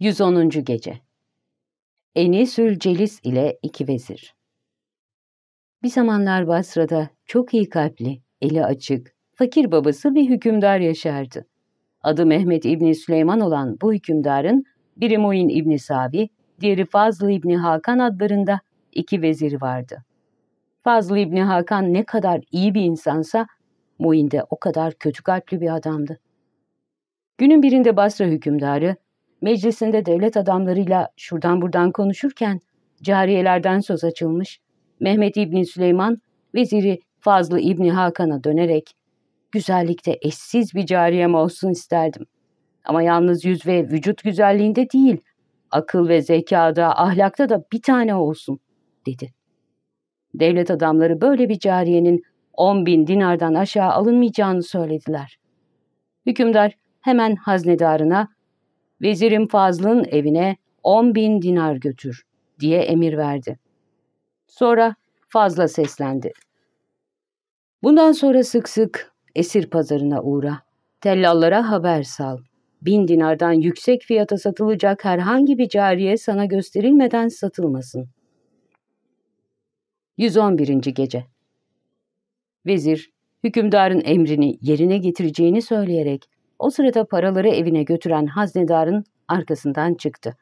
110. Gece Enisül Celis ile iki vezir Bir zamanlar Basra'da çok iyi kalpli, eli açık, fakir babası bir hükümdar yaşardı. Adı Mehmet İbni Süleyman olan bu hükümdarın biri Muin İbni Savi, diğeri Fazıl İbni Hakan adlarında iki veziri vardı. Fazıl İbni Hakan ne kadar iyi bir insansa, Muin de o kadar kötü kalpli bir adamdı. Günün birinde Basra hükümdarı, meclisinde devlet adamlarıyla şuradan buradan konuşurken cariyelerden söz açılmış, Mehmet İbni Süleyman, veziri Fazlı İbni Hakan'a dönerek, güzellikte eşsiz bir cariyem olsun isterdim. Ama yalnız yüz ve vücut güzelliğinde değil, akıl ve zekada, ahlakta da bir tane olsun, dedi. Devlet adamları böyle bir cariyenin on bin dinardan aşağı alınmayacağını söylediler. Hükümdar hemen haznedarına vezirim Fazıl'ın evine on bin dinar götür diye emir verdi. Sonra fazla seslendi. Bundan sonra sık sık esir pazarına uğra. Tellallara haber sal. Bin dinardan yüksek fiyata satılacak herhangi bir cariye sana gösterilmeden satılmasın. 111. Gece Vezir, hükümdarın emrini yerine getireceğini söyleyerek o sırada paraları evine götüren haznedarın arkasından çıktı.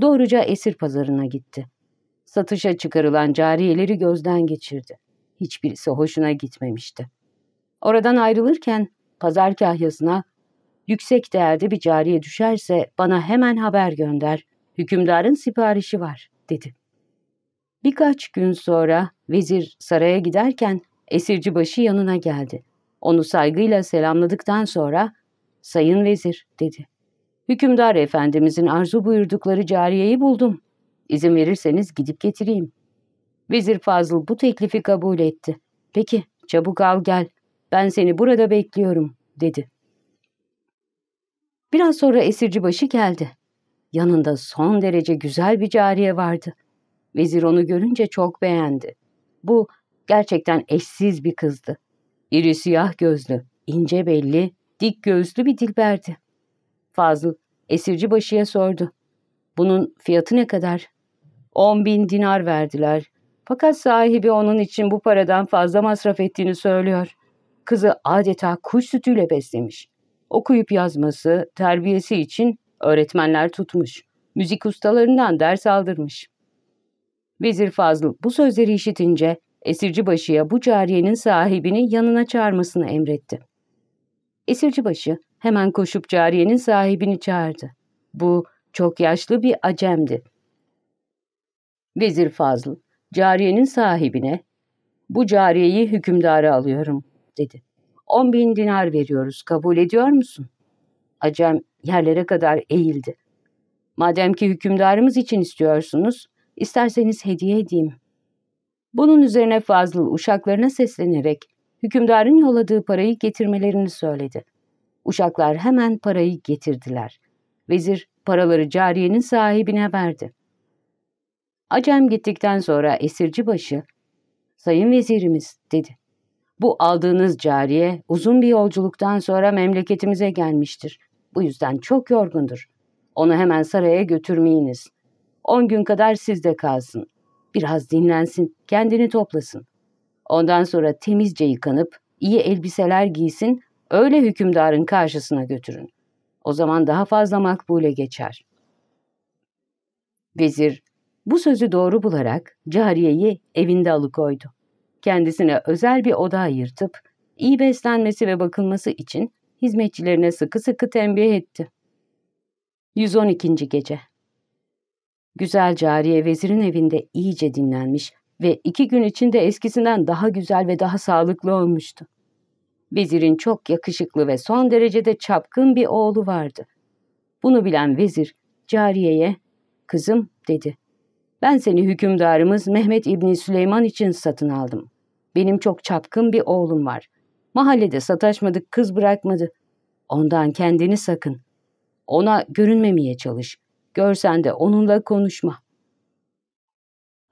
Doğruca esir pazarına gitti. Satışa çıkarılan cariyeleri gözden geçirdi. Hiçbirisi hoşuna gitmemişti. Oradan ayrılırken pazar kahyasına yüksek değerde bir cariye düşerse bana hemen haber gönder. Hükümdarın siparişi var, dedi. Birkaç gün sonra vezir saraya giderken esirci başı yanına geldi. Onu saygıyla selamladıktan sonra Sayın vezir dedi. Hükümdar efendimizin arzu buyurdukları cariyeyi buldum. İzin verirseniz gidip getireyim. Vezir Fazıl bu teklifi kabul etti. Peki çabuk al gel. Ben seni burada bekliyorum dedi. Biraz sonra esirci başı geldi. Yanında son derece güzel bir cariye vardı. Vezir onu görünce çok beğendi. Bu gerçekten eşsiz bir kızdı. İri siyah gözlü, ince belli, dik göğüslü bir dilberdi. Fazıl esirci başıya sordu. Bunun fiyatı ne kadar? On bin dinar verdiler. Fakat sahibi onun için bu paradan fazla masraf ettiğini söylüyor. Kızı adeta kuş sütüyle beslemiş. Okuyup yazması, terbiyesi için öğretmenler tutmuş. Müzik ustalarından ders aldırmış. Vezir Fazıl bu sözleri işitince esirci başıya bu cariyenin sahibini yanına çağırmasını emretti. Esircibaşı hemen koşup cariyenin sahibini çağırdı. Bu çok yaşlı bir acemdi. Vezir Fazıl, cariyenin sahibine, bu cariyeyi hükümdara alıyorum, dedi. On bin dinar veriyoruz, kabul ediyor musun? Acem yerlere kadar eğildi. Madem ki hükümdarımız için istiyorsunuz, isterseniz hediye edeyim. Bunun üzerine Fazıl uşaklarına seslenerek hükümdarın yolladığı parayı getirmelerini söyledi. Uşaklar hemen parayı getirdiler. Vezir paraları cariyenin sahibine verdi. Acem gittikten sonra esirci başı, ''Sayın vezirimiz'' dedi. ''Bu aldığınız cariye uzun bir yolculuktan sonra memleketimize gelmiştir. Bu yüzden çok yorgundur. Onu hemen saraya götürmeyiniz. On gün kadar sizde kalsın. Biraz dinlensin, kendini toplasın. Ondan sonra temizce yıkanıp iyi elbiseler giysin, öyle hükümdarın karşısına götürün. O zaman daha fazla makbule geçer. Vezir bu sözü doğru bularak cariyeyi evinde alıkoydu. Kendisine özel bir oda ayırtıp iyi beslenmesi ve bakılması için hizmetçilerine sıkı sıkı tembih etti. 112. Gece Güzel cariye vezirin evinde iyice dinlenmiş ve iki gün içinde eskisinden daha güzel ve daha sağlıklı olmuştu. Vezirin çok yakışıklı ve son derecede çapkın bir oğlu vardı. Bunu bilen vezir cariyeye, kızım dedi. Ben seni hükümdarımız Mehmet İbni Süleyman için satın aldım. Benim çok çapkın bir oğlum var. Mahallede sataşmadık kız bırakmadı. Ondan kendini sakın. Ona görünmemeye çalış. Görsen de onunla konuşma.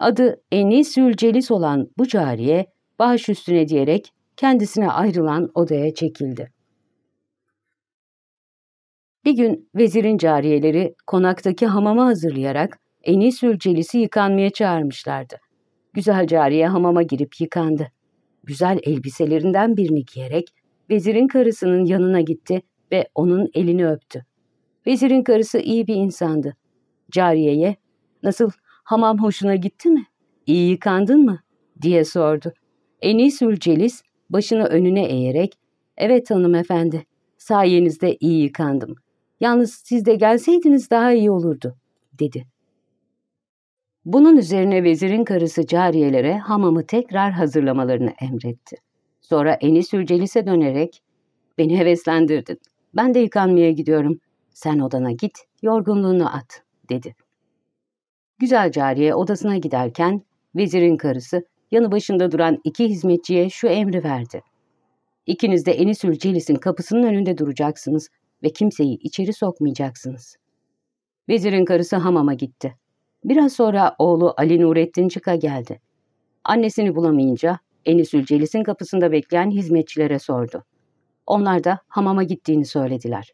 Adı Enisül Celis olan bu cariye baş üstüne diyerek kendisine ayrılan odaya çekildi. Bir gün vezirin cariyeleri konaktaki hamama hazırlayarak Enis Ülcelisi yıkanmaya çağırmışlardı. Güzel cariye hamama girip yıkandı. Güzel elbiselerinden birini giyerek vezirin karısının yanına gitti ve onun elini öptü. Vezirin karısı iyi bir insandı. Cariyeye, nasıl hamam hoşuna gitti mi? İyi yıkandın mı? diye sordu. Enisül Celis başını önüne eğerek, evet hanımefendi, sayenizde iyi yıkandım. Yalnız siz de gelseydiniz daha iyi olurdu, dedi. Bunun üzerine vezirin karısı cariyelere hamamı tekrar hazırlamalarını emretti. Sonra Enisül Celis'e dönerek, beni heveslendirdin. Ben de yıkanmaya gidiyorum. Sen odana git, yorgunluğunu at, dedi. Güzel cariye odasına giderken vezirin karısı yanı başında duran iki hizmetçiye şu emri verdi. İkiniz de Enisül Celis'in kapısının önünde duracaksınız ve kimseyi içeri sokmayacaksınız. Vezirin karısı hamama gitti. Biraz sonra oğlu Ali Nurettin Çık'a geldi. Annesini bulamayınca Enisül Celis'in kapısında bekleyen hizmetçilere sordu. Onlar da hamama gittiğini söylediler.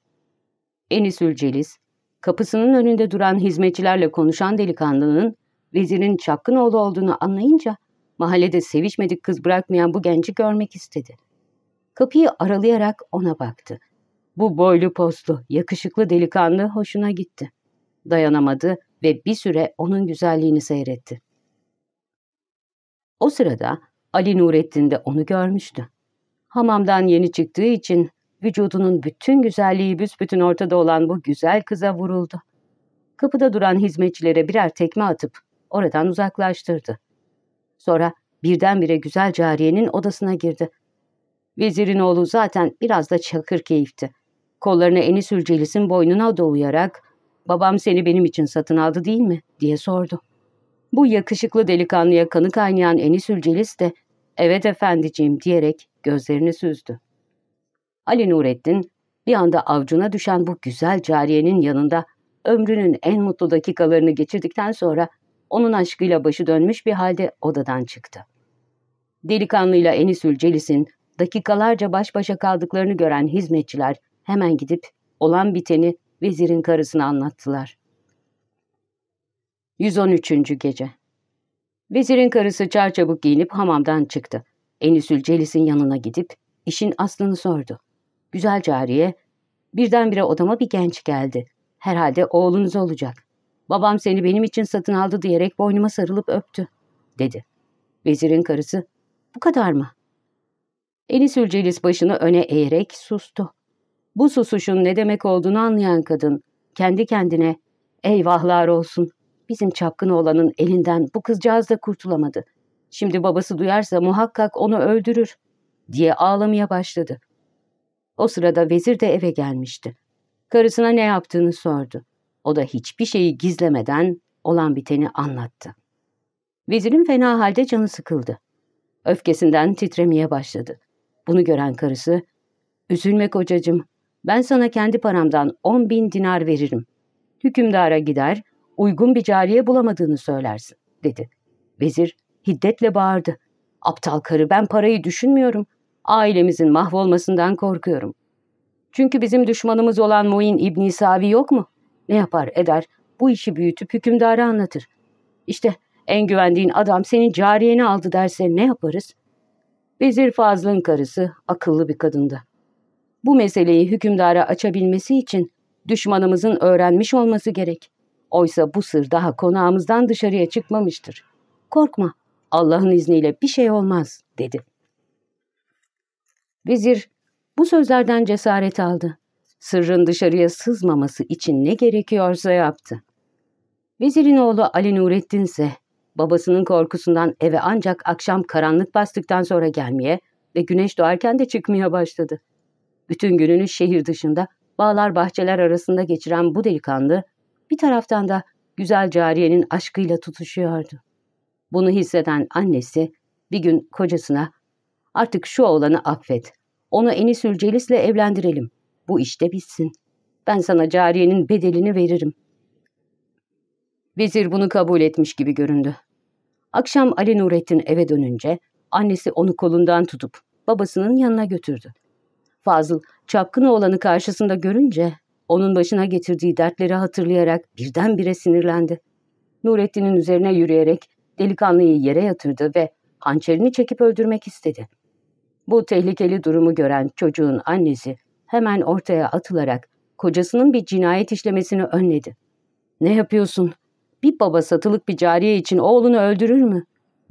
Enisül Celis, kapısının önünde duran hizmetçilerle konuşan delikanlının vezirin Çapkınoğlu olduğunu anlayınca mahallede sevişmedik kız bırakmayan bu genci görmek istedi. Kapıyı aralayarak ona baktı. Bu boylu postlu, yakışıklı delikanlı hoşuna gitti. Dayanamadı ve bir süre onun güzelliğini seyretti. O sırada Ali Nurettin de onu görmüştü. Hamamdan yeni çıktığı için vücudunun bütün güzelliği büsbütün ortada olan bu güzel kıza vuruldu. Kapıda duran hizmetçilere birer tekme atıp oradan uzaklaştırdı. Sonra birdenbire güzel cariyenin odasına girdi. Vezirin oğlu zaten biraz da çakır keyifti. Kollarını Enis Ülcelis'in boynuna dolayarak ''Babam seni benim için satın aldı değil mi?'' diye sordu. Bu yakışıklı delikanlıya kanı kaynayan Enis Ülcelis de ''Evet efendiciğim'' diyerek gözlerini süzdü. Ali Nurettin bir anda avcuna düşen bu güzel cariyenin yanında ömrünün en mutlu dakikalarını geçirdikten sonra onun aşkıyla başı dönmüş bir halde odadan çıktı. Delikanlıyla Enisül Celis'in dakikalarca baş başa kaldıklarını gören hizmetçiler hemen gidip olan biteni vezirin karısına anlattılar. 113. Gece Vezirin karısı çarçabuk giyinip hamamdan çıktı. Enisül Celis'in yanına gidip işin aslını sordu. Güzel cariye, birdenbire odama bir genç geldi. Herhalde oğlunuz olacak. Babam seni benim için satın aldı diyerek boynuma sarılıp öptü, dedi. Vezirin karısı, bu kadar mı? Enisül Celis başını öne eğerek sustu. Bu susuşun ne demek olduğunu anlayan kadın kendi kendine eyvahlar olsun bizim çapkın oğlanın elinden bu kızcağız da kurtulamadı. Şimdi babası duyarsa muhakkak onu öldürür diye ağlamaya başladı. O sırada vezir de eve gelmişti. Karısına ne yaptığını sordu. O da hiçbir şeyi gizlemeden olan biteni anlattı. Vezirin fena halde canı sıkıldı. Öfkesinden titremeye başladı. Bunu gören karısı, ''Üzülme kocacığım, ben sana kendi paramdan on bin dinar veririm. Hükümdara gider, uygun bir cariye bulamadığını söylersin, dedi. Vezir hiddetle bağırdı. Aptal karı ben parayı düşünmüyorum. Ailemizin mahvolmasından korkuyorum. Çünkü bizim düşmanımız olan Muin İbni Savi yok mu? Ne yapar eder, bu işi büyütüp hükümdara anlatır. İşte en güvendiğin adam senin cariyeni aldı derse ne yaparız? Vezir Fazıl'ın karısı akıllı bir kadındı. Bu meseleyi hükümdara açabilmesi için düşmanımızın öğrenmiş olması gerek. Oysa bu sır daha konağımızdan dışarıya çıkmamıştır. Korkma, Allah'ın izniyle bir şey olmaz, dedi. Vezir bu sözlerden cesaret aldı. Sırrın dışarıya sızmaması için ne gerekiyorsa yaptı. Vezirin oğlu Ali Nurettin ise babasının korkusundan eve ancak akşam karanlık bastıktan sonra gelmeye ve güneş doğarken de çıkmaya başladı. Bütün gününü şehir dışında bağlar bahçeler arasında geçiren bu delikanlı bir taraftan da güzel cariyenin aşkıyla tutuşuyordu. Bunu hisseden annesi bir gün kocasına artık şu oğlanı affet. Onu Enis Ülcelis'le evlendirelim. Bu işte bitsin. Ben sana cariyenin bedelini veririm. Vezir bunu kabul etmiş gibi göründü. Akşam Ali Nurettin eve dönünce annesi onu kolundan tutup babasının yanına götürdü. Fazıl çapkın oğlanı karşısında görünce onun başına getirdiği dertleri hatırlayarak birdenbire sinirlendi. Nurettin'in üzerine yürüyerek delikanlıyı yere yatırdı ve hançerini çekip öldürmek istedi. Bu tehlikeli durumu gören çocuğun annesi hemen ortaya atılarak kocasının bir cinayet işlemesini önledi. ''Ne yapıyorsun? Bir baba satılık bir cariye için oğlunu öldürür mü?''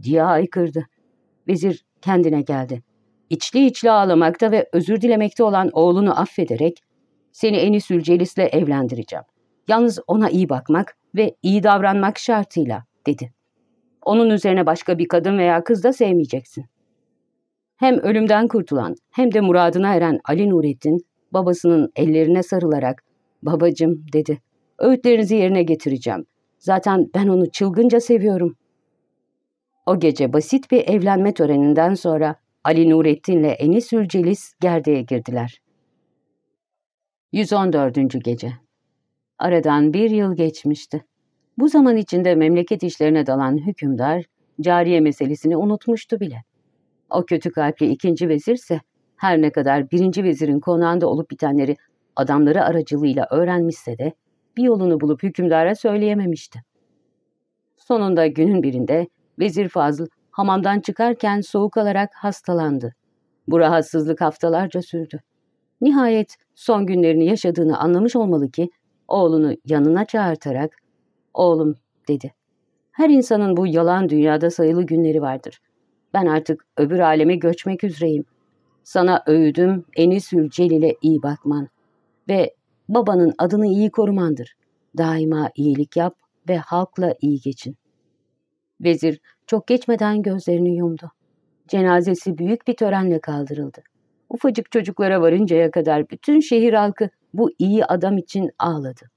diye haykırdı. Vezir kendine geldi. İçli içli ağlamakta ve özür dilemekte olan oğlunu affederek ''Seni Enisül Celis'le evlendireceğim. Yalnız ona iyi bakmak ve iyi davranmak şartıyla.'' dedi. ''Onun üzerine başka bir kadın veya kız da sevmeyeceksin.'' Hem ölümden kurtulan hem de muradına eren Ali Nurettin babasının ellerine sarılarak ''Babacım'' dedi. ''Öğütlerinizi yerine getireceğim. Zaten ben onu çılgınca seviyorum.'' O gece basit bir evlenme töreninden sonra Ali Nurettin ile Enis Ülcelis gerdeğe girdiler. 114. Gece Aradan bir yıl geçmişti. Bu zaman içinde memleket işlerine dalan hükümdar, cariye meselesini unutmuştu bile. O kötü kalpli ikinci vezirse, her ne kadar birinci vezirin konağında olup bitenleri adamları aracılığıyla öğrenmişse de, bir yolunu bulup hükümdara söyleyememişti. Sonunda günün birinde Vezir Fazıl hamamdan çıkarken soğuk alarak hastalandı. Bu rahatsızlık haftalarca sürdü. Nihayet son günlerini yaşadığını anlamış olmalı ki oğlunu yanına çağırtarak ''Oğlum'' dedi. ''Her insanın bu yalan dünyada sayılı günleri vardır. Ben artık öbür aleme göçmek üzereyim. Sana öğüdüm Enisül Celil'e iyi bakman ve babanın adını iyi korumandır. Daima iyilik yap ve halkla iyi geçin.'' Vezir çok geçmeden gözlerini yumdu. Cenazesi büyük bir törenle kaldırıldı. Ufacık çocuklara varıncaya kadar bütün şehir halkı bu iyi adam için ağladı.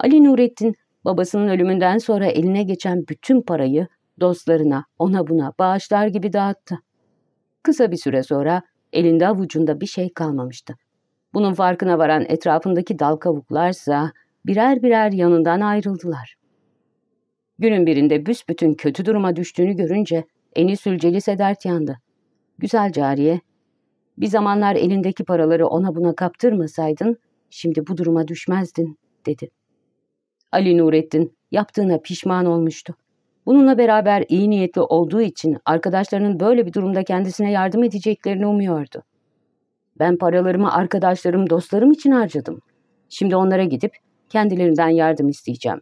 Ali Nurettin babasının ölümünden sonra eline geçen bütün parayı dostlarına, ona buna bağışlar gibi dağıttı. Kısa bir süre sonra elinde avucunda bir şey kalmamıştı. Bunun farkına varan etrafındaki dal kavuklarsa birer birer yanından ayrıldılar. Günün birinde büsbütün kötü duruma düştüğünü görünce Enisül Celis'e dert yandı. Güzel cariye, bir zamanlar elindeki paraları ona buna kaptırmasaydın, şimdi bu duruma düşmezdin, dedi. Ali Nurettin yaptığına pişman olmuştu. Bununla beraber iyi niyetli olduğu için arkadaşlarının böyle bir durumda kendisine yardım edeceklerini umuyordu. Ben paralarımı arkadaşlarım, dostlarım için harcadım. Şimdi onlara gidip kendilerinden yardım isteyeceğim.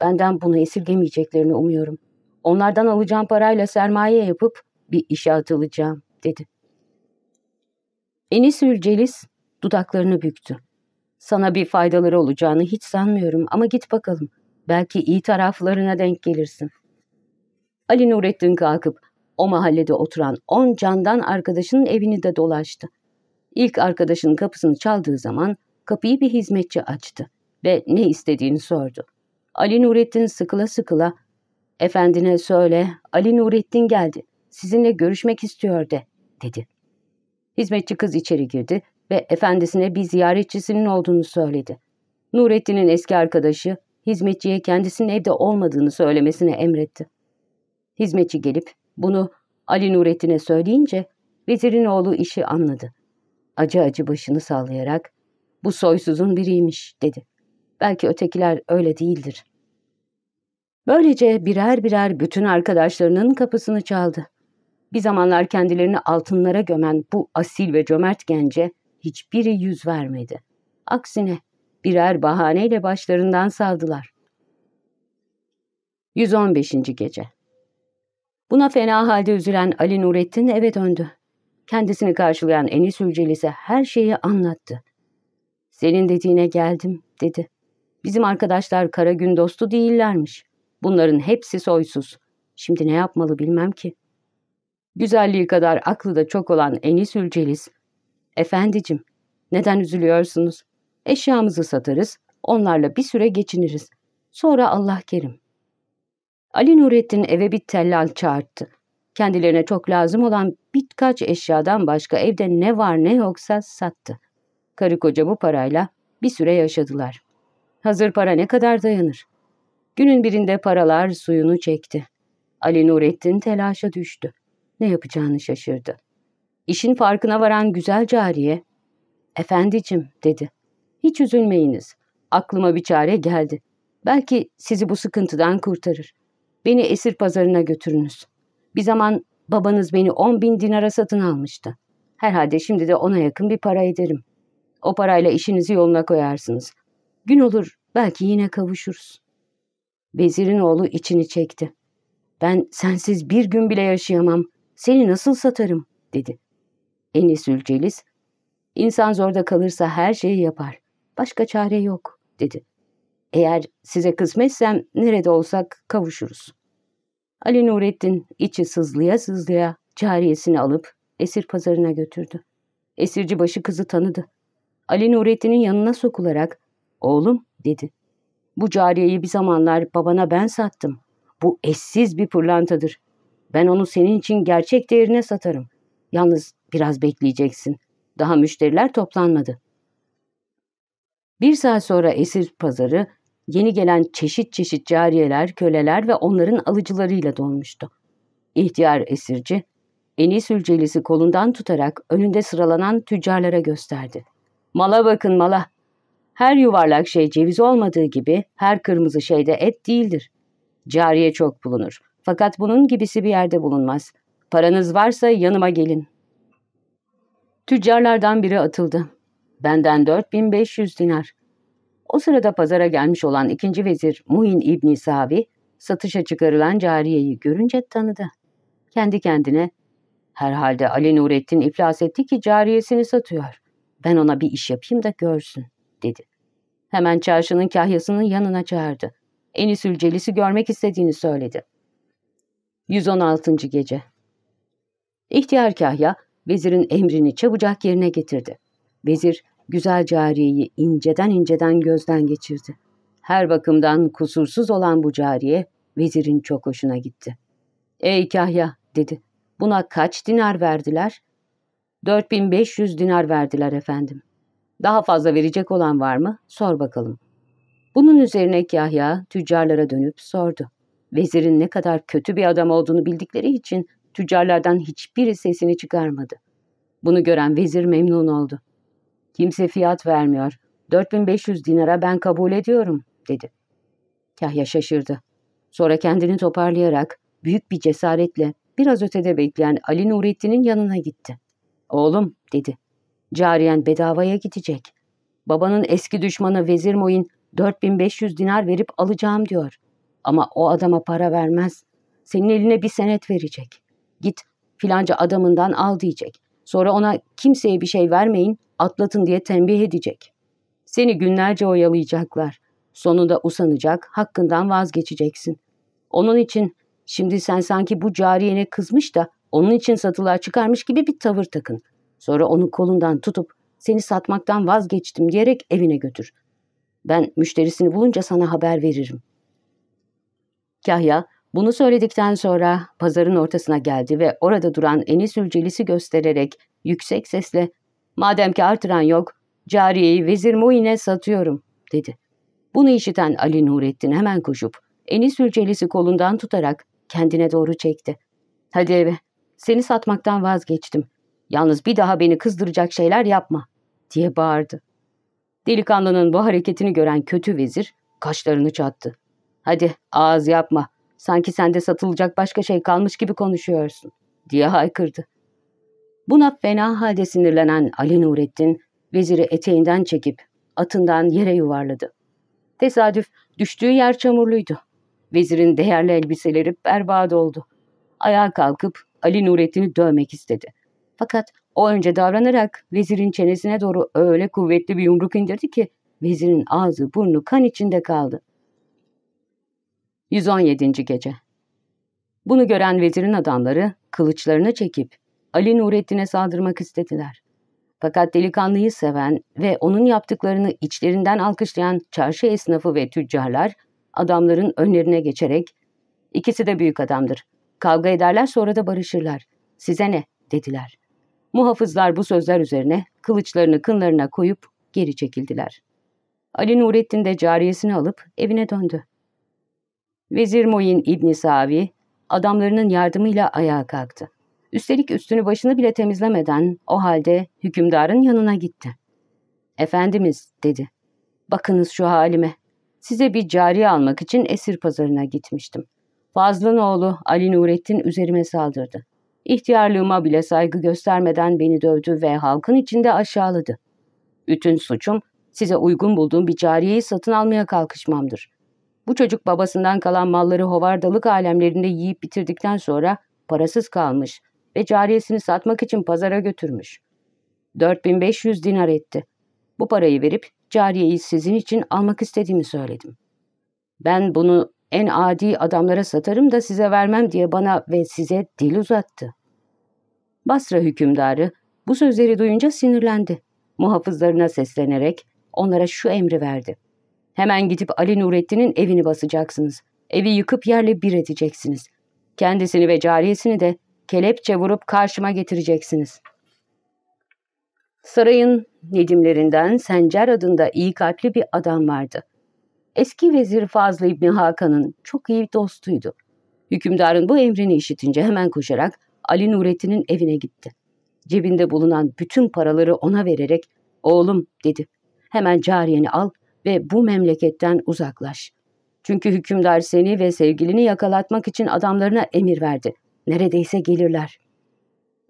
Benden bunu esirgemeyeceklerini umuyorum. Onlardan alacağım parayla sermaye yapıp bir işe atılacağım, dedi. Enisül Celis dudaklarını büktü. Sana bir faydaları olacağını hiç sanmıyorum ama git bakalım. Belki iyi taraflarına denk gelirsin. Ali Nurettin kalkıp o mahallede oturan on candan arkadaşının evini de dolaştı. İlk arkadaşının kapısını çaldığı zaman kapıyı bir hizmetçi açtı ve ne istediğini sordu. Ali Nurettin sıkıla sıkıla ''Efendine söyle, Ali Nurettin geldi. Sizinle görüşmek istiyor de.'' dedi. Hizmetçi kız içeri girdi ve efendisine bir ziyaretçisinin olduğunu söyledi. Nurettin'in eski arkadaşı hizmetçiye kendisinin evde olmadığını söylemesini emretti. Hizmetçi gelip bunu Ali Nurettin'e söyleyince vezirin oğlu işi anladı. Acı acı başını sallayarak bu soysuzun biriymiş dedi. Belki ötekiler öyle değildir. Böylece birer birer bütün arkadaşlarının kapısını çaldı. Bir zamanlar kendilerini altınlara gömen bu asil ve cömert gence hiçbiri yüz vermedi. Aksine birer bahaneyle başlarından saldılar. 115. Gece Buna fena halde üzülen Ali Nurettin eve döndü. Kendisini karşılayan Enis Ülcelis'e her şeyi anlattı. ''Senin dediğine geldim.'' dedi. ''Bizim arkadaşlar kara gün dostu değillermiş. Bunların hepsi soysuz. Şimdi ne yapmalı bilmem ki.'' Güzelliği kadar aklı da çok olan Enis Ülcelis, ''Efendicim, neden üzülüyorsunuz? Eşyamızı satarız, onlarla bir süre geçiniriz. Sonra Allah kerim.'' Ali Nurettin eve bir tellal çağırttı. Kendilerine çok lazım olan birkaç eşyadan başka evde ne var ne yoksa sattı. Karı koca bu parayla bir süre yaşadılar. Hazır para ne kadar dayanır? Günün birinde paralar suyunu çekti. Ali Nurettin telaşa düştü. Ne yapacağını şaşırdı. İşin farkına varan güzel cariye, ''Efendicim'' dedi. Hiç üzülmeyiniz. Aklıma bir çare geldi. Belki sizi bu sıkıntıdan kurtarır. Beni esir pazarına götürünüz. Bir zaman babanız beni on bin dinara satın almıştı. Herhalde şimdi de ona yakın bir para ederim. O parayla işinizi yoluna koyarsınız. Gün olur belki yine kavuşuruz. Vezirin oğlu içini çekti. Ben sensiz bir gün bile yaşayamam. Seni nasıl satarım dedi. Enis Ülcelis, insan zorda kalırsa her şeyi yapar. Başka çare yok dedi. Eğer size kısmetsem nerede olsak kavuşuruz. Ali Nurettin içi sızlıya sızlıya cariyesini alıp esir pazarına götürdü. Esirci başı kızı tanıdı. Ali Nurettin'in yanına sokularak oğlum dedi. Bu cariyeyi bir zamanlar babana ben sattım. Bu eşsiz bir pırlantadır. Ben onu senin için gerçek değerine satarım. Yalnız biraz bekleyeceksin. Daha müşteriler toplanmadı. Bir saat sonra esir pazarı yeni gelen çeşit çeşit cariyeler, köleler ve onların alıcılarıyla dolmuştu. İhtiyar esirci, Enis Ülcelisi kolundan tutarak önünde sıralanan tüccarlara gösterdi. Mala bakın mala. Her yuvarlak şey ceviz olmadığı gibi her kırmızı şey de et değildir. Cariye çok bulunur. Fakat bunun gibisi bir yerde bulunmaz. Paranız varsa yanıma gelin. Tüccarlardan biri atıldı. Benden 4500 dinar. O sırada pazara gelmiş olan ikinci vezir Muhin İbni Savi, satışa çıkarılan cariyeyi görünce tanıdı. Kendi kendine, herhalde Ali Nurettin iflas etti ki cariyesini satıyor. Ben ona bir iş yapayım da görsün, dedi. Hemen çarşının kahyasının yanına çağırdı. Enis Ülcelis'i görmek istediğini söyledi. 116. Gece İhtiyar kahya, vezirin emrini çabucak yerine getirdi. Vezir, güzel cariyeyi inceden inceden gözden geçirdi. Her bakımdan kusursuz olan bu cariye, vezirin çok hoşuna gitti. ''Ey kahya'' dedi. ''Buna kaç dinar verdiler?'' ''4500 dinar verdiler efendim.'' ''Daha fazla verecek olan var mı? Sor bakalım.'' Bunun üzerine Yahya tüccarlara dönüp sordu. Vezirin ne kadar kötü bir adam olduğunu bildikleri için tüccarlardan hiçbiri sesini çıkarmadı. Bunu gören vezir memnun oldu. Kimse fiyat vermiyor. 4500 dinara ben kabul ediyorum, dedi. Kahya şaşırdı. Sonra kendini toparlayarak büyük bir cesaretle biraz ötede bekleyen Ali Nurettin'in yanına gitti. Oğlum, dedi. Cariyen bedavaya gidecek. Babanın eski düşmanı Vezir Moyin 4500 dinar verip alacağım diyor. Ama o adama para vermez. Senin eline bir senet verecek. Git filanca adamından al diyecek. Sonra ona kimseye bir şey vermeyin, atlatın diye tembih edecek. Seni günlerce oyalayacaklar. Sonunda usanacak, hakkından vazgeçeceksin. Onun için şimdi sen sanki bu cariyene kızmış da onun için satılığa çıkarmış gibi bir tavır takın. Sonra onu kolundan tutup seni satmaktan vazgeçtim diyerek evine götür. Ben müşterisini bulunca sana haber veririm. Kahya bunu söyledikten sonra pazarın ortasına geldi ve orada duran Enis Ülcelis'i göstererek yüksek sesle ''Madem ki artıran yok, cariyeyi Vezir Muin'e satıyorum.'' dedi. Bunu işiten Ali Nurettin hemen koşup Enis Ülcelis'i kolundan tutarak kendine doğru çekti. ''Hadi eve, seni satmaktan vazgeçtim. Yalnız bir daha beni kızdıracak şeyler yapma.'' diye bağırdı. Delikanlının bu hareketini gören kötü vezir kaşlarını çattı. ''Hadi ağız yapma, sanki sende satılacak başka şey kalmış gibi konuşuyorsun.'' diye haykırdı. Buna fena halde sinirlenen Ali Nurettin, veziri eteğinden çekip atından yere yuvarladı. Tesadüf düştüğü yer çamurluydu. Vezirin değerli elbiseleri berbat oldu. Ayağa kalkıp Ali Nurettin'i dövmek istedi. Fakat o önce davranarak vezirin çenesine doğru öyle kuvvetli bir yumruk indirdi ki vezirin ağzı burnu kan içinde kaldı. 117. Gece Bunu gören vezirin adamları kılıçlarını çekip Ali Nurettin'e saldırmak istediler. Fakat delikanlıyı seven ve onun yaptıklarını içlerinden alkışlayan çarşı esnafı ve tüccarlar adamların önlerine geçerek ikisi de büyük adamdır. Kavga ederler sonra da barışırlar. Size ne? dediler. Muhafızlar bu sözler üzerine kılıçlarını kınlarına koyup geri çekildiler. Ali Nurettin de cariyesini alıp evine döndü. Vezir Moyin İbni Savi adamlarının yardımıyla ayağa kalktı. Üstelik üstünü başını bile temizlemeden o halde hükümdarın yanına gitti. Efendimiz dedi. Bakınız şu halime. Size bir cariye almak için esir pazarına gitmiştim. Fazlın oğlu Ali Nurettin üzerime saldırdı. İhtiyarlığıma bile saygı göstermeden beni dövdü ve halkın içinde aşağıladı. Bütün suçum size uygun bulduğum bir cariyeyi satın almaya kalkışmamdır. Bu çocuk babasından kalan malları hovardalık alemlerinde yiyip bitirdikten sonra parasız kalmış ve cariyesini satmak için pazara götürmüş. 4500 dinar etti. Bu parayı verip cariyeyi sizin için almak istediğimi söyledim. Ben bunu en adi adamlara satarım da size vermem diye bana ve size dil uzattı. Basra hükümdarı bu sözleri duyunca sinirlendi. Muhafızlarına seslenerek onlara şu emri verdi. Hemen gidip Ali Nurettin'in evini basacaksınız. Evi yıkıp yerle bir edeceksiniz. Kendisini ve cariyesini de kelepçe vurup karşıma getireceksiniz. Sarayın nedimlerinden Sencer adında iyi kalpli bir adam vardı. Eski vezir Fazıl İbni Hakan'ın çok iyi dostuydu. Hükümdarın bu emrini işitince hemen koşarak Ali Nurettin'in evine gitti. Cebinde bulunan bütün paraları ona vererek ''Oğlum'' dedi. ''Hemen cariyeni al ve bu memleketten uzaklaş. Çünkü hükümdar seni ve sevgilini yakalatmak için adamlarına emir verdi. Neredeyse gelirler.''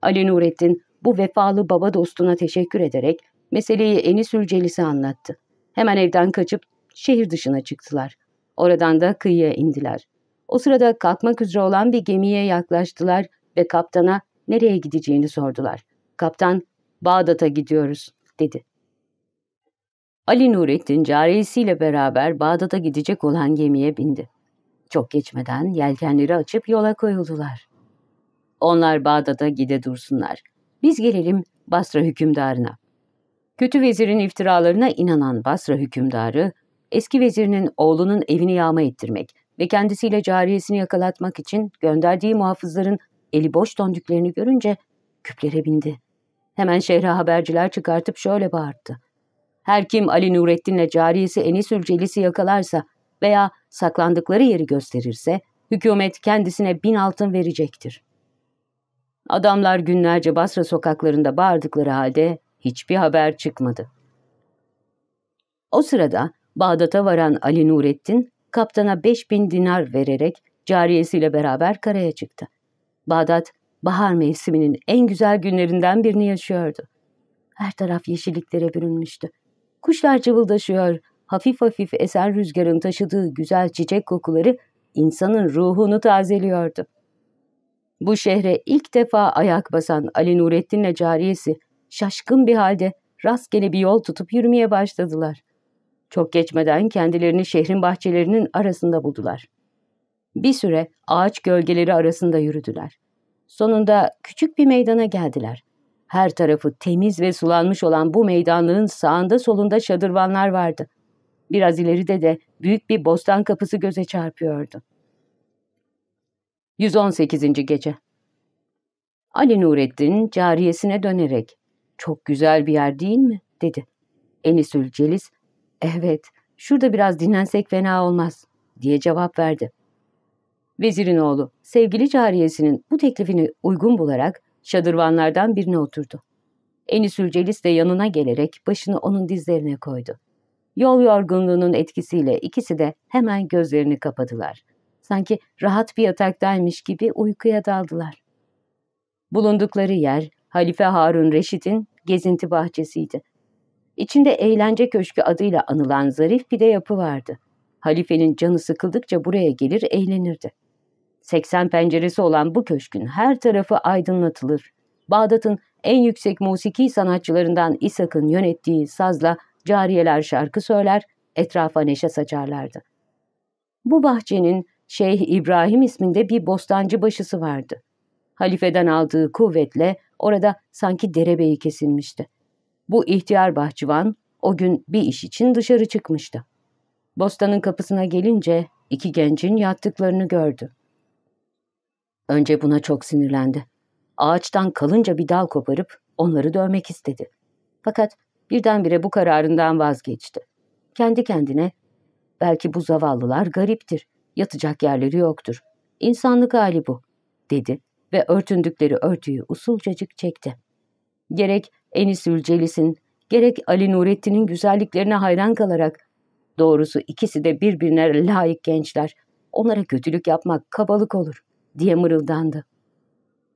Ali Nurettin bu vefalı baba dostuna teşekkür ederek meseleyi Enisül Celis'e anlattı. Hemen evden kaçıp şehir dışına çıktılar. Oradan da kıyıya indiler. O sırada kalkmak üzere olan bir gemiye yaklaştılar ve kaptana nereye gideceğini sordular. Kaptan, Bağdat'a gidiyoruz, dedi. Ali Nurettin cariyesiyle beraber Bağdat'a gidecek olan gemiye bindi. Çok geçmeden yelkenleri açıp yola koyuldular. Onlar Bağdat'a gide dursunlar. Biz gelelim Basra hükümdarına. Kötü vezirin iftiralarına inanan Basra hükümdarı, eski vezirinin oğlunun evini yağma ettirmek ve kendisiyle cariyesini yakalatmak için gönderdiği muhafızların eli boş döndüklerini görünce küplere bindi. Hemen şehre haberciler çıkartıp şöyle bağırdı. Her kim Ali Nurettin'le cariyesi Enisül Celis'i yakalarsa veya saklandıkları yeri gösterirse hükümet kendisine bin altın verecektir. Adamlar günlerce Basra sokaklarında bağırdıkları halde hiçbir haber çıkmadı. O sırada Bağdat'a varan Ali Nurettin, kaptana 5000 dinar vererek cariyesiyle beraber karaya çıktı. Bağdat, bahar mevsiminin en güzel günlerinden birini yaşıyordu. Her taraf yeşilliklere bürünmüştü. Kuşlar cıvıldaşıyor, hafif hafif eser rüzgarın taşıdığı güzel çiçek kokuları insanın ruhunu tazeliyordu. Bu şehre ilk defa ayak basan Ali Nurettin'le cariyesi şaşkın bir halde rastgele bir yol tutup yürümeye başladılar. Çok geçmeden kendilerini şehrin bahçelerinin arasında buldular. Bir süre ağaç gölgeleri arasında yürüdüler. Sonunda küçük bir meydana geldiler. Her tarafı temiz ve sulanmış olan bu meydanlığın sağında solunda şadırvanlar vardı. Biraz ileride de büyük bir bostan kapısı göze çarpıyordu. 118. Gece Ali Nurettin cariyesine dönerek ''Çok güzel bir yer değil mi?'' dedi. Enisül Celis ''Evet, şurada biraz dinlensek fena olmaz.'' diye cevap verdi. Vezirin oğlu sevgili cariyesinin bu teklifini uygun bularak şadırvanlardan birine oturdu. Enisül Celis de yanına gelerek başını onun dizlerine koydu. Yol yorgunluğunun etkisiyle ikisi de hemen gözlerini kapadılar. Sanki rahat bir yataktaymış gibi uykuya daldılar. Bulundukları yer Halife Harun Reşit'in gezinti bahçesiydi. İçinde eğlence köşkü adıyla anılan zarif bir de yapı vardı. Halifenin canı sıkıldıkça buraya gelir eğlenirdi. 80 penceresi olan bu köşkün her tarafı aydınlatılır. Bağdat'ın en yüksek musiki sanatçılarından İshak'ın yönettiği sazla cariyeler şarkı söyler, etrafa neşe saçarlardı. Bu bahçenin Şeyh İbrahim isminde bir bostancı başısı vardı. Halifeden aldığı kuvvetle orada sanki derebeyi kesilmişti. Bu ihtiyar bahçıvan o gün bir iş için dışarı çıkmıştı. Bostanın kapısına gelince iki gencin yattıklarını gördü. Önce buna çok sinirlendi. Ağaçtan kalınca bir dal koparıp onları dövmek istedi. Fakat birdenbire bu kararından vazgeçti. Kendi kendine belki bu zavallılar gariptir, yatacak yerleri yoktur. İnsanlık hali bu, dedi ve örtündükleri örtüyü usulcacık çekti. Gerek Enisül Celis'in, gerek Ali Nurettin'in güzelliklerine hayran kalarak Doğrusu ikisi de birbirine layık gençler. Onlara kötülük yapmak kabalık olur diye mırıldandı.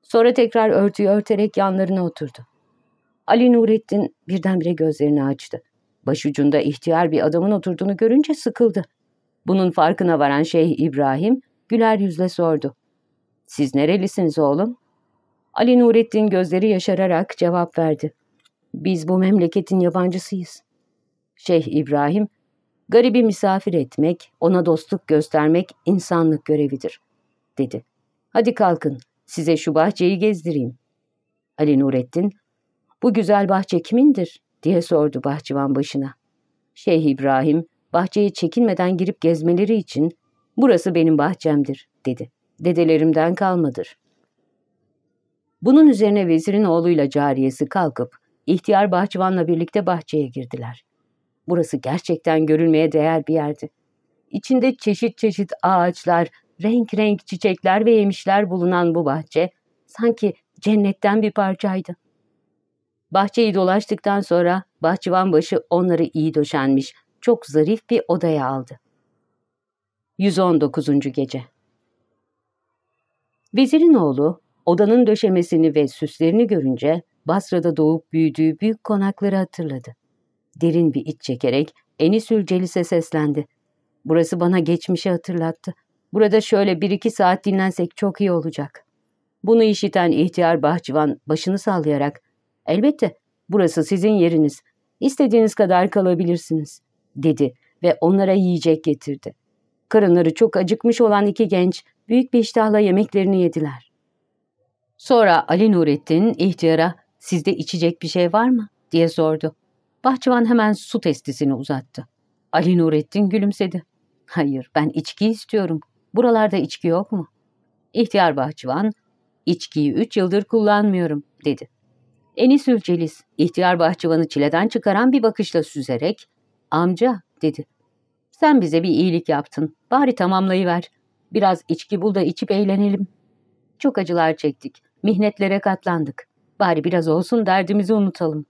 Sonra tekrar örtüyü örterek yanlarına oturdu. Ali Nurettin birdenbire gözlerini açtı. Başucunda ihtiyar bir adamın oturduğunu görünce sıkıldı. Bunun farkına varan Şeyh İbrahim güler yüzle sordu. Siz nerelisiniz oğlum? Ali Nurettin gözleri yaşararak cevap verdi. Biz bu memleketin yabancısıyız. Şeyh İbrahim, garibi misafir etmek, ona dostluk göstermek insanlık görevidir, dedi. Hadi kalkın, size şu bahçeyi gezdireyim. Ali Nurettin, bu güzel bahçe kimindir? diye sordu bahçıvan başına. Şeyh İbrahim, bahçeye çekinmeden girip gezmeleri için, burası benim bahçemdir, dedi. Dedelerimden kalmadır. Bunun üzerine vezirin oğluyla cariyesi kalkıp, ihtiyar bahçıvanla birlikte bahçeye girdiler. Burası gerçekten görülmeye değer bir yerdi. İçinde çeşit çeşit ağaçlar, renk renk çiçekler ve yemişler bulunan bu bahçe, sanki cennetten bir parçaydı. Bahçeyi dolaştıktan sonra bahçıvan başı onları iyi döşenmiş, çok zarif bir odaya aldı. 119. Gece Vezirin oğlu, odanın döşemesini ve süslerini görünce Basra'da doğup büyüdüğü büyük konakları hatırladı. Derin bir iç çekerek Enisül Celis'e seslendi. Burası bana geçmişi hatırlattı. Burada şöyle bir iki saat dinlensek çok iyi olacak. Bunu işiten ihtiyar bahçıvan başını sallayarak Elbette burası sizin yeriniz. İstediğiniz kadar kalabilirsiniz, dedi ve onlara yiyecek getirdi. Karınları çok acıkmış olan iki genç büyük bir iştahla yemeklerini yediler. Sonra Ali Nurettin ihtiyara sizde içecek bir şey var mı diye sordu. Bahçıvan hemen su testisini uzattı. Ali Nurettin gülümsedi. Hayır ben içki istiyorum. Buralarda içki yok mu? İhtiyar bahçıvan, içkiyi üç yıldır kullanmıyorum dedi. Enis Ülcelis, ihtiyar bahçıvanı çileden çıkaran bir bakışla süzerek, amca dedi. Sen bize bir iyilik yaptın, bari tamamlayıver. Biraz içki bul da içip eğlenelim. Çok acılar çektik, mihnetlere katlandık. Bari biraz olsun derdimizi unutalım.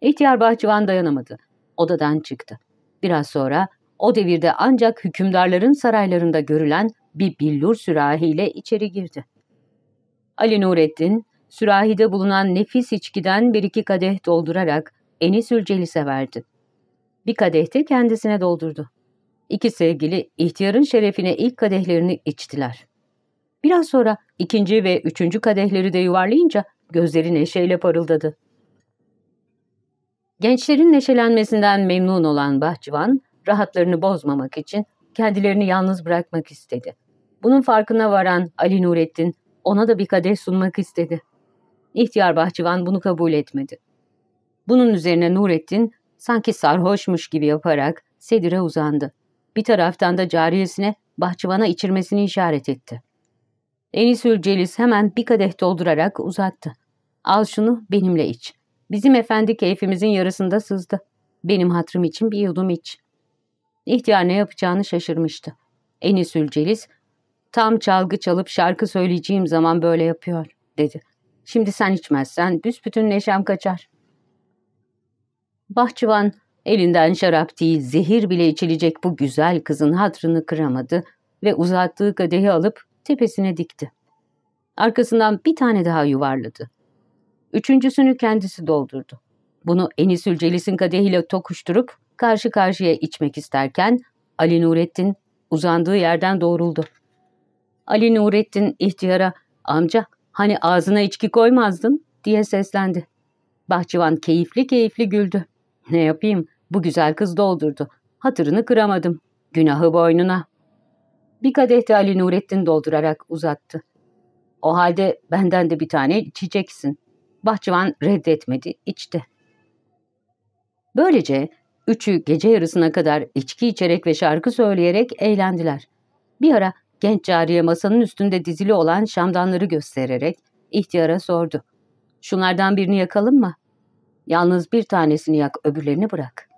İhtiyar bahçıvan dayanamadı. Odadan çıktı. Biraz sonra o devirde ancak hükümdarların saraylarında görülen bir billur sürahiyle içeri girdi. Ali Nurettin sürahide bulunan nefis içkiden bir iki kadeh doldurarak Enisül Celis'e verdi. Bir kadehte kendisine doldurdu. İki sevgili ihtiyarın şerefine ilk kadehlerini içtiler. Biraz sonra ikinci ve üçüncü kadehleri de yuvarlayınca gözleri neşeyle parıldadı. Gençlerin neşelenmesinden memnun olan bahçıvan, rahatlarını bozmamak için kendilerini yalnız bırakmak istedi. Bunun farkına varan Ali Nurettin ona da bir kadeh sunmak istedi. İhtiyar bahçıvan bunu kabul etmedi. Bunun üzerine Nurettin sanki sarhoşmuş gibi yaparak sedire uzandı. Bir taraftan da cariyesine bahçıvana içirmesini işaret etti. Enisül Celis hemen bir kadeh doldurarak uzattı. Al şunu benimle iç. Bizim efendi keyfimizin yarısında sızdı. Benim hatrım için bir yudum iç. İhtiyar ne yapacağını şaşırmıştı. Enisül Celis, tam çalgı çalıp şarkı söyleyeceğim zaman böyle yapıyor, dedi. Şimdi sen içmezsen büsbütün neşem kaçar. Bahçıvan elinden şarap değil zehir bile içilecek bu güzel kızın hatrını kıramadı ve uzattığı kadehi alıp tepesine dikti. Arkasından bir tane daha yuvarladı. Üçüncüsünü kendisi doldurdu. Bunu Enisül Celis'in kadehiyle tokuşturup karşı karşıya içmek isterken Ali Nurettin uzandığı yerden doğruldu. Ali Nurettin ihtiyara amca Hani ağzına içki koymazdın diye seslendi. Bahçıvan keyifli keyifli güldü. Ne yapayım bu güzel kız doldurdu. Hatırını kıramadım. Günahı boynuna. Bir kadeh de Ali Nurettin doldurarak uzattı. O halde benden de bir tane içeceksin. Bahçıvan reddetmedi, içti. Böylece üçü gece yarısına kadar içki içerek ve şarkı söyleyerek eğlendiler. Bir ara Genç cariye masanın üstünde dizili olan şamdanları göstererek ihtiyara sordu. Şunlardan birini yakalım mı? Yalnız bir tanesini yak, öbürlerini bırak.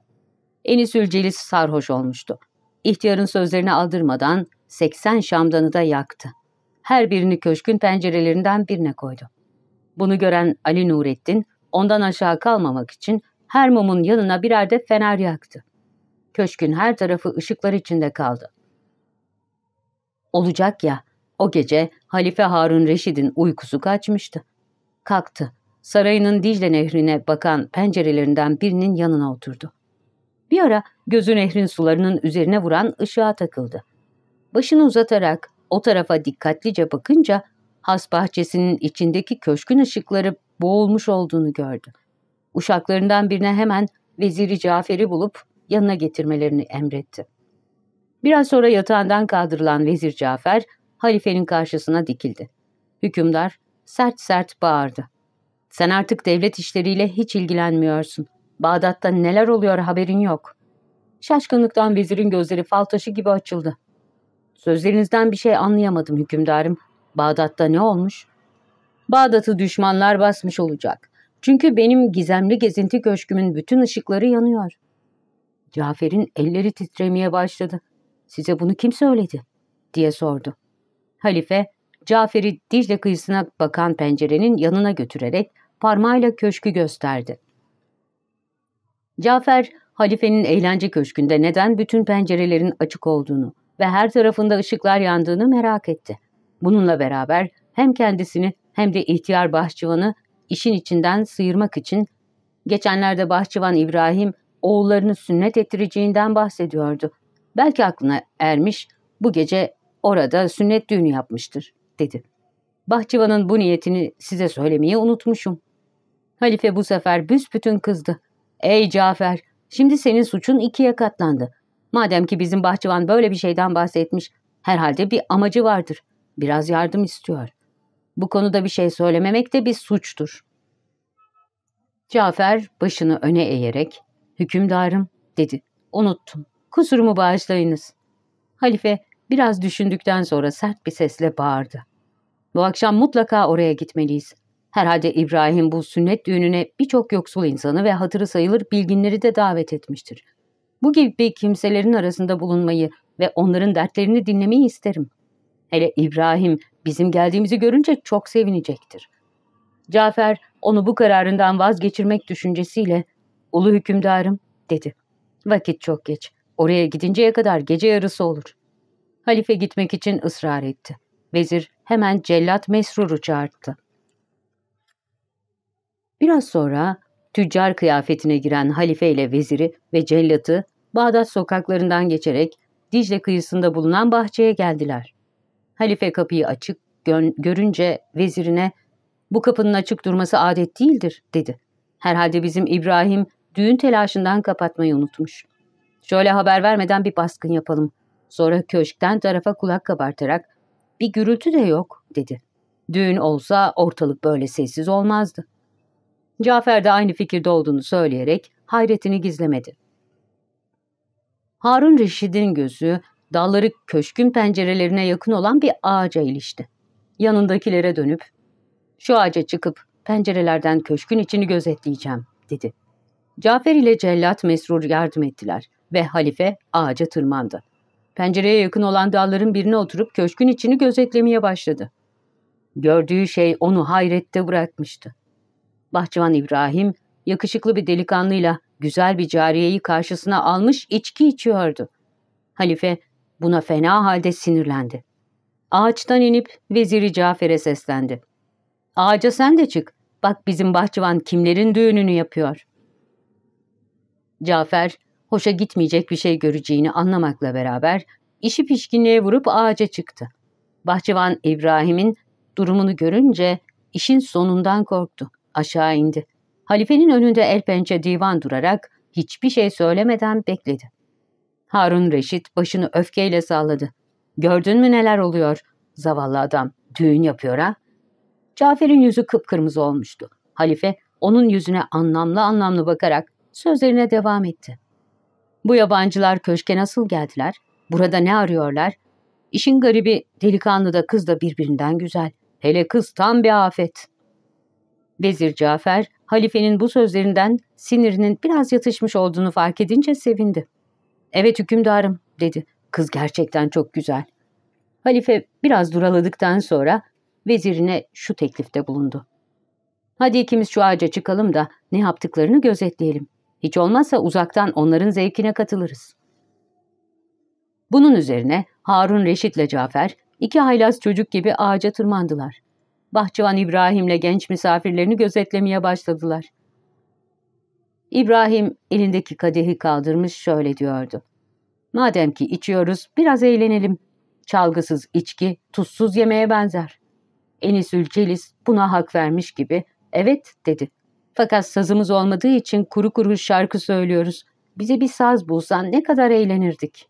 Enisül Celis sarhoş olmuştu. İhtiyarın sözlerini aldırmadan 80 şamdanı da yaktı. Her birini köşkün pencerelerinden birine koydu. Bunu gören Ali Nurettin ondan aşağı kalmamak için her mumun yanına birer de fener yaktı. Köşkün her tarafı ışıklar içinde kaldı. Olacak ya, o gece Halife Harun Reşid'in uykusu kaçmıştı. Kalktı. Sarayının Dicle nehrine bakan pencerelerinden birinin yanına oturdu. Bir ara gözü nehrin sularının üzerine vuran ışığa takıldı. Başını uzatarak o tarafa dikkatlice bakınca has bahçesinin içindeki köşkün ışıkları boğulmuş olduğunu gördü. Uşaklarından birine hemen Veziri Cafer'i bulup yanına getirmelerini emretti. Biraz sonra yatağından kaldırılan Vezir Cafer, halifenin karşısına dikildi. Hükümdar sert sert bağırdı. Sen artık devlet işleriyle hiç ilgilenmiyorsun. Bağdat'ta neler oluyor haberin yok. Şaşkınlıktan vezirin gözleri fal taşı gibi açıldı. Sözlerinizden bir şey anlayamadım hükümdarım. Bağdat'ta ne olmuş? Bağdat'ı düşmanlar basmış olacak. Çünkü benim gizemli gezinti köşkümün bütün ışıkları yanıyor. Cafer'in elleri titremeye başladı. Size bunu kim söyledi? diye sordu. Halife, Cafer'i Dicle kıyısına bakan pencerenin yanına götürerek parmağıyla köşkü gösterdi. Cafer, halifenin eğlence köşkünde neden bütün pencerelerin açık olduğunu ve her tarafında ışıklar yandığını merak etti. Bununla beraber hem kendisini hem de ihtiyar bahçıvanı işin içinden sıyırmak için geçenlerde bahçıvan İbrahim oğullarını sünnet ettireceğinden bahsediyordu. Belki aklına ermiş bu gece orada sünnet düğünü yapmıştır dedi. Bahçıvanın bu niyetini size söylemeyi unutmuşum. Halife bu sefer büsbütün kızdı. Ey Cafer, şimdi senin suçun ikiye katlandı. Madem ki bizim bahçıvan böyle bir şeyden bahsetmiş, herhalde bir amacı vardır. Biraz yardım istiyor. Bu konuda bir şey söylememek de bir suçtur. Cafer başını öne eğerek, hükümdarım dedi. Unuttum. Kusurumu bağışlayınız. Halife biraz düşündükten sonra sert bir sesle bağırdı. Bu akşam mutlaka oraya gitmeliyiz. Herhalde İbrahim bu sünnet düğününe birçok yoksul insanı ve hatırı sayılır bilginleri de davet etmiştir. Bu gibi kimselerin arasında bulunmayı ve onların dertlerini dinlemeyi isterim. Hele İbrahim bizim geldiğimizi görünce çok sevinecektir. Cafer onu bu kararından vazgeçirmek düşüncesiyle ''Ulu hükümdarım'' dedi. ''Vakit çok geç. Oraya gidinceye kadar gece yarısı olur.'' Halife gitmek için ısrar etti. Vezir hemen cellat Mesrur'u çağırdı. Biraz sonra tüccar kıyafetine giren halife ile veziri ve cellatı Bağdat sokaklarından geçerek Dicle kıyısında bulunan bahçeye geldiler. Halife kapıyı açık görünce vezirine bu kapının açık durması adet değildir dedi. Herhalde bizim İbrahim düğün telaşından kapatmayı unutmuş. Şöyle haber vermeden bir baskın yapalım. Sonra köşkten tarafa kulak kabartarak bir gürültü de yok dedi. Düğün olsa ortalık böyle sessiz olmazdı. Cafer de aynı fikirde olduğunu söyleyerek hayretini gizlemedi. Harun Reşid'in gözü dalları köşkün pencerelerine yakın olan bir ağaca ilişti. Yanındakilere dönüp şu ağaca çıkıp pencerelerden köşkün içini gözetleyeceğim dedi. Cafer ile cellat Mesrur yardım ettiler ve halife ağaca tırmandı. Pencereye yakın olan dalların birine oturup köşkün içini gözetlemeye başladı. Gördüğü şey onu hayrette bırakmıştı. Bahçıvan İbrahim yakışıklı bir delikanlıyla güzel bir cariyeyi karşısına almış içki içiyordu. Halife buna fena halde sinirlendi. Ağaçtan inip Veziri Cafer'e seslendi. Ağaca sen de çık. Bak bizim bahçıvan kimlerin düğününü yapıyor. Cafer, hoşa gitmeyecek bir şey göreceğini anlamakla beraber işi pişkinliğe vurup ağaca çıktı. Bahçıvan İbrahim'in durumunu görünce işin sonundan korktu. Aşağı indi. Halifenin önünde el pençe divan durarak hiçbir şey söylemeden bekledi. Harun Reşit başını öfkeyle salladı. Gördün mü neler oluyor? Zavallı adam düğün yapıyor ha? Cafer'in yüzü kıpkırmızı olmuştu. Halife onun yüzüne anlamlı anlamlı bakarak sözlerine devam etti. Bu yabancılar köşke nasıl geldiler? Burada ne arıyorlar? İşin garibi delikanlı da kız da birbirinden güzel. Hele kız tam bir afet. Vezir Cafer, halifenin bu sözlerinden sinirinin biraz yatışmış olduğunu fark edince sevindi. Evet hükümdarım dedi. Kız gerçekten çok güzel. Halife biraz duraladıktan sonra vezirine şu teklifte bulundu. Hadi ikimiz şu ağaca çıkalım da ne yaptıklarını gözetleyelim. Hiç olmazsa uzaktan onların zevkine katılırız.'' Bunun üzerine Harun Reşit'le Cafer iki haylaz çocuk gibi ağaca tırmandılar. Bahçıvan İbrahim'le genç misafirlerini gözetlemeye başladılar. İbrahim elindeki kadehi kaldırmış şöyle diyordu. Madem ki içiyoruz biraz eğlenelim. Çalgısız içki tuzsuz yemeğe benzer. Enisül Celis buna hak vermiş gibi evet dedi. Fakat sazımız olmadığı için kuru kuru şarkı söylüyoruz. Bize bir saz bulsan ne kadar eğlenirdik.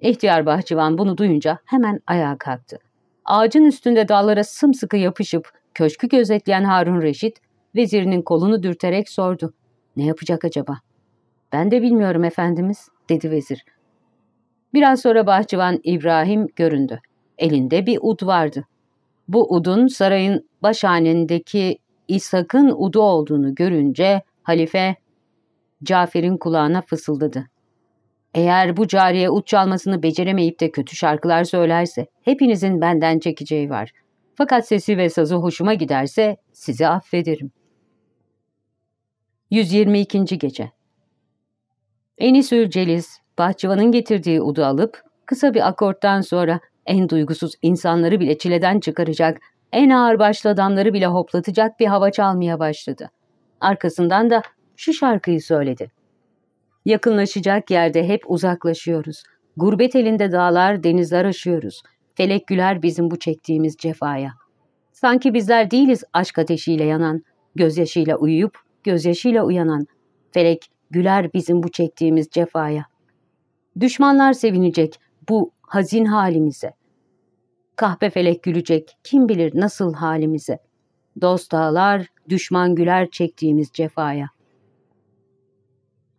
İhtiyar bahçıvan bunu duyunca hemen ayağa kalktı. Ağacın üstünde dallara sımsıkı yapışıp köşkü gözetleyen Harun Reşit, vezirinin kolunu dürterek sordu. Ne yapacak acaba? Ben de bilmiyorum efendimiz, dedi vezir. Biraz sonra bahçıvan İbrahim göründü. Elinde bir ud vardı. Bu udun sarayın başhanendeki İshak'ın udu olduğunu görünce halife Cafer'in kulağına fısıldadı. Eğer bu cariye ut çalmasını beceremeyip de kötü şarkılar söylerse hepinizin benden çekeceği var. Fakat sesi ve sazı hoşuma giderse sizi affederim. 122. Gece Enisül Celis, bahçıvanın getirdiği udu alıp kısa bir akorttan sonra en duygusuz insanları bile çileden çıkaracak, en ağır başlı adamları bile hoplatacak bir hava çalmaya başladı. Arkasından da şu şarkıyı söyledi. Yakınlaşacak yerde hep uzaklaşıyoruz. Gurbet elinde dağlar, denizler aşıyoruz. Felek güler bizim bu çektiğimiz cefaya. Sanki bizler değiliz aşk ateşiyle yanan, gözyaşıyla uyuyup gözyaşıyla uyanan. Felek güler bizim bu çektiğimiz cefaya. Düşmanlar sevinecek bu hazin halimize. Kahpe felek gülecek kim bilir nasıl halimize. Dost ağlar, düşman güler çektiğimiz cefaya.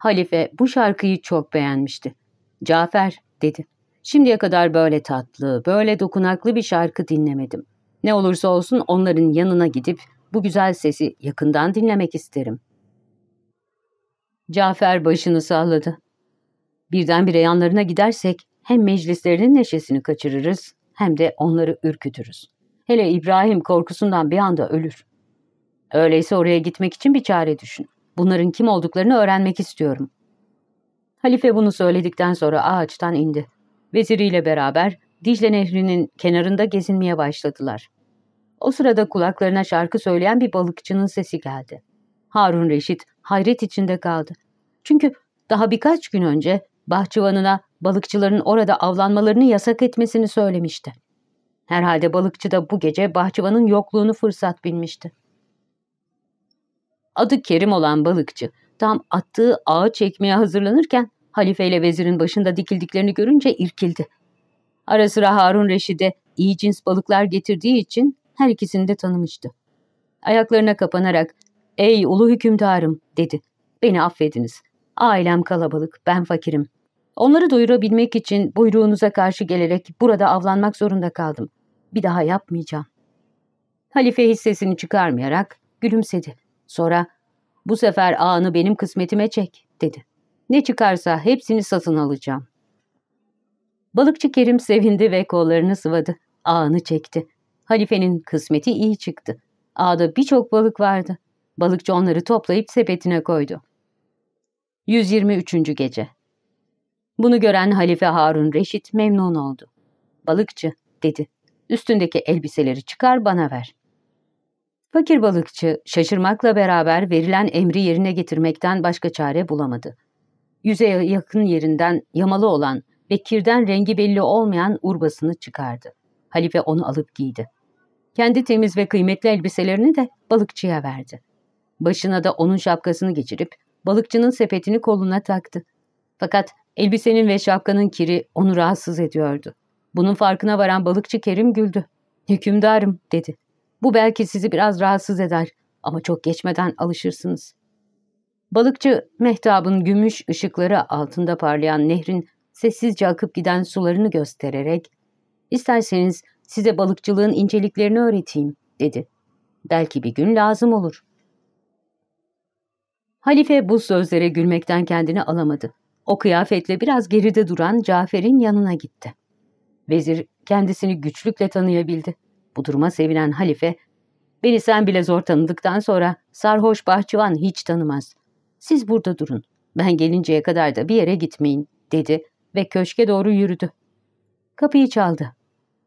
Halife bu şarkıyı çok beğenmişti. Cafer dedi. Şimdiye kadar böyle tatlı, böyle dokunaklı bir şarkı dinlemedim. Ne olursa olsun onların yanına gidip bu güzel sesi yakından dinlemek isterim. Cafer başını salladı. Birdenbire yanlarına gidersek hem meclislerinin neşesini kaçırırız hem de onları ürkütürüz. Hele İbrahim korkusundan bir anda ölür. Öyleyse oraya gitmek için bir çare düşün. Bunların kim olduklarını öğrenmek istiyorum. Halife bunu söyledikten sonra ağaçtan indi. Veziriyle beraber Dicle Nehri'nin kenarında gezinmeye başladılar. O sırada kulaklarına şarkı söyleyen bir balıkçının sesi geldi. Harun Reşit hayret içinde kaldı. Çünkü daha birkaç gün önce bahçıvanına balıkçıların orada avlanmalarını yasak etmesini söylemişti. Herhalde balıkçı da bu gece bahçıvanın yokluğunu fırsat bilmişti. Adı Kerim olan balıkçı tam attığı ağı çekmeye hazırlanırken halife ile vezirin başında dikildiklerini görünce irkildi. Ara sıra Harun Reşid'e iyi cins balıklar getirdiği için her ikisini de tanımıştı. Ayaklarına kapanarak ''Ey ulu hükümdarım'' dedi. ''Beni affediniz. Ailem kalabalık, ben fakirim. Onları doyurabilmek için buyruğunuza karşı gelerek burada avlanmak zorunda kaldım. Bir daha yapmayacağım.'' Halife hissesini çıkarmayarak gülümsedi. Sonra bu sefer ağını benim kısmetime çek dedi. Ne çıkarsa hepsini satın alacağım. Balıkçı Kerim sevindi ve kollarını sıvadı. Ağını çekti. Halifenin kısmeti iyi çıktı. Ağda birçok balık vardı. Balıkçı onları toplayıp sepetine koydu. 123. Gece Bunu gören Halife Harun Reşit memnun oldu. Balıkçı dedi. Üstündeki elbiseleri çıkar bana ver. Fakir balıkçı şaşırmakla beraber verilen emri yerine getirmekten başka çare bulamadı. Yüzeye yakın yerinden yamalı olan ve kirden rengi belli olmayan urbasını çıkardı. Halife onu alıp giydi. Kendi temiz ve kıymetli elbiselerini de balıkçıya verdi. Başına da onun şapkasını geçirip balıkçının sepetini koluna taktı. Fakat elbisenin ve şapkanın kiri onu rahatsız ediyordu. Bunun farkına varan balıkçı Kerim güldü. Hükümdarım dedi. Bu belki sizi biraz rahatsız eder ama çok geçmeden alışırsınız. Balıkçı mehtabın gümüş ışıkları altında parlayan nehrin sessizce akıp giden sularını göstererek ''İsterseniz size balıkçılığın inceliklerini öğreteyim.'' dedi. ''Belki bir gün lazım olur.'' Halife bu sözlere gülmekten kendini alamadı. O kıyafetle biraz geride duran Cafer'in yanına gitti. Vezir kendisini güçlükle tanıyabildi. Bu duruma sevinen halife, ''Beni sen bile zor tanıdıktan sonra sarhoş bahçıvan hiç tanımaz. Siz burada durun. Ben gelinceye kadar da bir yere gitmeyin.'' dedi ve köşke doğru yürüdü. Kapıyı çaldı.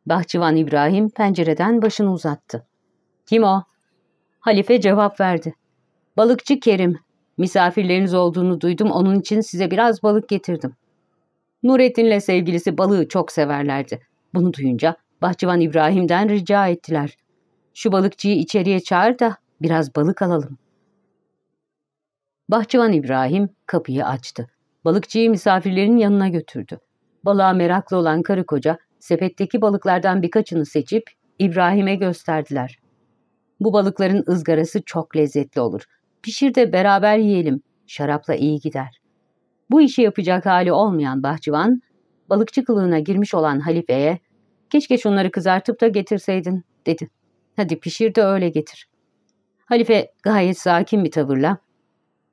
Bahçıvan İbrahim pencereden başını uzattı. Kim o? Halife cevap verdi. Balıkçı Kerim. Misafirleriniz olduğunu duydum. Onun için size biraz balık getirdim. Nurettin'le sevgilisi balığı çok severlerdi. Bunu duyunca Bahçıvan İbrahim'den rica ettiler. Şu balıkçıyı içeriye çağır da biraz balık alalım. Bahçıvan İbrahim kapıyı açtı. Balıkçıyı misafirlerin yanına götürdü. Balığa meraklı olan karı koca sepetteki balıklardan birkaçını seçip İbrahim'e gösterdiler. Bu balıkların ızgarası çok lezzetli olur. Pişir de beraber yiyelim. Şarapla iyi gider. Bu işi yapacak hali olmayan bahçıvan, balıkçı kılığına girmiş olan halifeye, keşke şunları kızartıp da getirseydin, dedi. Hadi pişir de öyle getir. Halife gayet sakin bir tavırla,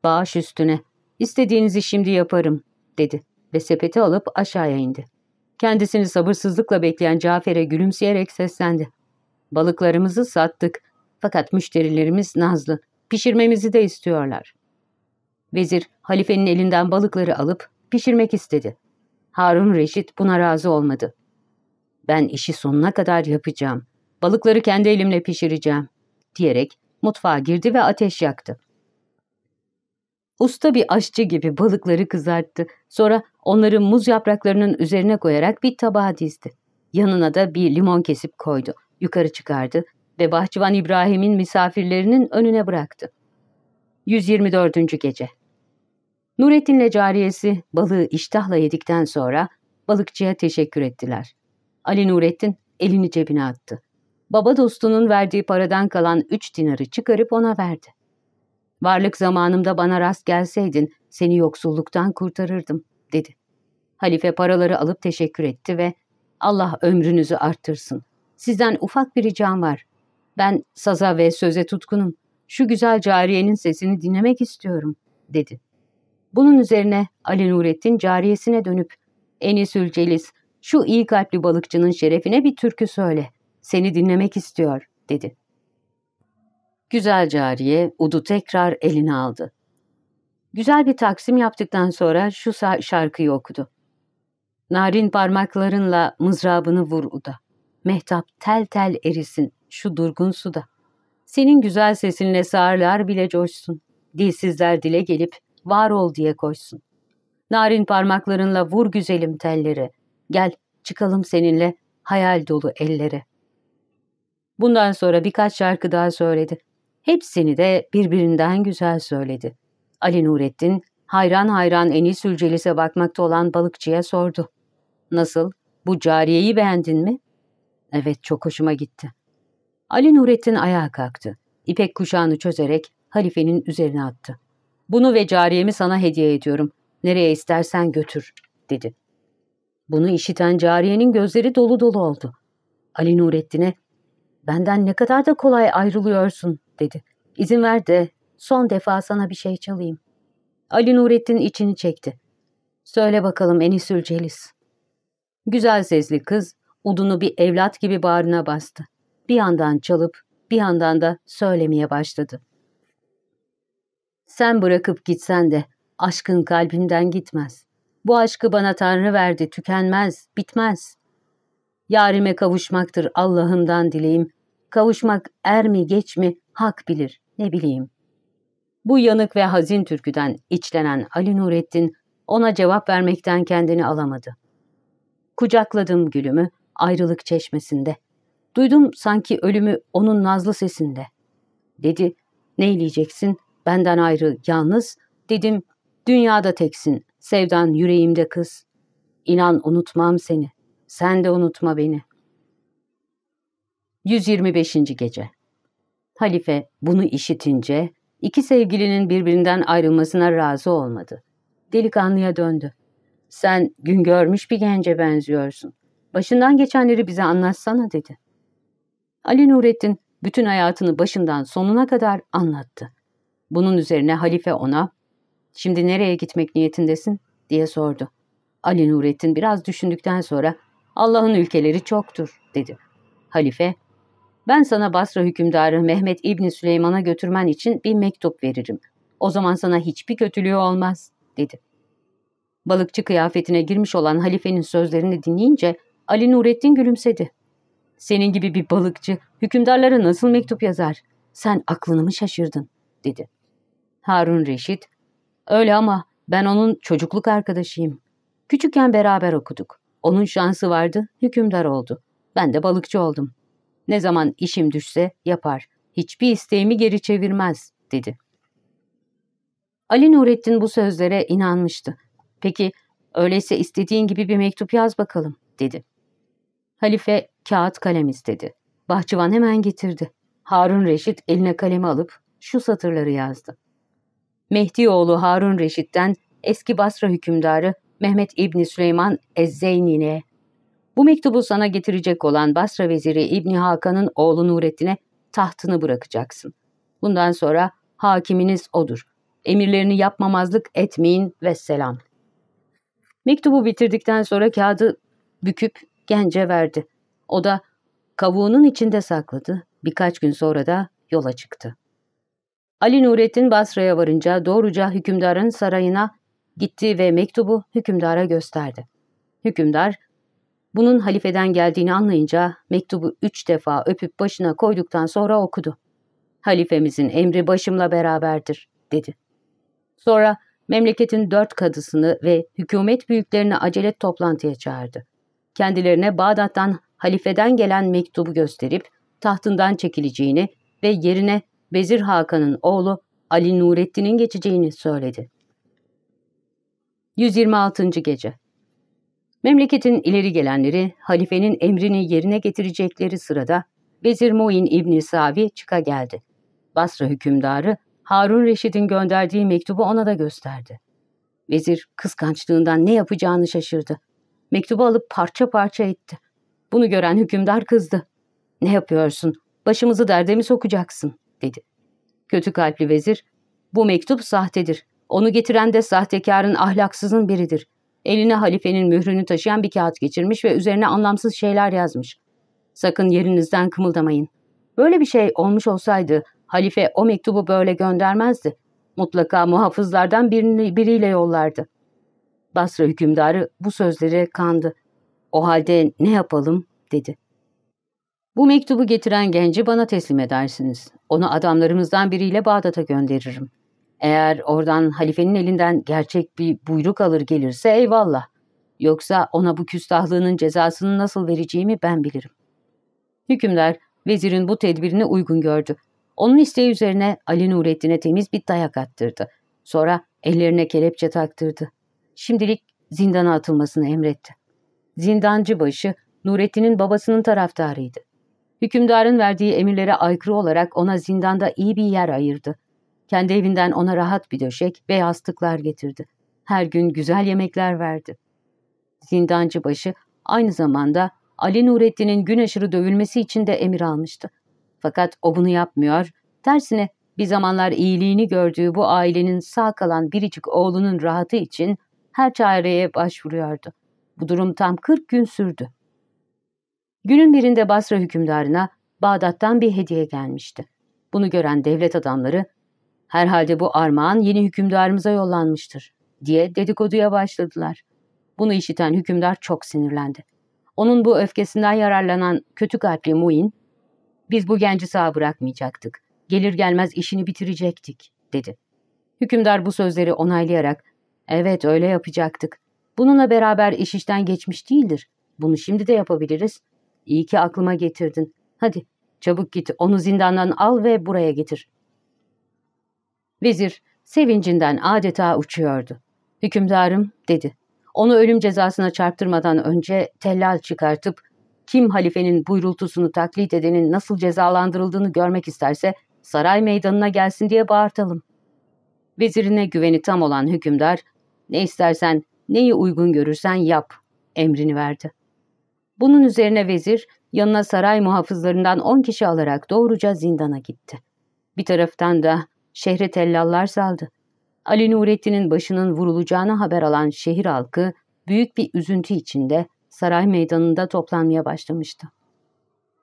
bağış üstüne, istediğinizi şimdi yaparım, dedi ve sepeti alıp aşağıya indi. Kendisini sabırsızlıkla bekleyen Cafer'e gülümseyerek seslendi. Balıklarımızı sattık fakat müşterilerimiz nazlı, pişirmemizi de istiyorlar. Vezir halifenin elinden balıkları alıp pişirmek istedi. Harun Reşit buna razı olmadı. Ben işi sonuna kadar yapacağım. Balıkları kendi elimle pişireceğim diyerek mutfağa girdi ve ateş yaktı. Usta bir aşçı gibi balıkları kızarttı. Sonra onları muz yapraklarının üzerine koyarak bir tabağa dizdi. Yanına da bir limon kesip koydu. Yukarı çıkardı ve Bahçıvan İbrahim'in misafirlerinin önüne bıraktı. 124. Gece Nurettin'le cariyesi balığı iştahla yedikten sonra balıkçıya teşekkür ettiler. Ali Nurettin elini cebine attı. Baba dostunun verdiği paradan kalan üç dinarı çıkarıp ona verdi. Varlık zamanımda bana rast gelseydin seni yoksulluktan kurtarırdım, dedi. Halife paraları alıp teşekkür etti ve Allah ömrünüzü arttırsın. Sizden ufak bir ricam var. Ben saza ve söze tutkunum. Şu güzel cariyenin sesini dinlemek istiyorum, dedi. Bunun üzerine Ali Nurettin cariyesine dönüp, Enisül Celis, şu iyi kalpli balıkçının şerefine bir türkü söyle. Seni dinlemek istiyor, dedi. Güzel cariye udu tekrar eline aldı. Güzel bir taksim yaptıktan sonra şu şarkıyı okudu. Narin parmaklarınla mızrabını vur uda. Mehtap tel tel erisin şu durgun suda. Senin güzel sesinle sağırlar bile coşsun. Dilsizler dile gelip var ol diye koşsun. Narin parmaklarınla vur güzelim telleri. Gel çıkalım seninle hayal dolu ellere. Bundan sonra birkaç şarkı daha söyledi. Hepsini de birbirinden güzel söyledi. Ali Nurettin hayran hayran Enis Ülcelis'e bakmakta olan balıkçıya sordu. Nasıl? Bu cariyeyi beğendin mi? Evet çok hoşuma gitti. Ali Nurettin ayağa kalktı. İpek kuşağını çözerek halifenin üzerine attı. Bunu ve cariyemi sana hediye ediyorum. Nereye istersen götür, dedi. Bunu işiten cariyenin gözleri dolu dolu oldu. Ali Nurettin'e, benden ne kadar da kolay ayrılıyorsun, dedi. İzin ver de son defa sana bir şey çalayım. Ali Nurettin içini çekti. Söyle bakalım Enisül Celis. Güzel sesli kız udunu bir evlat gibi bağrına bastı. Bir yandan çalıp bir yandan da söylemeye başladı. Sen bırakıp gitsen de aşkın kalbimden gitmez. Bu aşkı bana Tanrı verdi, tükenmez, bitmez. Yarime kavuşmaktır Allah'ımdan dileğim. Kavuşmak er mi geç mi hak bilir, ne bileyim. Bu yanık ve hazin türküden içlenen Ali Nurettin ona cevap vermekten kendini alamadı. Kucakladım gülümü ayrılık çeşmesinde. Duydum sanki ölümü onun nazlı sesinde. Dedi, neyleyeceksin, benden ayrı, yalnız. Dedim, dünyada teksin, sevdan yüreğimde kız. İnan unutmam seni, sen de unutma beni. 125. Gece Halife bunu işitince iki sevgilinin birbirinden ayrılmasına razı olmadı. Delikanlıya döndü. Sen gün görmüş bir gence benziyorsun. Başından geçenleri bize anlatsana dedi. Ali Nurettin bütün hayatını başından sonuna kadar anlattı. Bunun üzerine halife ona, ''Şimdi nereye gitmek niyetindesin?'' diye sordu. Ali Nurettin biraz düşündükten sonra, ''Allah'ın ülkeleri çoktur.'' dedi. Halife, ''Ben sana Basra hükümdarı Mehmet İbni Süleyman'a götürmen için bir mektup veririm. O zaman sana hiçbir kötülüğü olmaz.'' dedi. Balıkçı kıyafetine girmiş olan halifenin sözlerini dinleyince Ali Nurettin gülümsedi. Senin gibi bir balıkçı hükümdarlara nasıl mektup yazar? Sen aklını mı şaşırdın? dedi. Harun Reşit, öyle ama ben onun çocukluk arkadaşıyım. Küçükken beraber okuduk. Onun şansı vardı, hükümdar oldu. Ben de balıkçı oldum. Ne zaman işim düşse yapar. Hiçbir isteğimi geri çevirmez, dedi. Ali Nurettin bu sözlere inanmıştı. Peki, öyleyse istediğin gibi bir mektup yaz bakalım, dedi. Halife kağıt kalem istedi. Bahçıvan hemen getirdi. Harun Reşit eline kalemi alıp şu satırları yazdı. Mehdi oğlu Harun Reşit'ten eski Basra hükümdarı Mehmet İbni Süleyman Ezzeyni'ne bu mektubu sana getirecek olan Basra veziri İbni Hakan'ın oğlu Nurettin'e tahtını bırakacaksın. Bundan sonra hakiminiz odur. Emirlerini yapmamazlık etmeyin ve selam. Mektubu bitirdikten sonra kağıdı büküp gence verdi. O da kavuğunun içinde sakladı. Birkaç gün sonra da yola çıktı. Ali Nurettin Basra'ya varınca doğruca hükümdarın sarayına gitti ve mektubu hükümdara gösterdi. Hükümdar, bunun halifeden geldiğini anlayınca mektubu üç defa öpüp başına koyduktan sonra okudu. Halifemizin emri başımla beraberdir, dedi. Sonra memleketin dört kadısını ve hükümet büyüklerini acele toplantıya çağırdı. Kendilerine Bağdat'tan halifeden gelen mektubu gösterip tahtından çekileceğini ve yerine Vezir Hakan'ın oğlu Ali Nurettin'in geçeceğini söyledi. 126. Gece Memleketin ileri gelenleri halifenin emrini yerine getirecekleri sırada Vezir Muin İbni Savi çıka geldi. Basra hükümdarı Harun Reşit'in gönderdiği mektubu ona da gösterdi. Vezir kıskançlığından ne yapacağını şaşırdı. Mektubu alıp parça parça etti. Bunu gören hükümdar kızdı. Ne yapıyorsun? Başımızı derde mi sokacaksın? Dedi. Kötü kalpli vezir, bu mektup sahtedir. Onu getiren de sahtekarın ahlaksızın biridir. Eline halifenin mührünü taşıyan bir kağıt geçirmiş ve üzerine anlamsız şeyler yazmış. Sakın yerinizden kımıldamayın. Böyle bir şey olmuş olsaydı halife o mektubu böyle göndermezdi. Mutlaka muhafızlardan birini, biriyle yollardı. Basra hükümdarı bu sözleri kandı. O halde ne yapalım dedi. Bu mektubu getiren genci bana teslim edersiniz. Onu adamlarımızdan biriyle Bağdat'a gönderirim. Eğer oradan halifenin elinden gerçek bir buyruk alır gelirse eyvallah. Yoksa ona bu küstahlığının cezasını nasıl vereceğimi ben bilirim. Hükümdar, vezirin bu tedbirini uygun gördü. Onun isteği üzerine Ali Nurettin'e temiz bir dayak attırdı. Sonra ellerine kelepçe taktırdı. Şimdilik zindana atılmasını emretti. Zindancı başı Nurettin'in babasının taraftarıydı. Hükümdarın verdiği emirlere aykırı olarak ona zindanda iyi bir yer ayırdı. Kendi evinden ona rahat bir döşek ve yastıklar getirdi. Her gün güzel yemekler verdi. Zindancı başı aynı zamanda Ali Nurettin'in gün aşırı dövülmesi için de emir almıştı. Fakat o bunu yapmıyor, tersine bir zamanlar iyiliğini gördüğü bu ailenin sağ kalan biricik oğlunun rahatı için her çareye başvuruyordu. Bu durum tam 40 gün sürdü. Günün birinde Basra hükümdarına Bağdat'tan bir hediye gelmişti. Bunu gören devlet adamları, herhalde bu armağan yeni hükümdarımıza yollanmıştır diye dedikoduya başladılar. Bunu işiten hükümdar çok sinirlendi. Onun bu öfkesinden yararlanan kötü kalpli Muin, biz bu genci sağ bırakmayacaktık. Gelir gelmez işini bitirecektik, dedi. Hükümdar bu sözleri onaylayarak, evet öyle yapacaktık. Bununla beraber iş işten geçmiş değildir. Bunu şimdi de yapabiliriz. İyi ki aklıma getirdin. Hadi çabuk git onu zindandan al ve buraya getir. Vezir sevincinden adeta uçuyordu. Hükümdarım dedi. Onu ölüm cezasına çarptırmadan önce tellal çıkartıp kim halifenin buyrultusunu taklit edenin nasıl cezalandırıldığını görmek isterse saray meydanına gelsin diye bağırtalım. Vezirine güveni tam olan hükümdar, ne istersen, neyi uygun görürsen yap, emrini verdi. Bunun üzerine vezir, yanına saray muhafızlarından on kişi alarak doğruca zindana gitti. Bir taraftan da şehre tellallar saldı. Ali Nurettin'in başının vurulacağını haber alan şehir halkı, büyük bir üzüntü içinde saray meydanında toplanmaya başlamıştı.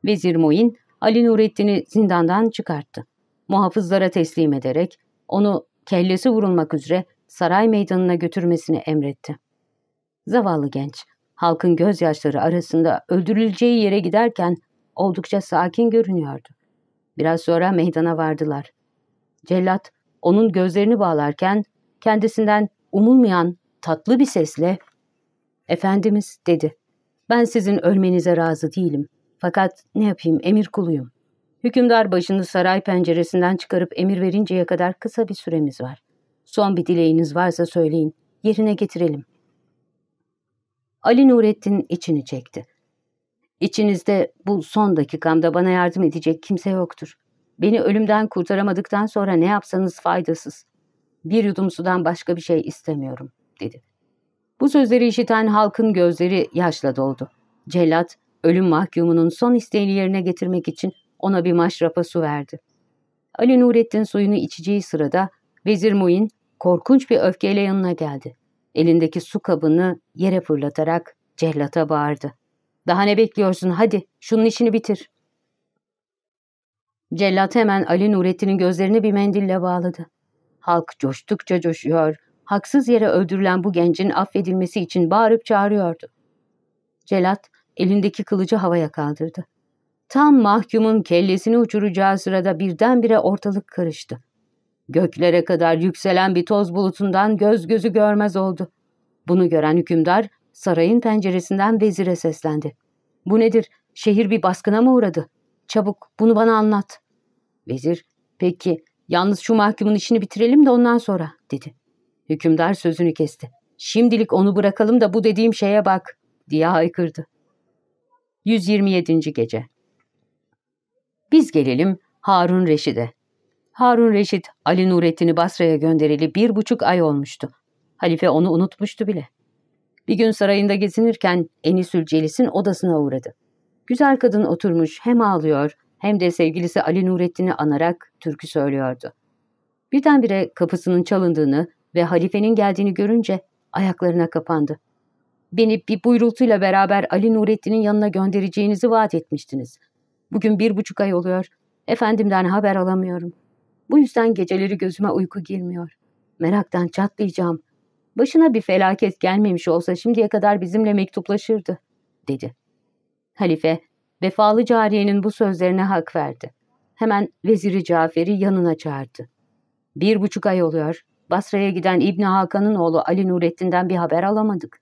Vezir Muin, Ali Nurettin'i zindandan çıkarttı. Muhafızlara teslim ederek onu kellesi vurulmak üzere saray meydanına götürmesini emretti. Zavallı genç, halkın gözyaşları arasında öldürüleceği yere giderken oldukça sakin görünüyordu. Biraz sonra meydana vardılar. Cellat, onun gözlerini bağlarken kendisinden umulmayan tatlı bir sesle ''Efendimiz'' dedi. ''Ben sizin ölmenize razı değilim. Fakat ne yapayım emir kuluyum. Hükümdar başını saray penceresinden çıkarıp emir verinceye kadar kısa bir süremiz var. Son bir dileğiniz varsa söyleyin, yerine getirelim.'' Ali Nurettin içini çekti. İçinizde bu son dakikamda bana yardım edecek kimse yoktur. Beni ölümden kurtaramadıktan sonra ne yapsanız faydasız. Bir yudum sudan başka bir şey istemiyorum, dedi. Bu sözleri işiten halkın gözleri yaşla doldu. Cellat, ölüm mahkumunun son isteğini yerine getirmek için ona bir maşrapa su verdi. Ali Nurettin suyunu içeceği sırada Vezir Muin korkunç bir öfkeyle yanına geldi. Elindeki su kabını yere fırlatarak cellata bağırdı. Daha ne bekliyorsun hadi şunun işini bitir. Cellat hemen Ali Nurettin'in gözlerini bir mendille bağladı. Halk coştukça coşuyor, haksız yere öldürülen bu gencin affedilmesi için bağırıp çağırıyordu. Celat elindeki kılıcı havaya kaldırdı. Tam mahkumun kellesini uçuracağı sırada birdenbire ortalık karıştı. Göklere kadar yükselen bir toz bulutundan göz gözü görmez oldu. Bunu gören hükümdar sarayın penceresinden vezire seslendi. Bu nedir? Şehir bir baskına mı uğradı? Çabuk bunu bana anlat. Vezir, peki yalnız şu mahkumun işini bitirelim de ondan sonra dedi. Hükümdar sözünü kesti. Şimdilik onu bırakalım da bu dediğim şeye bak diye haykırdı. 127. Gece Biz gelelim Harun Reşid'e. Harun Reşit, Ali Nurettin'i Basra'ya göndereli bir buçuk ay olmuştu. Halife onu unutmuştu bile. Bir gün sarayında gezinirken Enisül Celis'in odasına uğradı. Güzel kadın oturmuş hem ağlıyor hem de sevgilisi Ali Nurettin'i anarak türkü söylüyordu. Birdenbire kapısının çalındığını ve halifenin geldiğini görünce ayaklarına kapandı. Beni bir buyrultuyla beraber Ali Nurettin'in yanına göndereceğinizi vaat etmiştiniz. Bugün bir buçuk ay oluyor. Efendimden haber alamıyorum. Bu yüzden geceleri gözüme uyku girmiyor. Meraktan çatlayacağım. Başına bir felaket gelmemiş olsa şimdiye kadar bizimle mektuplaşırdı, dedi. Halife, vefalı cariyenin bu sözlerine hak verdi. Hemen Veziri Cafer'i yanına çağırdı. Bir buçuk ay oluyor. Basra'ya giden İbni Hakan'ın oğlu Ali Nurettin'den bir haber alamadık.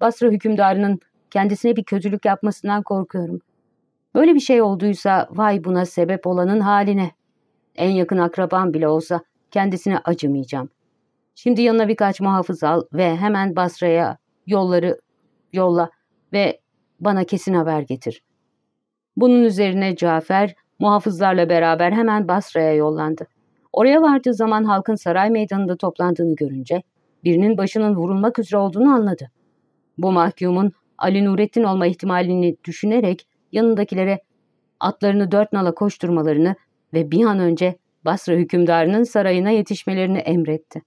Basra hükümdarının kendisine bir kötülük yapmasından korkuyorum. Böyle bir şey olduysa vay buna sebep olanın haline. En yakın akrabam bile olsa kendisine acımayacağım. Şimdi yanına birkaç muhafız al ve hemen Basra'ya yolları yolla ve bana kesin haber getir. Bunun üzerine Cafer muhafızlarla beraber hemen Basra'ya yollandı. Oraya vardığı zaman halkın saray meydanında toplandığını görünce birinin başının vurulmak üzere olduğunu anladı. Bu mahkumun Ali Nurettin olma ihtimalini düşünerek yanındakilere atlarını dört nala koşturmalarını ve bir an önce Basra hükümdarının sarayına yetişmelerini emretti.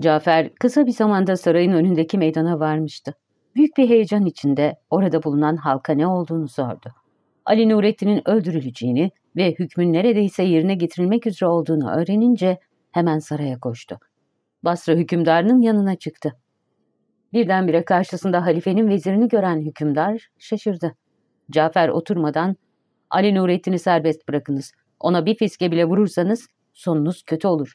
Cafer kısa bir zamanda sarayın önündeki meydana varmıştı. Büyük bir heyecan içinde orada bulunan halka ne olduğunu sordu. Ali Nurettin'in öldürüleceğini ve hükmün neredeyse yerine getirilmek üzere olduğunu öğrenince hemen saraya koştu. Basra hükümdarının yanına çıktı. Birdenbire karşısında halifenin vezirini gören hükümdar şaşırdı. Cafer oturmadan Ali Nurettin'i serbest bırakınız. Ona bir fiske bile vurursanız sonunuz kötü olur.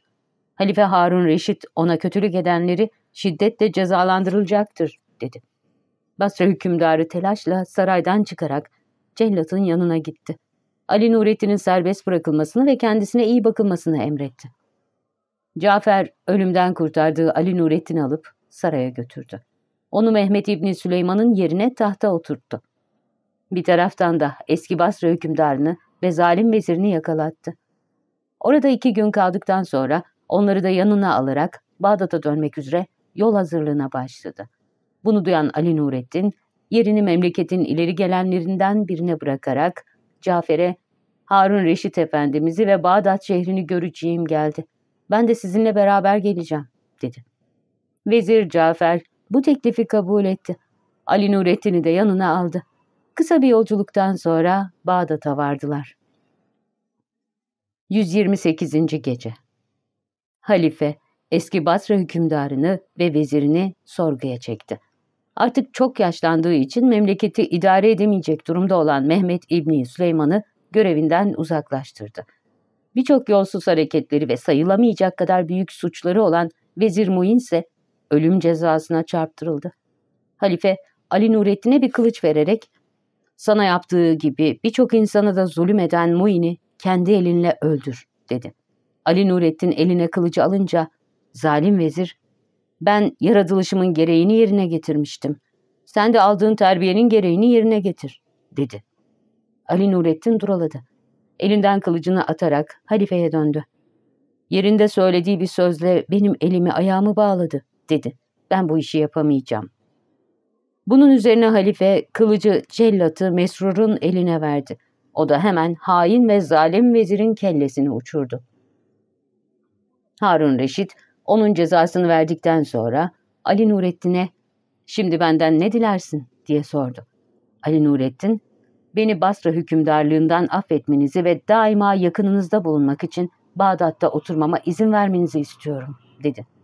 Halife Harun Reşit ona kötülük edenleri şiddetle cezalandırılacaktır, dedi. Basra hükümdarı telaşla saraydan çıkarak cellatın yanına gitti. Ali Nurettin'in serbest bırakılmasını ve kendisine iyi bakılmasını emretti. Cafer ölümden kurtardığı Ali Nurettin'i alıp saraya götürdü. Onu Mehmet İbni Süleyman'ın yerine tahta oturttu. Bir taraftan da eski Basra hükümdarını ve zalim vezirini yakalattı. Orada iki gün kaldıktan sonra onları da yanına alarak Bağdat'a dönmek üzere yol hazırlığına başladı. Bunu duyan Ali Nurettin, yerini memleketin ileri gelenlerinden birine bırakarak Cafer'e Harun Reşit Efendimiz'i ve Bağdat şehrini göreceğim geldi. Ben de sizinle beraber geleceğim, dedi. Vezir Cafer bu teklifi kabul etti. Ali Nurettin'i de yanına aldı. Kısa bir yolculuktan sonra Bağdat'a vardılar. 128. Gece Halife, eski Basra hükümdarını ve vezirini sorguya çekti. Artık çok yaşlandığı için memleketi idare edemeyecek durumda olan Mehmet İbni Süleyman'ı görevinden uzaklaştırdı. Birçok yolsuz hareketleri ve sayılamayacak kadar büyük suçları olan Vezir Muin ise ölüm cezasına çarptırıldı. Halife Ali Nurettin'e bir kılıç vererek sana yaptığı gibi birçok insana da zulüm eden Muin'i kendi elinle öldür dedi. Ali Nurettin eline kılıcı alınca zalim vezir ben yaratılışımın gereğini yerine getirmiştim. Sen de aldığın terbiyenin gereğini yerine getir dedi. Ali Nurettin duraladı. Elinden kılıcını atarak halifeye döndü. Yerinde söylediği bir sözle benim elimi ayağımı bağladı dedi. Ben bu işi yapamayacağım. Bunun üzerine halife kılıcı cellatı Mesrur'un eline verdi. O da hemen hain ve zalim vezirin kellesini uçurdu. Harun Reşit onun cezasını verdikten sonra Ali Nurettin'e ''Şimdi benden ne dilersin?'' diye sordu. Ali Nurettin, ''Beni Basra hükümdarlığından affetmenizi ve daima yakınınızda bulunmak için Bağdat'ta oturmama izin vermenizi istiyorum.'' dedi.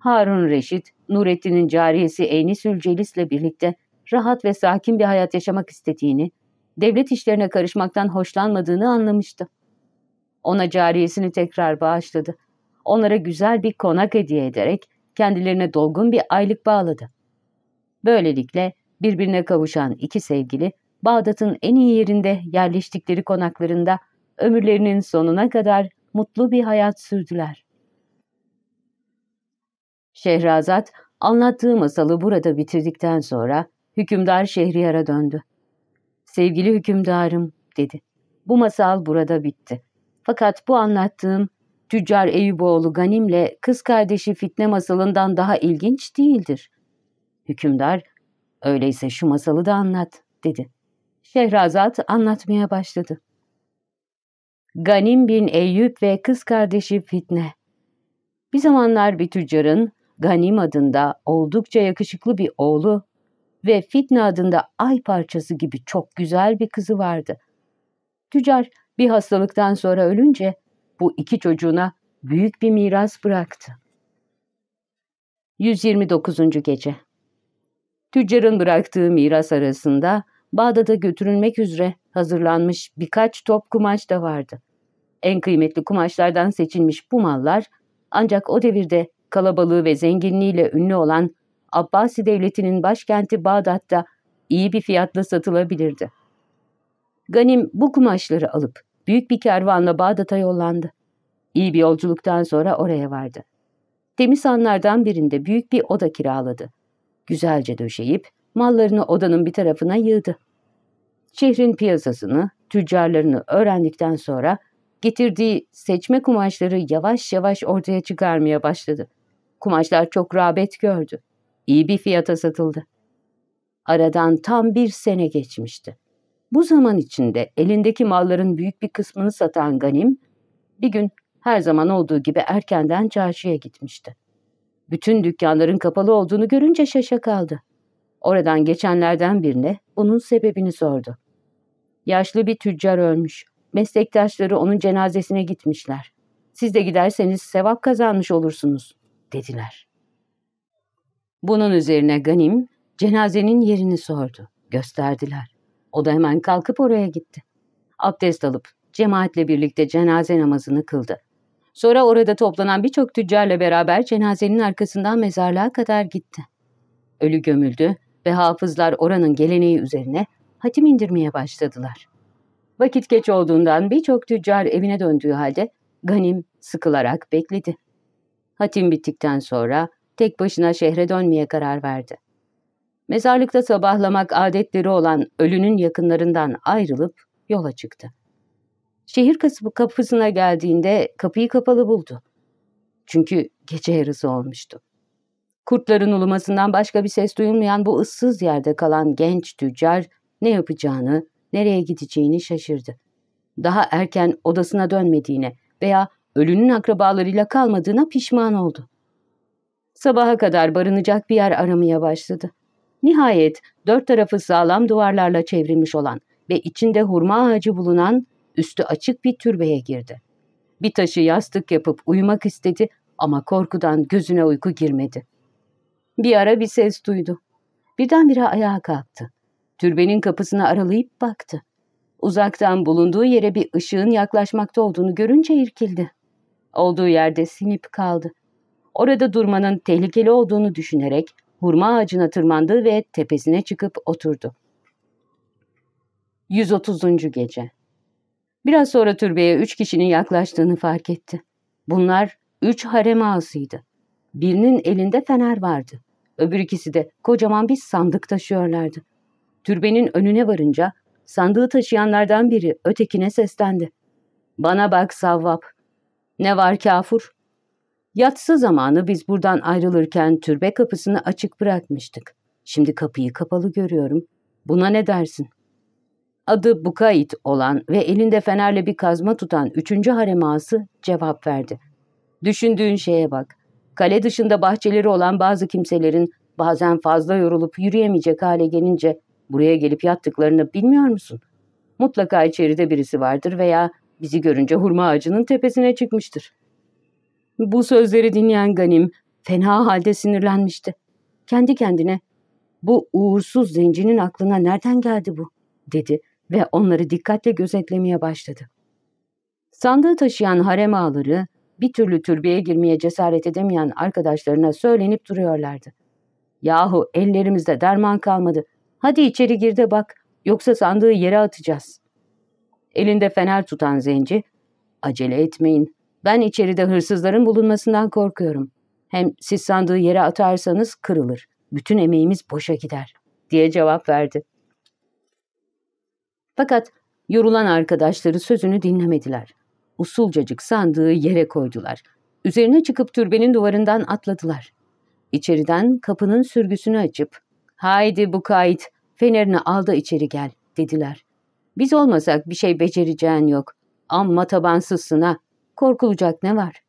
Harun Reşit, Nurettin'in cariyesi Eynisül Celis'le birlikte rahat ve sakin bir hayat yaşamak istediğini, devlet işlerine karışmaktan hoşlanmadığını anlamıştı. Ona cariyesini tekrar bağışladı. Onlara güzel bir konak hediye ederek kendilerine dolgun bir aylık bağladı. Böylelikle birbirine kavuşan iki sevgili, Bağdat'ın en iyi yerinde yerleştikleri konaklarında ömürlerinin sonuna kadar mutlu bir hayat sürdüler. Şehrazat anlattığı masalı burada bitirdikten sonra hükümdar Şehriyar'a döndü. Sevgili hükümdarım dedi. Bu masal burada bitti. Fakat bu anlattığım Tüccar Eyüboğlu Ganim'le kız kardeşi Fitne masalından daha ilginç değildir. Hükümdar, öyleyse şu masalı da anlat dedi. Şehrazat anlatmaya başladı. Ganim bin Eyüp ve kız kardeşi Fitne. Bir zamanlar bir tüccarın Ganim adında oldukça yakışıklı bir oğlu ve Fitne adında ay parçası gibi çok güzel bir kızı vardı. Tüccar bir hastalıktan sonra ölünce bu iki çocuğuna büyük bir miras bıraktı. 129. Gece Tüccarın bıraktığı miras arasında Bağdat'a götürülmek üzere hazırlanmış birkaç top kumaş da vardı. En kıymetli kumaşlardan seçilmiş bu mallar ancak o devirde kalabalığı ve zenginliğiyle ünlü olan Abbasi Devleti'nin başkenti Bağdat'ta iyi bir fiyatla satılabilirdi. Ganim bu kumaşları alıp büyük bir kervanla Bağdat'a yollandı. İyi bir yolculuktan sonra oraya vardı. Temiz anlardan birinde büyük bir oda kiraladı. Güzelce döşeyip mallarını odanın bir tarafına yığdı. Şehrin piyasasını, tüccarlarını öğrendikten sonra getirdiği seçme kumaşları yavaş yavaş ortaya çıkarmaya başladı. Kumaşlar çok rağbet gördü. İyi bir fiyata satıldı. Aradan tam bir sene geçmişti. Bu zaman içinde elindeki malların büyük bir kısmını satan Ganim, bir gün her zaman olduğu gibi erkenden çarşıya gitmişti. Bütün dükkanların kapalı olduğunu görünce şaşa kaldı. Oradan geçenlerden birine bunun sebebini sordu. Yaşlı bir tüccar ölmüş. Meslektaşları onun cenazesine gitmişler. Siz de giderseniz sevap kazanmış olursunuz, dediler. Bunun üzerine Ganim cenazenin yerini sordu. Gösterdiler. O da hemen kalkıp oraya gitti. Abdest alıp cemaatle birlikte cenaze namazını kıldı. Sonra orada toplanan birçok tüccarla beraber cenazenin arkasından mezarlığa kadar gitti. Ölü gömüldü ve hafızlar oranın geleneği üzerine hatim indirmeye başladılar. Vakit geç olduğundan birçok tüccar evine döndüğü halde Ganim sıkılarak bekledi. Hatim bittikten sonra tek başına şehre dönmeye karar verdi. Mezarlıkta sabahlamak adetleri olan ölünün yakınlarından ayrılıp yola çıktı. Şehir kapısına geldiğinde kapıyı kapalı buldu. Çünkü gece yarısı olmuştu. Kurtların ulumasından başka bir ses duyulmayan bu ıssız yerde kalan genç tüccar ne yapacağını, nereye gideceğini şaşırdı. Daha erken odasına dönmediğine veya ölünün akrabalarıyla kalmadığına pişman oldu. Sabaha kadar barınacak bir yer aramaya başladı. Nihayet dört tarafı sağlam duvarlarla çevrilmiş olan ve içinde hurma ağacı bulunan üstü açık bir türbeye girdi. Bir taşı yastık yapıp uyumak istedi ama korkudan gözüne uyku girmedi. Bir ara bir ses duydu. Birdenbire ayağa kalktı. Türbenin kapısını aralayıp baktı. Uzaktan bulunduğu yere bir ışığın yaklaşmakta olduğunu görünce irkildi. Olduğu yerde sinip kaldı. Orada durmanın tehlikeli olduğunu düşünerek hurma ağacına tırmandı ve tepesine çıkıp oturdu. 130. Gece Biraz sonra türbeye üç kişinin yaklaştığını fark etti. Bunlar üç harem ağasıydı. Birinin elinde fener vardı. Öbür ikisi de kocaman bir sandık taşıyorlardı. Türbenin önüne varınca sandığı taşıyanlardan biri ötekine seslendi. ''Bana bak Savvap. Ne var kafur? Yatsı zamanı biz buradan ayrılırken türbe kapısını açık bırakmıştık. Şimdi kapıyı kapalı görüyorum. Buna ne dersin?'' Adı Bukait olan ve elinde fenerle bir kazma tutan üçüncü harem ağası cevap verdi. Düşündüğün şeye bak. Kale dışında bahçeleri olan bazı kimselerin bazen fazla yorulup yürüyemeyecek hale gelince buraya gelip yattıklarını bilmiyor musun? Mutlaka içeride birisi vardır veya bizi görünce hurma ağacının tepesine çıkmıştır. Bu sözleri dinleyen Ganim fena halde sinirlenmişti. Kendi kendine bu uğursuz zencinin aklına nereden geldi bu dedi ve onları dikkatle gözetlemeye başladı. Sandığı taşıyan harem ağları bir türlü türbeye girmeye cesaret edemeyen arkadaşlarına söylenip duruyorlardı. Yahu ellerimizde derman kalmadı. Hadi içeri gir de bak yoksa sandığı yere atacağız. Elinde fener tutan zenci, acele etmeyin. Ben içeride hırsızların bulunmasından korkuyorum. Hem siz sandığı yere atarsanız kırılır. Bütün emeğimiz boşa gider diye cevap verdi. Fakat yorulan arkadaşları sözünü dinlemediler. Usulcacık sandığı yere koydular. Üzerine çıkıp türbenin duvarından atladılar. İçeriden kapının sürgüsünü açıp ''Haydi bu kayıt, fenerini al da içeri gel.'' dediler. ''Biz olmasak bir şey becereceğin yok. Amma tabansızsın ha. Korkulacak ne var?''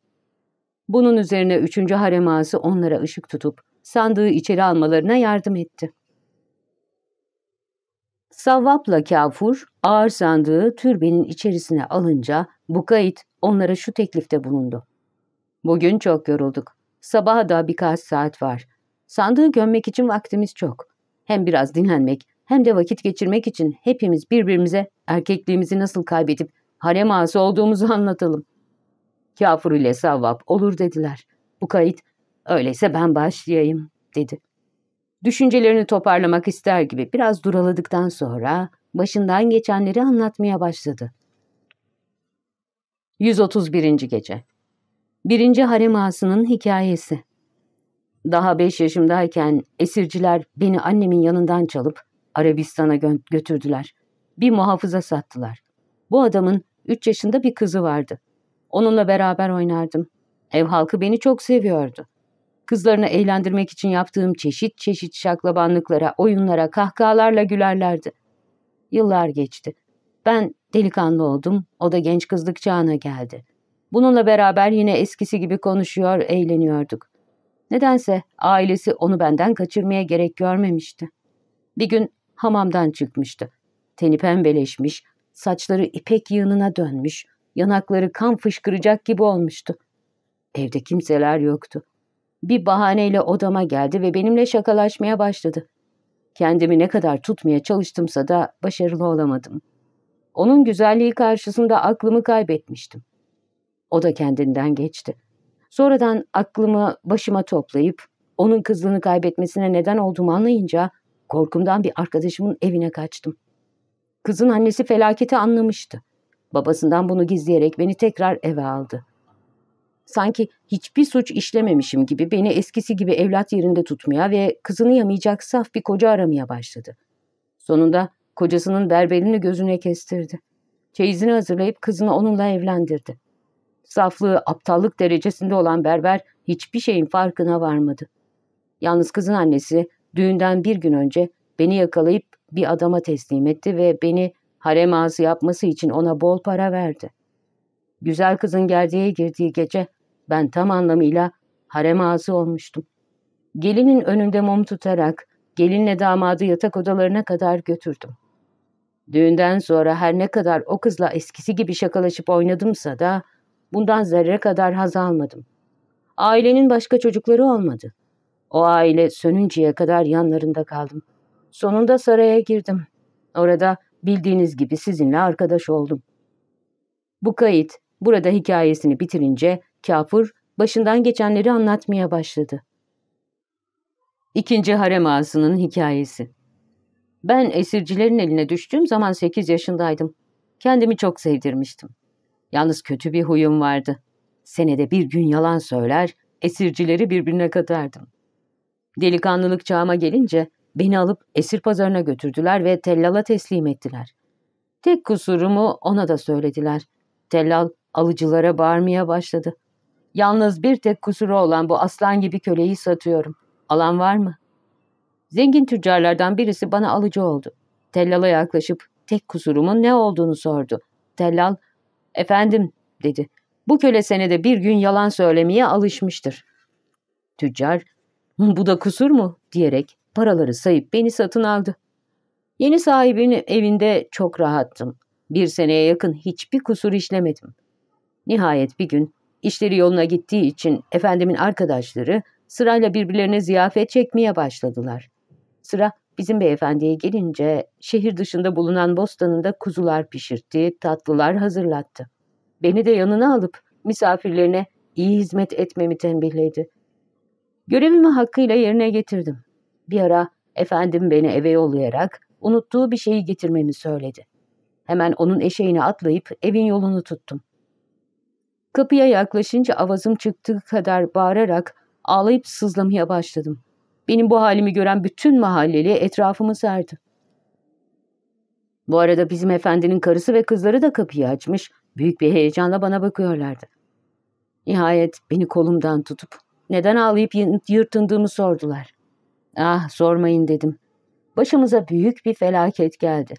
Bunun üzerine üçüncü harem ağası onlara ışık tutup sandığı içeri almalarına yardım etti. Savvapla kafur ağır sandığı türbenin içerisine alınca Bukayit onlara şu teklifte bulundu. Bugün çok yorulduk. Sabaha da birkaç saat var. Sandığı gömmek için vaktimiz çok. Hem biraz dinlenmek hem de vakit geçirmek için hepimiz birbirimize erkekliğimizi nasıl kaybedip harem ağası olduğumuzu anlatalım. Kafur ile Savvap olur dediler. Bukayit öyleyse ben başlayayım dedi. Düşüncelerini toparlamak ister gibi biraz duraladıktan sonra başından geçenleri anlatmaya başladı. 131. Gece Birinci Harem Ağası'nın hikayesi Daha beş yaşımdayken esirciler beni annemin yanından çalıp Arabistan'a gö götürdüler. Bir muhafıza sattılar. Bu adamın üç yaşında bir kızı vardı. Onunla beraber oynardım. Ev halkı beni çok seviyordu. Kızlarını eğlendirmek için yaptığım çeşit çeşit şaklabanlıklara, oyunlara, kahkahalarla gülerlerdi. Yıllar geçti. Ben delikanlı oldum, o da genç kızlık çağına geldi. Bununla beraber yine eskisi gibi konuşuyor, eğleniyorduk. Nedense ailesi onu benden kaçırmaya gerek görmemişti. Bir gün hamamdan çıkmıştı. Teni pembeleşmiş, saçları ipek yığınına dönmüş, yanakları kan fışkıracak gibi olmuştu. Evde kimseler yoktu. Bir bahaneyle odama geldi ve benimle şakalaşmaya başladı. Kendimi ne kadar tutmaya çalıştımsa da başarılı olamadım. Onun güzelliği karşısında aklımı kaybetmiştim. O da kendinden geçti. Sonradan aklımı başıma toplayıp onun kızlığını kaybetmesine neden olduğumu anlayınca korkumdan bir arkadaşımın evine kaçtım. Kızın annesi felaketi anlamıştı. Babasından bunu gizleyerek beni tekrar eve aldı. Sanki hiçbir suç işlememişim gibi beni eskisi gibi evlat yerinde tutmaya ve kızını yamayacak saf bir koca aramaya başladı. Sonunda kocasının berberini gözüne kestirdi. Çeyizini hazırlayıp kızını onunla evlendirdi. Saflığı aptallık derecesinde olan berber hiçbir şeyin farkına varmadı. Yalnız kızın annesi düğünden bir gün önce beni yakalayıp bir adama teslim etti ve beni harem ağzı yapması için ona bol para verdi. Güzel kızın gerdeğe girdiği gece ben tam anlamıyla harem ağzı olmuştum. Gelinin önünde mum tutarak gelinle damadı yatak odalarına kadar götürdüm. Düğünden sonra her ne kadar o kızla eskisi gibi şakalaşıp oynadımsa da bundan zerre kadar haz almadım. Ailenin başka çocukları olmadı. O aile sönünceye kadar yanlarında kaldım. Sonunda saraya girdim. Orada bildiğiniz gibi sizinle arkadaş oldum. Bu kayıt burada hikayesini bitirince kafur başından geçenleri anlatmaya başladı. İkinci harem ağasının hikayesi. Ben esircilerin eline düştüğüm zaman 8 yaşındaydım. Kendimi çok sevdirmiştim. Yalnız kötü bir huyum vardı. Senede bir gün yalan söyler, esircileri birbirine katardım. Delikanlılık çağıma gelince beni alıp esir pazarına götürdüler ve tellala teslim ettiler. Tek kusurumu ona da söylediler. Tellal alıcılara bağırmaya başladı. Yalnız bir tek kusuru olan bu aslan gibi köleyi satıyorum. Alan var mı? Zengin tüccarlardan birisi bana alıcı oldu. Tellal'a yaklaşıp tek kusurumun ne olduğunu sordu. Tellal, efendim dedi. Bu köle senede bir gün yalan söylemeye alışmıştır. Tüccar, bu da kusur mu diyerek paraları sayıp beni satın aldı. Yeni sahibinin evinde çok rahattım. Bir seneye yakın hiçbir kusur işlemedim. Nihayet bir gün işleri yoluna gittiği için efendimin arkadaşları sırayla birbirlerine ziyafet çekmeye başladılar. Sıra bizim beyefendiye gelince şehir dışında bulunan bostanında kuzular pişirtti, tatlılar hazırlattı. Beni de yanına alıp misafirlerine iyi hizmet etmemi tembihledi. Görevimi hakkıyla yerine getirdim. Bir ara efendim beni eve yollayarak unuttuğu bir şeyi getirmemi söyledi. Hemen onun eşeğine atlayıp evin yolunu tuttum. Kapıya yaklaşınca avazım çıktığı kadar bağırarak ağlayıp sızlamaya başladım. Benim bu halimi gören bütün mahalleli etrafımı sardı. Bu arada bizim efendinin karısı ve kızları da kapıyı açmış, büyük bir heyecanla bana bakıyorlardı. Nihayet beni kolumdan tutup neden ağlayıp yırtındığımı sordular. Ah sormayın dedim. Başımıza büyük bir felaket geldi.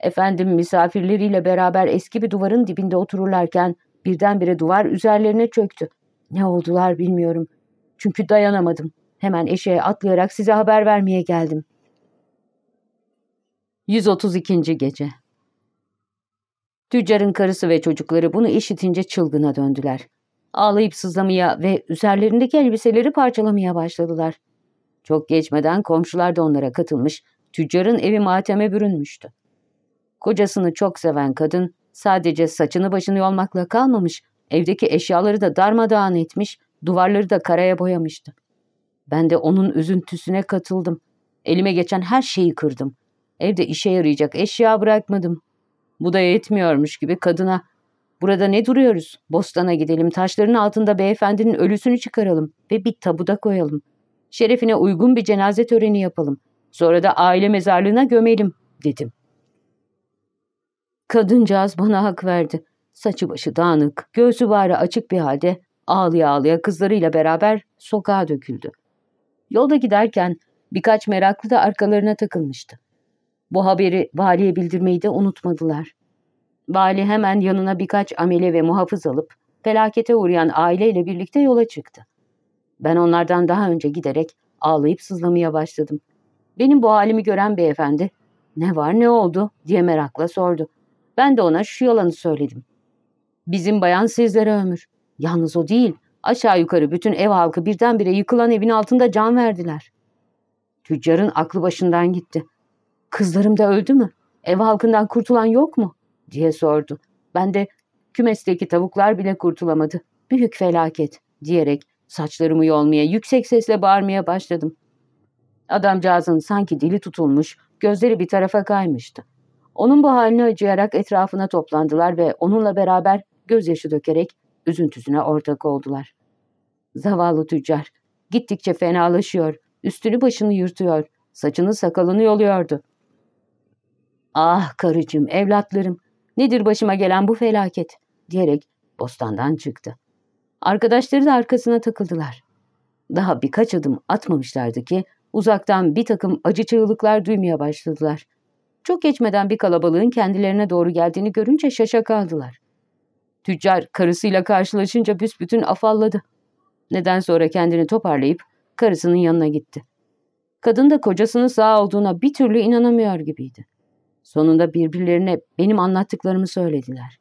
Efendim misafirleriyle beraber eski bir duvarın dibinde otururlarken birdenbire duvar üzerlerine çöktü. Ne oldular bilmiyorum. Çünkü dayanamadım. Hemen eşeğe atlayarak size haber vermeye geldim. 132. Gece Tüccarın karısı ve çocukları bunu işitince çılgına döndüler. Ağlayıp sızlamaya ve üzerlerindeki elbiseleri parçalamaya başladılar. Çok geçmeden komşular da onlara katılmış, tüccarın evi mateme bürünmüştü. Kocasını çok seven kadın sadece saçını başını yolmakla kalmamış, evdeki eşyaları da darmadağın etmiş, duvarları da karaya boyamıştı. Ben de onun üzüntüsüne katıldım. Elime geçen her şeyi kırdım. Evde işe yarayacak eşya bırakmadım. Bu da yetmiyormuş gibi kadına Burada ne duruyoruz? Bostana gidelim, taşların altında beyefendinin ölüsünü çıkaralım ve bir tabuda koyalım. Şerefine uygun bir cenaze töreni yapalım. Sonra da aile mezarlığına gömelim, dedim. Kadıncağız bana hak verdi. Saçı başı dağınık, göğsü bari açık bir halde ağlaya ağlaya kızlarıyla beraber sokağa döküldü. Yolda giderken birkaç meraklı da arkalarına takılmıştı. Bu haberi valiye bildirmeyi de unutmadılar. Vali hemen yanına birkaç amele ve muhafız alıp felakete uğrayan aileyle birlikte yola çıktı. Ben onlardan daha önce giderek ağlayıp sızlamaya başladım. Benim bu halimi gören beyefendi ne var ne oldu diye merakla sordu. Ben de ona şu yalanı söyledim. Bizim bayan sizlere ömür. Yalnız o değil. Aşağı yukarı bütün ev halkı birdenbire yıkılan evin altında can verdiler. Tüccarın aklı başından gitti. Kızlarım da öldü mü? Ev halkından kurtulan yok mu? Diye sordu. Ben de kümesteki tavuklar bile kurtulamadı. Büyük felaket diyerek saçlarımı yolmaya yüksek sesle bağırmaya başladım. Adamcağızın sanki dili tutulmuş, gözleri bir tarafa kaymıştı. Onun bu haline acıyarak etrafına toplandılar ve onunla beraber gözyaşı dökerek üzüntüsüne ortak oldular. Zavallı tüccar gittikçe fenalaşıyor, üstünü başını yırtıyor, saçını sakalını yoluyordu. Ah karıcığım, evlatlarım, nedir başıma gelen bu felaket diyerek bostandan çıktı. Arkadaşları da arkasına takıldılar. Daha birkaç adım atmamışlardı ki uzaktan bir takım acı çığlıklar duymaya başladılar. Çok geçmeden bir kalabalığın kendilerine doğru geldiğini görünce şaşa kaldılar. Tüccar karısıyla karşılaşınca büsbütün afalladı. Neden sonra kendini toparlayıp karısının yanına gitti. Kadın da kocasının sağ olduğuna bir türlü inanamıyor gibiydi. Sonunda birbirlerine benim anlattıklarımı söylediler.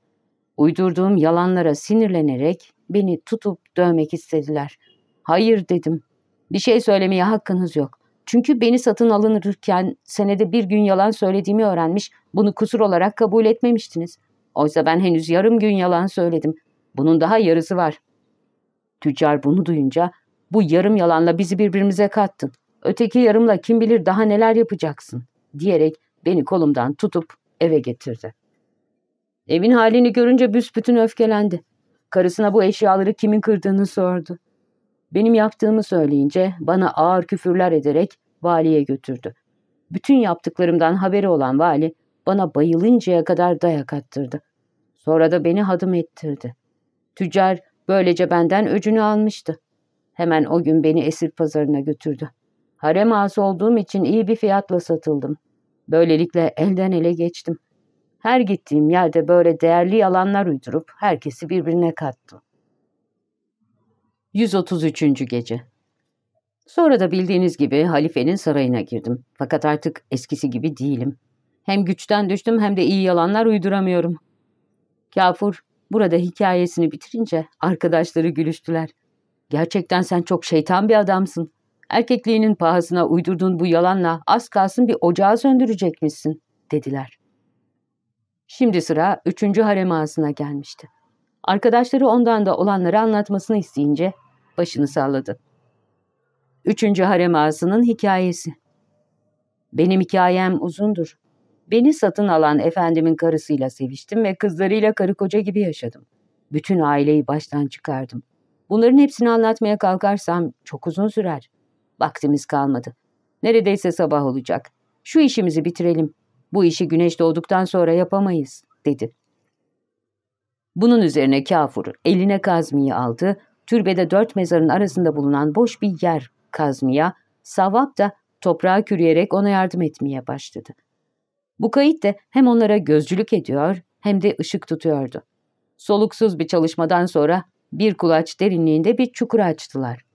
Uydurduğum yalanlara sinirlenerek beni tutup dövmek istediler. Hayır dedim. Bir şey söylemeye hakkınız yok. Çünkü beni satın alınırken senede bir gün yalan söylediğimi öğrenmiş, bunu kusur olarak kabul etmemiştiniz. Oysa ben henüz yarım gün yalan söyledim. Bunun daha yarısı var. Tüccar bunu duyunca, bu yarım yalanla bizi birbirimize kattın. Öteki yarımla kim bilir daha neler yapacaksın, diyerek beni kolumdan tutup eve getirdi. Evin halini görünce büsbütün öfkelendi. Karısına bu eşyaları kimin kırdığını sordu. Benim yaptığımı söyleyince bana ağır küfürler ederek valiye götürdü. Bütün yaptıklarımdan haberi olan vali bana bayılıncaya kadar dayak attırdı. Sonra da beni hadım ettirdi. Tüccar böylece benden öcünü almıştı. Hemen o gün beni esir pazarına götürdü. Harem ağası olduğum için iyi bir fiyatla satıldım. Böylelikle elden ele geçtim. Her gittiğim yerde böyle değerli yalanlar uydurup herkesi birbirine kattım. 133. Gece Sonra da bildiğiniz gibi halifenin sarayına girdim. Fakat artık eskisi gibi değilim. Hem güçten düştüm hem de iyi yalanlar uyduramıyorum. Kafur burada hikayesini bitirince arkadaşları gülüştüler. Gerçekten sen çok şeytan bir adamsın. Erkekliğinin pahasına uydurduğun bu yalanla az kalsın bir ocağı söndürecekmişsin, dediler. Şimdi sıra üçüncü harem ağasına gelmişti. Arkadaşları ondan da olanları anlatmasını isteyince başını salladı. Üçüncü harem ağasının hikayesi. Benim hikayem uzundur. Beni satın alan efendimin karısıyla seviştim ve kızlarıyla karı koca gibi yaşadım. Bütün aileyi baştan çıkardım. Bunların hepsini anlatmaya kalkarsam çok uzun sürer. Vaktimiz kalmadı. Neredeyse sabah olacak. Şu işimizi bitirelim. Bu işi güneş doğduktan sonra yapamayız, dedi. Bunun üzerine kafur eline kazmiyi aldı, türbede dört mezarın arasında bulunan boş bir yer kazmaya, savap da toprağa kürüyerek ona yardım etmeye başladı. Bu kayıt da hem onlara gözcülük ediyor hem de ışık tutuyordu. Soluksuz bir çalışmadan sonra bir kulaç derinliğinde bir çukur açtılar.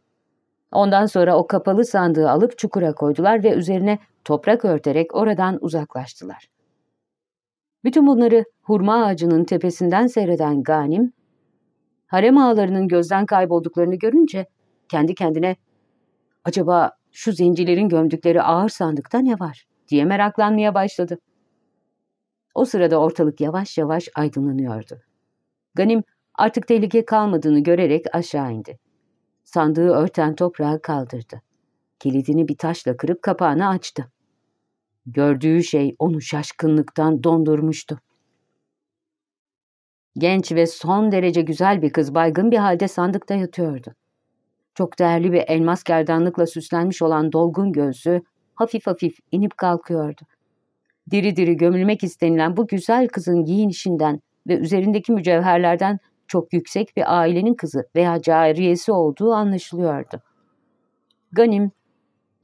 Ondan sonra o kapalı sandığı alıp çukura koydular ve üzerine toprak örterek oradan uzaklaştılar. Bütün bunları hurma ağacının tepesinden seyreden Ganim, harem ağalarının gözden kaybolduklarını görünce kendi kendine acaba şu zencilerin gömdükleri ağır sandıkta ne var diye meraklanmaya başladı. O sırada ortalık yavaş yavaş aydınlanıyordu. Ganim artık tehlike kalmadığını görerek aşağı indi. Sandığı örten toprağı kaldırdı. Kilidini bir taşla kırıp kapağını açtı. Gördüğü şey onu şaşkınlıktan dondurmuştu. Genç ve son derece güzel bir kız baygın bir halde sandıkta yatıyordu. Çok değerli bir elmas gerdanlıkla süslenmiş olan dolgun göğsü hafif hafif inip kalkıyordu. Diri diri gömülmek istenilen bu güzel kızın giyinişinden ve üzerindeki mücevherlerden çok yüksek bir ailenin kızı veya cariyesi olduğu anlaşılıyordu. Ganim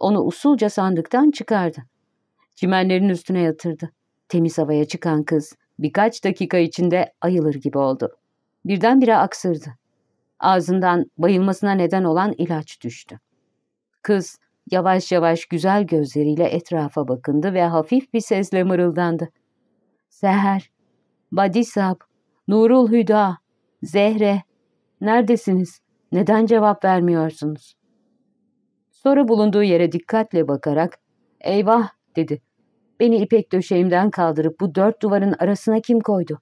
onu usulca sandıktan çıkardı. Çimenlerin üstüne yatırdı. Temiz havaya çıkan kız birkaç dakika içinde ayılır gibi oldu. Birdenbire aksırdı. Ağzından bayılmasına neden olan ilaç düştü. Kız yavaş yavaş güzel gözleriyle etrafa bakındı ve hafif bir sesle mırıldandı. Seher, Badisab, Nurul Hüda, Zehre, neredesiniz? Neden cevap vermiyorsunuz? Sonra bulunduğu yere dikkatle bakarak, eyvah dedi. Beni ipek döşeğimden kaldırıp bu dört duvarın arasına kim koydu?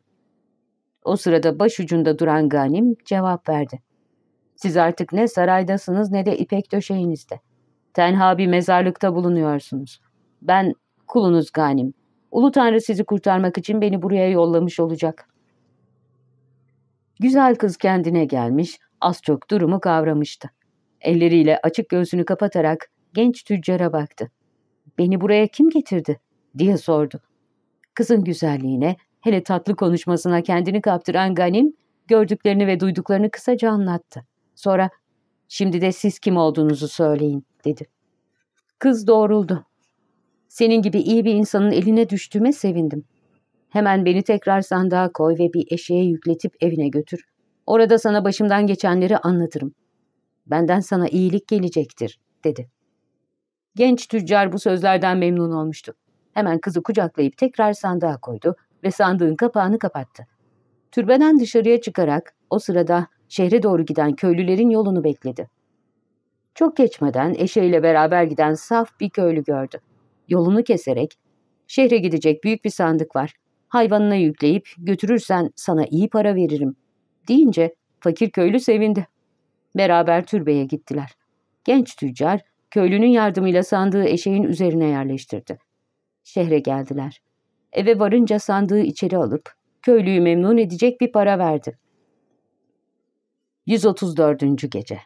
O sırada başucunda duran Ganim cevap verdi. Siz artık ne saraydasınız ne de ipek döşeğinizde. Tenha bir mezarlıkta bulunuyorsunuz. Ben kulunuz Ganim. Ulu Tanrı sizi kurtarmak için beni buraya yollamış olacak. Güzel kız kendine gelmiş, az çok durumu kavramıştı. Elleriyle açık göğsünü kapatarak genç tüccara baktı. Beni buraya kim getirdi? diye sordu. Kızın güzelliğine, hele tatlı konuşmasına kendini kaptıran Ganim, gördüklerini ve duyduklarını kısaca anlattı. Sonra, şimdi de siz kim olduğunuzu söyleyin, dedi. Kız doğruldu. Senin gibi iyi bir insanın eline düştüğüme sevindim. Hemen beni tekrar sandığa koy ve bir eşeğe yükletip evine götür. Orada sana başımdan geçenleri anlatırım. Benden sana iyilik gelecektir, dedi. Genç tüccar bu sözlerden memnun olmuştu. Hemen kızı kucaklayıp tekrar sandığa koydu ve sandığın kapağını kapattı. Türbeden dışarıya çıkarak o sırada şehre doğru giden köylülerin yolunu bekledi. Çok geçmeden eşeğiyle beraber giden saf bir köylü gördü. Yolunu keserek, şehre gidecek büyük bir sandık var. Hayvanına yükleyip götürürsen sana iyi para veririm deyince fakir köylü sevindi. Beraber türbeye gittiler. Genç tüccar köylünün yardımıyla sandığı eşeğin üzerine yerleştirdi. Şehre geldiler. Eve varınca sandığı içeri alıp köylüyü memnun edecek bir para verdi. 134. Gece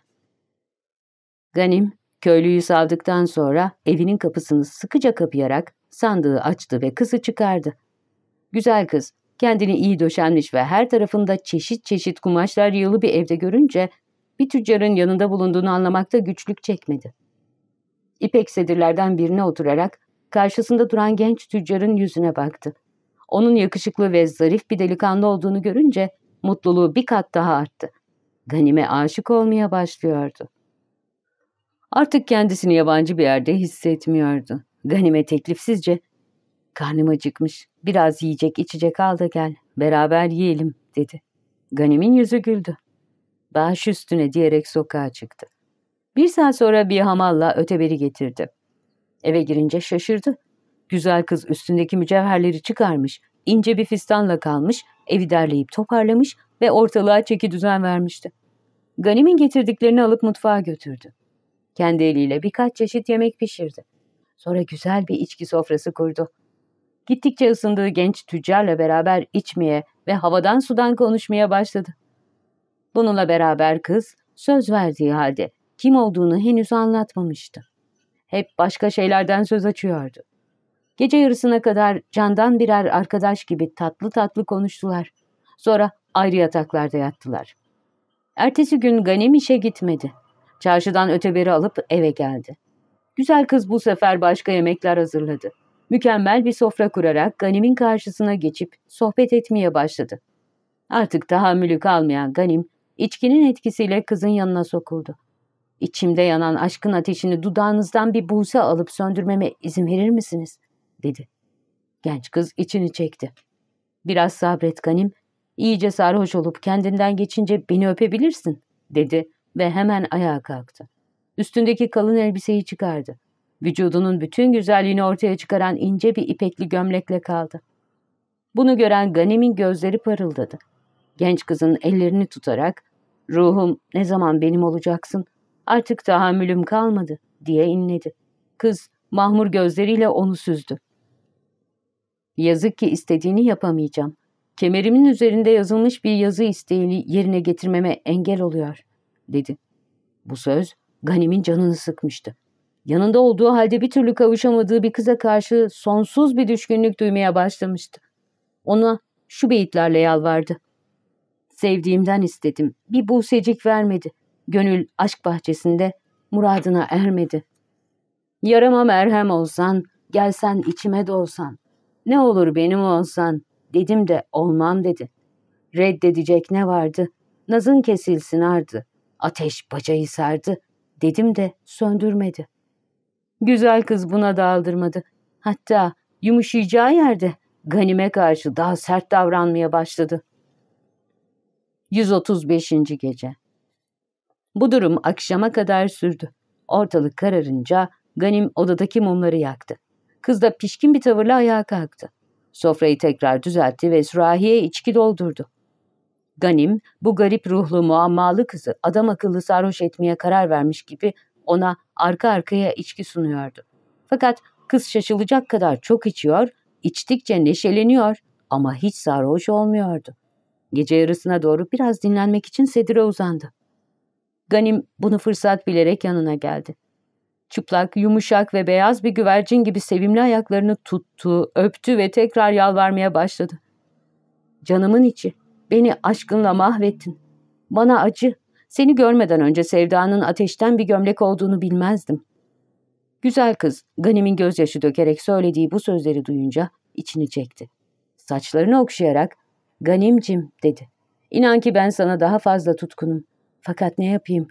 Ganim, köylüyü savdıktan sonra evinin kapısını sıkıca kapayarak sandığı açtı ve kızı çıkardı. Güzel kız, kendini iyi döşenmiş ve her tarafında çeşit çeşit kumaşlar yığılı bir evde görünce bir tüccarın yanında bulunduğunu anlamakta güçlük çekmedi. İpek sedirlerden birine oturarak karşısında duran genç tüccarın yüzüne baktı. Onun yakışıklı ve zarif bir delikanlı olduğunu görünce mutluluğu bir kat daha arttı. Ganime aşık olmaya başlıyordu. Artık kendisini yabancı bir yerde hissetmiyordu. Ganime teklifsizce, ''Karnım acıkmış, biraz yiyecek içecek al da gel, beraber yiyelim.'' dedi. Ganim'in yüzü güldü. Baş üstüne diyerek sokağa çıktı. Bir saat sonra bir hamalla öteberi getirdi. Eve girince şaşırdı. Güzel kız üstündeki mücevherleri çıkarmış, ince bir fistanla kalmış, evi derleyip toparlamış ve ortalığa çeki düzen vermişti. Ganim'in getirdiklerini alıp mutfağa götürdü. Kendi eliyle birkaç çeşit yemek pişirdi. Sonra güzel bir içki sofrası kurdu. Gittikçe ısındığı genç tüccarla beraber içmeye ve havadan sudan konuşmaya başladı. Bununla beraber kız söz verdiği halde kim olduğunu henüz anlatmamıştı. Hep başka şeylerden söz açıyordu. Gece yarısına kadar candan birer arkadaş gibi tatlı tatlı konuştular. Sonra ayrı yataklarda yattılar. Ertesi gün Ganim işe gitmedi. Çarşıdan öteberi alıp eve geldi. Güzel kız bu sefer başka yemekler hazırladı. Mükemmel bir sofra kurarak Ganim'in karşısına geçip sohbet etmeye başladı. Artık tahammülü kalmayan Ganim, içkinin etkisiyle kızın yanına sokuldu. İçimde yanan aşkın ateşini dudağınızdan bir buğse alıp söndürmeme izin verir misiniz? dedi. Genç kız içini çekti. Biraz sabret Ganim, iyice sarhoş olup kendinden geçince beni öpebilirsin, dedi ve hemen ayağa kalktı. Üstündeki kalın elbiseyi çıkardı. Vücudunun bütün güzelliğini ortaya çıkaran ince bir ipekli gömlekle kaldı. Bunu gören Ganim'in gözleri parıldadı. Genç kızın ellerini tutarak, ''Ruhum ne zaman benim olacaksın? Artık tahammülüm kalmadı.'' diye inledi. Kız mahmur gözleriyle onu süzdü. Yazık ki istediğini yapamayacağım. Kemerimin üzerinde yazılmış bir yazı isteğini yerine getirmeme engel oluyor, dedi. Bu söz Ganim'in canını sıkmıştı. Yanında olduğu halde bir türlü kavuşamadığı bir kıza karşı sonsuz bir düşkünlük duymaya başlamıştı. Ona şu beyitlerle yalvardı. Sevdiğimden istedim, bir buğsecik vermedi. Gönül aşk bahçesinde muradına ermedi. Yarama merhem olsan, gelsen içime dolsan. Ne olur benim olsan, dedim de olmam dedi. Reddedecek ne vardı? Nazın kesilsin ardı. Ateş bacayı sardı. Dedim de söndürmedi. Güzel kız buna daldırmadı. Hatta yumuşayacağı yerde Ganim'e karşı daha sert davranmaya başladı. 135. Gece Bu durum akşama kadar sürdü. Ortalık kararınca Ganim odadaki mumları yaktı. Kız da pişkin bir tavırla ayağa kalktı. Sofrayı tekrar düzeltti ve sürahiye içki doldurdu. Ganim, bu garip ruhlu muammalı kızı adam akıllı sarhoş etmeye karar vermiş gibi ona arka arkaya içki sunuyordu. Fakat kız şaşılacak kadar çok içiyor, içtikçe neşeleniyor ama hiç sarhoş olmuyordu. Gece yarısına doğru biraz dinlenmek için sedire uzandı. Ganim bunu fırsat bilerek yanına geldi. Çıplak, yumuşak ve beyaz bir güvercin gibi sevimli ayaklarını tuttu, öptü ve tekrar yalvarmaya başladı. Canımın içi, beni aşkınla mahvettin. Bana acı, seni görmeden önce sevdanın ateşten bir gömlek olduğunu bilmezdim. Güzel kız, Ganim'in gözyaşı dökerek söylediği bu sözleri duyunca içini çekti. Saçlarını okşayarak, Ganimcim dedi. İnan ki ben sana daha fazla tutkunum. Fakat ne yapayım?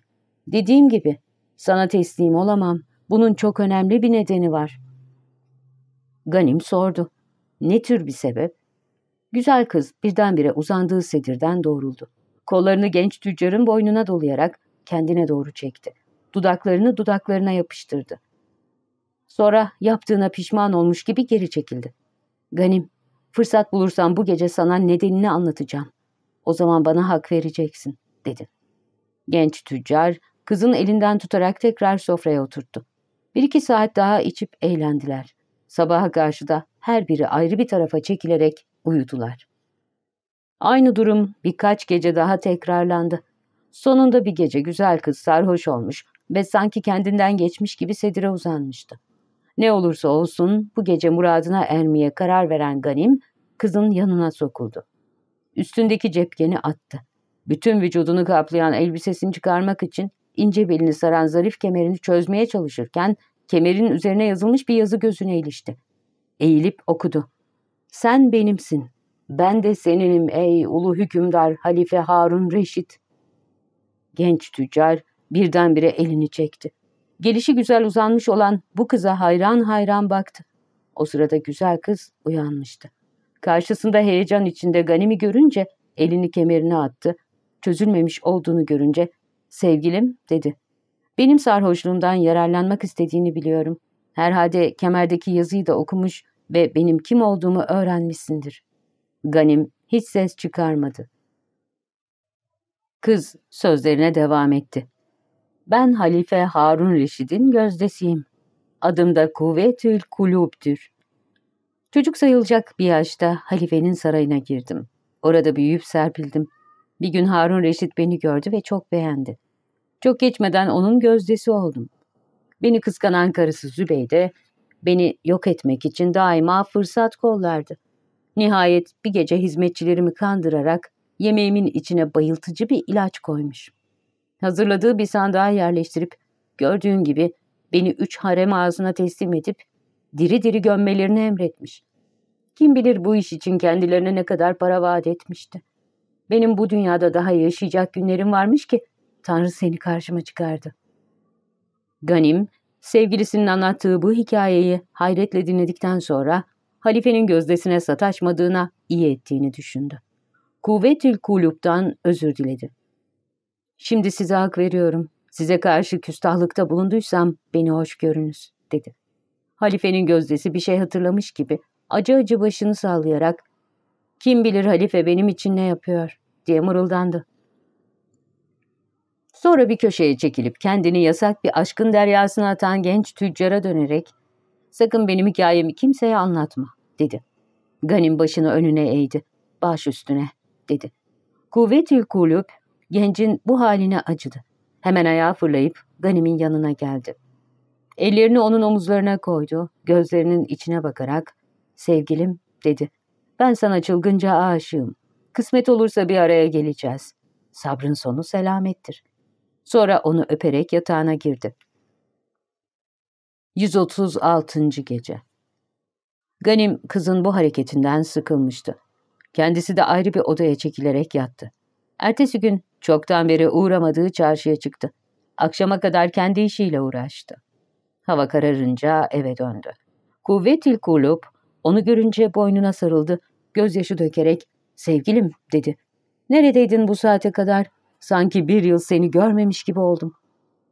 Dediğim gibi, sana teslim olamam. Bunun çok önemli bir nedeni var. Ganim sordu. Ne tür bir sebep? Güzel kız birdenbire uzandığı sedirden doğruldu. Kollarını genç tüccarın boynuna dolayarak kendine doğru çekti. dudaklarını dudaklarına yapıştırdı. Sonra yaptığına pişman olmuş gibi geri çekildi. Ganim, fırsat bulursam bu gece sana nedenini anlatacağım. O zaman bana hak vereceksin, dedi. Genç tüccar, kızın elinden tutarak tekrar sofraya oturttu. Bir iki saat daha içip eğlendiler. Sabaha karşı da her biri ayrı bir tarafa çekilerek uyudular. Aynı durum birkaç gece daha tekrarlandı. Sonunda bir gece güzel kız sarhoş olmuş ve sanki kendinden geçmiş gibi sedire uzanmıştı. Ne olursa olsun bu gece muradına ermeye karar veren Ganim kızın yanına sokuldu. Üstündeki cepkeni attı. Bütün vücudunu kaplayan elbisesini çıkarmak için ince belini saran zarif kemerini çözmeye çalışırken kemerin üzerine yazılmış bir yazı gözüne ilişti. Eğilip okudu. Sen benimsin. Ben de seninim ey ulu hükümdar Halife Harun Reşit. Genç tüccar birdenbire elini çekti. Gelişi güzel uzanmış olan bu kıza hayran hayran baktı. O sırada güzel kız uyanmıştı. Karşısında heyecan içinde Ganim'i görünce elini kemerine attı. Çözülmemiş olduğunu görünce sevgilim dedi. Benim sarhoşluğumdan yararlanmak istediğini biliyorum. Herhalde kemerdeki yazıyı da okumuş ve benim kim olduğumu öğrenmişsindir. Ganim hiç ses çıkarmadı. Kız sözlerine devam etti. Ben Halife Harun Reşid'in gözdesiyim. Adım da Kuvvetül Kulub'dür. Çocuk sayılacak bir yaşta halifenin sarayına girdim. Orada büyüyüp serpildim. Bir gün Harun Reşit beni gördü ve çok beğendi. Çok geçmeden onun gözdesi oldum. Beni kıskanan karısı Zübeyde, beni yok etmek için daima fırsat kollardı. Nihayet bir gece hizmetçilerimi kandırarak yemeğimin içine bayıltıcı bir ilaç koymuş. Hazırladığı bir sandığa yerleştirip gördüğün gibi beni üç harem ağzına teslim edip diri diri gömmelerini emretmiş. Kim bilir bu iş için kendilerine ne kadar para vaat etmişti. Benim bu dünyada daha yaşayacak günlerim varmış ki Tanrı seni karşıma çıkardı. Ganim, sevgilisinin anlattığı bu hikayeyi hayretle dinledikten sonra halifenin gözdesine sataşmadığına iyi ettiğini düşündü. Kuvvetül kuluptan özür diledi. Şimdi size hak veriyorum. Size karşı küstahlıkta bulunduysam beni hoş görünüz, dedi. Halifenin gözdesi bir şey hatırlamış gibi acı acı başını sallayarak kim bilir halife benim için ne yapıyor diye mırıldandı. Sonra bir köşeye çekilip kendini yasak bir aşkın deryasına atan genç tüccara dönerek ''Sakın benim hikayemi kimseye anlatma.'' Dedi. Ganim başını önüne eğdi. ''Baş üstüne.'' dedi. Kuvvetül kulüp gencin bu haline acıdı. Hemen ayağa fırlayıp Ganim'in yanına geldi. Ellerini onun omuzlarına koydu, gözlerinin içine bakarak ''Sevgilim'' dedi. ''Ben sana çılgınca aşığım. Kısmet olursa bir araya geleceğiz. Sabrın sonu selamettir.'' Sonra onu öperek yatağına girdi. 136. Gece Ganim kızın bu hareketinden sıkılmıştı. Kendisi de ayrı bir odaya çekilerek yattı. Ertesi gün çoktan beri uğramadığı çarşıya çıktı. Akşama kadar kendi işiyle uğraştı. Hava kararınca eve döndü. Kuvvetil kulüp onu görünce boynuna sarıldı. Gözyaşı dökerek sevgilim dedi. Neredeydin bu saate kadar? Sanki bir yıl seni görmemiş gibi oldum.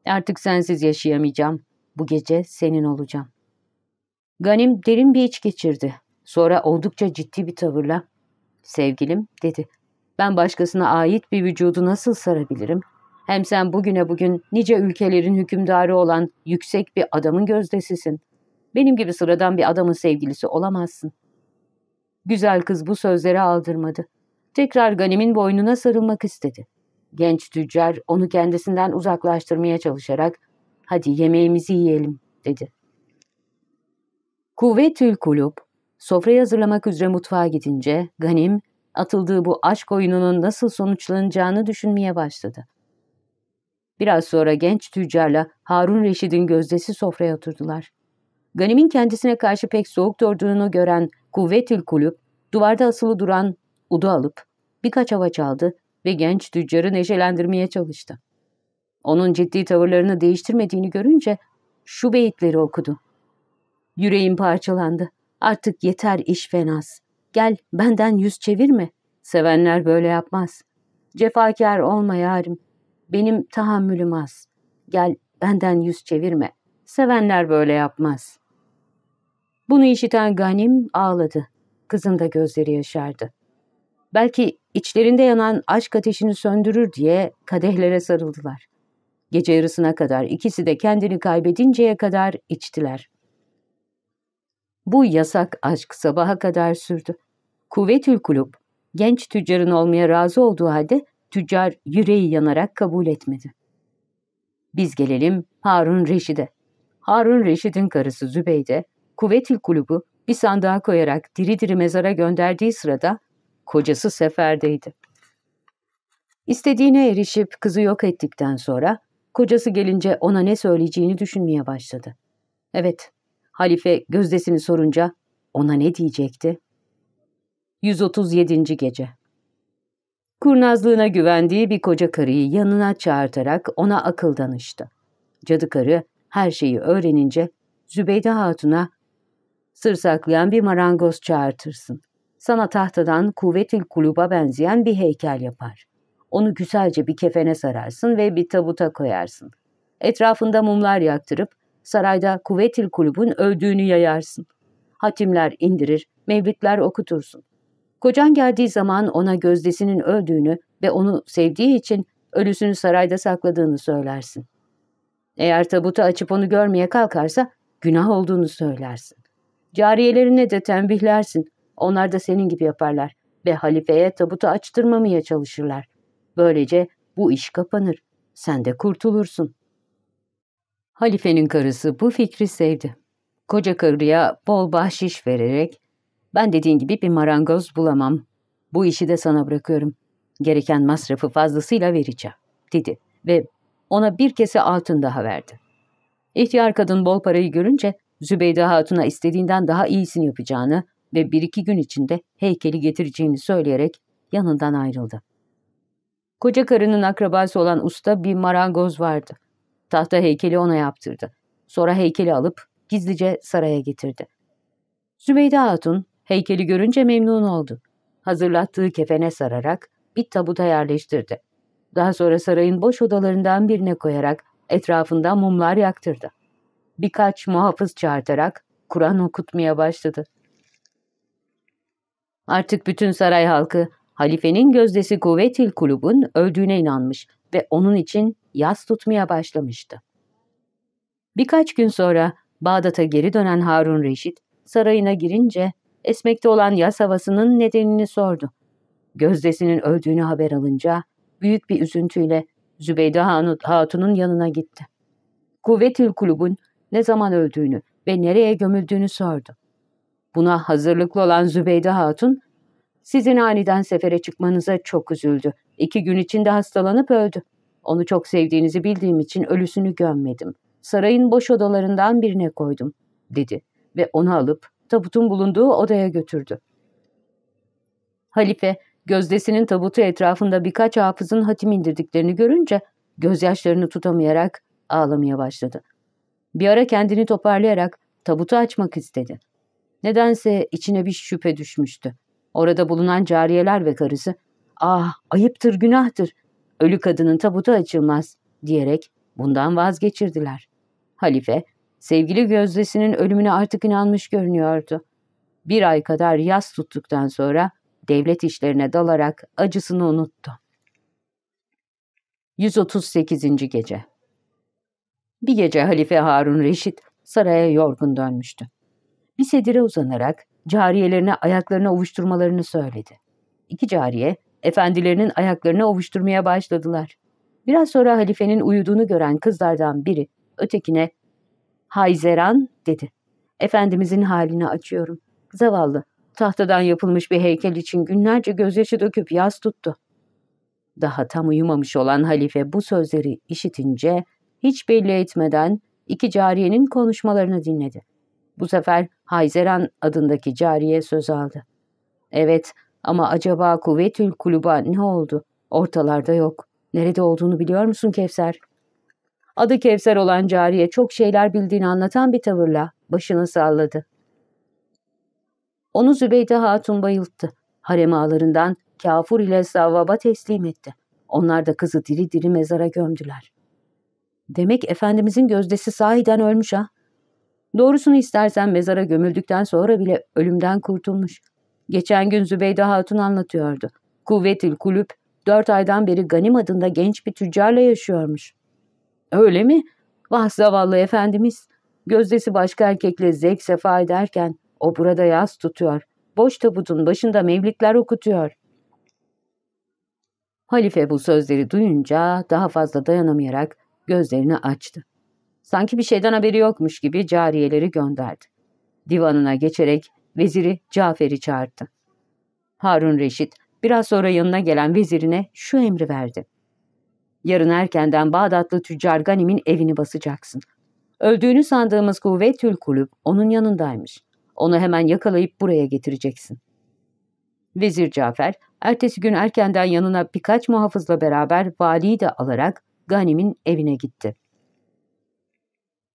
Artık sensiz yaşayamayacağım. Bu gece senin olacağım. Ganim derin bir iç geçirdi. Sonra oldukça ciddi bir tavırla sevgilim dedi. Ben başkasına ait bir vücudu nasıl sarabilirim? Hem sen bugüne bugün nice ülkelerin hükümdarı olan yüksek bir adamın gözdesisin. Benim gibi sıradan bir adamın sevgilisi olamazsın. Güzel kız bu sözleri aldırmadı. Tekrar Ganim'in boynuna sarılmak istedi. Genç tüccar onu kendisinden uzaklaştırmaya çalışarak ''Hadi yemeğimizi yiyelim'' dedi. Kuvvetül kulüp, sofrayı hazırlamak üzere mutfağa gidince Ganim, atıldığı bu aşk oyununun nasıl sonuçlanacağını düşünmeye başladı. Biraz sonra genç tüccarla Harun Reşid'in gözdesi sofraya oturdular. Ganim'in kendisine karşı pek soğuk durduğunu gören Kuvvetül Kulüp, duvarda asılı duran udu alıp birkaç hava çaldı ve genç tüccarı neşelendirmeye çalıştı. Onun ciddi tavırlarını değiştirmediğini görünce şu beyitleri okudu. Yüreğim parçalandı. Artık yeter iş fenaz. Gel benden yüz çevirme. Sevenler böyle yapmaz. Cefakar olma yarim. Benim tahammülüm az. Gel benden yüz çevirme. Sevenler böyle yapmaz. Bunu işiten Ganim ağladı. Kızın da gözleri yaşardı. Belki içlerinde yanan aşk ateşini söndürür diye kadehlere sarıldılar. Gece yarısına kadar ikisi de kendini kaybedinceye kadar içtiler. Bu yasak aşk sabaha kadar sürdü. Kuvvetül Kulüp, genç tüccarın olmaya razı olduğu halde tüccar yüreği yanarak kabul etmedi. Biz gelelim Harun Reşid'e. Harun Reşid'in karısı Zübeyde, Kuvvetül Kulübü bir sandığa koyarak diri diri mezara gönderdiği sırada kocası seferdeydi. İstediğine erişip kızı yok ettikten sonra kocası gelince ona ne söyleyeceğini düşünmeye başladı. Evet, halife gözdesini sorunca ona ne diyecekti? 137. Gece Kurnazlığına güvendiği bir koca karıyı yanına çağırtarak ona akıl danıştı. Cadı karı her şeyi öğrenince Zübeyde Hatun'a sır saklayan bir marangoz çağırtırsın. Sana tahtadan kuvvetil kuluba benzeyen bir heykel yapar. Onu güzelce bir kefene sararsın ve bir tabuta koyarsın. Etrafında mumlar yaktırıp sarayda kuvvetil kulübün öldüğünü yayarsın. Hatimler indirir, mevlütler okutursun. Kocan geldiği zaman ona gözdesinin öldüğünü ve onu sevdiği için ölüsünü sarayda sakladığını söylersin. Eğer tabutu açıp onu görmeye kalkarsa günah olduğunu söylersin. Cariyelerine de tembihlersin. Onlar da senin gibi yaparlar ve halifeye tabutu açtırmamaya çalışırlar. Böylece bu iş kapanır. Sen de kurtulursun. Halifenin karısı bu fikri sevdi. Koca karıya bol bahşiş vererek ben dediğin gibi bir marangoz bulamam. Bu işi de sana bırakıyorum. Gereken masrafı fazlasıyla vereceğim, dedi ve ona bir kese altın daha verdi. İhtiyar kadın bol parayı görünce Zübeyde Hatun'a istediğinden daha iyisini yapacağını ve bir iki gün içinde heykeli getireceğini söyleyerek yanından ayrıldı. Koca karının akrabası olan usta bir marangoz vardı. Tahta heykeli ona yaptırdı. Sonra heykeli alıp gizlice saraya getirdi. Zübeyde Hatun Heykeli görünce memnun oldu. Hazırlattığı kefene sararak bir tabuta yerleştirdi. Daha sonra sarayın boş odalarından birine koyarak etrafında mumlar yaktırdı. Birkaç muhafız çağırtarak Kur'an okutmaya başladı. Artık bütün saray halkı halifenin gözdesi Kuvvetil Kulub'un öldüğüne inanmış ve onun için yas tutmaya başlamıştı. Birkaç gün sonra Bağdat'a geri dönen Harun Reşit sarayına girince esmekte olan yaz havasının nedenini sordu. Gözdesinin öldüğünü haber alınca büyük bir üzüntüyle Zübeyde Hatun'un yanına gitti. Kuvvetül Kulub'un ne zaman öldüğünü ve nereye gömüldüğünü sordu. Buna hazırlıklı olan Zübeyde Hatun, sizin aniden sefere çıkmanıza çok üzüldü. İki gün içinde hastalanıp öldü. Onu çok sevdiğinizi bildiğim için ölüsünü gömmedim. Sarayın boş odalarından birine koydum, dedi ve onu alıp tabutun bulunduğu odaya götürdü. Halife, gözdesinin tabutu etrafında birkaç hafızın hatim indirdiklerini görünce gözyaşlarını tutamayarak ağlamaya başladı. Bir ara kendini toparlayarak tabutu açmak istedi. Nedense içine bir şüphe düşmüştü. Orada bulunan cariyeler ve karısı, ''Ah, ayıptır, günahtır, ölü kadının tabutu açılmaz.'' diyerek bundan vazgeçirdiler. Halife, Sevgili gözdesinin ölümüne artık inanmış görünüyordu. Bir ay kadar yas tuttuktan sonra devlet işlerine dalarak acısını unuttu. 138. Gece Bir gece Halife Harun Reşit saraya yorgun dönmüştü. Bir sedire uzanarak cariyelerine ayaklarını ovuşturmalarını söyledi. İki cariye efendilerinin ayaklarını ovuşturmaya başladılar. Biraz sonra halifenin uyuduğunu gören kızlardan biri ötekine Hayzeran dedi. Efendimizin halini açıyorum. Zavallı, tahtadan yapılmış bir heykel için günlerce gözyaşı döküp yaz tuttu. Daha tam uyumamış olan halife bu sözleri işitince hiç belli etmeden iki cariyenin konuşmalarını dinledi. Bu sefer Hayzeran adındaki cariye söz aldı. Evet ama acaba Kuvvetül Kulub'a ne oldu? Ortalarda yok. Nerede olduğunu biliyor musun Kevser?'' Adı Kevser olan cariye çok şeyler bildiğini anlatan bir tavırla başını salladı. Onu Zübeyde Hatun bayılttı. Harem ağlarından kafur ile savvaba teslim etti. Onlar da kızı diri diri mezara gömdüler. Demek Efendimizin gözdesi sahiden ölmüş ha. Doğrusunu istersen mezara gömüldükten sonra bile ölümden kurtulmuş. Geçen gün Zübeyde Hatun anlatıyordu. Kuvvetil kulüp dört aydan beri Ganim adında genç bir tüccarla yaşıyormuş. Öyle mi? Vah zavallı efendimiz. Gözdesi başka erkekle zevk sefa ederken o burada yaz tutuyor. Boş tabutun başında mevlikler okutuyor. Halife bu sözleri duyunca daha fazla dayanamayarak gözlerini açtı. Sanki bir şeyden haberi yokmuş gibi cariyeleri gönderdi. Divanına geçerek veziri Cafer'i çağırdı. Harun Reşit biraz sonra yanına gelen vezirine şu emri verdi. Yarın erkenden Bağdatlı tüccar Ganim'in evini basacaksın. Öldüğünü sandığımız Kuvvetül Kulüp onun yanındaymış. Onu hemen yakalayıp buraya getireceksin. Vezir Cafer, ertesi gün erkenden yanına birkaç muhafızla beraber valiyi de alarak Ganim'in evine gitti.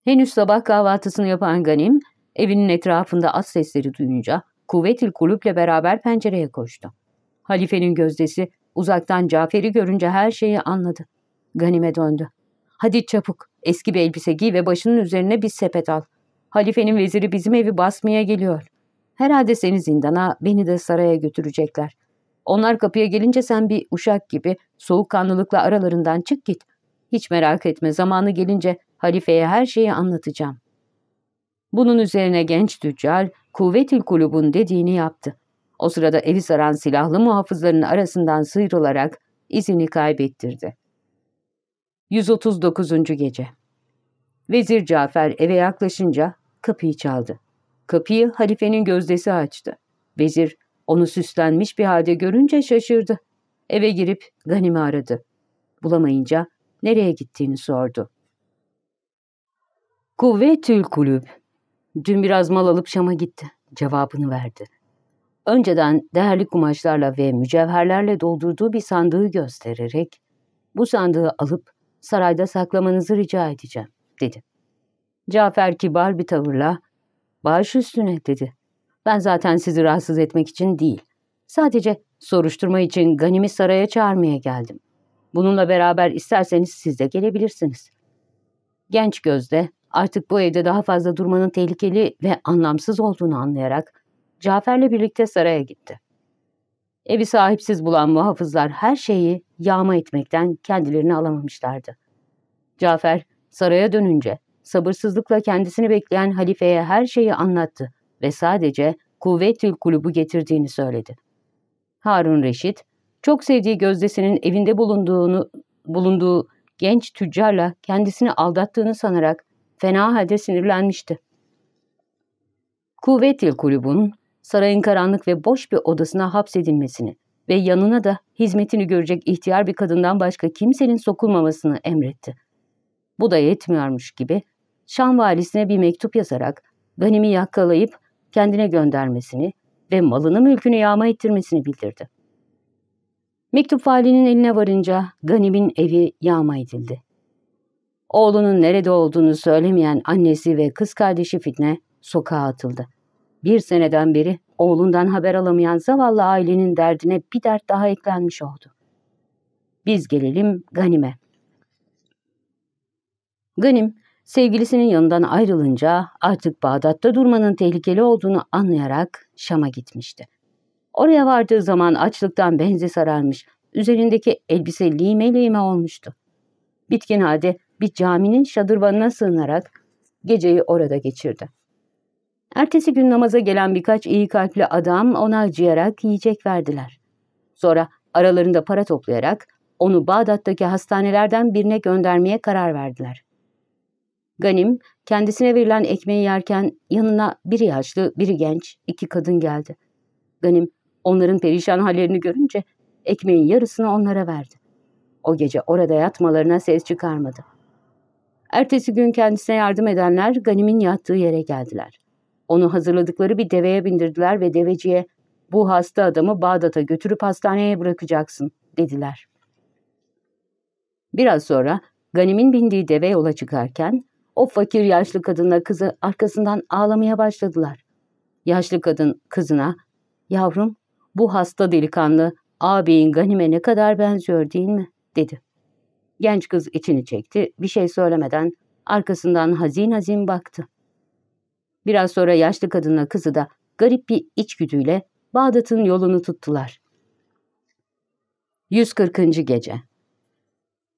Henüz sabah kahvaltısını yapan Ganim, evinin etrafında az sesleri duyunca Kuvvetil Kulüp'le beraber pencereye koştu. Halifenin gözdesi uzaktan Cafer'i görünce her şeyi anladı. Ganim'e döndü. Hadi çabuk, eski bir elbise giy ve başının üzerine bir sepet al. Halifenin veziri bizim evi basmaya geliyor. Herhalde seni zindana, beni de saraya götürecekler. Onlar kapıya gelince sen bir uşak gibi soğukkanlılıkla aralarından çık git. Hiç merak etme zamanı gelince halifeye her şeyi anlatacağım. Bunun üzerine genç tüccar Kuvvetil Kulub'un dediğini yaptı. O sırada evi saran silahlı muhafızların arasından sıyrılarak izini kaybettirdi. 139. Gece Vezir Cafer eve yaklaşınca kapıyı çaldı. Kapıyı halifenin gözdesi açtı. Vezir onu süslenmiş bir halde görünce şaşırdı. Eve girip Ganim'i aradı. Bulamayınca nereye gittiğini sordu. Kuvvetül kulüp. Dün biraz mal alıp Şam'a gitti. Cevabını verdi. Önceden değerli kumaşlarla ve mücevherlerle doldurduğu bir sandığı göstererek bu sandığı alıp sarayda saklamanızı rica edeceğim, dedi. Cafer kibar bir tavırla, baş üstüne, dedi. Ben zaten sizi rahatsız etmek için değil, sadece soruşturma için Ganim'i saraya çağırmaya geldim. Bununla beraber isterseniz siz de gelebilirsiniz. Genç gözde artık bu evde daha fazla durmanın tehlikeli ve anlamsız olduğunu anlayarak Cafer'le birlikte saraya gitti. Evi sahipsiz bulan muhafızlar her şeyi yağma etmekten kendilerini alamamışlardı. Cafer saraya dönünce sabırsızlıkla kendisini bekleyen halifeye her şeyi anlattı ve sadece Kuvvetül Kulübü getirdiğini söyledi. Harun Reşit, çok sevdiği gözdesinin evinde bulunduğunu bulunduğu genç tüccarla kendisini aldattığını sanarak fena halde sinirlenmişti. Kuvvetil Kulübün sarayın karanlık ve boş bir odasına hapsedilmesini ve yanına da hizmetini görecek ihtiyar bir kadından başka kimsenin sokulmamasını emretti. Bu da yetmiyormuş gibi Şam valisine bir mektup yazarak Ganim'i yakalayıp kendine göndermesini ve malını mülkünü yağma ettirmesini bildirdi. Mektup valinin eline varınca Ganim'in evi yağma edildi. Oğlunun nerede olduğunu söylemeyen annesi ve kız kardeşi Fitne sokağa atıldı. Bir seneden beri oğlundan haber alamayan zavallı ailenin derdine bir dert daha eklenmiş oldu. Biz gelelim Ganim'e. Ganim, sevgilisinin yanından ayrılınca artık Bağdat'ta durmanın tehlikeli olduğunu anlayarak Şam'a gitmişti. Oraya vardığı zaman açlıktan benzi sararmış, üzerindeki elbise lime lime olmuştu. Bitkin halde bir caminin şadırvanına sığınarak geceyi orada geçirdi. Ertesi gün namaza gelen birkaç iyi kalpli adam ona acıyarak yiyecek verdiler. Sonra aralarında para toplayarak onu Bağdat'taki hastanelerden birine göndermeye karar verdiler. Ganim kendisine verilen ekmeği yerken yanına biri yaşlı, biri genç, iki kadın geldi. Ganim onların perişan hallerini görünce ekmeğin yarısını onlara verdi. O gece orada yatmalarına ses çıkarmadı. Ertesi gün kendisine yardım edenler Ganim'in yattığı yere geldiler. Onu hazırladıkları bir deveye bindirdiler ve deveciye bu hasta adamı Bağdat'a götürüp hastaneye bırakacaksın dediler. Biraz sonra Ganim'in bindiği deve yola çıkarken o fakir yaşlı kadınla kızı arkasından ağlamaya başladılar. Yaşlı kadın kızına yavrum bu hasta delikanlı ağabeyin Ganim'e ne kadar benziyor değil mi dedi. Genç kız içini çekti, bir şey söylemeden arkasından hazin hazin baktı. Biraz sonra yaşlı kadınla kızı da garip bir içgüdüyle Bağdat'ın yolunu tuttular. 140. Gece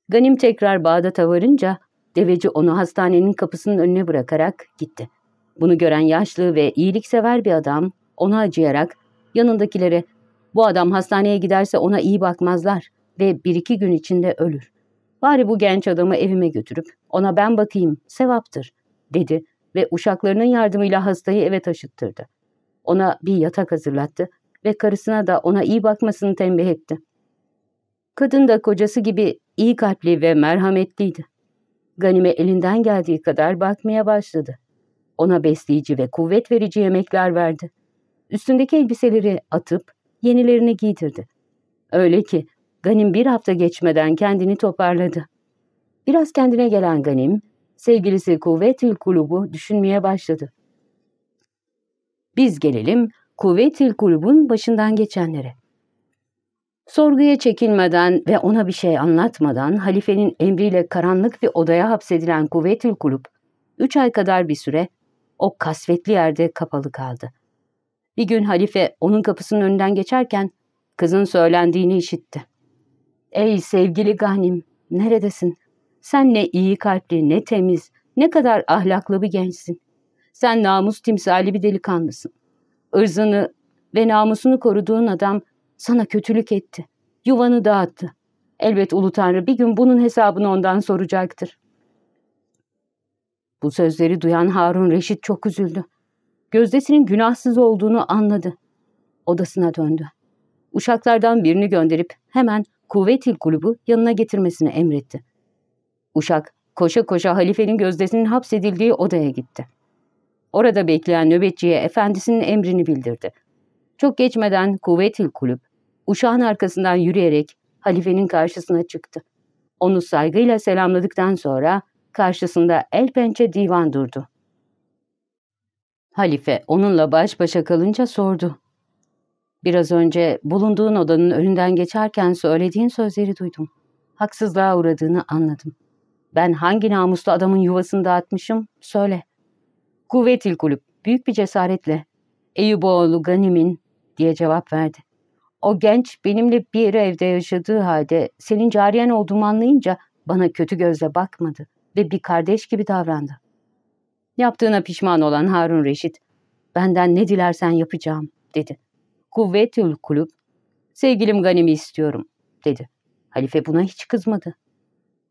Ganim tekrar Bağdat'a varınca deveci onu hastanenin kapısının önüne bırakarak gitti. Bunu gören yaşlı ve iyiliksever bir adam ona acıyarak yanındakilere bu adam hastaneye giderse ona iyi bakmazlar ve bir iki gün içinde ölür. Bari bu genç adamı evime götürüp ona ben bakayım, sevaptır, dedi ve uşaklarının yardımıyla hastayı eve taşıttırdı. Ona bir yatak hazırlattı ve karısına da ona iyi bakmasını tembih etti. Kadın da kocası gibi iyi kalpli ve merhametliydi. Ganime elinden geldiği kadar bakmaya başladı. Ona besleyici ve kuvvet verici yemekler verdi. Üstündeki elbiseleri atıp yenilerini giydirdi. Öyle ki Ganim bir hafta geçmeden kendini toparladı. Biraz kendine gelen Ganim, sevgilisi Kuvvetül Kulub'u düşünmeye başladı. Biz gelelim Kuvvetül Kulub'un başından geçenlere. Sorguya çekilmeden ve ona bir şey anlatmadan halifenin emriyle karanlık bir odaya hapsedilen Kuvvetül Kulub, üç ay kadar bir süre o kasvetli yerde kapalı kaldı. Bir gün halife onun kapısının önünden geçerken kızın söylendiğini işitti. Ey sevgili Ganim, neredesin? Sen ne iyi kalpli, ne temiz, ne kadar ahlaklı bir gençsin. Sen namus timsali bir delikanlısın. Irzını ve namusunu koruduğun adam sana kötülük etti. Yuvanı dağıttı. Elbet Ulu Tanrı bir gün bunun hesabını ondan soracaktır. Bu sözleri duyan Harun Reşit çok üzüldü. Gözdesinin günahsız olduğunu anladı. Odasına döndü. Uşaklardan birini gönderip hemen Kuvvetil Kulübü yanına getirmesini emretti. Uşak koşa koşa halifenin gözdesinin hapsedildiği odaya gitti. Orada bekleyen nöbetçiye efendisinin emrini bildirdi. Çok geçmeden Kuvvetil Kulüp, uşağın arkasından yürüyerek halifenin karşısına çıktı. Onu saygıyla selamladıktan sonra karşısında el pençe divan durdu. Halife onunla baş başa kalınca sordu. Biraz önce bulunduğun odanın önünden geçerken söylediğin sözleri duydum. Haksızlığa uğradığını anladım. Ben hangi namuslu adamın yuvasını dağıtmışım? Söyle. Kuvvetil kulüp büyük bir cesaretle Eyüboğlu Ganim'in diye cevap verdi. O genç benimle bir evde yaşadığı halde senin cariyen olduğumu anlayınca bana kötü gözle bakmadı ve bir kardeş gibi davrandı. Yaptığına pişman olan Harun Reşit, benden ne dilersen yapacağım dedi. Kuvvetül kulüp, sevgilim Ganim'i istiyorum dedi. Halife buna hiç kızmadı.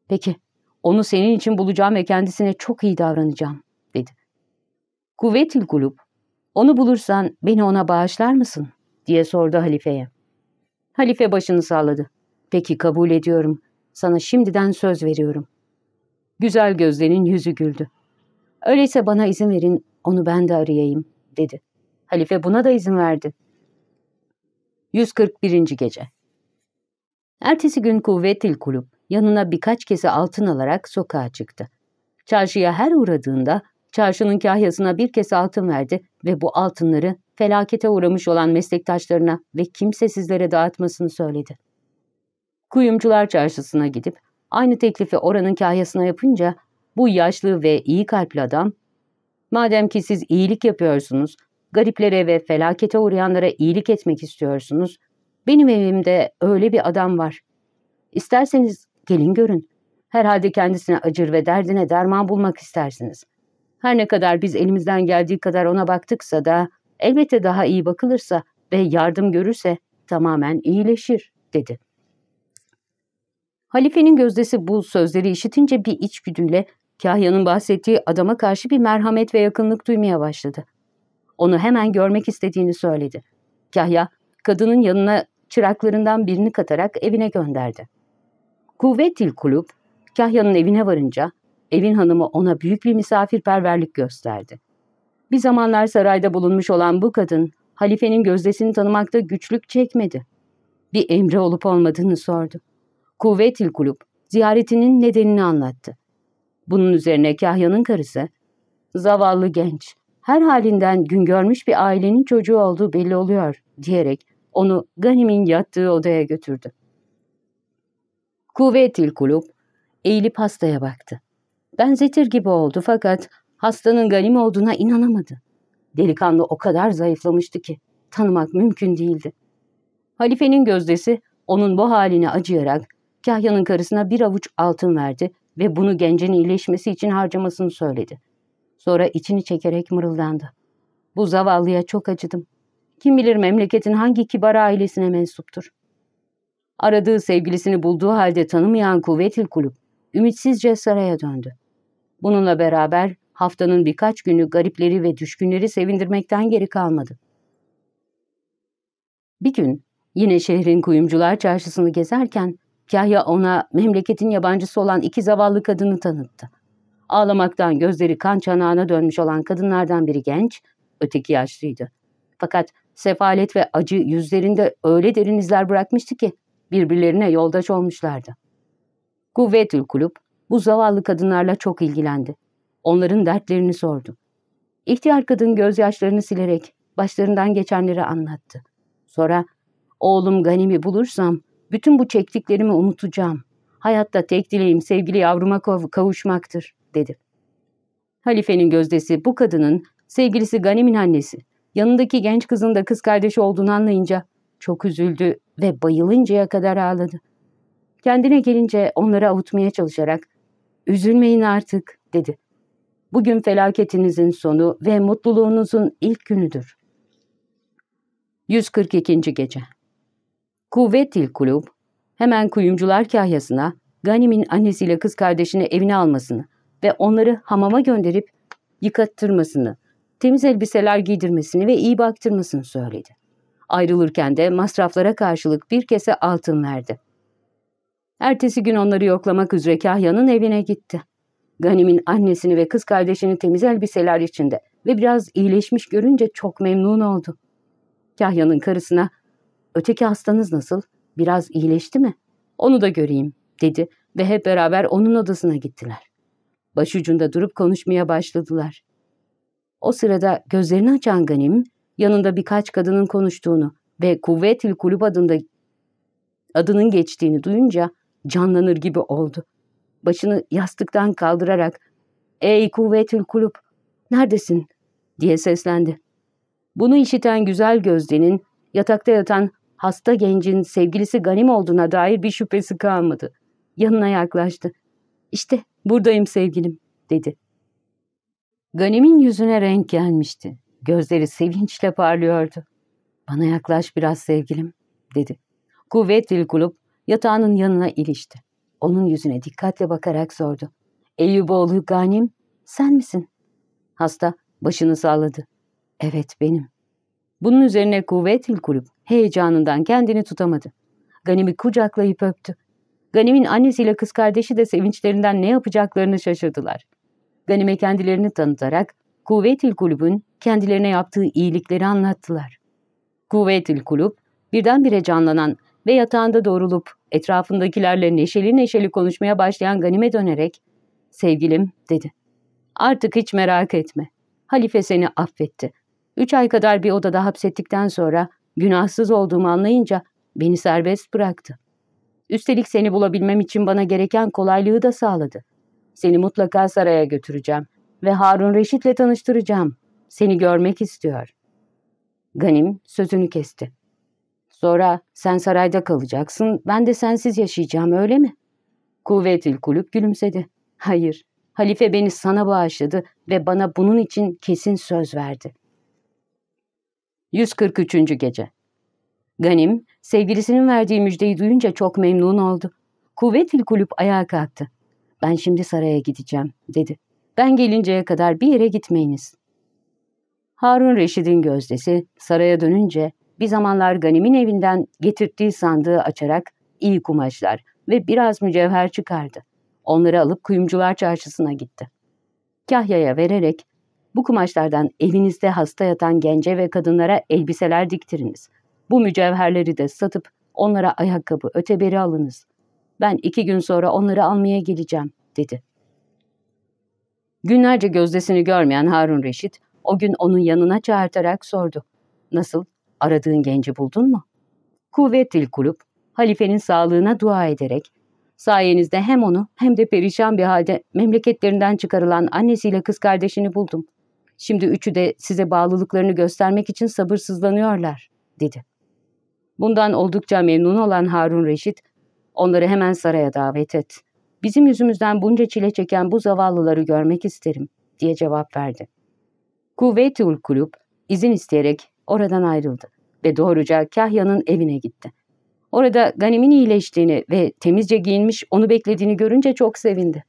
Peki, onu senin için bulacağım ve kendisine çok iyi davranacağım dedi. Kuvvetül kulüp, onu bulursan beni ona bağışlar mısın diye sordu halifeye. Halife başını salladı. Peki kabul ediyorum. Sana şimdiden söz veriyorum. Güzel gözlerinin yüzü güldü. Öyleyse bana izin verin, onu ben de arayayım, dedi. Halife buna da izin verdi. 141. Gece Ertesi gün Kuvvetil Kulüp yanına birkaç kese altın alarak sokağa çıktı. Çarşıya her uğradığında çarşının kahyasına bir kese altın verdi ve bu altınları felakete uğramış olan meslektaşlarına ve kimsesizlere dağıtmasını söyledi. Kuyumcular çarşısına gidip aynı teklifi oranın kahyasına yapınca bu yaşlı ve iyi kalpli adam, madem ki siz iyilik yapıyorsunuz, gariplere ve felakete uğrayanlara iyilik etmek istiyorsunuz, benim evimde öyle bir adam var. İsterseniz gelin görün. Herhalde kendisine acır ve derdine derman bulmak istersiniz. Her ne kadar biz elimizden geldiği kadar ona baktıksa da elbette daha iyi bakılırsa ve yardım görürse tamamen iyileşir, dedi. Halifenin gözdesi bu sözleri işitince bir içgüdüyle Kahya'nın bahsettiği adama karşı bir merhamet ve yakınlık duymaya başladı. Onu hemen görmek istediğini söyledi. Kahya, kadının yanına çıraklarından birini katarak evine gönderdi. Kuvvetil Kulüp, Kahya'nın evine varınca evin hanımı ona büyük bir misafirperverlik gösterdi. Bir zamanlar sarayda bulunmuş olan bu kadın, halifenin gözdesini tanımakta güçlük çekmedi. Bir emri olup olmadığını sordu. Kuvvetil Kulüp, ziyaretinin nedenini anlattı. Bunun üzerine Kahya'nın karısı, zavallı genç, her halinden gün görmüş bir ailenin çocuğu olduğu belli oluyor diyerek onu Ganim'in yattığı odaya götürdü. Kuvvetil kulüp, Eğilip hastaya baktı. Benzetir gibi oldu fakat hastanın ganim olduğuna inanamadı. Delikanlı o kadar zayıflamıştı ki tanımak mümkün değildi. Halifenin gözdesi onun bu haline acıyarak Kahya'nın karısına bir avuç altın verdi ve bunu gencin iyileşmesi için harcamasını söyledi. Sonra içini çekerek mırıldandı. Bu zavallıya çok acıdım. Kim bilir memleketin hangi kibar ailesine mensuptur. Aradığı sevgilisini bulduğu halde tanımayan Kuvvetil Kulüp, ümitsizce saraya döndü. Bununla beraber haftanın birkaç günü garipleri ve düşkünleri sevindirmekten geri kalmadı. Bir gün yine şehrin kuyumcular çarşısını gezerken Kahya ona memleketin yabancısı olan iki zavallı kadını tanıttı. Ağlamaktan gözleri kan çanağına dönmüş olan kadınlardan biri genç, öteki yaşlıydı. Fakat sefalet ve acı yüzlerinde öyle derin izler bırakmıştı ki birbirlerine yoldaş olmuşlardı. Kuvvetül Kulüp bu zavallı kadınlarla çok ilgilendi. Onların dertlerini sordu. İhtiyar kadın gözyaşlarını silerek başlarından geçenleri anlattı. Sonra oğlum Ganim'i bulursam bütün bu çektiklerimi unutacağım. Hayatta tek dileğim sevgili yavruma kavuşmaktır, dedi. Halifenin gözdesi bu kadının sevgilisi Ganim'in annesi, yanındaki genç kızın da kız kardeşi olduğunu anlayınca çok üzüldü ve bayılıncaya kadar ağladı. Kendine gelince onları avutmaya çalışarak, ''Üzülmeyin artık.'' dedi. ''Bugün felaketinizin sonu ve mutluluğunuzun ilk günüdür.'' 142. Gece Kuvvetil Kulub, hemen kuyumcular kahyasına Ganim'in annesiyle kız kardeşini evine almasını ve onları hamama gönderip yıkattırmasını, temiz elbiseler giydirmesini ve iyi baktırmasını söyledi. Ayrılırken de masraflara karşılık bir kese altın verdi. Ertesi gün onları yoklamak üzere Kahya'nın evine gitti. Ganim'in annesini ve kız kardeşini temiz elbiseler içinde ve biraz iyileşmiş görünce çok memnun oldu. Kahya'nın karısına Öteki hastanız nasıl? Biraz iyileşti mi? Onu da göreyim, dedi ve hep beraber onun odasına gittiler. Başucunda durup konuşmaya başladılar. O sırada gözlerini açan Ganim, yanında birkaç kadının konuştuğunu ve Kuvvetil Kulüp adında adının geçtiğini duyunca canlanır gibi oldu. Başını yastıktan kaldırarak ''Ey Kuvvetül Kulüp, neredesin?'' diye seslendi. Bunu işiten güzel gözlenin yatakta yatan hasta gencin sevgilisi Ganim olduğuna dair bir şüphesi kalmadı. Yanına yaklaştı. İşte buradayım sevgilim, dedi. Ganim'in yüzüne renk gelmişti. Gözleri sevinçle parlıyordu. Bana yaklaş biraz sevgilim, dedi. Kuvvet Dilkulub yatağının yanına ilişti. Onun yüzüne dikkatle bakarak sordu. Eyüboğlu Ganim, sen misin? Hasta başını salladı. Evet benim. Bunun üzerine Kuvvetil Kulüp heyecanından kendini tutamadı. Ganim'i kucaklayıp öptü. Ganim'in annesiyle kız kardeşi de sevinçlerinden ne yapacaklarını şaşırdılar. Ganim'e kendilerini tanıtarak Kuvvetil Kulüb'ün kendilerine yaptığı iyilikleri anlattılar. Kuvvetil Kulüp birdenbire canlanan ve yatağında doğrulup etrafındakilerle neşeli neşeli konuşmaya başlayan Ganim'e dönerek ''Sevgilim'' dedi. ''Artık hiç merak etme. Halife seni affetti. Üç ay kadar bir odada hapsettikten sonra günahsız olduğumu anlayınca beni serbest bıraktı. Üstelik seni bulabilmem için bana gereken kolaylığı da sağladı. Seni mutlaka saraya götüreceğim ve Harun Reşit'le tanıştıracağım. Seni görmek istiyor. Ganim sözünü kesti. Sonra sen sarayda kalacaksın, ben de sensiz yaşayacağım öyle mi? Kuvvetil kulüp gülümsedi. Hayır, halife beni sana bağışladı ve bana bunun için kesin söz verdi. 143. Gece Ganim, sevgilisinin verdiği müjdeyi duyunca çok memnun oldu. Kuvvetil kulüp ayağa kalktı. Ben şimdi saraya gideceğim, dedi. Ben gelinceye kadar bir yere gitmeyiniz. Harun Reşid'in gözdesi saraya dönünce bir zamanlar Ganim'in evinden getirttiği sandığı açarak iyi kumaşlar ve biraz mücevher çıkardı. Onları alıp kuyumcular çarşısına gitti. Kahya'ya vererek bu kumaşlardan evinizde hasta yatan gence ve kadınlara elbiseler diktiriniz. Bu mücevherleri de satıp onlara ayakkabı, öteberi alınız. Ben iki gün sonra onları almaya geleceğim, dedi. Günlerce gözdesini görmeyen Harun Reşit, o gün onun yanına çağırtarak sordu. Nasıl, aradığın genci buldun mu? Kuvvetil Kulüp, halifenin sağlığına dua ederek, Sayenizde hem onu hem de perişan bir halde memleketlerinden çıkarılan annesiyle kız kardeşini buldum. Şimdi üçü de size bağlılıklarını göstermek için sabırsızlanıyorlar, dedi. Bundan oldukça memnun olan Harun Reşit, onları hemen saraya davet et. Bizim yüzümüzden bunca çile çeken bu zavallıları görmek isterim, diye cevap verdi. Kuvvetül Kulüp izin isteyerek oradan ayrıldı ve doğruca Kahya'nın evine gitti. Orada Ganim'in iyileştiğini ve temizce giyinmiş onu beklediğini görünce çok sevindi.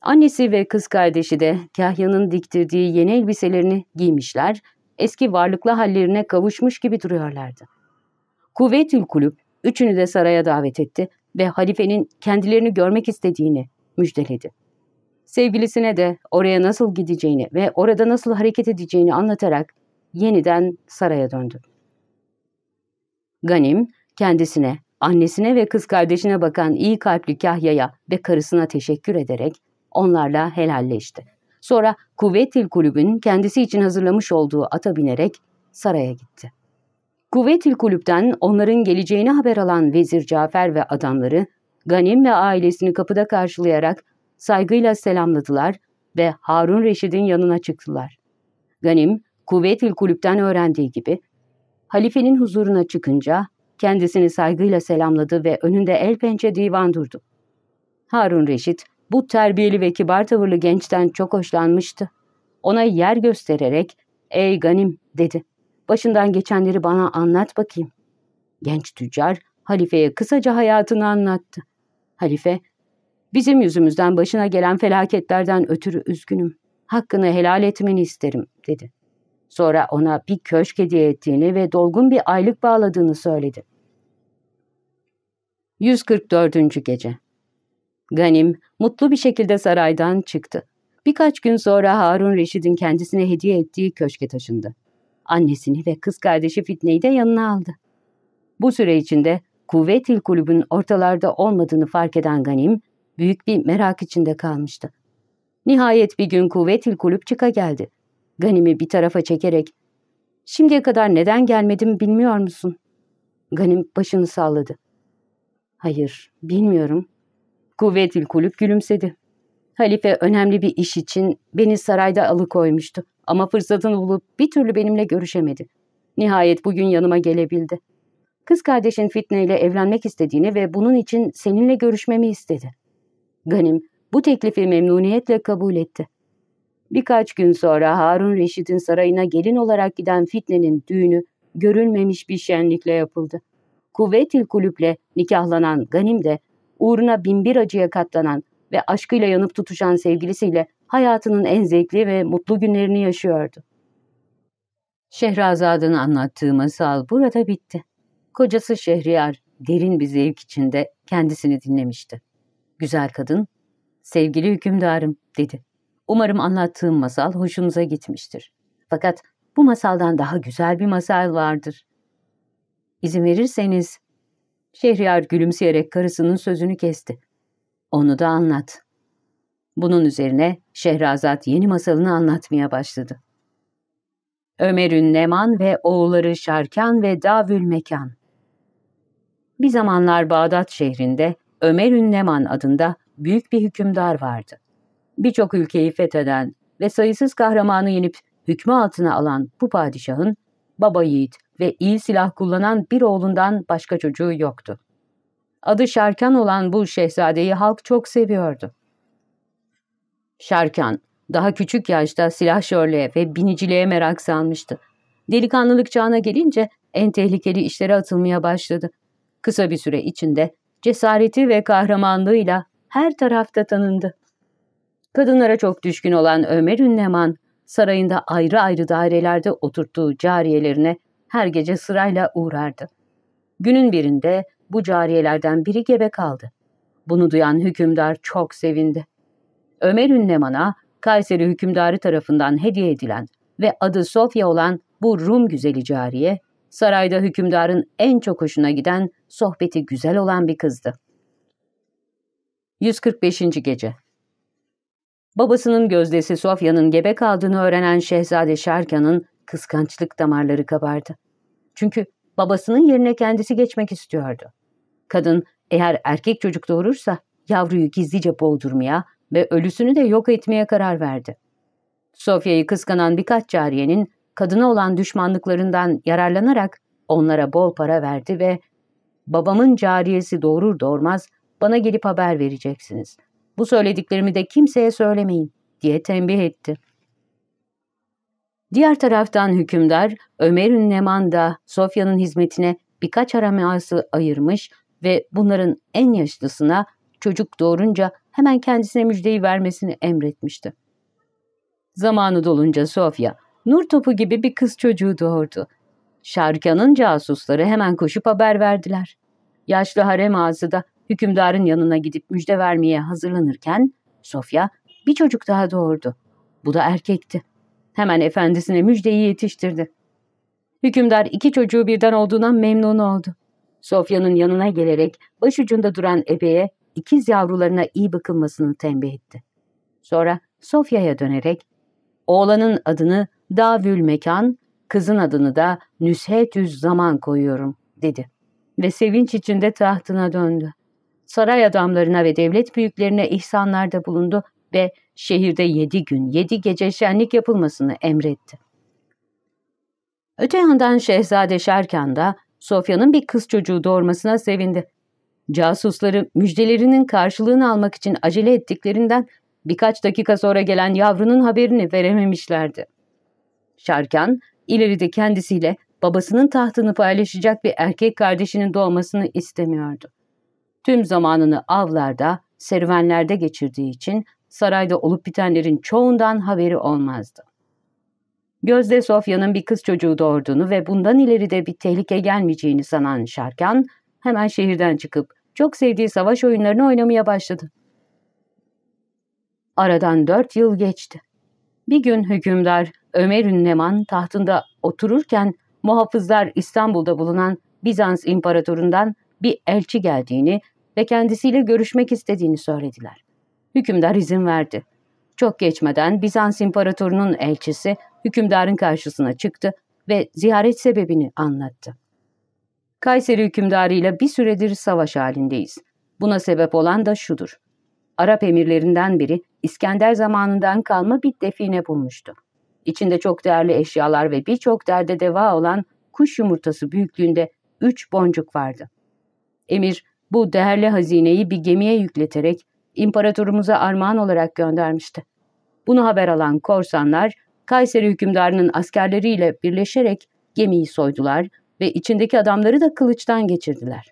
Annesi ve kız kardeşi de Kahya'nın diktirdiği yeni elbiselerini giymişler, eski varlıklı hallerine kavuşmuş gibi duruyorlardı. Kuvvetül Kulüp üçünü de saraya davet etti ve halifenin kendilerini görmek istediğini müjdeledi. Sevgilisine de oraya nasıl gideceğini ve orada nasıl hareket edeceğini anlatarak yeniden saraya döndü. Ganim kendisine, annesine ve kız kardeşine bakan iyi kalpli Kahya'ya ve karısına teşekkür ederek onlarla helalleşti. Sonra Kuvvetil Kulübün kendisi için hazırlamış olduğu ata binerek saraya gitti. Kuvvetil Kulüp'ten onların geleceğini haber alan Vezir Cafer ve adamları Ganim ve ailesini kapıda karşılayarak saygıyla selamladılar ve Harun Reşid'in yanına çıktılar. Ganim, Kuvvetil Kulüp'ten öğrendiği gibi, halifenin huzuruna çıkınca kendisini saygıyla selamladı ve önünde el pençe divan durdu. Harun Reşit, bu terbiyeli ve kibar tavırlı gençten çok hoşlanmıştı. Ona yer göstererek, ''Ey Ganim'' dedi. ''Başından geçenleri bana anlat bakayım.'' Genç tüccar, halifeye kısaca hayatını anlattı. Halife, ''Bizim yüzümüzden başına gelen felaketlerden ötürü üzgünüm. Hakkını helal etmeni isterim.'' dedi. Sonra ona bir köşk hediye ettiğini ve dolgun bir aylık bağladığını söyledi. 144. Gece Ganim mutlu bir şekilde saraydan çıktı. Birkaç gün sonra Harun Reşid'in kendisine hediye ettiği köşke taşındı. Annesini ve kız kardeşi Fitne'yi de yanına aldı. Bu süre içinde Kuvvetil Kulübün ortalarda olmadığını fark eden Ganim, büyük bir merak içinde kalmıştı. Nihayet bir gün Kuvvetil Kulüp çıka geldi. Ganim'i bir tarafa çekerek, ''Şimdiye kadar neden gelmedim bilmiyor musun?'' Ganim başını salladı. ''Hayır, bilmiyorum.'' Kuvvetil Kulüp gülümsedi. Halife önemli bir iş için beni sarayda alıkoymuştu ama fırsatını bulup bir türlü benimle görüşemedi. Nihayet bugün yanıma gelebildi. Kız kardeşin Fitne ile evlenmek istediğini ve bunun için seninle görüşmemi istedi. Ganim bu teklifi memnuniyetle kabul etti. Birkaç gün sonra Harun Reşit'in sarayına gelin olarak giden Fitne'nin düğünü görülmemiş bir şenlikle yapıldı. Kuvvetil kulüple nikahlanan Ganim de uğruna binbir acıya katlanan ve aşkıyla yanıp tutuşan sevgilisiyle hayatının en zevkli ve mutlu günlerini yaşıyordu. Şehrazad'ın anlattığı masal burada bitti. Kocası Şehriyar derin bir zevk içinde kendisini dinlemişti. Güzel kadın, sevgili hükümdarım dedi. Umarım anlattığım masal hoşunuza gitmiştir. Fakat bu masaldan daha güzel bir masal vardır. İzin verirseniz Şehriyar gülümseyerek karısının sözünü kesti. Onu da anlat. Bunun üzerine Şehrazat yeni masalını anlatmaya başladı. Ömer'ün Neman ve oğulları Şarkan ve Davül Mekan. Bir zamanlar Bağdat şehrinde Ömer'ün Neman adında büyük bir hükümdar vardı. Birçok ülkeyi fetheden ve sayısız kahramanı yenip hükmü altına alan bu padişahın baba yiğit ve iyi silah kullanan bir oğlundan başka çocuğu yoktu. Adı Şarkan olan bu şehzadeyi halk çok seviyordu. Şarkan, daha küçük yaşta silahşörlüğe ve biniciliğe merak salmıştı. Delikanlılık çağına gelince en tehlikeli işlere atılmaya başladı. Kısa bir süre içinde cesareti ve kahramanlığıyla her tarafta tanındı. Kadınlara çok düşkün olan Ömer Ünleman, sarayında ayrı ayrı dairelerde oturttuğu cariyelerine her gece sırayla uğrardı. Günün birinde bu cariyelerden biri gebe kaldı. Bunu duyan hükümdar çok sevindi. Ömer Ünleman'a Kayseri hükümdarı tarafından hediye edilen ve adı Sofya olan bu Rum güzeli cariye, sarayda hükümdarın en çok hoşuna giden, sohbeti güzel olan bir kızdı. 145. Gece Babasının gözdesi Sofya'nın gebe kaldığını öğrenen Şehzade Şarkan'ın kıskançlık damarları kabardı. Çünkü babasının yerine kendisi geçmek istiyordu. Kadın eğer erkek çocuk doğurursa yavruyu gizlice boğdurmaya ve ölüsünü de yok etmeye karar verdi. Sofya'yı kıskanan birkaç cariyenin kadına olan düşmanlıklarından yararlanarak onlara bol para verdi ve babamın cariyesi doğurur doğurmaz bana gelip haber vereceksiniz. Bu söylediklerimi de kimseye söylemeyin diye tembih etti. Diğer taraftan hükümdar Ömer Ünleman da Sofya'nın hizmetine birkaç araması ayırmış ve bunların en yaşlısına çocuk doğurunca hemen kendisine müjdeyi vermesini emretmişti. Zamanı dolunca Sofya, nur topu gibi bir kız çocuğu doğurdu. Şarkan'ın casusları hemen koşup haber verdiler. Yaşlı harem ağzı da hükümdarın yanına gidip müjde vermeye hazırlanırken Sofya bir çocuk daha doğurdu. Bu da erkekti. Hemen efendisine müjdeyi yetiştirdi. Hükümdar iki çocuğu birden olduğundan memnun oldu. Sofya'nın yanına gelerek başucunda duran ebeye ikiz yavrularına iyi bakılmasını tembih etti. Sonra Sofya'ya dönerek oğlanın adını Davül Mekan, kızın adını da Nüshetüz Zaman koyuyorum dedi ve sevinç içinde tahtına döndü. Saray adamlarına ve devlet büyüklerine ihsanlarda bulundu ve şehirde yedi gün, yedi gece şenlik yapılmasını emretti. Öte yandan Şehzade Şerkan da Sofya'nın bir kız çocuğu doğurmasına sevindi. Casusları müjdelerinin karşılığını almak için acele ettiklerinden birkaç dakika sonra gelen yavrunun haberini verememişlerdi. Şarkan ileride kendisiyle babasının tahtını paylaşacak bir erkek kardeşinin doğmasını istemiyordu. Tüm zamanını avlarda, serüvenlerde geçirdiği için sarayda olup bitenlerin çoğundan haberi olmazdı. Gözde Sofya'nın bir kız çocuğu doğurduğunu ve bundan ileri de bir tehlike gelmeyeceğini sanan Şarkan, hemen şehirden çıkıp çok sevdiği savaş oyunlarını oynamaya başladı. Aradan dört yıl geçti. Bir gün hükümdar Ömer Ünleman tahtında otururken muhafızlar İstanbul'da bulunan Bizans imparatorundan bir elçi geldiğini ve kendisiyle görüşmek istediğini söylediler. Hükümdar izin verdi. Çok geçmeden Bizans imparatorunun elçisi hükümdarın karşısına çıktı ve ziyaret sebebini anlattı. Kayseri hükümdarıyla bir süredir savaş halindeyiz. Buna sebep olan da şudur. Arap emirlerinden biri İskender zamanından kalma bir define bulmuştu. İçinde çok değerli eşyalar ve birçok derde deva olan kuş yumurtası büyüklüğünde üç boncuk vardı. Emir bu değerli hazineyi bir gemiye yükleterek imparatorumuza armağan olarak göndermişti. Bunu haber alan korsanlar Kayseri hükümdarının askerleriyle birleşerek gemiyi soydular ve içindeki adamları da kılıçtan geçirdiler.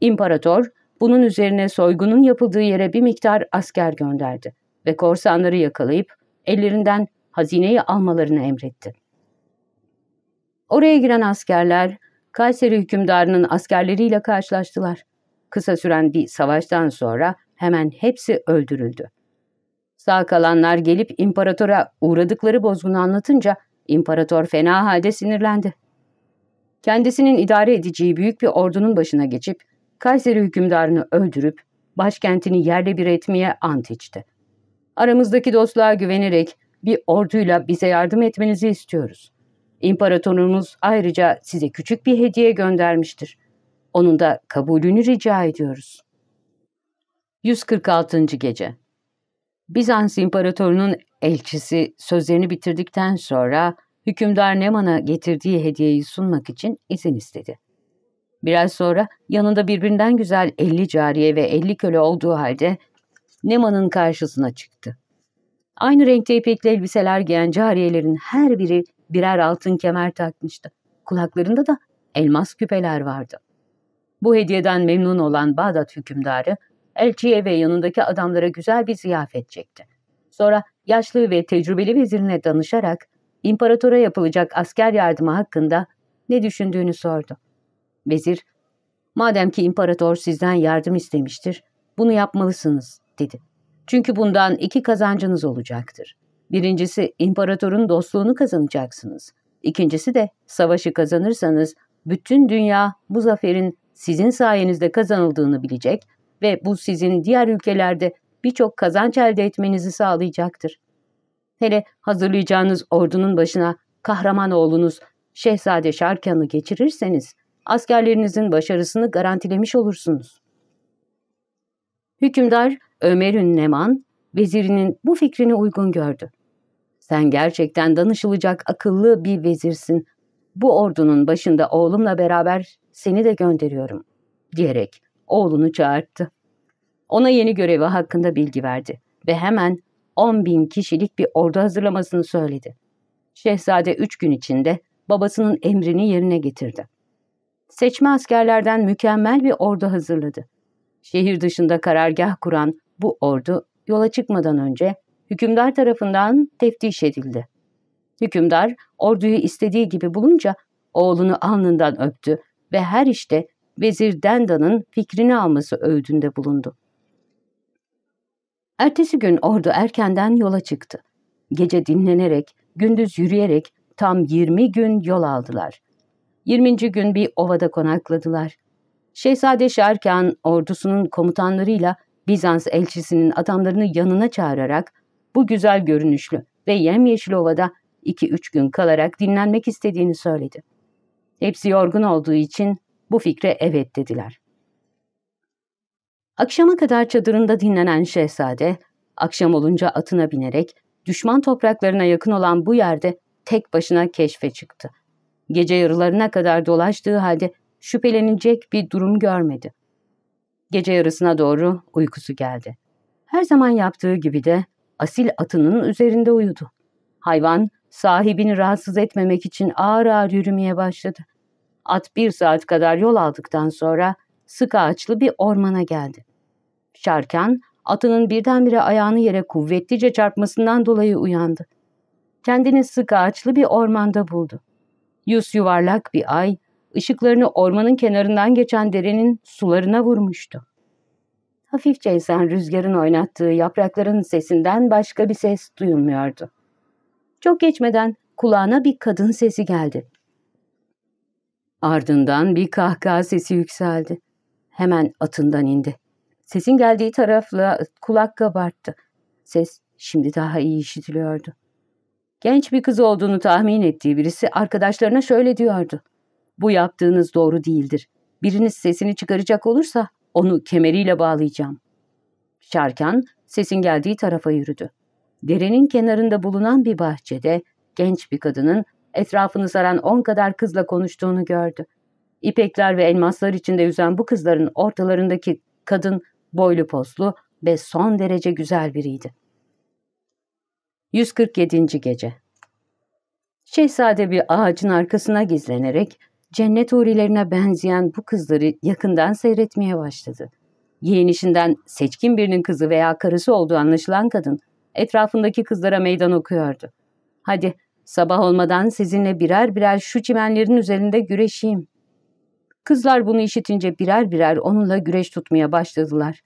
İmparator bunun üzerine soygunun yapıldığı yere bir miktar asker gönderdi ve korsanları yakalayıp ellerinden hazineyi almalarını emretti. Oraya giren askerler Kayseri hükümdarının askerleriyle karşılaştılar. Kısa süren bir savaştan sonra hemen hepsi öldürüldü. Sağ kalanlar gelip imparatora uğradıkları bozgunu anlatınca imparator fena halde sinirlendi. Kendisinin idare edeceği büyük bir ordunun başına geçip Kayseri hükümdarını öldürüp başkentini yerle bir etmeye ant içti. Aramızdaki dostluğa güvenerek bir orduyla bize yardım etmenizi istiyoruz. İmparatorumuz ayrıca size küçük bir hediye göndermiştir. Onun da kabulünü rica ediyoruz. 146. Gece Bizans İmparatorunun elçisi sözlerini bitirdikten sonra hükümdar Neman'a getirdiği hediyeyi sunmak için izin istedi. Biraz sonra yanında birbirinden güzel 50 cariye ve 50 köle olduğu halde Neman'ın karşısına çıktı. Aynı renkte ipekli elbiseler giyen cariyelerin her biri birer altın kemer takmıştı. Kulaklarında da elmas küpeler vardı. Bu hediyeden memnun olan Bağdat hükümdarı elçiye ve yanındaki adamlara güzel bir ziyafet çekti. Sonra yaşlı ve tecrübeli vezirine danışarak imparatora yapılacak asker yardımı hakkında ne düşündüğünü sordu. Vezir, madem ki imparator sizden yardım istemiştir, bunu yapmalısınız, dedi. Çünkü bundan iki kazancınız olacaktır. Birincisi imparatorun dostluğunu kazanacaksınız. İkincisi de savaşı kazanırsanız bütün dünya bu zaferin sizin sayenizde kazanıldığını bilecek ve bu sizin diğer ülkelerde birçok kazanç elde etmenizi sağlayacaktır. Hele hazırlayacağınız ordunun başına kahraman oğlunuz Şehzade Şarkan'ı geçirirseniz askerlerinizin başarısını garantilemiş olursunuz. Hükümdar Ömer'ün Neman, vezirinin bu fikrini uygun gördü. Sen gerçekten danışılacak akıllı bir vezirsin. Bu ordunun başında oğlumla beraber seni de gönderiyorum, diyerek oğlunu çağırttı. Ona yeni görevi hakkında bilgi verdi ve hemen 10 bin kişilik bir ordu hazırlamasını söyledi. Şehzade üç gün içinde babasının emrini yerine getirdi. Seçme askerlerden mükemmel bir ordu hazırladı. Şehir dışında karargah kuran bu ordu yola çıkmadan önce hükümdar tarafından teftiş edildi. Hükümdar orduyu istediği gibi bulunca oğlunu alnından öptü ve her işte Vezir Dendan'ın fikrini alması öğüdünde bulundu. Ertesi gün ordu erkenden yola çıktı. Gece dinlenerek, gündüz yürüyerek tam 20 gün yol aldılar. 20. gün bir ovada konakladılar. Şehzade Şerkan ordusunun komutanlarıyla Bizans elçisinin adamlarını yanına çağırarak bu güzel görünüşlü ve yemyeşil ovada 2-3 gün kalarak dinlenmek istediğini söyledi. Hepsi yorgun olduğu için bu fikre evet dediler. Akşama kadar çadırında dinlenen şehzade, akşam olunca atına binerek düşman topraklarına yakın olan bu yerde tek başına keşfe çıktı. Gece yarılarına kadar dolaştığı halde şüphelenecek bir durum görmedi. Gece yarısına doğru uykusu geldi. Her zaman yaptığı gibi de asil atının üzerinde uyudu. Hayvan sahibini rahatsız etmemek için ağır ağır yürümeye başladı. At bir saat kadar yol aldıktan sonra sık ağaçlı bir ormana geldi. Şarkan atının birdenbire ayağını yere kuvvetlice çarpmasından dolayı uyandı. Kendini sık ağaçlı bir ormanda buldu. Yüz yuvarlak bir ay, ışıklarını ormanın kenarından geçen derenin sularına vurmuştu. Hafifçe esen rüzgarın oynattığı yaprakların sesinden başka bir ses duyulmuyordu. Çok geçmeden kulağına bir kadın sesi geldi. Ardından bir kahkaha sesi yükseldi. Hemen atından indi. Sesin geldiği tarafla kulak kabarttı. Ses şimdi daha iyi işitiliyordu. Genç bir kız olduğunu tahmin ettiği birisi arkadaşlarına şöyle diyordu. Bu yaptığınız doğru değildir. Biriniz sesini çıkaracak olursa onu kemeriyle bağlayacağım. Şarkan sesin geldiği tarafa yürüdü. Derenin kenarında bulunan bir bahçede genç bir kadının etrafını saran on kadar kızla konuştuğunu gördü. İpekler ve elmaslar içinde yüzen bu kızların ortalarındaki kadın boylu poslu ve son derece güzel biriydi. 147. Gece Şehzade bir ağacın arkasına gizlenerek cennet hurilerine benzeyen bu kızları yakından seyretmeye başladı. Yeğenişinden seçkin birinin kızı veya karısı olduğu anlaşılan kadın etrafındaki kızlara meydan okuyordu. Hadi sabah olmadan sizinle birer birer şu çimenlerin üzerinde güreşeyim. Kızlar bunu işitince birer birer onunla güreş tutmaya başladılar.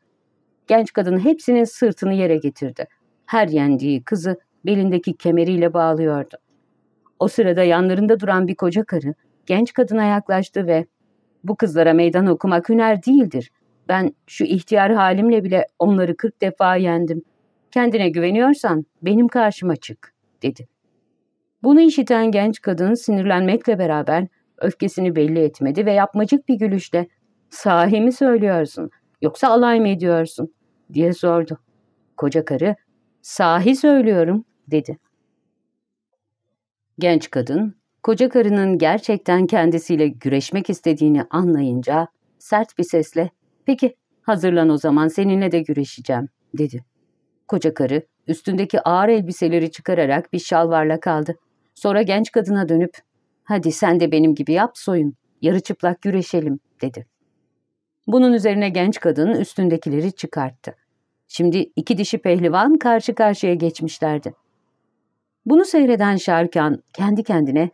Genç kadın hepsinin sırtını yere getirdi. Her yendiği kızı belindeki kemeriyle bağlıyordu. O sırada yanlarında duran bir koca karı genç kadına yaklaştı ve ''Bu kızlara meydan okumak hüner değildir. Ben şu ihtiyar halimle bile onları kırk defa yendim. Kendine güveniyorsan benim karşıma çık.'' dedi. Bunu işiten genç kadın sinirlenmekle beraber öfkesini belli etmedi ve yapmacık bir gülüşle ''Sahi mi söylüyorsun yoksa alay mı ediyorsun?'' diye sordu. Koca karı ''Sahi söylüyorum.'' dedi. Genç kadın, koca karının gerçekten kendisiyle güreşmek istediğini anlayınca sert bir sesle ''Peki hazırlan o zaman seninle de güreşeceğim.'' dedi. Koca karı üstündeki ağır elbiseleri çıkararak bir şalvarla kaldı. Sonra genç kadına dönüp ''Hadi sen de benim gibi yap soyun, yarı çıplak güreşelim.'' dedi. Bunun üzerine genç kadın üstündekileri çıkarttı. Şimdi iki dişi pehlivan karşı karşıya geçmişlerdi. Bunu seyreden Şarkan kendi kendine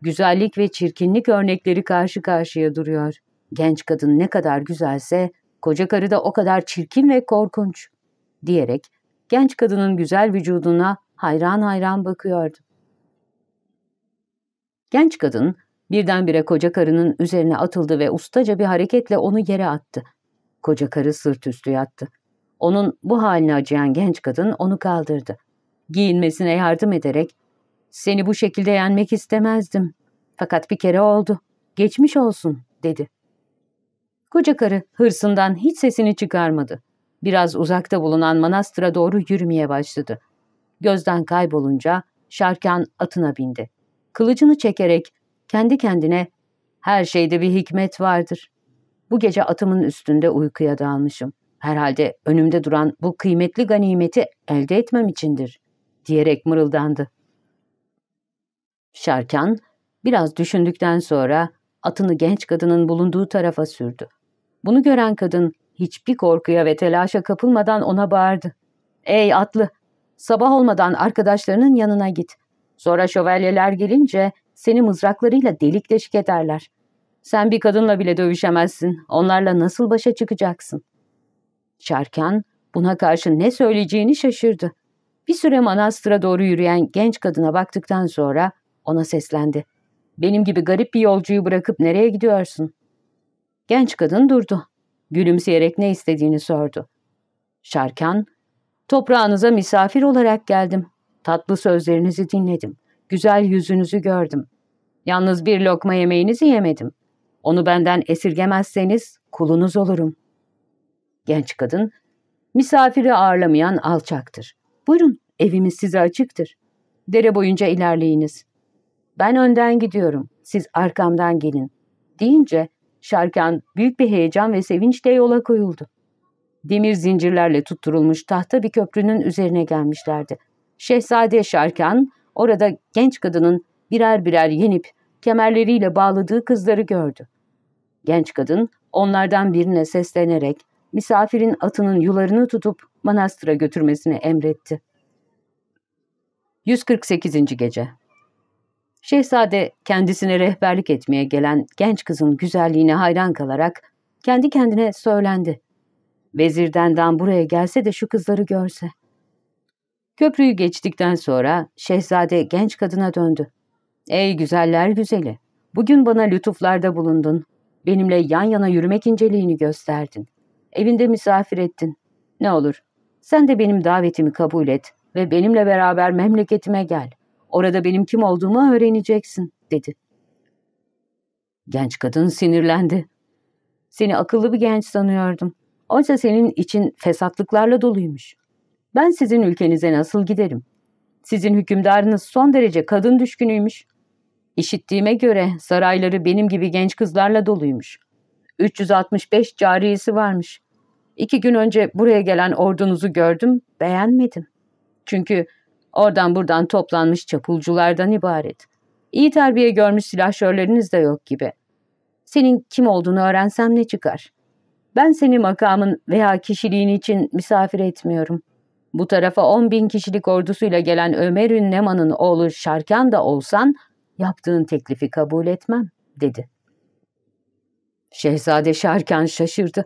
güzellik ve çirkinlik örnekleri karşı karşıya duruyor. Genç kadın ne kadar güzelse koca karı da o kadar çirkin ve korkunç diyerek genç kadının güzel vücuduna hayran hayran bakıyordu. Genç kadın birdenbire koca karının üzerine atıldı ve ustaca bir hareketle onu yere attı. Koca karı sırt üstü yattı. Onun bu haline acıyan genç kadın onu kaldırdı. Giyinmesine yardım ederek ''Seni bu şekilde yenmek istemezdim. Fakat bir kere oldu. geçmiş olsun dedi. Koca karı hırsından hiç sesini çıkarmadı. Biraz uzakta bulunan manastıra doğru yürümeye başladı. Gözden kaybolunca Şarkan atına bindi. Kılıcını çekerek kendi kendine her şeyde bir hikmet vardır. Bu gece atımın üstünde uykuya dalmışım. Herhalde önümde duran bu kıymetli ganimeti elde etmem içindir, diyerek mırıldandı. Şarkan biraz düşündükten sonra atını genç kadının bulunduğu tarafa sürdü. Bunu gören kadın hiçbir korkuya ve telaşa kapılmadan ona bağırdı. ''Ey atlı, sabah olmadan arkadaşlarının yanına git. Sonra şövalyeler gelince seni mızraklarıyla delik deşik ederler. Sen bir kadınla bile dövüşemezsin. Onlarla nasıl başa çıkacaksın?'' Şarkan buna karşı ne söyleyeceğini şaşırdı. Bir süre manastıra doğru yürüyen genç kadına baktıktan sonra ona seslendi. ''Benim gibi garip bir yolcuyu bırakıp nereye gidiyorsun?'' Genç kadın durdu. Gülümseyerek ne istediğini sordu. Şarkan, ''Toprağınıza misafir olarak geldim. Tatlı sözlerinizi dinledim. Güzel yüzünüzü gördüm. Yalnız bir lokma yemeğinizi yemedim. Onu benden esirgemezseniz kulunuz olurum.'' Genç kadın, ''Misafiri ağırlamayan alçaktır. Buyurun, evimiz size açıktır. Dere boyunca ilerleyiniz. Ben önden gidiyorum, siz arkamdan gelin.'' deyince Şarkan büyük bir heyecan ve sevinçle yola koyuldu. Demir zincirlerle tutturulmuş tahta bir köprünün üzerine gelmişlerdi. Şehzade Şarkan orada genç kadının birer birer yenip kemerleriyle bağladığı kızları gördü. Genç kadın onlardan birine seslenerek misafirin atının yularını tutup manastıra götürmesini emretti. 148. Gece Şehzade kendisine rehberlik etmeye gelen genç kızın güzelliğine hayran kalarak kendi kendine söylendi. Vezirdendan buraya gelse de şu kızları görse. Köprüyü geçtikten sonra şehzade genç kadına döndü. Ey güzeller güzeli, bugün bana lütuflarda bulundun. Benimle yan yana yürümek inceliğini gösterdin. Evinde misafir ettin. Ne olur, sen de benim davetimi kabul et ve benimle beraber memleketime gel. Orada benim kim olduğumu öğreneceksin, dedi. Genç kadın sinirlendi. Seni akıllı bir genç sanıyordum. Oysa senin için fesatlıklarla doluymuş. Ben sizin ülkenize nasıl giderim? Sizin hükümdarınız son derece kadın düşkünüymüş. İşittiğime göre sarayları benim gibi genç kızlarla doluymuş. 365 cariyesi varmış. İki gün önce buraya gelen ordunuzu gördüm, beğenmedim. Çünkü oradan buradan toplanmış çapulculardan ibaret. İyi terbiye görmüş silahşörleriniz de yok gibi. Senin kim olduğunu öğrensem ne çıkar? Ben seni makamın veya kişiliğin için misafir etmiyorum. Bu tarafa on bin kişilik ordusuyla gelen Ömer Neman'ın oğlu Şarkan da olsan yaptığın teklifi kabul etmem, dedi. Şehzade Şarkan şaşırdı.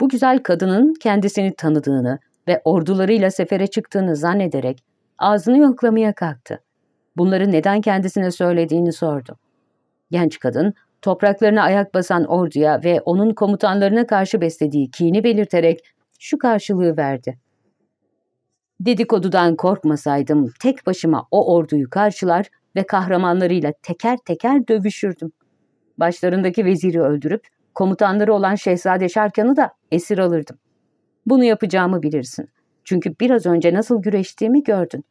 Bu güzel kadının kendisini tanıdığını ve ordularıyla sefere çıktığını zannederek ağzını yoklamaya kalktı. Bunları neden kendisine söylediğini sordu. Genç kadın topraklarına ayak basan orduya ve onun komutanlarına karşı beslediği kini belirterek şu karşılığı verdi. Dedikodudan korkmasaydım tek başıma o orduyu karşılar ve kahramanlarıyla teker teker dövüşürdüm. Başlarındaki veziri öldürüp komutanları olan Şehzade Şarkan'ı da esir alırdım. Bunu yapacağımı bilirsin. Çünkü biraz önce nasıl güreştiğimi gördün.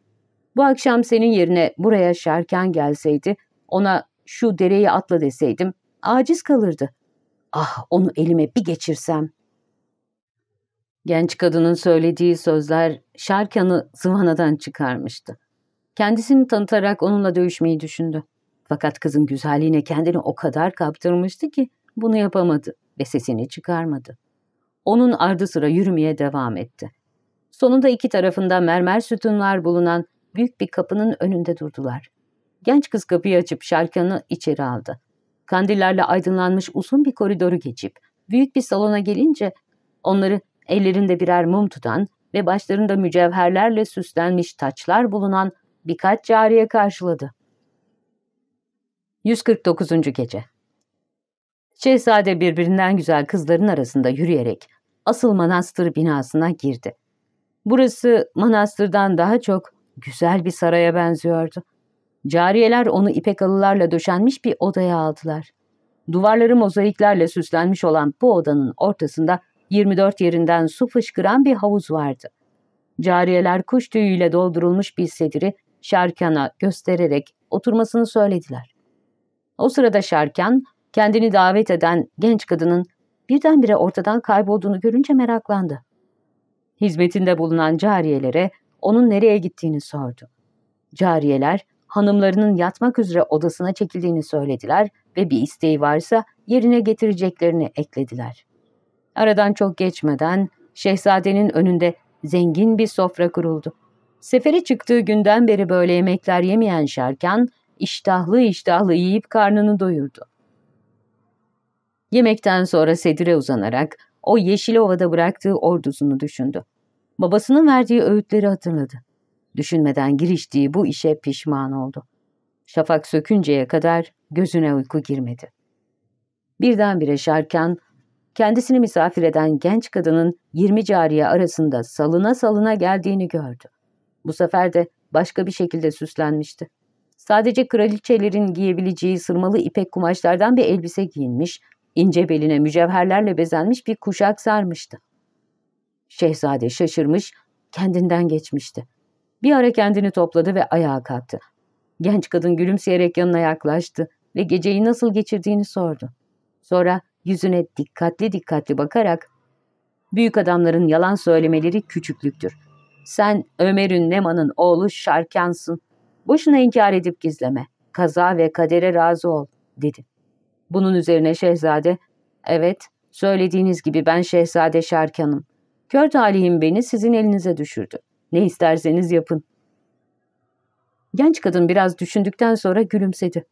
Bu akşam senin yerine buraya Şarkan gelseydi, ona şu dereyi atla deseydim, aciz kalırdı. Ah onu elime bir geçirsem. Genç kadının söylediği sözler Şarkan'ı zıvanadan çıkarmıştı. Kendisini tanıtarak onunla dövüşmeyi düşündü. Fakat kızın güzelliğine kendini o kadar kaptırmıştı ki bunu yapamadı ve sesini çıkarmadı. Onun ardı sıra yürümeye devam etti. Sonunda iki tarafında mermer sütunlar bulunan büyük bir kapının önünde durdular. Genç kız kapıyı açıp şarkanı içeri aldı. Kandillerle aydınlanmış uzun bir koridoru geçip büyük bir salona gelince onları ellerinde birer mum tutan ve başlarında mücevherlerle süslenmiş taçlar bulunan birkaç cariye karşıladı. 149. Gece Şehzade birbirinden güzel kızların arasında yürüyerek asıl manastır binasına girdi. Burası manastırdan daha çok güzel bir saraya benziyordu. Cariyeler onu ipek alılarla döşenmiş bir odaya aldılar. Duvarları mozaiklerle süslenmiş olan bu odanın ortasında 24 yerinden su fışkıran bir havuz vardı. Cariyeler kuş tüyüyle doldurulmuş bir sediri Şarkan'a göstererek oturmasını söylediler. O sırada Şarkan, kendini davet eden genç kadının birdenbire ortadan kaybolduğunu görünce meraklandı. Hizmetinde bulunan cariyelere onun nereye gittiğini sordu. Cariyeler, hanımlarının yatmak üzere odasına çekildiğini söylediler ve bir isteği varsa yerine getireceklerini eklediler. Aradan çok geçmeden şehzadenin önünde zengin bir sofra kuruldu. Sefere çıktığı günden beri böyle yemekler yemeyen Şarkan, iştahlı iştahlı yiyip karnını doyurdu. Yemekten sonra sedire uzanarak o yeşil ovada bıraktığı ordusunu düşündü. Babasının verdiği öğütleri hatırladı. Düşünmeden giriştiği bu işe pişman oldu. Şafak sökünceye kadar gözüne uyku girmedi. Birdenbire Şarkan, kendisini misafir eden genç kadının 20 cariye arasında salına salına geldiğini gördü. Bu sefer de başka bir şekilde süslenmişti. Sadece kraliçelerin giyebileceği sırmalı ipek kumaşlardan bir elbise giyinmiş, ince beline mücevherlerle bezenmiş bir kuşak sarmıştı. Şehzade şaşırmış, kendinden geçmişti. Bir ara kendini topladı ve ayağa kalktı. Genç kadın gülümseyerek yanına yaklaştı ve geceyi nasıl geçirdiğini sordu. Sonra yüzüne dikkatli dikkatli bakarak ''Büyük adamların yalan söylemeleri küçüklüktür. Sen Ömer'ün Neman'ın oğlu Şarkansın. Boşuna inkar edip gizleme. Kaza ve kadere razı ol.'' dedi. Bunun üzerine şehzade ''Evet, söylediğiniz gibi ben şehzade Şarkan'ım. Kör talihim beni sizin elinize düşürdü. Ne isterseniz yapın. Genç kadın biraz düşündükten sonra gülümsedi.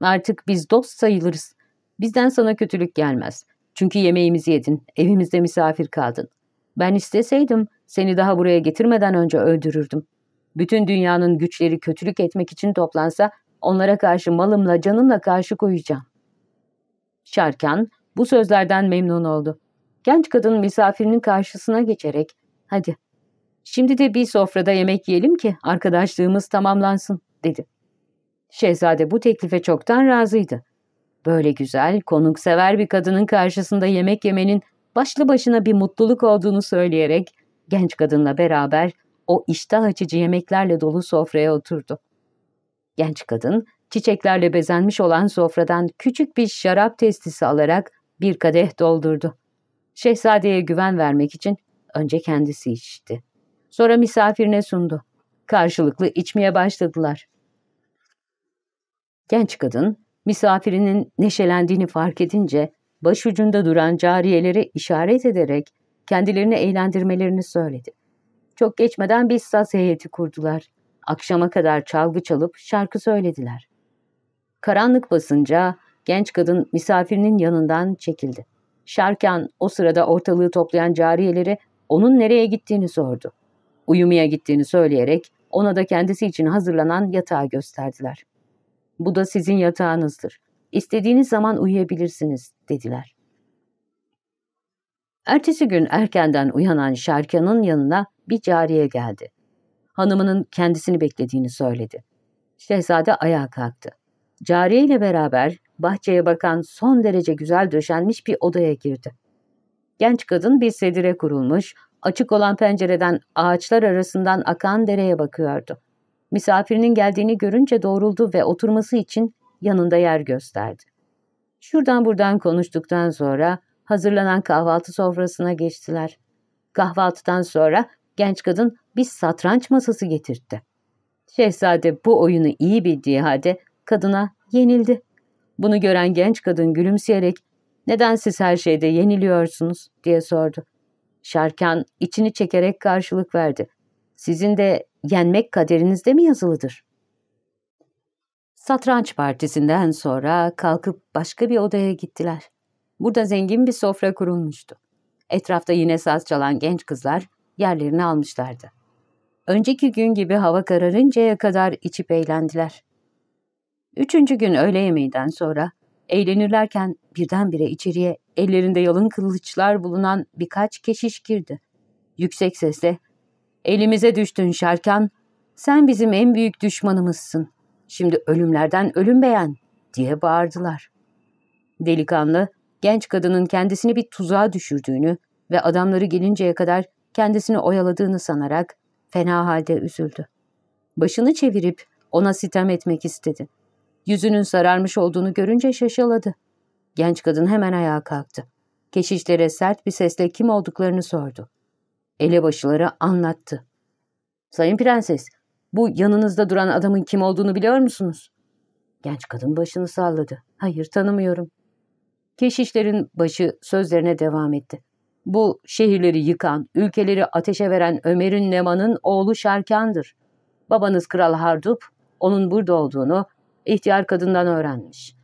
Artık biz dost sayılırız. Bizden sana kötülük gelmez. Çünkü yemeğimizi yedin, evimizde misafir kaldın. Ben isteseydim seni daha buraya getirmeden önce öldürürdüm. Bütün dünyanın güçleri kötülük etmek için toplansa onlara karşı malımla canımla karşı koyacağım. Şarkan bu sözlerden memnun oldu. Genç kadın misafirinin karşısına geçerek hadi şimdi de bir sofrada yemek yiyelim ki arkadaşlığımız tamamlansın dedi. Şehzade bu teklife çoktan razıydı. Böyle güzel, konuksever bir kadının karşısında yemek yemenin başlı başına bir mutluluk olduğunu söyleyerek genç kadınla beraber o iştah açıcı yemeklerle dolu sofraya oturdu. Genç kadın çiçeklerle bezenmiş olan sofradan küçük bir şarap testisi alarak bir kadeh doldurdu. Şehzadeye güven vermek için önce kendisi içti. Sonra misafirine sundu. Karşılıklı içmeye başladılar. Genç kadın misafirinin neşelendiğini fark edince başucunda duran cariyelere işaret ederek kendilerini eğlendirmelerini söyledi. Çok geçmeden bir saz heyeti kurdular. Akşama kadar çalgı çalıp şarkı söylediler. Karanlık basınca genç kadın misafirinin yanından çekildi. Şarkan o sırada ortalığı toplayan cariyeleri onun nereye gittiğini sordu. Uyumaya gittiğini söyleyerek ona da kendisi için hazırlanan yatağı gösterdiler. Bu da sizin yatağınızdır. İstediğiniz zaman uyuyabilirsiniz dediler. Ertesi gün erkenden uyanan Şarkan'ın yanına bir cariye geldi. Hanımının kendisini beklediğini söyledi. Şehzade ayağa kalktı. Cariye ile beraber bahçeye bakan son derece güzel döşenmiş bir odaya girdi. Genç kadın bir sedire kurulmuş, açık olan pencereden ağaçlar arasından akan dereye bakıyordu. Misafirinin geldiğini görünce doğruldu ve oturması için yanında yer gösterdi. Şuradan buradan konuştuktan sonra hazırlanan kahvaltı sofrasına geçtiler. Kahvaltıdan sonra genç kadın bir satranç masası getirtti. Şehzade bu oyunu iyi bildiği halde kadına yenildi. Bunu gören genç kadın gülümseyerek ''Neden siz her şeyde yeniliyorsunuz?'' diye sordu. Şarkan içini çekerek karşılık verdi. ''Sizin de yenmek kaderinizde mi yazılıdır?'' Satranç partisinden sonra kalkıp başka bir odaya gittiler. Burada zengin bir sofra kurulmuştu. Etrafta yine saz çalan genç kızlar yerlerini almışlardı. Önceki gün gibi hava kararıncaya kadar içip eğlendiler. Üçüncü gün öğle yemeğinden sonra eğlenirlerken birdenbire içeriye ellerinde yalın kılıçlar bulunan birkaç keşiş girdi. Yüksek sesle ''Elimize düştün Şarkan, sen bizim en büyük düşmanımızsın. Şimdi ölümlerden ölüm beğen.'' diye bağırdılar. Delikanlı, genç kadının kendisini bir tuzağa düşürdüğünü ve adamları gelinceye kadar kendisini oyaladığını sanarak fena halde üzüldü. Başını çevirip ona sitem etmek istedi. Yüzünün sararmış olduğunu görünce şaşaladı. Genç kadın hemen ayağa kalktı. Keşişlere sert bir sesle kim olduklarını sordu. Elebaşıları anlattı. Sayın prenses, bu yanınızda duran adamın kim olduğunu biliyor musunuz? Genç kadın başını salladı. Hayır tanımıyorum. Keşişlerin başı sözlerine devam etti. Bu şehirleri yıkan, ülkeleri ateşe veren Ömer'in Neman'ın oğlu Şarkan'dır. Babanız Kral Hardup, onun burada olduğunu ihtiyar kadından öğrenmiş.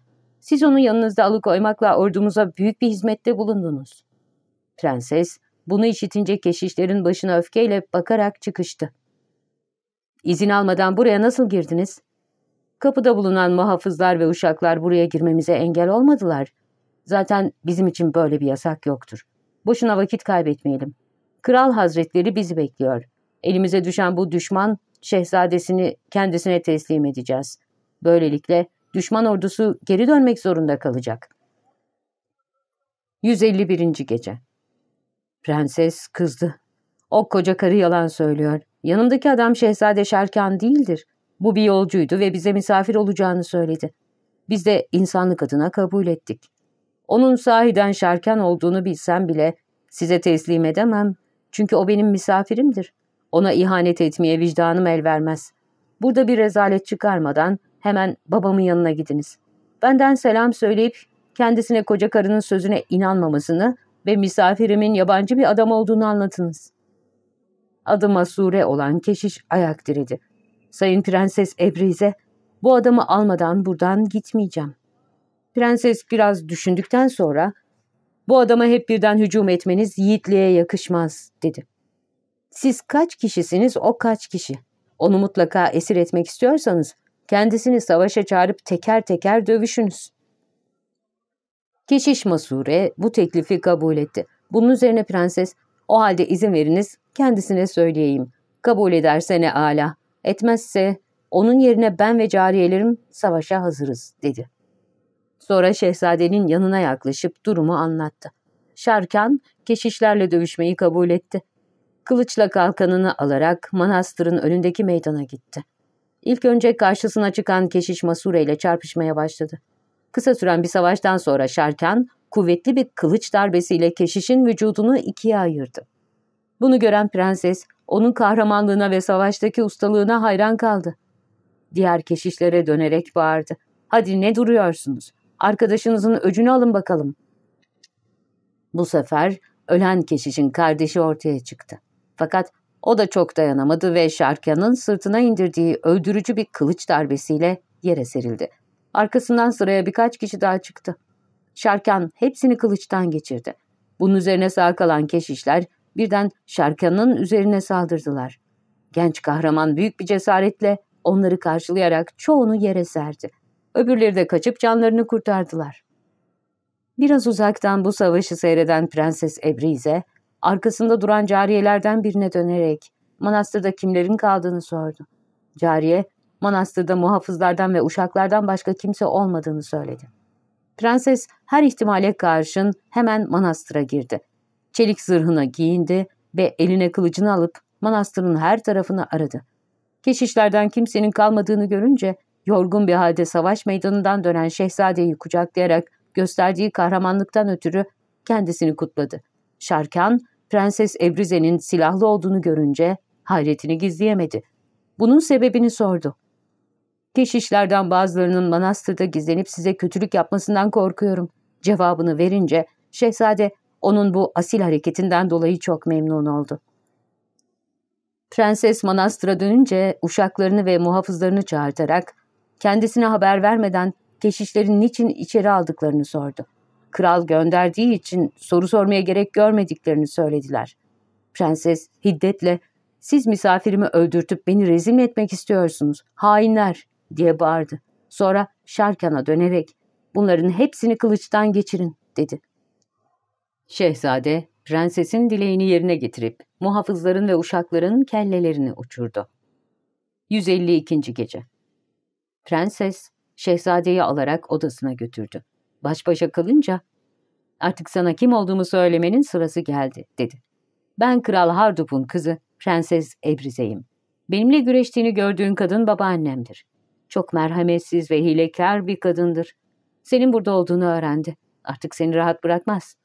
Siz onu yanınızda alıkoymakla ordumuza büyük bir hizmette bulundunuz. Prenses, bunu işitince keşişlerin başına öfkeyle bakarak çıkıştı. İzin almadan buraya nasıl girdiniz? Kapıda bulunan muhafızlar ve uşaklar buraya girmemize engel olmadılar. Zaten bizim için böyle bir yasak yoktur. Boşuna vakit kaybetmeyelim. Kral hazretleri bizi bekliyor. Elimize düşen bu düşman şehzadesini kendisine teslim edeceğiz. Böylelikle düşman ordusu geri dönmek zorunda kalacak. 151. Gece Prenses kızdı. O koca karı yalan söylüyor. Yanımdaki adam Şehzade Şerkan değildir. Bu bir yolcuydu ve bize misafir olacağını söyledi. Biz de insanlık adına kabul ettik. Onun sahiden Şerkan olduğunu bilsem bile size teslim edemem. Çünkü o benim misafirimdir. Ona ihanet etmeye vicdanım el vermez. Burada bir rezalet çıkarmadan hemen babamın yanına gidiniz. Benden selam söyleyip kendisine koca karının sözüne inanmamasını ve misafirimin yabancı bir adam olduğunu anlatınız. Adı Masure olan keşiş ayak diredi. Sayın Prenses Ebrize, bu adamı almadan buradan gitmeyeceğim. Prenses biraz düşündükten sonra, bu adama hep birden hücum etmeniz yiğitliğe yakışmaz, dedi. Siz kaç kişisiniz, o kaç kişi? Onu mutlaka esir etmek istiyorsanız, kendisini savaşa çağırıp teker teker dövüşünüz. Keşiş Masure bu teklifi kabul etti. Bunun üzerine prenses, o halde izin veriniz, kendisine söyleyeyim. Kabul ederse ne ala, etmezse onun yerine ben ve cariyelerim savaşa hazırız, dedi. Sonra şehzadenin yanına yaklaşıp durumu anlattı. Şarkan, keşişlerle dövüşmeyi kabul etti. Kılıçla kalkanını alarak manastırın önündeki meydana gitti. İlk önce karşısına çıkan keşiş Masure ile çarpışmaya başladı. Kısa süren bir savaştan sonra Şarkan, kuvvetli bir kılıç darbesiyle keşişin vücudunu ikiye ayırdı. Bunu gören prenses, onun kahramanlığına ve savaştaki ustalığına hayran kaldı. Diğer keşişlere dönerek bağırdı. Hadi ne duruyorsunuz? Arkadaşınızın öcünü alın bakalım. Bu sefer ölen keşişin kardeşi ortaya çıktı. Fakat o da çok dayanamadı ve Şarkan'ın sırtına indirdiği öldürücü bir kılıç darbesiyle yere serildi. Arkasından sıraya birkaç kişi daha çıktı. Şarkan hepsini kılıçtan geçirdi. Bunun üzerine sağ kalan keşişler birden Şarkan'ın üzerine saldırdılar. Genç kahraman büyük bir cesaretle onları karşılayarak çoğunu yere serdi. Öbürleri de kaçıp canlarını kurtardılar. Biraz uzaktan bu savaşı seyreden Prenses Ebrize, arkasında duran cariyelerden birine dönerek manastırda kimlerin kaldığını sordu. Cariye, manastırda muhafızlardan ve uşaklardan başka kimse olmadığını söyledi. Prenses her ihtimale karşın hemen manastıra girdi. Çelik zırhına giyindi ve eline kılıcını alıp manastırın her tarafını aradı. Keşişlerden kimsenin kalmadığını görünce yorgun bir halde savaş meydanından dönen şehzadeyi kucaklayarak gösterdiği kahramanlıktan ötürü kendisini kutladı. Şarkan, Prenses Ebrize'nin silahlı olduğunu görünce hayretini gizleyemedi. Bunun sebebini sordu. Keşişlerden bazılarının manastırda gizlenip size kötülük yapmasından korkuyorum. Cevabını verince şehzade onun bu asil hareketinden dolayı çok memnun oldu. Prenses manastıra dönünce uşaklarını ve muhafızlarını çağırtarak kendisine haber vermeden keşişlerin niçin içeri aldıklarını sordu. Kral gönderdiği için soru sormaya gerek görmediklerini söylediler. Prenses hiddetle siz misafirimi öldürtüp beni rezil etmek istiyorsunuz? Hainler diye bağırdı. Sonra Şarkan'a dönerek bunların hepsini kılıçtan geçirin dedi. Şehzade prensesin dileğini yerine getirip muhafızların ve uşakların kellelerini uçurdu. 152. Gece Prenses şehzadeyi alarak odasına götürdü. Baş başa kalınca artık sana kim olduğumu söylemenin sırası geldi dedi. Ben Kral Hardup'un kızı Prenses Ebrize'yim. Benimle güreştiğini gördüğün kadın babaannemdir. Çok merhametsiz ve hilekar bir kadındır. Senin burada olduğunu öğrendi. Artık seni rahat bırakmaz.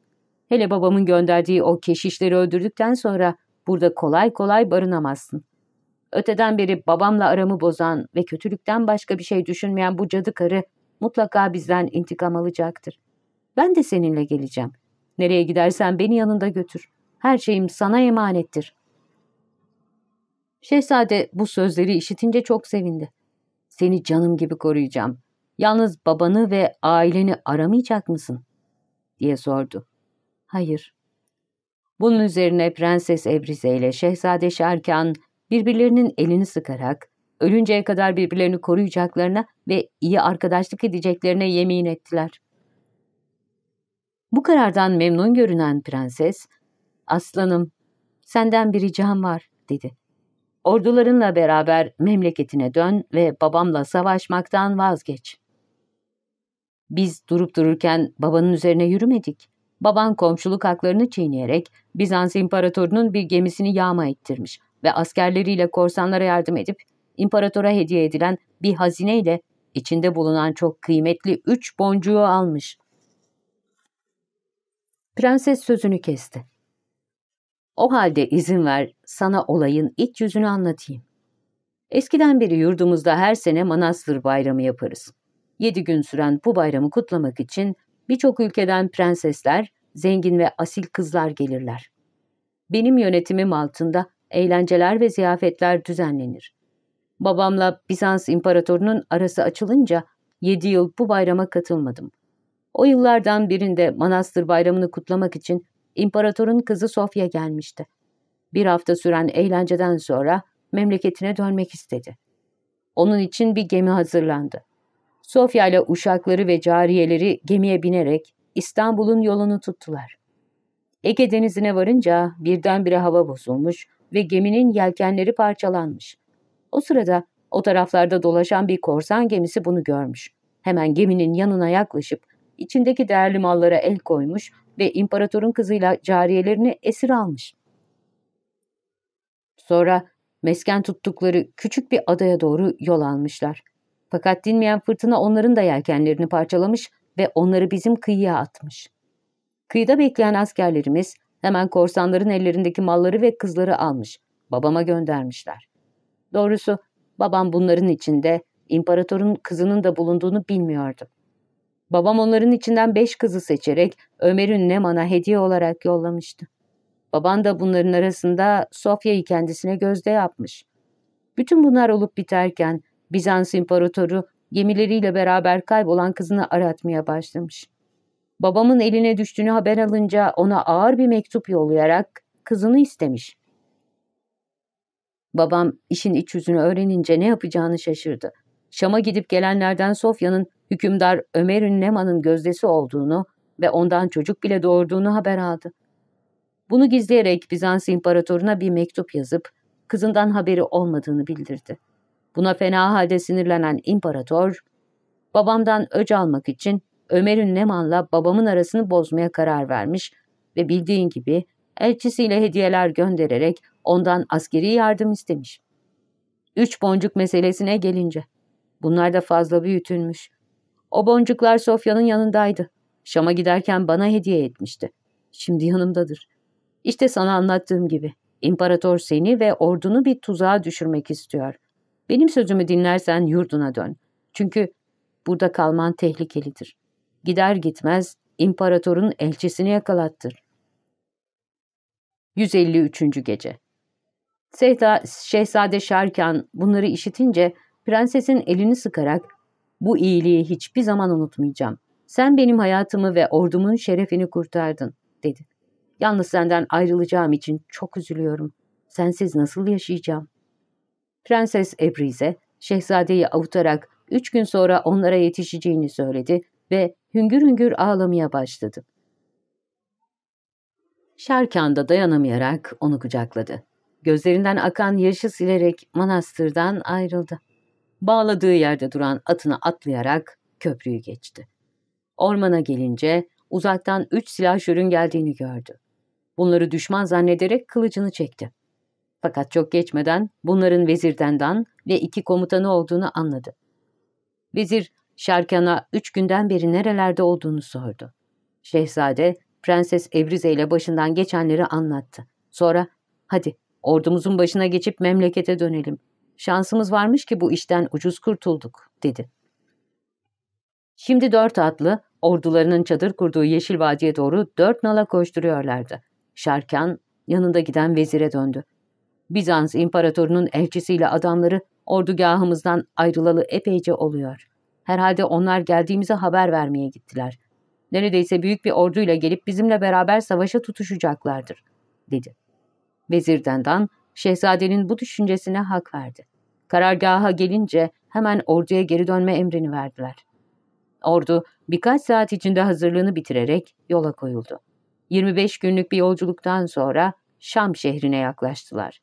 Hele babamın gönderdiği o keşişleri öldürdükten sonra burada kolay kolay barınamazsın. Öteden beri babamla aramı bozan ve kötülükten başka bir şey düşünmeyen bu cadı karı mutlaka bizden intikam alacaktır. Ben de seninle geleceğim. Nereye gidersen beni yanında götür. Her şeyim sana emanettir. Şehzade bu sözleri işitince çok sevindi. Seni canım gibi koruyacağım. Yalnız babanı ve aileni aramayacak mısın? diye sordu. Hayır. Bunun üzerine Prenses Ebrize ile Şehzade Şerkan birbirlerinin elini sıkarak ölünceye kadar birbirlerini koruyacaklarına ve iyi arkadaşlık edeceklerine yemin ettiler. Bu karardan memnun görünen prenses, ''Aslanım, senden bir ricam var.'' dedi. ''Ordularınla beraber memleketine dön ve babamla savaşmaktan vazgeç.'' Biz durup dururken babanın üzerine yürümedik. Baban komşuluk haklarını çiğneyerek Bizans imparatorunun bir gemisini yağma ettirmiş ve askerleriyle korsanlara yardım edip imparatora hediye edilen bir hazineyle içinde bulunan çok kıymetli üç boncuğu almış. Prenses sözünü kesti. O halde izin ver sana olayın iç yüzünü anlatayım. Eskiden beri yurdumuzda her sene Manastır Bayramı yaparız. Yedi gün süren bu bayramı kutlamak için birçok ülkeden prensesler, zengin ve asil kızlar gelirler. Benim yönetimim altında eğlenceler ve ziyafetler düzenlenir. Babamla Bizans imparatorunun arası açılınca yedi yıl bu bayrama katılmadım. O yıllardan birinde Manastır Bayramı'nı kutlamak için imparatorun kızı Sofya gelmişti. Bir hafta süren eğlenceden sonra memleketine dönmek istedi. Onun için bir gemi hazırlandı. Sofya ile uşakları ve cariyeleri gemiye binerek İstanbul'un yolunu tuttular. Ege denizine varınca birdenbire hava bozulmuş ve geminin yelkenleri parçalanmış. O sırada o taraflarda dolaşan bir korsan gemisi bunu görmüş. Hemen geminin yanına yaklaşıp içindeki değerli mallara el koymuş ve imparatorun kızıyla cariyelerini esir almış. Sonra mesken tuttukları küçük bir adaya doğru yol almışlar. Fakat dinmeyen fırtına onların da yelkenlerini parçalamış ve onları bizim kıyıya atmış. Kıyıda bekleyen askerlerimiz hemen korsanların ellerindeki malları ve kızları almış, babama göndermişler. Doğrusu babam bunların içinde imparatorun kızının da bulunduğunu bilmiyordu. Babam onların içinden beş kızı seçerek Ömer'in Neman'a hediye olarak yollamıştı. Baban da bunların arasında Sofya'yı kendisine gözde yapmış. Bütün bunlar olup biterken Bizans imparatoru gemileriyle beraber kaybolan kızını aratmaya başlamış. Babamın eline düştüğünü haber alınca ona ağır bir mektup yollayarak kızını istemiş. Babam işin iç yüzünü öğrenince ne yapacağını şaşırdı. Şam'a gidip gelenlerden Sofya'nın hükümdar Ömer Ünleman'ın gözdesi olduğunu ve ondan çocuk bile doğurduğunu haber aldı. Bunu gizleyerek Bizans imparatoruna bir mektup yazıp kızından haberi olmadığını bildirdi. Buna fena halde sinirlenen imparator, babamdan öc almak için Ömer Ünleman'la babamın arasını bozmaya karar vermiş ve bildiğin gibi elçisiyle hediyeler göndererek ondan askeri yardım istemiş. Üç boncuk meselesine gelince, bunlar da fazla büyütülmüş. O boncuklar Sofya'nın yanındaydı. Şam'a giderken bana hediye etmişti. Şimdi yanımdadır. İşte sana anlattığım gibi. İmparator seni ve ordunu bir tuzağa düşürmek istiyor. Benim sözümü dinlersen yurduna dön. Çünkü burada kalman tehlikelidir. Gider gitmez imparatorun elçisini yakalattır. 153. Gece Seyda, Şehzade Şarkan bunları işitince prensesin elini sıkarak bu iyiliği hiçbir zaman unutmayacağım. Sen benim hayatımı ve ordumun şerefini kurtardın, dedi. Yalnız senden ayrılacağım için çok üzülüyorum. Sensiz nasıl yaşayacağım? Prenses Ebrize, şehzadeyi avutarak üç gün sonra onlara yetişeceğini söyledi ve hüngür hüngür ağlamaya başladı. Şarkan da dayanamayarak onu kucakladı. Gözlerinden akan yaşı silerek manastırdan ayrıldı. Bağladığı yerde duran atına atlayarak köprüyü geçti. Ormana gelince uzaktan üç silah şürün geldiğini gördü. Bunları düşman zannederek kılıcını çekti. Fakat çok geçmeden bunların vezirdendan ve iki komutanı olduğunu anladı. Vezir Şarkan'a üç günden beri nerelerde olduğunu sordu. Şehzade Prenses Evrize ile başından geçenleri anlattı. Sonra hadi ordumuzun başına geçip memlekete dönelim. Şansımız varmış ki bu işten ucuz kurtulduk dedi. Şimdi dört atlı ordularının çadır kurduğu Yeşil Vadi'ye doğru dört nala koşturuyorlardı. Şarkan yanında giden vezire döndü. Bizans imparatorunun elçisiyle adamları ordugahımızdan ayrılalı epeyce oluyor. Herhalde onlar geldiğimize haber vermeye gittiler. Neredeyse büyük bir orduyla gelip bizimle beraber savaşa tutuşacaklardır, dedi. Vezir Dendan, şehzadenin bu düşüncesine hak verdi. Karargaha gelince hemen orduya geri dönme emrini verdiler. Ordu birkaç saat içinde hazırlığını bitirerek yola koyuldu. 25 günlük bir yolculuktan sonra Şam şehrine yaklaştılar.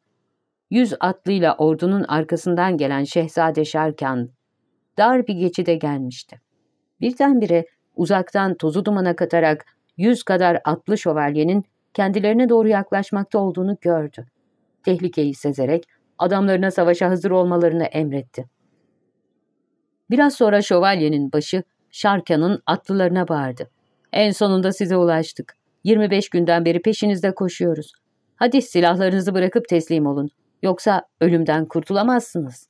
Yüz atlıyla ordunun arkasından gelen Şehzade Şarkan dar bir geçide gelmişti. Birdenbire uzaktan tozu dumana katarak yüz kadar atlı şövalyenin kendilerine doğru yaklaşmakta olduğunu gördü. Tehlikeyi sezerek adamlarına savaşa hazır olmalarını emretti. Biraz sonra şövalyenin başı Şarkan'ın atlılarına bağırdı. En sonunda size ulaştık. 25 günden beri peşinizde koşuyoruz. Hadi silahlarınızı bırakıp teslim olun. Yoksa ölümden kurtulamazsınız.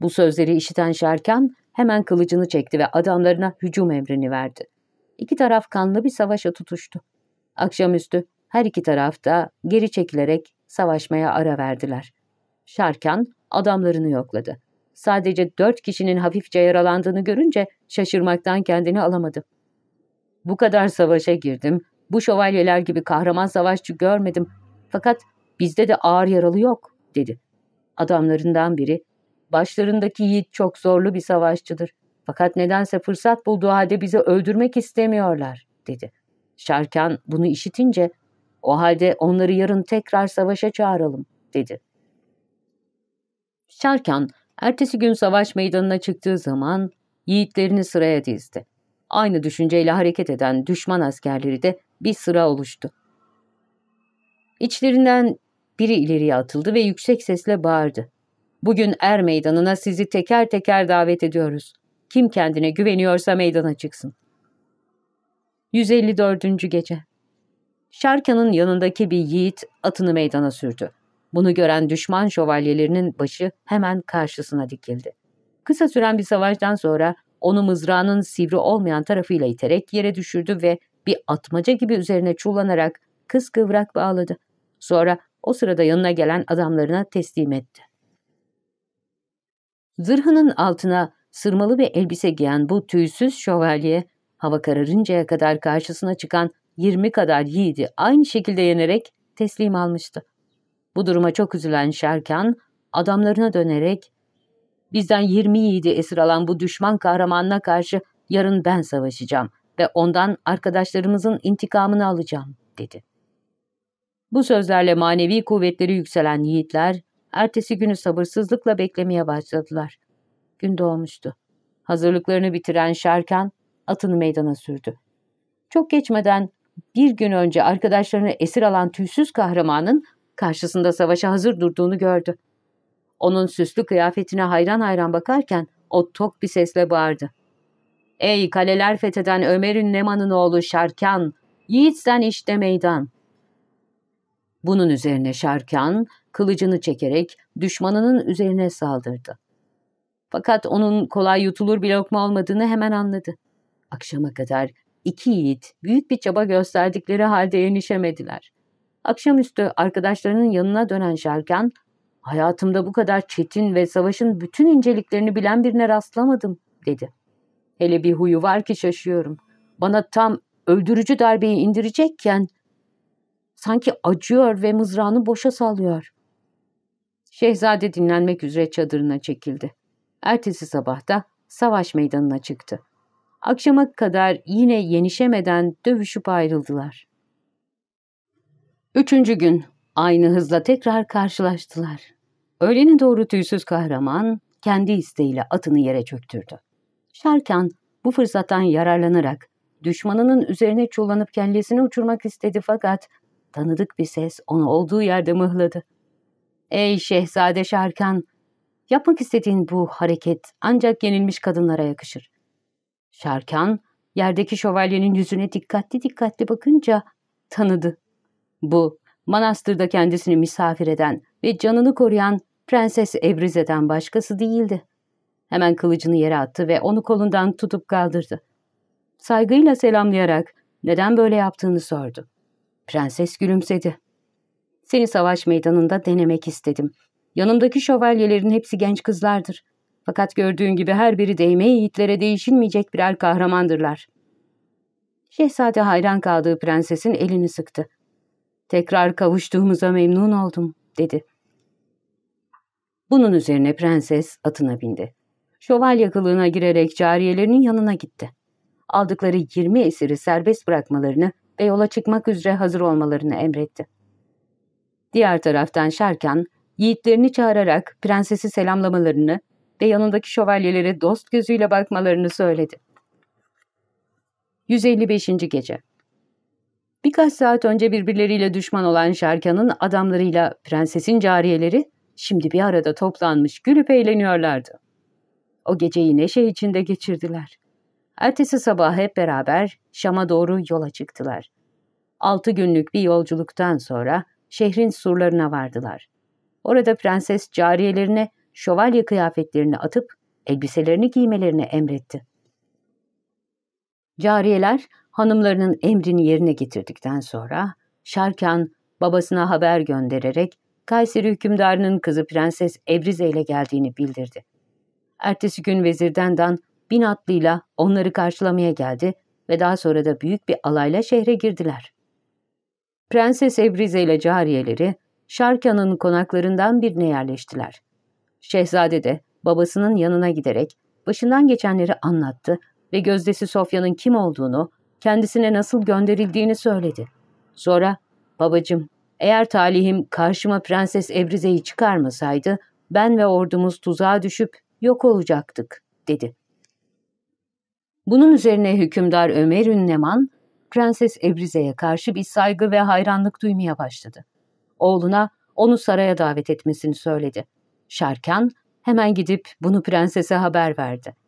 Bu sözleri işiten Şarkan hemen kılıcını çekti ve adamlarına hücum emrini verdi. İki taraf kanlı bir savaşa tutuştu. Akşamüstü her iki taraf da geri çekilerek savaşmaya ara verdiler. Şarkan adamlarını yokladı. Sadece dört kişinin hafifçe yaralandığını görünce şaşırmaktan kendini alamadı. Bu kadar savaşa girdim, bu şövalyeler gibi kahraman savaşçı görmedim. Fakat bizde de ağır yaralı yok, dedi. Adamlarından biri, başlarındaki yiğit çok zorlu bir savaşçıdır. Fakat nedense fırsat bulduğu halde bizi öldürmek istemiyorlar, dedi. Şarkan bunu işitince, o halde onları yarın tekrar savaşa çağıralım, dedi. Şarkan, ertesi gün savaş meydanına çıktığı zaman yiğitlerini sıraya dizdi. Aynı düşünceyle hareket eden düşman askerleri de bir sıra oluştu. İçlerinden biri ileriye atıldı ve yüksek sesle bağırdı. Bugün er meydanına sizi teker teker davet ediyoruz. Kim kendine güveniyorsa meydana çıksın. 154. Gece Şarkan'ın yanındaki bir yiğit atını meydana sürdü. Bunu gören düşman şövalyelerinin başı hemen karşısına dikildi. Kısa süren bir savaştan sonra onu mızrağının sivri olmayan tarafıyla iterek yere düşürdü ve bir atmaca gibi üzerine çullanarak kıskıvrak bağladı. Sonra o sırada yanına gelen adamlarına teslim etti. Zırhının altına sırmalı bir elbise giyen bu tüysüz şövalye, hava kararıncaya kadar karşısına çıkan 20 kadar yiğidi aynı şekilde yenerek teslim almıştı. Bu duruma çok üzülen Şerkan, adamlarına dönerek, ''Bizden 20 yiğidi esir alan bu düşman kahramanına karşı yarın ben savaşacağım ve ondan arkadaşlarımızın intikamını alacağım.'' dedi. Bu sözlerle manevi kuvvetleri yükselen yiğitler, ertesi günü sabırsızlıkla beklemeye başladılar. Gün doğmuştu. Hazırlıklarını bitiren Şerkan, atını meydana sürdü. Çok geçmeden bir gün önce arkadaşlarını esir alan tüysüz kahramanın karşısında savaşa hazır durduğunu gördü. Onun süslü kıyafetine hayran hayran bakarken o tok bir sesle bağırdı. ''Ey kaleler fetheden Ömer'in Neman'ın oğlu Şarkan, yiğitsen işte meydan.'' Bunun üzerine Şarkan kılıcını çekerek düşmanının üzerine saldırdı. Fakat onun kolay yutulur bir lokma olmadığını hemen anladı. Akşama kadar iki yiğit büyük bir çaba gösterdikleri halde yenişemediler. Akşamüstü arkadaşlarının yanına dönen Şarkan, hayatımda bu kadar çetin ve savaşın bütün inceliklerini bilen birine rastlamadım, dedi. Hele bir huyu var ki şaşıyorum. Bana tam öldürücü darbeyi indirecekken sanki acıyor ve mızrağını boşa sallıyor. Şehzade dinlenmek üzere çadırına çekildi. Ertesi sabah da savaş meydanına çıktı. Akşama kadar yine yenişemeden dövüşüp ayrıldılar. Üçüncü gün aynı hızla tekrar karşılaştılar. Öğlene doğru tüysüz kahraman kendi isteğiyle atını yere çöktürdü. Şarkan bu fırsattan yararlanarak düşmanının üzerine çullanıp kellesini uçurmak istedi fakat tanıdık bir ses onu olduğu yerde mıhladı. ''Ey Şehzade Şarkan, yapmak istediğin bu hareket ancak yenilmiş kadınlara yakışır.'' Şarkan, yerdeki şövalyenin yüzüne dikkatli dikkatli bakınca tanıdı. Bu, manastırda kendisini misafir eden ve canını koruyan Prenses Ebrize'den başkası değildi. Hemen kılıcını yere attı ve onu kolundan tutup kaldırdı. Saygıyla selamlayarak neden böyle yaptığını sordu. Prenses gülümsedi. Seni savaş meydanında denemek istedim. Yanımdaki şövalyelerin hepsi genç kızlardır. Fakat gördüğün gibi her biri değme yiğitlere değişilmeyecek birer kahramandırlar. Şehzade hayran kaldığı prensesin elini sıktı. Tekrar kavuştuğumuza memnun oldum, dedi. Bunun üzerine prenses atına bindi. Şövalye kılığına girerek cariyelerinin yanına gitti. Aldıkları 20 esiri serbest bırakmalarını ve yola çıkmak üzere hazır olmalarını emretti. Diğer taraftan Şerkan, yiğitlerini çağırarak prensesi selamlamalarını ve yanındaki şövalyelere dost gözüyle bakmalarını söyledi. 155. Gece Birkaç saat önce birbirleriyle düşman olan Şerkan'ın adamlarıyla prensesin cariyeleri şimdi bir arada toplanmış gülüp eğleniyorlardı. O geceyi neşe içinde geçirdiler. Ertesi sabah hep beraber Şam'a doğru yola çıktılar. Altı günlük bir yolculuktan sonra şehrin surlarına vardılar. Orada prenses cariyelerine şövalye kıyafetlerini atıp elbiselerini giymelerini emretti. Cariyeler hanımlarının emrini yerine getirdikten sonra Şarkan babasına haber göndererek Kayseri hükümdarının kızı Prenses Ebrize ile geldiğini bildirdi. Ertesi gün vezirden Dan bin atlıyla onları karşılamaya geldi ve daha sonra da büyük bir alayla şehre girdiler. Prenses Ebrize ile cariyeleri Şarkan'ın konaklarından birine yerleştiler. Şehzade de babasının yanına giderek başından geçenleri anlattı ve gözdesi Sofya'nın kim olduğunu, kendisine nasıl gönderildiğini söyledi. Sonra, babacım, eğer talihim karşıma Prenses Ebrize'yi çıkarmasaydı, ben ve ordumuz tuzağa düşüp yok olacaktık, dedi. Bunun üzerine hükümdar Ömer Ünleman, Prenses Ebrize'ye karşı bir saygı ve hayranlık duymaya başladı. Oğluna onu saraya davet etmesini söyledi. Şarkan hemen gidip bunu prensese haber verdi.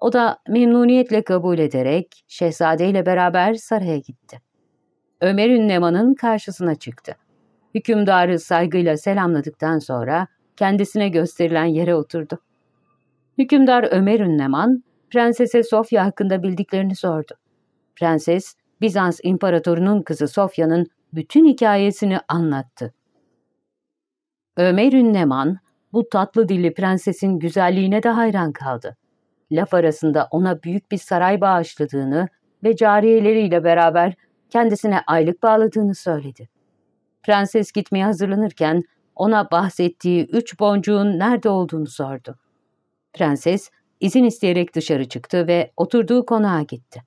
O da memnuniyetle kabul ederek şehzadeyle beraber saraya gitti. Ömer Ünleman'ın karşısına çıktı. Hükümdarı saygıyla selamladıktan sonra kendisine gösterilen yere oturdu. Hükümdar Ömer Ünleman, Prensese Sofya hakkında bildiklerini sordu. Prenses, Bizans imparatorunun kızı Sofya'nın bütün hikayesini anlattı. Ömer Ünleman, bu tatlı dilli prensesin güzelliğine de hayran kaldı. Laf arasında ona büyük bir saray bağışladığını ve cariyeleriyle beraber kendisine aylık bağladığını söyledi. Prenses gitmeye hazırlanırken ona bahsettiği üç boncuğun nerede olduğunu sordu. Prenses izin isteyerek dışarı çıktı ve oturduğu konağa gitti.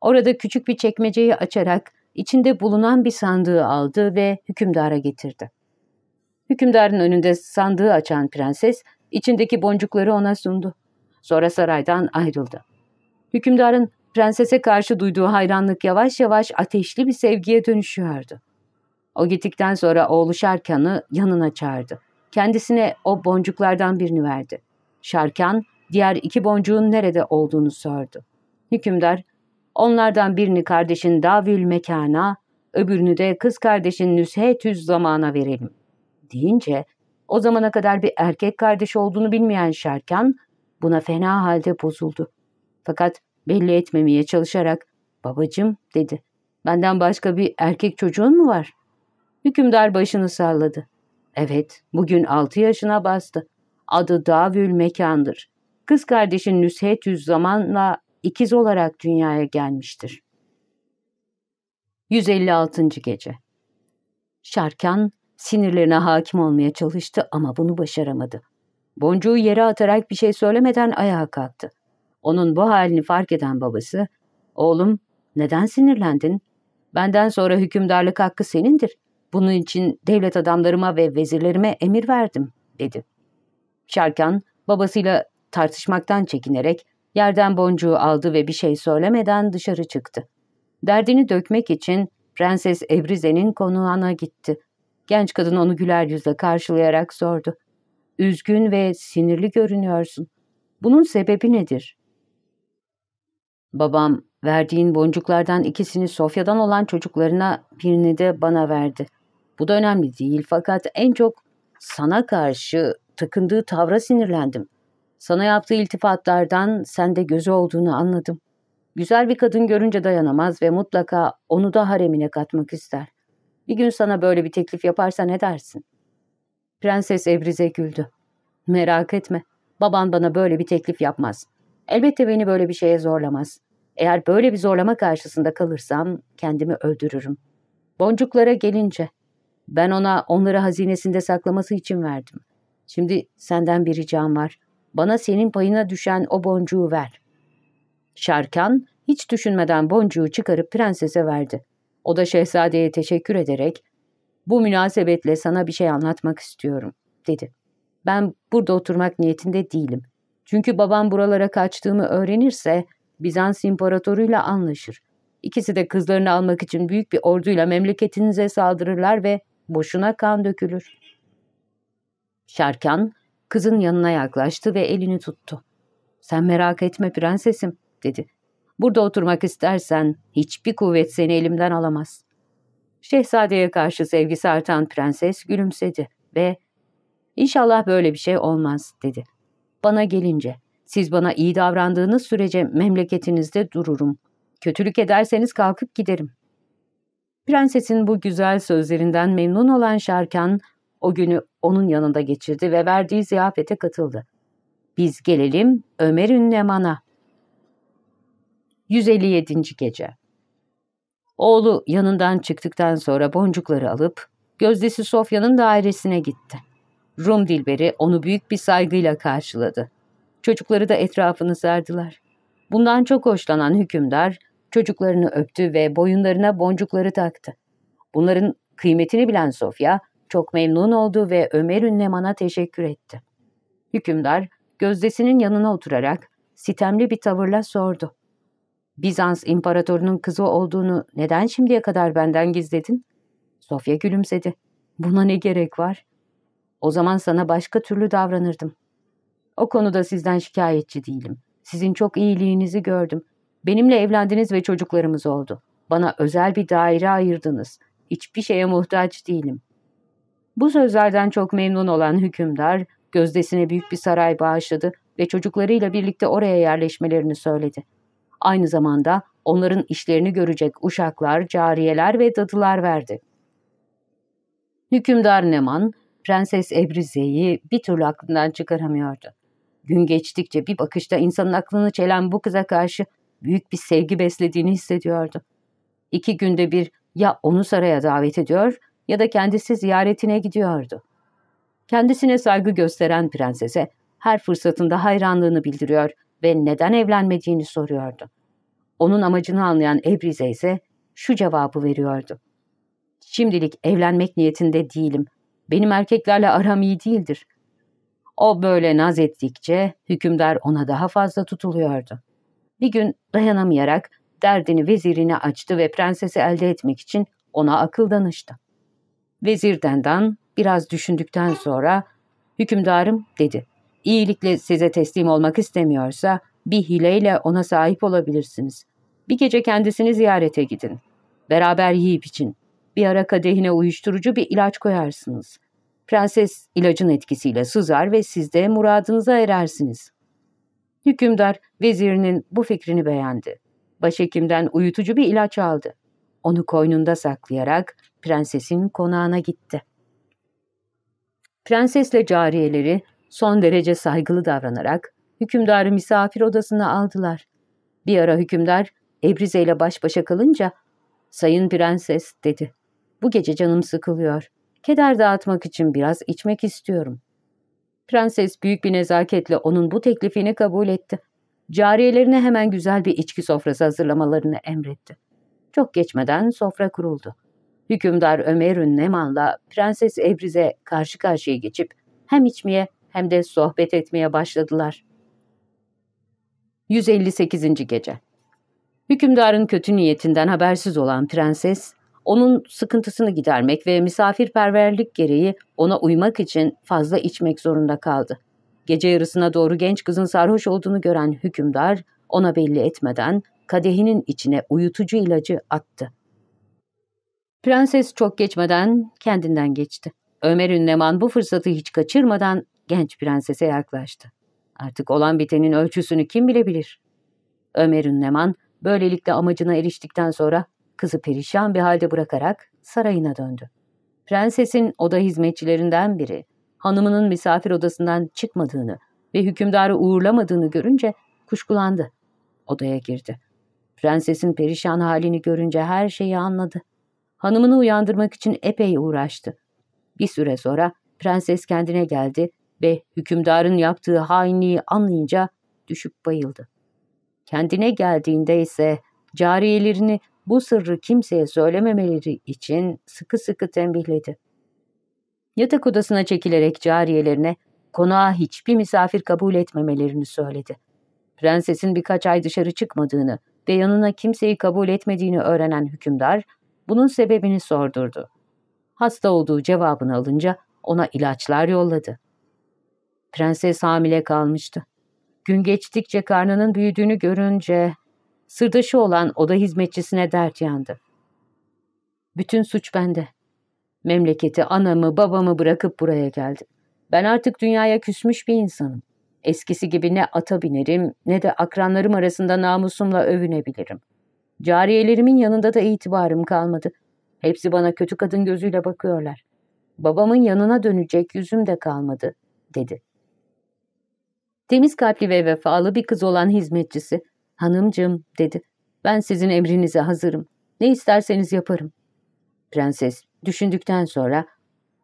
Orada küçük bir çekmeceyi açarak içinde bulunan bir sandığı aldı ve hükümdara getirdi. Hükümdarın önünde sandığı açan prenses içindeki boncukları ona sundu. Sonra saraydan ayrıldı. Hükümdarın prensese karşı duyduğu hayranlık yavaş yavaş ateşli bir sevgiye dönüşüyordu. O gittikten sonra oğlu Şarkan'ı yanına çağırdı. Kendisine o boncuklardan birini verdi. Şarkan, diğer iki boncuğun nerede olduğunu sordu. Hükümdar, onlardan birini kardeşin Davül Mekan'a, öbürünü de kız kardeşin Nüshetüz zamana verelim. Deyince, o zamana kadar bir erkek kardeş olduğunu bilmeyen Şarkan, buna fena halde bozuldu. Fakat belli etmemeye çalışarak, babacım dedi, benden başka bir erkek çocuğun mu var? Hükümdar başını salladı. Evet, bugün altı yaşına bastı. Adı Davül Mekan'dır. Kız kardeşin Nüshet Yüz zamanla ikiz olarak dünyaya gelmiştir. 156. Gece Şarkan sinirlerine hakim olmaya çalıştı ama bunu başaramadı. Boncuğu yere atarak bir şey söylemeden ayağa kalktı. Onun bu halini fark eden babası, ''Oğlum, neden sinirlendin? Benden sonra hükümdarlık hakkı senindir. Bunun için devlet adamlarıma ve vezirlerime emir verdim.'' dedi. Şarkan, babasıyla tartışmaktan çekinerek Yerden boncuğu aldı ve bir şey söylemeden dışarı çıktı. Derdini dökmek için Prenses Ebrize'nin konuğuna gitti. Genç kadın onu güler yüzle karşılayarak sordu. Üzgün ve sinirli görünüyorsun. Bunun sebebi nedir? Babam verdiğin boncuklardan ikisini Sofya'dan olan çocuklarına birini de bana verdi. Bu da önemli değil fakat en çok sana karşı takındığı tavra sinirlendim. Sana yaptığı iltifatlardan sende gözü olduğunu anladım. Güzel bir kadın görünce dayanamaz ve mutlaka onu da haremine katmak ister. Bir gün sana böyle bir teklif yaparsa ne dersin? Prenses Ebrize güldü. Merak etme, baban bana böyle bir teklif yapmaz. Elbette beni böyle bir şeye zorlamaz. Eğer böyle bir zorlama karşısında kalırsam kendimi öldürürüm. Boncuklara gelince, ben ona onları hazinesinde saklaması için verdim. Şimdi senden bir ricam var. Bana senin payına düşen o boncuğu ver. Şarkan hiç düşünmeden boncuğu çıkarıp prensese verdi. O da şehzadeye teşekkür ederek ''Bu münasebetle sana bir şey anlatmak istiyorum.'' dedi. ''Ben burada oturmak niyetinde değilim. Çünkü babam buralara kaçtığımı öğrenirse Bizans imparatoruyla anlaşır. İkisi de kızlarını almak için büyük bir orduyla memleketinize saldırırlar ve boşuna kan dökülür.'' Şarkan kızın yanına yaklaştı ve elini tuttu. ''Sen merak etme prensesim.'' dedi. Burada oturmak istersen hiçbir kuvvet seni elimden alamaz. Şehzadeye karşı sevgisi artan prenses gülümsedi ve ''İnşallah böyle bir şey olmaz.'' dedi. ''Bana gelince, siz bana iyi davrandığınız sürece memleketinizde dururum. Kötülük ederseniz kalkıp giderim.'' Prensesin bu güzel sözlerinden memnun olan Şarkan, o günü onun yanında geçirdi ve verdiği ziyafete katıldı. Biz gelelim Ömer Ünleman'a. 157. Gece Oğlu yanından çıktıktan sonra boncukları alıp gözdesi Sofya'nın dairesine gitti. Rum Dilberi onu büyük bir saygıyla karşıladı. Çocukları da etrafını sardılar. Bundan çok hoşlanan hükümdar çocuklarını öptü ve boyunlarına boncukları taktı. Bunların kıymetini bilen Sofya çok memnun oldu ve Ömer Ünleman'a teşekkür etti. Hükümdar gözdesinin yanına oturarak sitemli bir tavırla sordu. Bizans imparatorunun kızı olduğunu neden şimdiye kadar benden gizledin? Sofya gülümsedi. Buna ne gerek var? O zaman sana başka türlü davranırdım. O konuda sizden şikayetçi değilim. Sizin çok iyiliğinizi gördüm. Benimle evlendiniz ve çocuklarımız oldu. Bana özel bir daire ayırdınız. Hiçbir şeye muhtaç değilim. Bu sözlerden çok memnun olan hükümdar, gözdesine büyük bir saray bağışladı ve çocuklarıyla birlikte oraya yerleşmelerini söyledi. Aynı zamanda onların işlerini görecek uşaklar, cariyeler ve dadılar verdi. Hükümdar Neman, Prenses Ebrize'yi bir türlü aklından çıkaramıyordu. Gün geçtikçe bir bakışta insanın aklını çelen bu kıza karşı büyük bir sevgi beslediğini hissediyordu. İki günde bir ya onu saraya davet ediyor ya da kendisi ziyaretine gidiyordu. Kendisine saygı gösteren prensese her fırsatında hayranlığını bildiriyor ve neden evlenmediğini soruyordu. Onun amacını anlayan Ebrize ise şu cevabı veriyordu. Şimdilik evlenmek niyetinde değilim. Benim erkeklerle aram iyi değildir. O böyle naz ettikçe hükümdar ona daha fazla tutuluyordu. Bir gün dayanamayarak derdini vezirine açtı ve prensesi elde etmek için ona akıl danıştı. Vezir Dendan biraz düşündükten sonra hükümdarım dedi. İyilikle size teslim olmak istemiyorsa bir hileyle ona sahip olabilirsiniz. Bir gece kendisini ziyarete gidin. Beraber yiyip için. Bir ara kadehine uyuşturucu bir ilaç koyarsınız. Prenses ilacın etkisiyle sızar ve siz de muradınıza erersiniz. Hükümdar vezirinin bu fikrini beğendi. Başhekimden uyutucu bir ilaç aldı. Onu koynunda saklayarak prensesin konağına gitti. Prensesle cariyeleri son derece saygılı davranarak hükümdarı misafir odasına aldılar. Bir ara hükümdar Ebrize ile baş başa kalınca ''Sayın prenses'' dedi. ''Bu gece canım sıkılıyor. Keder dağıtmak için biraz içmek istiyorum.'' Prenses büyük bir nezaketle onun bu teklifini kabul etti. Cariyelerine hemen güzel bir içki sofrası hazırlamalarını emretti. Çok geçmeden sofra kuruldu. Hükümdar Ömer'ün Neman'la Prenses Ebrize karşı karşıya geçip hem içmeye hem de sohbet etmeye başladılar. 158. Gece Hükümdarın kötü niyetinden habersiz olan prenses, onun sıkıntısını gidermek ve misafirperverlik gereği ona uymak için fazla içmek zorunda kaldı. Gece yarısına doğru genç kızın sarhoş olduğunu gören hükümdar, ona belli etmeden kadehinin içine uyutucu ilacı attı. Prenses çok geçmeden kendinden geçti. Ömer Ünleman bu fırsatı hiç kaçırmadan genç prensese yaklaştı. Artık olan bitenin ölçüsünü kim bilebilir? Ömer Ünleman böylelikle amacına eriştikten sonra kızı perişan bir halde bırakarak sarayına döndü. Prensesin oda hizmetçilerinden biri hanımının misafir odasından çıkmadığını ve hükümdarı uğurlamadığını görünce kuşkulandı. Odaya girdi. Prensesin perişan halini görünce her şeyi anladı. Hanımını uyandırmak için epey uğraştı. Bir süre sonra prenses kendine geldi ve hükümdarın yaptığı hainliği anlayınca düşüp bayıldı. Kendine geldiğinde ise cariyelerini bu sırrı kimseye söylememeleri için sıkı sıkı tembihledi. Yatak odasına çekilerek cariyelerine konağa hiçbir misafir kabul etmemelerini söyledi. Prensesin birkaç ay dışarı çıkmadığını ve yanına kimseyi kabul etmediğini öğrenen hükümdar bunun sebebini sordurdu. Hasta olduğu cevabını alınca ona ilaçlar yolladı. Prenses hamile kalmıştı. Gün geçtikçe karnının büyüdüğünü görünce sırdaşı olan oda hizmetçisine dert yandı. Bütün suç bende. Memleketi, anamı, babamı bırakıp buraya geldim. Ben artık dünyaya küsmüş bir insanım. Eskisi gibi ne ata binerim ne de akranlarım arasında namusumla övünebilirim. Cariyelerimin yanında da itibarım kalmadı. Hepsi bana kötü kadın gözüyle bakıyorlar. Babamın yanına dönecek yüzüm de kalmadı, dedi. Temiz kalpli ve vefalı bir kız olan hizmetçisi, hanımcım, dedi. Ben sizin emrinize hazırım. Ne isterseniz yaparım. Prenses düşündükten sonra,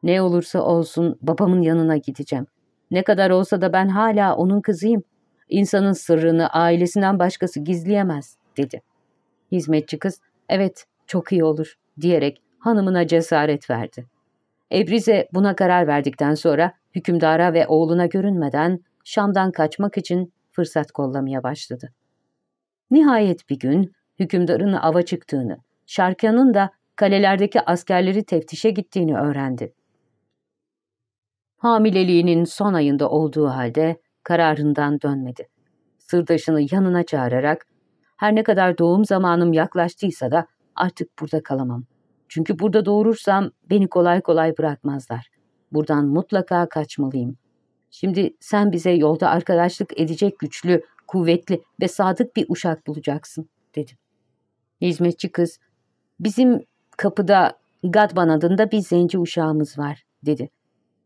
ne olursa olsun babamın yanına gideceğim. Ne kadar olsa da ben hala onun kızıyım. İnsanın sırrını ailesinden başkası gizleyemez, dedi. Hizmetçi kız, evet çok iyi olur, diyerek hanımına cesaret verdi. Ebrize buna karar verdikten sonra hükümdara ve oğluna görünmeden Şam'dan kaçmak için fırsat kollamaya başladı. Nihayet bir gün hükümdarın ava çıktığını, Şarkan'ın da kalelerdeki askerleri teftişe gittiğini öğrendi. Hamileliğinin son ayında olduğu halde kararından dönmedi. Sırdaşını yanına çağırarak, her ne kadar doğum zamanım yaklaştıysa da artık burada kalamam. Çünkü burada doğurursam beni kolay kolay bırakmazlar. Buradan mutlaka kaçmalıyım. Şimdi sen bize yolda arkadaşlık edecek güçlü, kuvvetli ve sadık bir uşak bulacaksın, dedim. Hizmetçi kız, bizim kapıda Gadban adında bir zenci uşağımız var, dedi.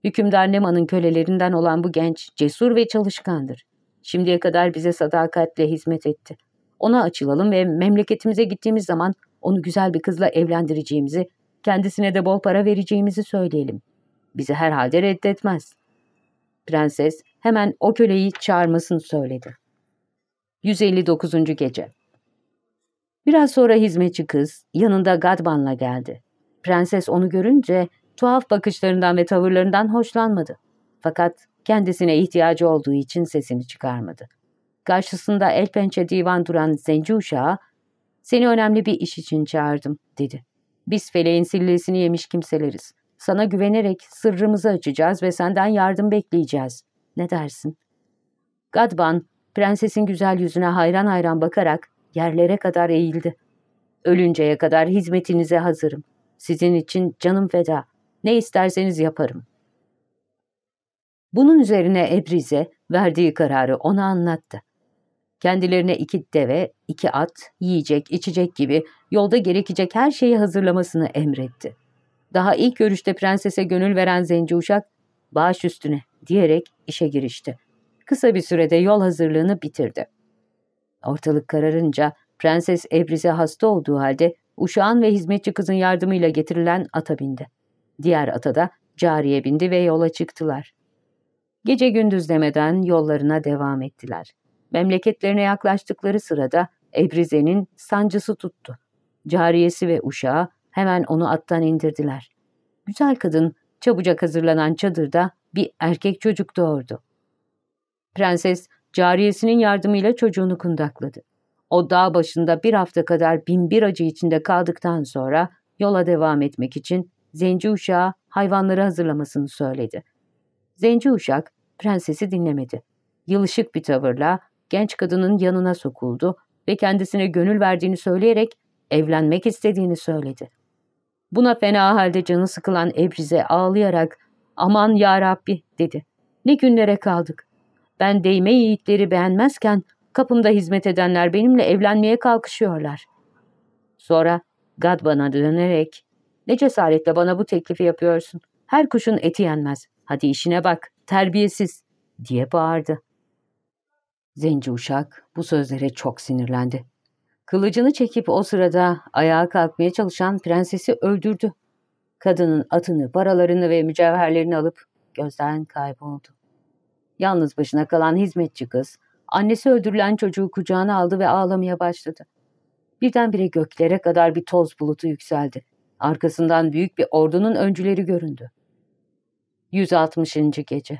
Hükümdar Neman'ın kölelerinden olan bu genç cesur ve çalışkandır. Şimdiye kadar bize sadakatle hizmet etti. Ona açılalım ve memleketimize gittiğimiz zaman onu güzel bir kızla evlendireceğimizi, kendisine de bol para vereceğimizi söyleyelim. Bizi herhalde reddetmez. Prenses hemen o köleyi çağırmasını söyledi. 159. Gece Biraz sonra hizmetçi kız yanında Gadban'la geldi. Prenses onu görünce tuhaf bakışlarından ve tavırlarından hoşlanmadı. Fakat kendisine ihtiyacı olduğu için sesini çıkarmadı. Karşısında el pençe divan duran zenci uşağı, ''Seni önemli bir iş için çağırdım.'' dedi. ''Biz feleğin sillesini yemiş kimseleriz. Sana güvenerek sırrımızı açacağız ve senden yardım bekleyeceğiz. Ne dersin?'' Gadban, prensesin güzel yüzüne hayran hayran bakarak yerlere kadar eğildi. ''Ölünceye kadar hizmetinize hazırım. Sizin için canım feda. Ne isterseniz yaparım.'' Bunun üzerine Ebrize verdiği kararı ona anlattı. Kendilerine iki deve, iki at, yiyecek, içecek gibi yolda gerekecek her şeyi hazırlamasını emretti. Daha ilk görüşte prensese gönül veren zenci uşak, baş üstüne diyerek işe girişti. Kısa bir sürede yol hazırlığını bitirdi. Ortalık kararınca Prenses Ebrize hasta olduğu halde uşağın ve hizmetçi kızın yardımıyla getirilen ata bindi. Diğer ata da cariye bindi ve yola çıktılar. Gece gündüz demeden yollarına devam ettiler. Memleketlerine yaklaştıkları sırada Ebrize'nin sancısı tuttu. Cariyesi ve uşağı hemen onu attan indirdiler. Güzel kadın çabucak hazırlanan çadırda bir erkek çocuk doğurdu. Prenses cariyesinin yardımıyla çocuğunu kundakladı. O dağ başında bir hafta kadar bin bir acı içinde kaldıktan sonra yola devam etmek için zenci uşağa hayvanları hazırlamasını söyledi. Zenci uşak prensesi dinlemedi. Yılışık bir tavırla genç kadının yanına sokuldu ve kendisine gönül verdiğini söyleyerek evlenmek istediğini söyledi. Buna fena halde canı sıkılan Ebrize ağlayarak aman ya Rabbi dedi. Ne günlere kaldık. Ben değme yiğitleri beğenmezken kapımda hizmet edenler benimle evlenmeye kalkışıyorlar. Sonra Gadban'a dönerek ne cesaretle bana bu teklifi yapıyorsun. Her kuşun eti yenmez. Hadi işine bak, terbiyesiz diye bağırdı. Zenci uşak bu sözlere çok sinirlendi. Kılıcını çekip o sırada ayağa kalkmaya çalışan prensesi öldürdü. Kadının atını, paralarını ve mücevherlerini alıp gözden kayboldu. Yalnız başına kalan hizmetçi kız, annesi öldürülen çocuğu kucağına aldı ve ağlamaya başladı. Birdenbire göklere kadar bir toz bulutu yükseldi. Arkasından büyük bir ordunun öncüleri göründü. 160. Gece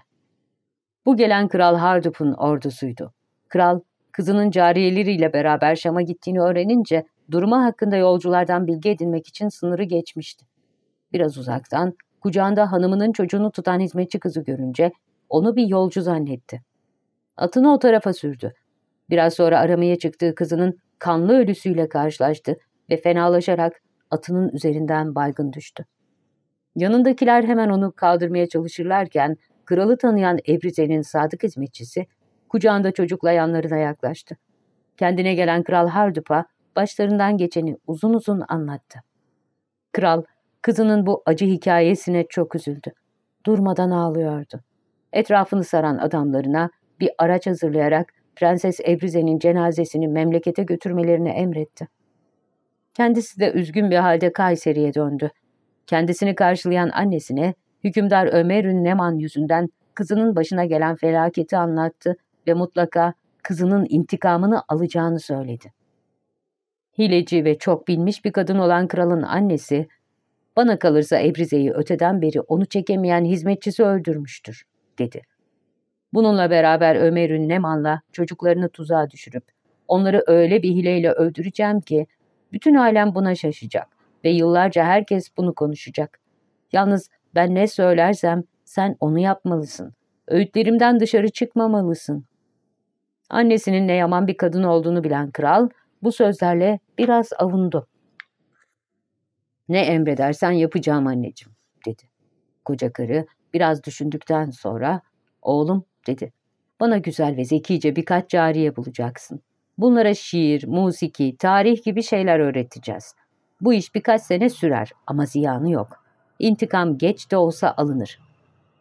Bu gelen Kral Hardup'un ordusuydu. Kral, kızının cariyeleriyle beraber Şam'a gittiğini öğrenince duruma hakkında yolculardan bilgi edinmek için sınırı geçmişti. Biraz uzaktan, kucağında hanımının çocuğunu tutan hizmetçi kızı görünce onu bir yolcu zannetti. Atını o tarafa sürdü. Biraz sonra aramaya çıktığı kızının kanlı ölüsüyle karşılaştı ve fenalaşarak atının üzerinden baygın düştü. Yanındakiler hemen onu kaldırmaya çalışırlarken kralı tanıyan Ebrize'nin sadık hizmetçisi kucağında çocukla yanlarına yaklaştı. Kendine gelen Kral Hardup'a başlarından geçeni uzun uzun anlattı. Kral, kızının bu acı hikayesine çok üzüldü. Durmadan ağlıyordu. Etrafını saran adamlarına bir araç hazırlayarak Prenses Ebrize'nin cenazesini memlekete götürmelerini emretti. Kendisi de üzgün bir halde Kayseri'ye döndü. Kendisini karşılayan annesine hükümdar Ömer'ün Neman yüzünden kızının başına gelen felaketi anlattı ve mutlaka kızının intikamını alacağını söyledi. Hileci ve çok bilmiş bir kadın olan kralın annesi, bana kalırsa Ebrize'yi öteden beri onu çekemeyen hizmetçisi öldürmüştür, dedi. Bununla beraber Ömer'ün Neman'la çocuklarını tuzağa düşürüp onları öyle bir hileyle öldüreceğim ki bütün alem buna şaşacak ve yıllarca herkes bunu konuşacak. Yalnız ben ne söylersem sen onu yapmalısın. Öğütlerimden dışarı çıkmamalısın. Annesinin ne yaman bir kadın olduğunu bilen kral bu sözlerle biraz avundu. Ne emredersen yapacağım anneciğim, dedi. Koca karı biraz düşündükten sonra, oğlum, dedi. Bana güzel ve zekice birkaç cariye bulacaksın. Bunlara şiir, musiki, tarih gibi şeyler öğreteceğiz. Bu iş birkaç sene sürer ama ziyanı yok. İntikam geç de olsa alınır.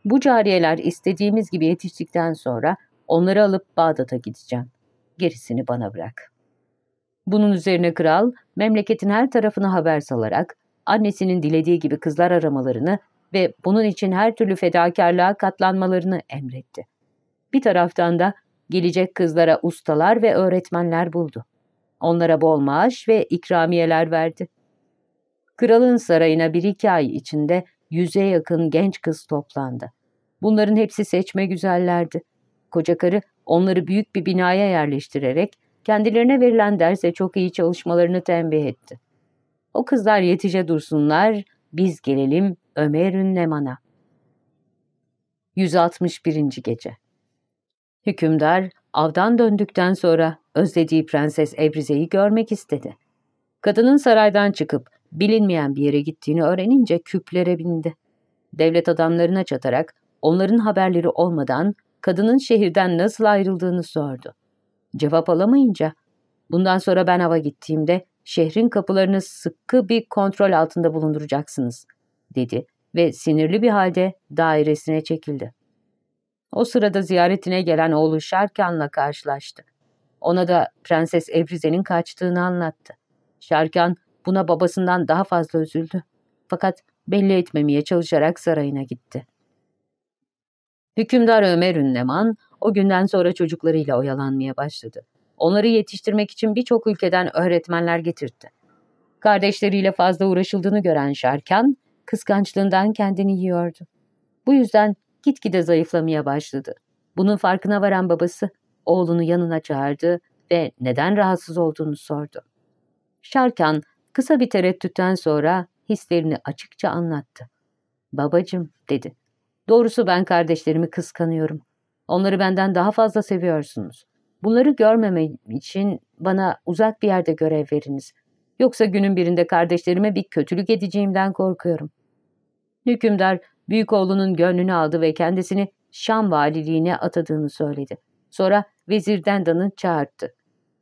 Bu cariyeler istediğimiz gibi yetiştikten sonra onları alıp Bağdat'a gideceğim. Gerisini bana bırak. Bunun üzerine kral memleketin her tarafına haber salarak annesinin dilediği gibi kızlar aramalarını ve bunun için her türlü fedakarlığa katlanmalarını emretti. Bir taraftan da gelecek kızlara ustalar ve öğretmenler buldu. Onlara bol maaş ve ikramiyeler verdi. Kralın sarayına bir iki ay içinde yüze yakın genç kız toplandı. Bunların hepsi seçme güzellerdi. Koca karı onları büyük bir binaya yerleştirerek kendilerine verilen derse çok iyi çalışmalarını tembih etti. O kızlar yetice dursunlar, biz gelelim Ömer'ün Neman'a. 161. Gece Hükümdar avdan döndükten sonra özlediği Prenses Ebrize'yi görmek istedi. Kadının saraydan çıkıp bilinmeyen bir yere gittiğini öğrenince küplere bindi. Devlet adamlarına çatarak onların haberleri olmadan kadının şehirden nasıl ayrıldığını sordu. Cevap alamayınca bundan sonra ben hava gittiğimde şehrin kapılarını sıkı bir kontrol altında bulunduracaksınız dedi ve sinirli bir halde dairesine çekildi. O sırada ziyaretine gelen oğlu Şarkan'la karşılaştı. Ona da Prenses Evrize'nin kaçtığını anlattı. Şarkan buna babasından daha fazla üzüldü. Fakat belli etmemeye çalışarak sarayına gitti. Hükümdar Ömer Ünleman o günden sonra çocuklarıyla oyalanmaya başladı. Onları yetiştirmek için birçok ülkeden öğretmenler getirtti. Kardeşleriyle fazla uğraşıldığını gören Şarkan, kıskançlığından kendini yiyordu. Bu yüzden gitgide zayıflamaya başladı. Bunun farkına varan babası oğlunu yanına çağırdı ve neden rahatsız olduğunu sordu. Şarkan kısa bir tereddütten sonra hislerini açıkça anlattı. Babacım dedi. Doğrusu ben kardeşlerimi kıskanıyorum. Onları benden daha fazla seviyorsunuz. Bunları görmemem için bana uzak bir yerde görev veriniz. Yoksa günün birinde kardeşlerime bir kötülük edeceğimden korkuyorum. Hükümdar büyük oğlunun gönlünü aldı ve kendisini Şam valiliğine atadığını söyledi. Sonra Vezir Dendan'ı çağırdı.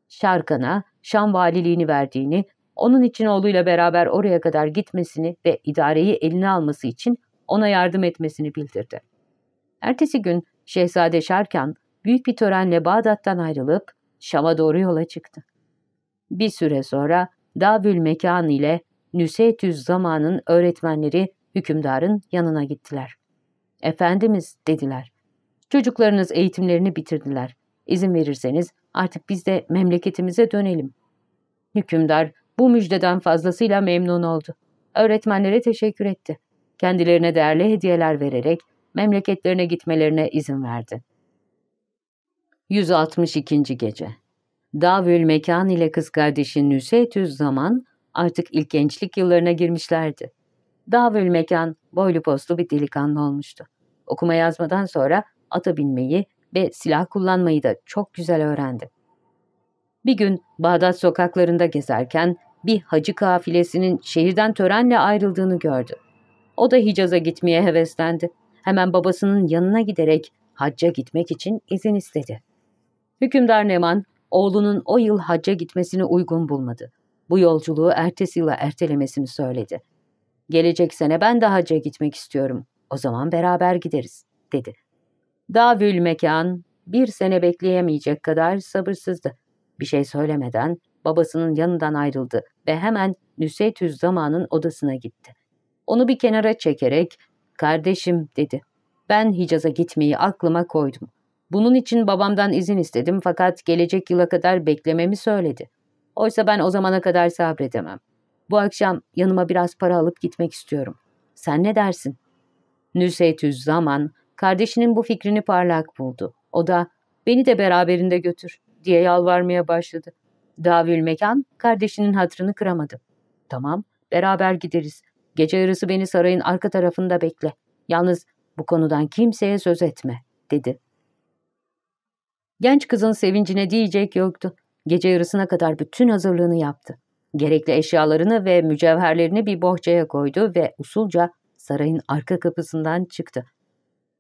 Şarkan'a Şam valiliğini verdiğini, onun için oğluyla beraber oraya kadar gitmesini ve idareyi eline alması için ona yardım etmesini bildirdi. Ertesi gün Şehzade Şarkan büyük bir törenle Bağdat'tan ayrılıp Şam'a doğru yola çıktı. Bir süre sonra Davül Mekan ile Nüsetüz zamanın öğretmenleri hükümdarın yanına gittiler. Efendimiz dediler. Çocuklarınız eğitimlerini bitirdiler. İzin verirseniz artık biz de memleketimize dönelim. Hükümdar bu müjdeden fazlasıyla memnun oldu. Öğretmenlere teşekkür etti. Kendilerine değerli hediyeler vererek memleketlerine gitmelerine izin verdi. 162. Gece Davül Mekan ile kız kardeşi Nüsetüz Zaman artık ilk gençlik yıllarına girmişlerdi. Davül Mekan boylu postlu bir delikanlı olmuştu. Okuma yazmadan sonra ata binmeyi ve silah kullanmayı da çok güzel öğrendi. Bir gün Bağdat sokaklarında gezerken bir hacı kafilesinin şehirden törenle ayrıldığını gördü. O da Hicaz'a gitmeye heveslendi. Hemen babasının yanına giderek hacca gitmek için izin istedi. Hükümdar Neman, oğlunun o yıl hacca gitmesini uygun bulmadı. Bu yolculuğu ertesi yıla ertelemesini söyledi. Gelecek sene ben de hacca gitmek istiyorum. O zaman beraber gideriz, dedi. Davül mekan bir sene bekleyemeyecek kadar sabırsızdı. Bir şey söylemeden babasının yanından ayrıldı ve hemen Nüsetüz zamanın odasına gitti. Onu bir kenara çekerek, kardeşim dedi. Ben Hicaz'a gitmeyi aklıma koydum. Bunun için babamdan izin istedim fakat gelecek yıla kadar beklememi söyledi. Oysa ben o zamana kadar sabredemem. Bu akşam yanıma biraz para alıp gitmek istiyorum. Sen ne dersin? Nüsetüz zaman kardeşinin bu fikrini parlak buldu. O da beni de beraberinde götür diye yalvarmaya başladı. Davül mekan kardeşinin hatırını kıramadı. Tamam beraber gideriz. Gece yarısı beni sarayın arka tarafında bekle. Yalnız bu konudan kimseye söz etme dedi. Genç kızın sevincine diyecek yoktu. Gece yarısına kadar bütün hazırlığını yaptı. Gerekli eşyalarını ve mücevherlerini bir bohçaya koydu ve usulca sarayın arka kapısından çıktı.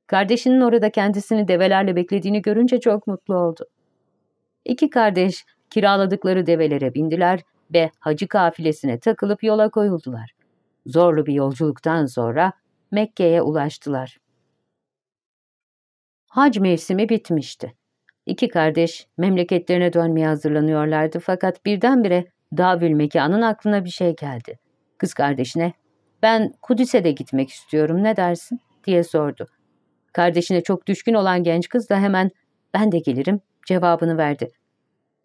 Kardeşinin orada kendisini develerle beklediğini görünce çok mutlu oldu. İki kardeş kiraladıkları develere bindiler ve hacı kafilesine takılıp yola koyuldular. Zorlu bir yolculuktan sonra Mekke'ye ulaştılar. Hac mevsimi bitmişti. İki kardeş memleketlerine dönmeye hazırlanıyorlardı fakat birdenbire Davül Mekan'ın aklına bir şey geldi. Kız kardeşine ben Kudüs'e de gitmek istiyorum ne dersin diye sordu. Kardeşine çok düşkün olan genç kız da hemen ben de gelirim cevabını verdi.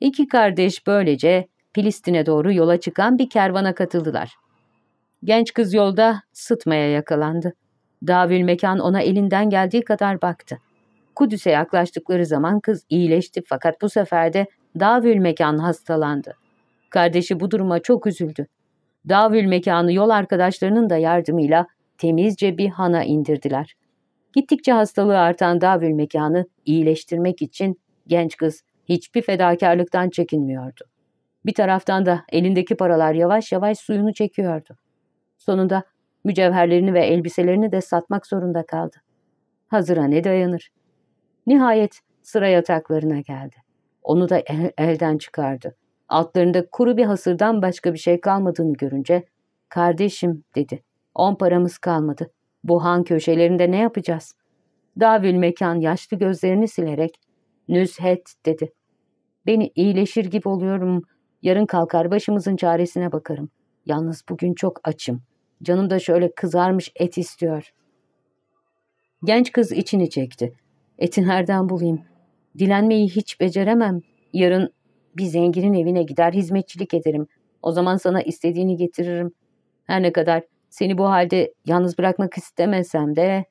İki kardeş böylece Filistin'e doğru yola çıkan bir kervana katıldılar. Genç kız yolda sıtmaya yakalandı. Davül Mekan ona elinden geldiği kadar baktı. Kudüs'e yaklaştıkları zaman kız iyileşti fakat bu sefer de Davül Mekan hastalandı. Kardeşi bu duruma çok üzüldü. Davül Mekanı yol arkadaşlarının da yardımıyla temizce bir hana indirdiler. Gittikçe hastalığı artan Davül Mekanı iyileştirmek için genç kız hiçbir fedakarlıktan çekinmiyordu. Bir taraftan da elindeki paralar yavaş yavaş suyunu çekiyordu. Sonunda mücevherlerini ve elbiselerini de satmak zorunda kaldı. Hazıra ne dayanır? Nihayet sıra yataklarına geldi. Onu da el, elden çıkardı. Altlarında kuru bir hasırdan başka bir şey kalmadığını görünce ''Kardeşim'' dedi. ''On paramız kalmadı. Bu han köşelerinde ne yapacağız?'' Davül mekan yaşlı gözlerini silerek ''Nüzhet'' dedi. ''Beni iyileşir gibi oluyorum. Yarın kalkar başımızın çaresine bakarım. Yalnız bugün çok açım. Canım da şöyle kızarmış et istiyor.'' Genç kız içini çekti. Eti nereden bulayım? Dilenmeyi hiç beceremem. Yarın bir zenginin evine gider hizmetçilik ederim. O zaman sana istediğini getiririm. Her ne kadar seni bu halde yalnız bırakmak istemesem de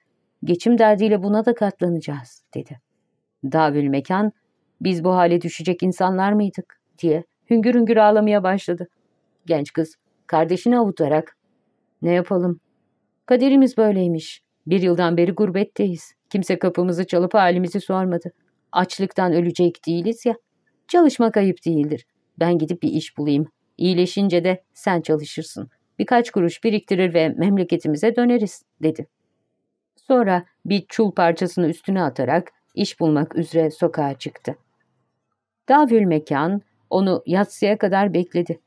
geçim derdiyle buna da katlanacağız dedi. Davül mekan Biz bu hale düşecek insanlar mıydık diye hüngür hüngür ağlamaya başladı. Genç kız kardeşini avutarak ne yapalım? Kaderimiz böyleymiş. Bir yıldan beri gurbetteyiz. Kimse kapımızı çalıp halimizi sormadı. Açlıktan ölecek değiliz ya. Çalışmak ayıp değildir. Ben gidip bir iş bulayım. İyileşince de sen çalışırsın. Birkaç kuruş biriktirir ve memleketimize döneriz, dedi. Sonra bir çul parçasını üstüne atarak iş bulmak üzere sokağa çıktı. Davül mekan onu yatsıya kadar bekledi.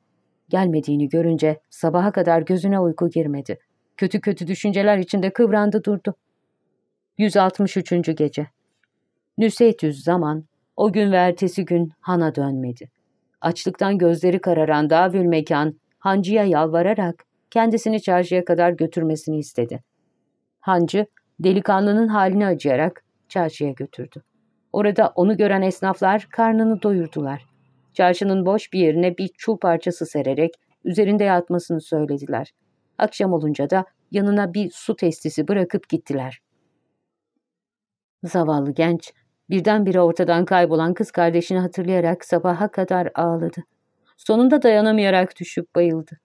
Gelmediğini görünce sabaha kadar gözüne uyku girmedi. Kötü kötü düşünceler içinde kıvrandı durdu. 163. Gece Nüseytüz zaman o gün ve ertesi gün Han'a dönmedi. Açlıktan gözleri kararan Davül Mekan, Hancı'ya yalvararak kendisini çarşıya kadar götürmesini istedi. Hancı, delikanlının halini acıyarak çarşıya götürdü. Orada onu gören esnaflar karnını doyurdular. Çarşının boş bir yerine bir çul parçası sererek üzerinde yatmasını söylediler. Akşam olunca da yanına bir su testisi bırakıp gittiler. Zavallı genç birdenbire ortadan kaybolan kız kardeşini hatırlayarak sabaha kadar ağladı. Sonunda dayanamayarak düşüp bayıldı.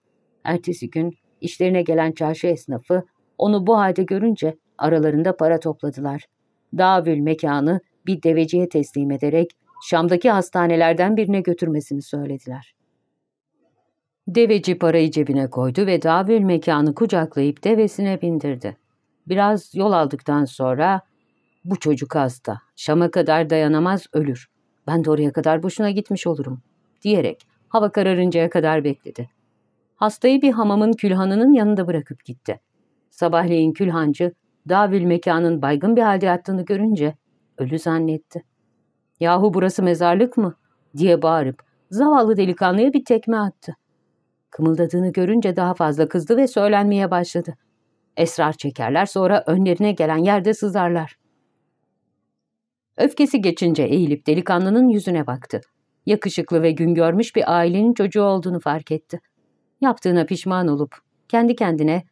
Ertesi gün işlerine gelen çarşı esnafı onu bu halde görünce aralarında para topladılar. Davül mekanı bir deveciye teslim ederek Şam'daki hastanelerden birine götürmesini söylediler. Deveci parayı cebine koydu ve davül mekanı kucaklayıp devesine bindirdi. Biraz yol aldıktan sonra bu çocuk hasta, Şam'a kadar dayanamaz ölür. Ben de oraya kadar boşuna gitmiş olurum diyerek hava kararıncaya kadar bekledi. Hastayı bir hamamın külhanının yanında bırakıp gitti. Sabahleyin külhancı davül mekanın baygın bir halde yattığını görünce ölü zannetti. Yahu burası mezarlık mı? diye bağırıp zavallı delikanlıya bir tekme attı. Kımıldadığını görünce daha fazla kızdı ve söylenmeye başladı. Esrar çekerler sonra önlerine gelen yerde sızarlar. Öfkesi geçince eğilip delikanlının yüzüne baktı. Yakışıklı ve gün görmüş bir ailenin çocuğu olduğunu fark etti. Yaptığına pişman olup kendi kendine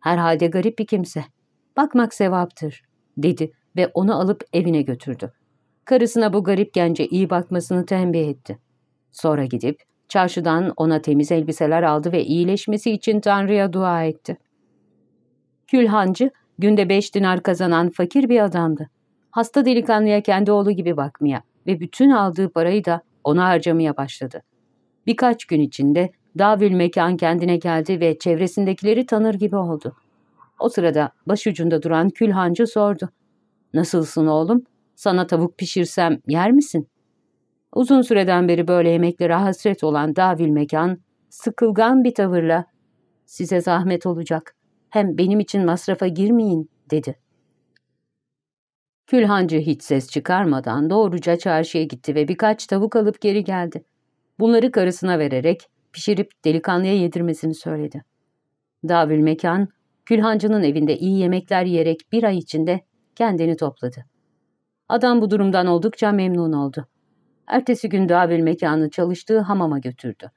herhalde garip bir kimse. Bakmak sevaptır dedi ve onu alıp evine götürdü. Karısına bu garip gence iyi bakmasını tembih etti. Sonra gidip çarşıdan ona temiz elbiseler aldı ve iyileşmesi için Tanrı'ya dua etti. Külhancı günde beş dinar kazanan fakir bir adamdı. Hasta delikanlıya kendi oğlu gibi bakmaya ve bütün aldığı parayı da ona harcamaya başladı. Birkaç gün içinde Davül mekan kendine geldi ve çevresindekileri tanır gibi oldu. O sırada başucunda duran külhancı sordu. Nasılsın oğlum? Sana tavuk pişirsem yer misin? Uzun süreden beri böyle yemeklere hasret olan Davil Mekan, sıkılgan bir tavırla, size zahmet olacak, hem benim için masrafa girmeyin, dedi. Külhancı hiç ses çıkarmadan doğruca çarşıya gitti ve birkaç tavuk alıp geri geldi. Bunları karısına vererek pişirip delikanlıya yedirmesini söyledi. Davül Mekan, Külhancı'nın evinde iyi yemekler yiyerek bir ay içinde kendini topladı. Adam bu durumdan oldukça memnun oldu. Ertesi gün Davil mekanı çalıştığı hamama götürdü.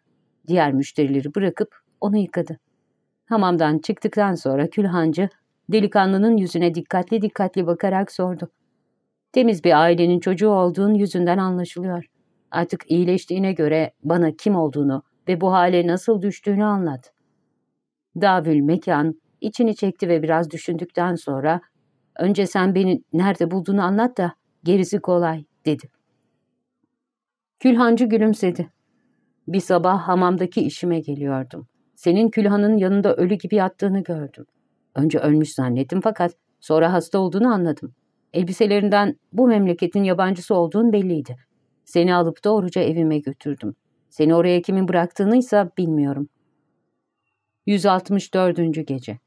Diğer müşterileri bırakıp onu yıkadı. Hamamdan çıktıktan sonra külhancı delikanlının yüzüne dikkatli dikkatli bakarak sordu. Temiz bir ailenin çocuğu olduğun yüzünden anlaşılıyor. Artık iyileştiğine göre bana kim olduğunu ve bu hale nasıl düştüğünü anlat. Davül mekan içini çekti ve biraz düşündükten sonra önce sen beni nerede bulduğunu anlat da gerisi kolay dedi. Külhancı gülümsedi. Bir sabah hamamdaki işime geliyordum. Senin külhanın yanında ölü gibi yattığını gördüm. Önce ölmüş zannettim fakat sonra hasta olduğunu anladım. Elbiselerinden bu memleketin yabancısı olduğun belliydi. Seni alıp doğruca evime götürdüm. Seni oraya kimin bıraktığını ise bilmiyorum. 164. Gece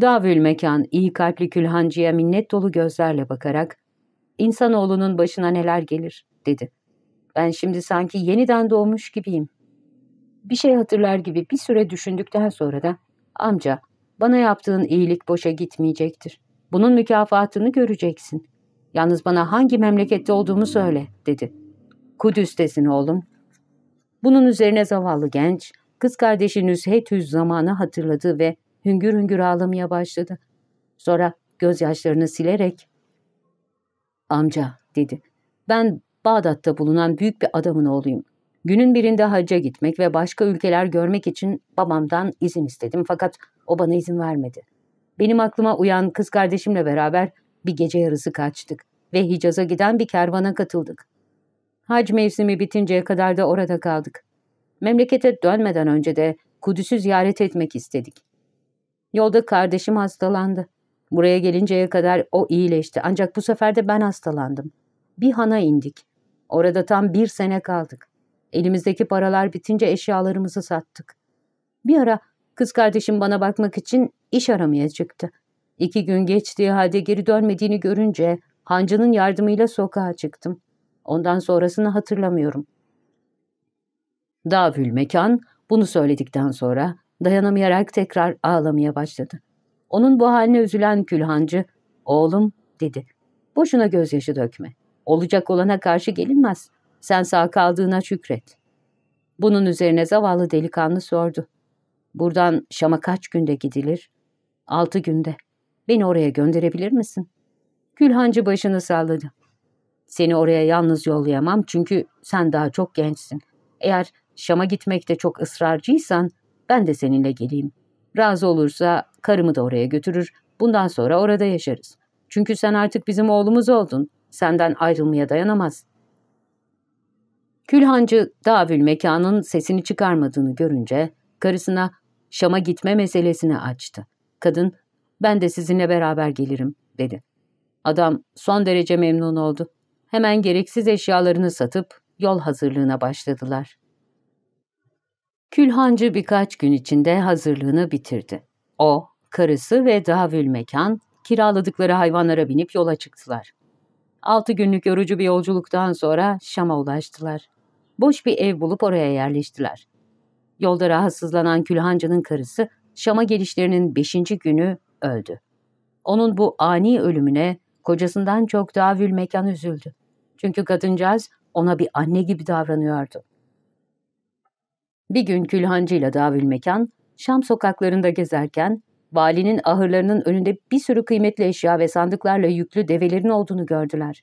Davül mekan iyi kalpli külhancıya minnet dolu gözlerle bakarak ''İnsanoğlunun başına neler gelir?'' dedi. Ben şimdi sanki yeniden doğmuş gibiyim. Bir şey hatırlar gibi bir süre düşündükten sonra da amca bana yaptığın iyilik boşa gitmeyecektir. Bunun mükafatını göreceksin. Yalnız bana hangi memlekette olduğumu söyle dedi. Kudüs'tesin oğlum. Bunun üzerine zavallı genç kız kardeşi Nüshetüz zamanı hatırladı ve hüngür hüngür ağlamaya başladı. Sonra gözyaşlarını silerek amca dedi ben Bağdat'ta bulunan büyük bir adamın oğluyum. Günün birinde hacca gitmek ve başka ülkeler görmek için babamdan izin istedim fakat o bana izin vermedi. Benim aklıma uyan kız kardeşimle beraber bir gece yarısı kaçtık ve Hicaz'a giden bir kervana katıldık. Hac mevsimi bitinceye kadar da orada kaldık. Memlekete dönmeden önce de Kudüs'ü ziyaret etmek istedik. Yolda kardeşim hastalandı. Buraya gelinceye kadar o iyileşti ancak bu sefer de ben hastalandım. Bir hana indik. Orada tam bir sene kaldık. Elimizdeki paralar bitince eşyalarımızı sattık. Bir ara kız kardeşim bana bakmak için iş aramaya çıktı. İki gün geçtiği halde geri dönmediğini görünce hancının yardımıyla sokağa çıktım. Ondan sonrasını hatırlamıyorum. Davül mekan bunu söyledikten sonra dayanamayarak tekrar ağlamaya başladı. Onun bu haline üzülen külhancı, oğlum dedi, boşuna gözyaşı dökme. Olacak olana karşı gelinmez. Sen sağ kaldığına şükret. Bunun üzerine zavallı delikanlı sordu. Buradan Şam'a kaç günde gidilir? Altı günde. Beni oraya gönderebilir misin? Külhancı başını salladı. Seni oraya yalnız yollayamam çünkü sen daha çok gençsin. Eğer Şam'a gitmekte çok ısrarcıysan ben de seninle geleyim. Razı olursa karımı da oraya götürür. Bundan sonra orada yaşarız. Çünkü sen artık bizim oğlumuz oldun. Senden ayrılmaya dayanamaz. Külhancı Davül mekanın sesini çıkarmadığını görünce karısına Şam'a gitme meselesini açtı. Kadın ben de sizinle beraber gelirim dedi. Adam son derece memnun oldu. Hemen gereksiz eşyalarını satıp yol hazırlığına başladılar. Külhancı birkaç gün içinde hazırlığını bitirdi. O, karısı ve Davül Mekan kiraladıkları hayvanlara binip yola çıktılar. Altı günlük yorucu bir yolculuktan sonra Şam'a ulaştılar. Boş bir ev bulup oraya yerleştiler. Yolda rahatsızlanan Külhancı'nın karısı Şam'a gelişlerinin beşinci günü öldü. Onun bu ani ölümüne kocasından çok Davül Mekan üzüldü. Çünkü kadıncağız ona bir anne gibi davranıyordu. Bir gün Külhancı ile Davül Mekan, Şam sokaklarında gezerken, valinin ahırlarının önünde bir sürü kıymetli eşya ve sandıklarla yüklü develerin olduğunu gördüler.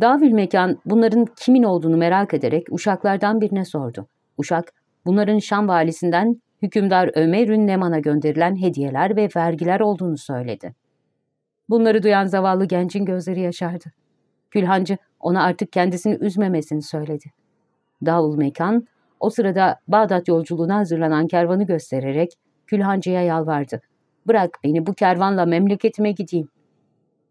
Davül Mekan bunların kimin olduğunu merak ederek uşaklardan birine sordu. Uşak, bunların Şam valisinden hükümdar Ömer'ün Neman'a gönderilen hediyeler ve vergiler olduğunu söyledi. Bunları duyan zavallı gencin gözleri yaşardı. Külhancı ona artık kendisini üzmemesini söyledi. Davul Mekan o sırada Bağdat yolculuğuna hazırlanan kervanı göstererek Külhancı'ya yalvardı. Bırak beni bu kervanla memleketime gideyim.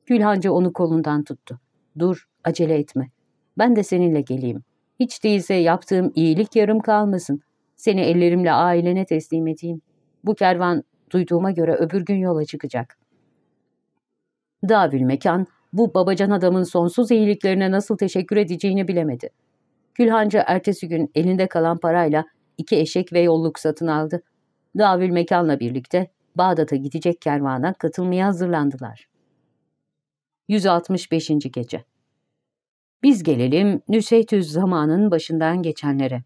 Külhancı onu kolundan tuttu. Dur, acele etme. Ben de seninle geleyim. Hiç değilse yaptığım iyilik yarım kalmasın. Seni ellerimle ailene teslim edeyim. Bu kervan duyduğuma göre öbür gün yola çıkacak. Davül Mekan, bu babacan adamın sonsuz iyiliklerine nasıl teşekkür edeceğini bilemedi. Külhancı ertesi gün elinde kalan parayla iki eşek ve yolluk satın aldı. Davül Mekan'la birlikte Bağdat'a gidecek kervana katılmaya hazırlandılar. 165. Gece Biz gelelim Nüseytüz zamanın başından geçenlere.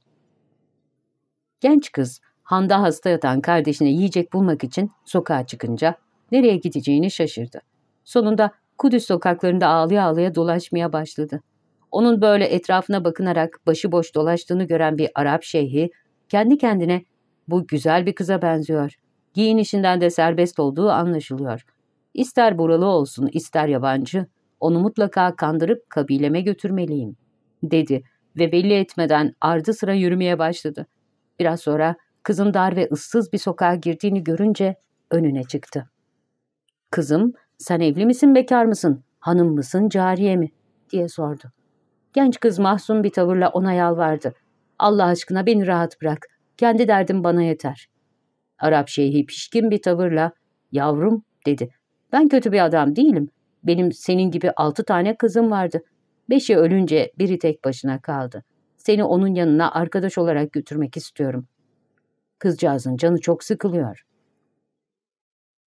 Genç kız, handa hasta yatan kardeşine yiyecek bulmak için sokağa çıkınca nereye gideceğini şaşırdı. Sonunda Kudüs sokaklarında ağlaya ağlaya dolaşmaya başladı. Onun böyle etrafına bakınarak başıboş dolaştığını gören bir Arap şeyhi kendi kendine bu güzel bir kıza benziyor. Giyinişinden de serbest olduğu anlaşılıyor. İster buralı olsun ister yabancı onu mutlaka kandırıp kabileme götürmeliyim dedi ve belli etmeden ardı sıra yürümeye başladı. Biraz sonra kızın dar ve ıssız bir sokağa girdiğini görünce önüne çıktı. Kızım sen evli misin bekar mısın, hanım mısın cariye mi diye sordu. Genç kız mahzun bir tavırla ona yalvardı. Allah aşkına beni rahat bırak. Kendi derdim bana yeter. Arap şeyhi pişkin bir tavırla yavrum dedi. Ben kötü bir adam değilim. Benim senin gibi altı tane kızım vardı. Beşi ölünce biri tek başına kaldı. Seni onun yanına arkadaş olarak götürmek istiyorum. Kızcağızın canı çok sıkılıyor.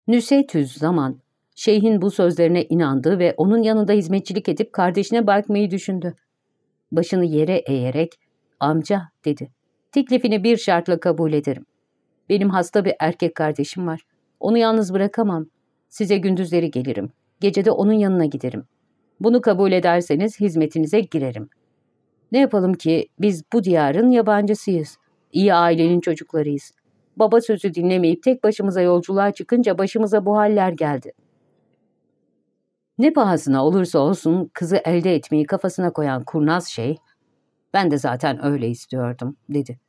Nüsetüz zaman şeyhin bu sözlerine inandı ve onun yanında hizmetçilik edip kardeşine bakmayı düşündü. Başını yere eğerek amca dedi. Teklifini bir şartla kabul ederim. Benim hasta bir erkek kardeşim var. Onu yalnız bırakamam. Size gündüzleri gelirim. Gece de onun yanına giderim. Bunu kabul ederseniz hizmetinize girerim. Ne yapalım ki biz bu diyarın yabancısıyız. İyi ailenin çocuklarıyız. Baba sözü dinlemeyip tek başımıza yolculuğa çıkınca başımıza bu haller geldi. Ne pahasına olursa olsun kızı elde etmeyi kafasına koyan kurnaz şey, ben de zaten öyle istiyordum, dedi.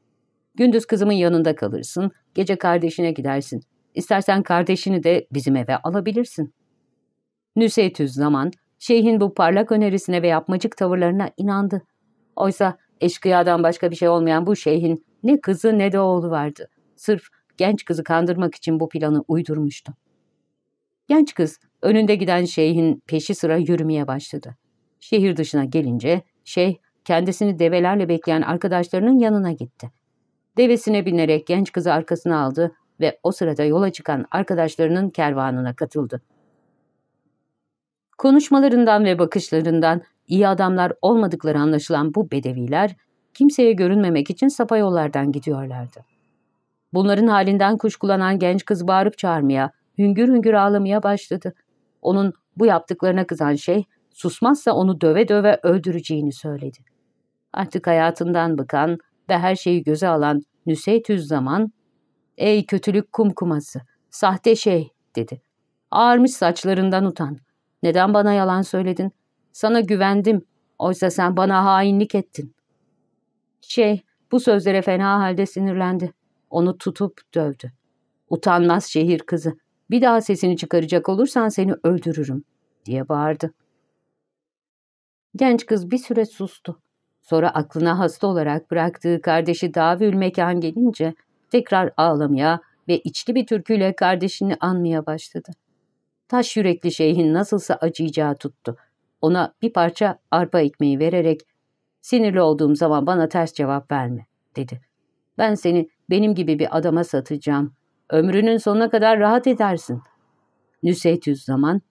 Gündüz kızımın yanında kalırsın, gece kardeşine gidersin. İstersen kardeşini de bizim eve alabilirsin. Nüseytüz zaman, şeyhin bu parlak önerisine ve yapmacık tavırlarına inandı. Oysa eşkıyadan başka bir şey olmayan bu şeyhin ne kızı ne de oğlu vardı. Sırf genç kızı kandırmak için bu planı uydurmuştu. Genç kız önünde giden şeyhin peşi sıra yürümeye başladı. Şehir dışına gelince şeyh kendisini develerle bekleyen arkadaşlarının yanına gitti. Devesine binerek genç kızı arkasına aldı ve o sırada yola çıkan arkadaşlarının kervanına katıldı. Konuşmalarından ve bakışlarından iyi adamlar olmadıkları anlaşılan bu bedeviler kimseye görünmemek için sapa yollardan gidiyorlardı. Bunların halinden kuşkulanan genç kız bağırıp çağırmaya, hüngür hüngür ağlamaya başladı. Onun bu yaptıklarına kızan şey, susmazsa onu döve döve öldüreceğini söyledi. Artık hayatından bıkan ve her şeyi göze alan Nüseytüz zaman, ''Ey kötülük kumkuması, sahte şey'' dedi. ''Ağarmış saçlarından utan. Neden bana yalan söyledin? Sana güvendim. Oysa sen bana hainlik ettin.'' Şey, bu sözlere fena halde sinirlendi. Onu tutup dövdü. ''Utanmaz şehir kızı, bir daha sesini çıkaracak olursan seni öldürürüm.'' diye bağırdı. Genç kız bir süre sustu. Sonra aklına hasta olarak bıraktığı kardeşi Davül Mekan gelince tekrar ağlamaya ve içli bir türküyle kardeşini anmaya başladı. Taş yürekli şeyhin nasılsa acıyacağı tuttu. Ona bir parça arpa ekmeği vererek sinirli olduğum zaman bana ters cevap verme dedi. Ben seni benim gibi bir adama satacağım. Ömrünün sonuna kadar rahat edersin. Nüseytüz zaman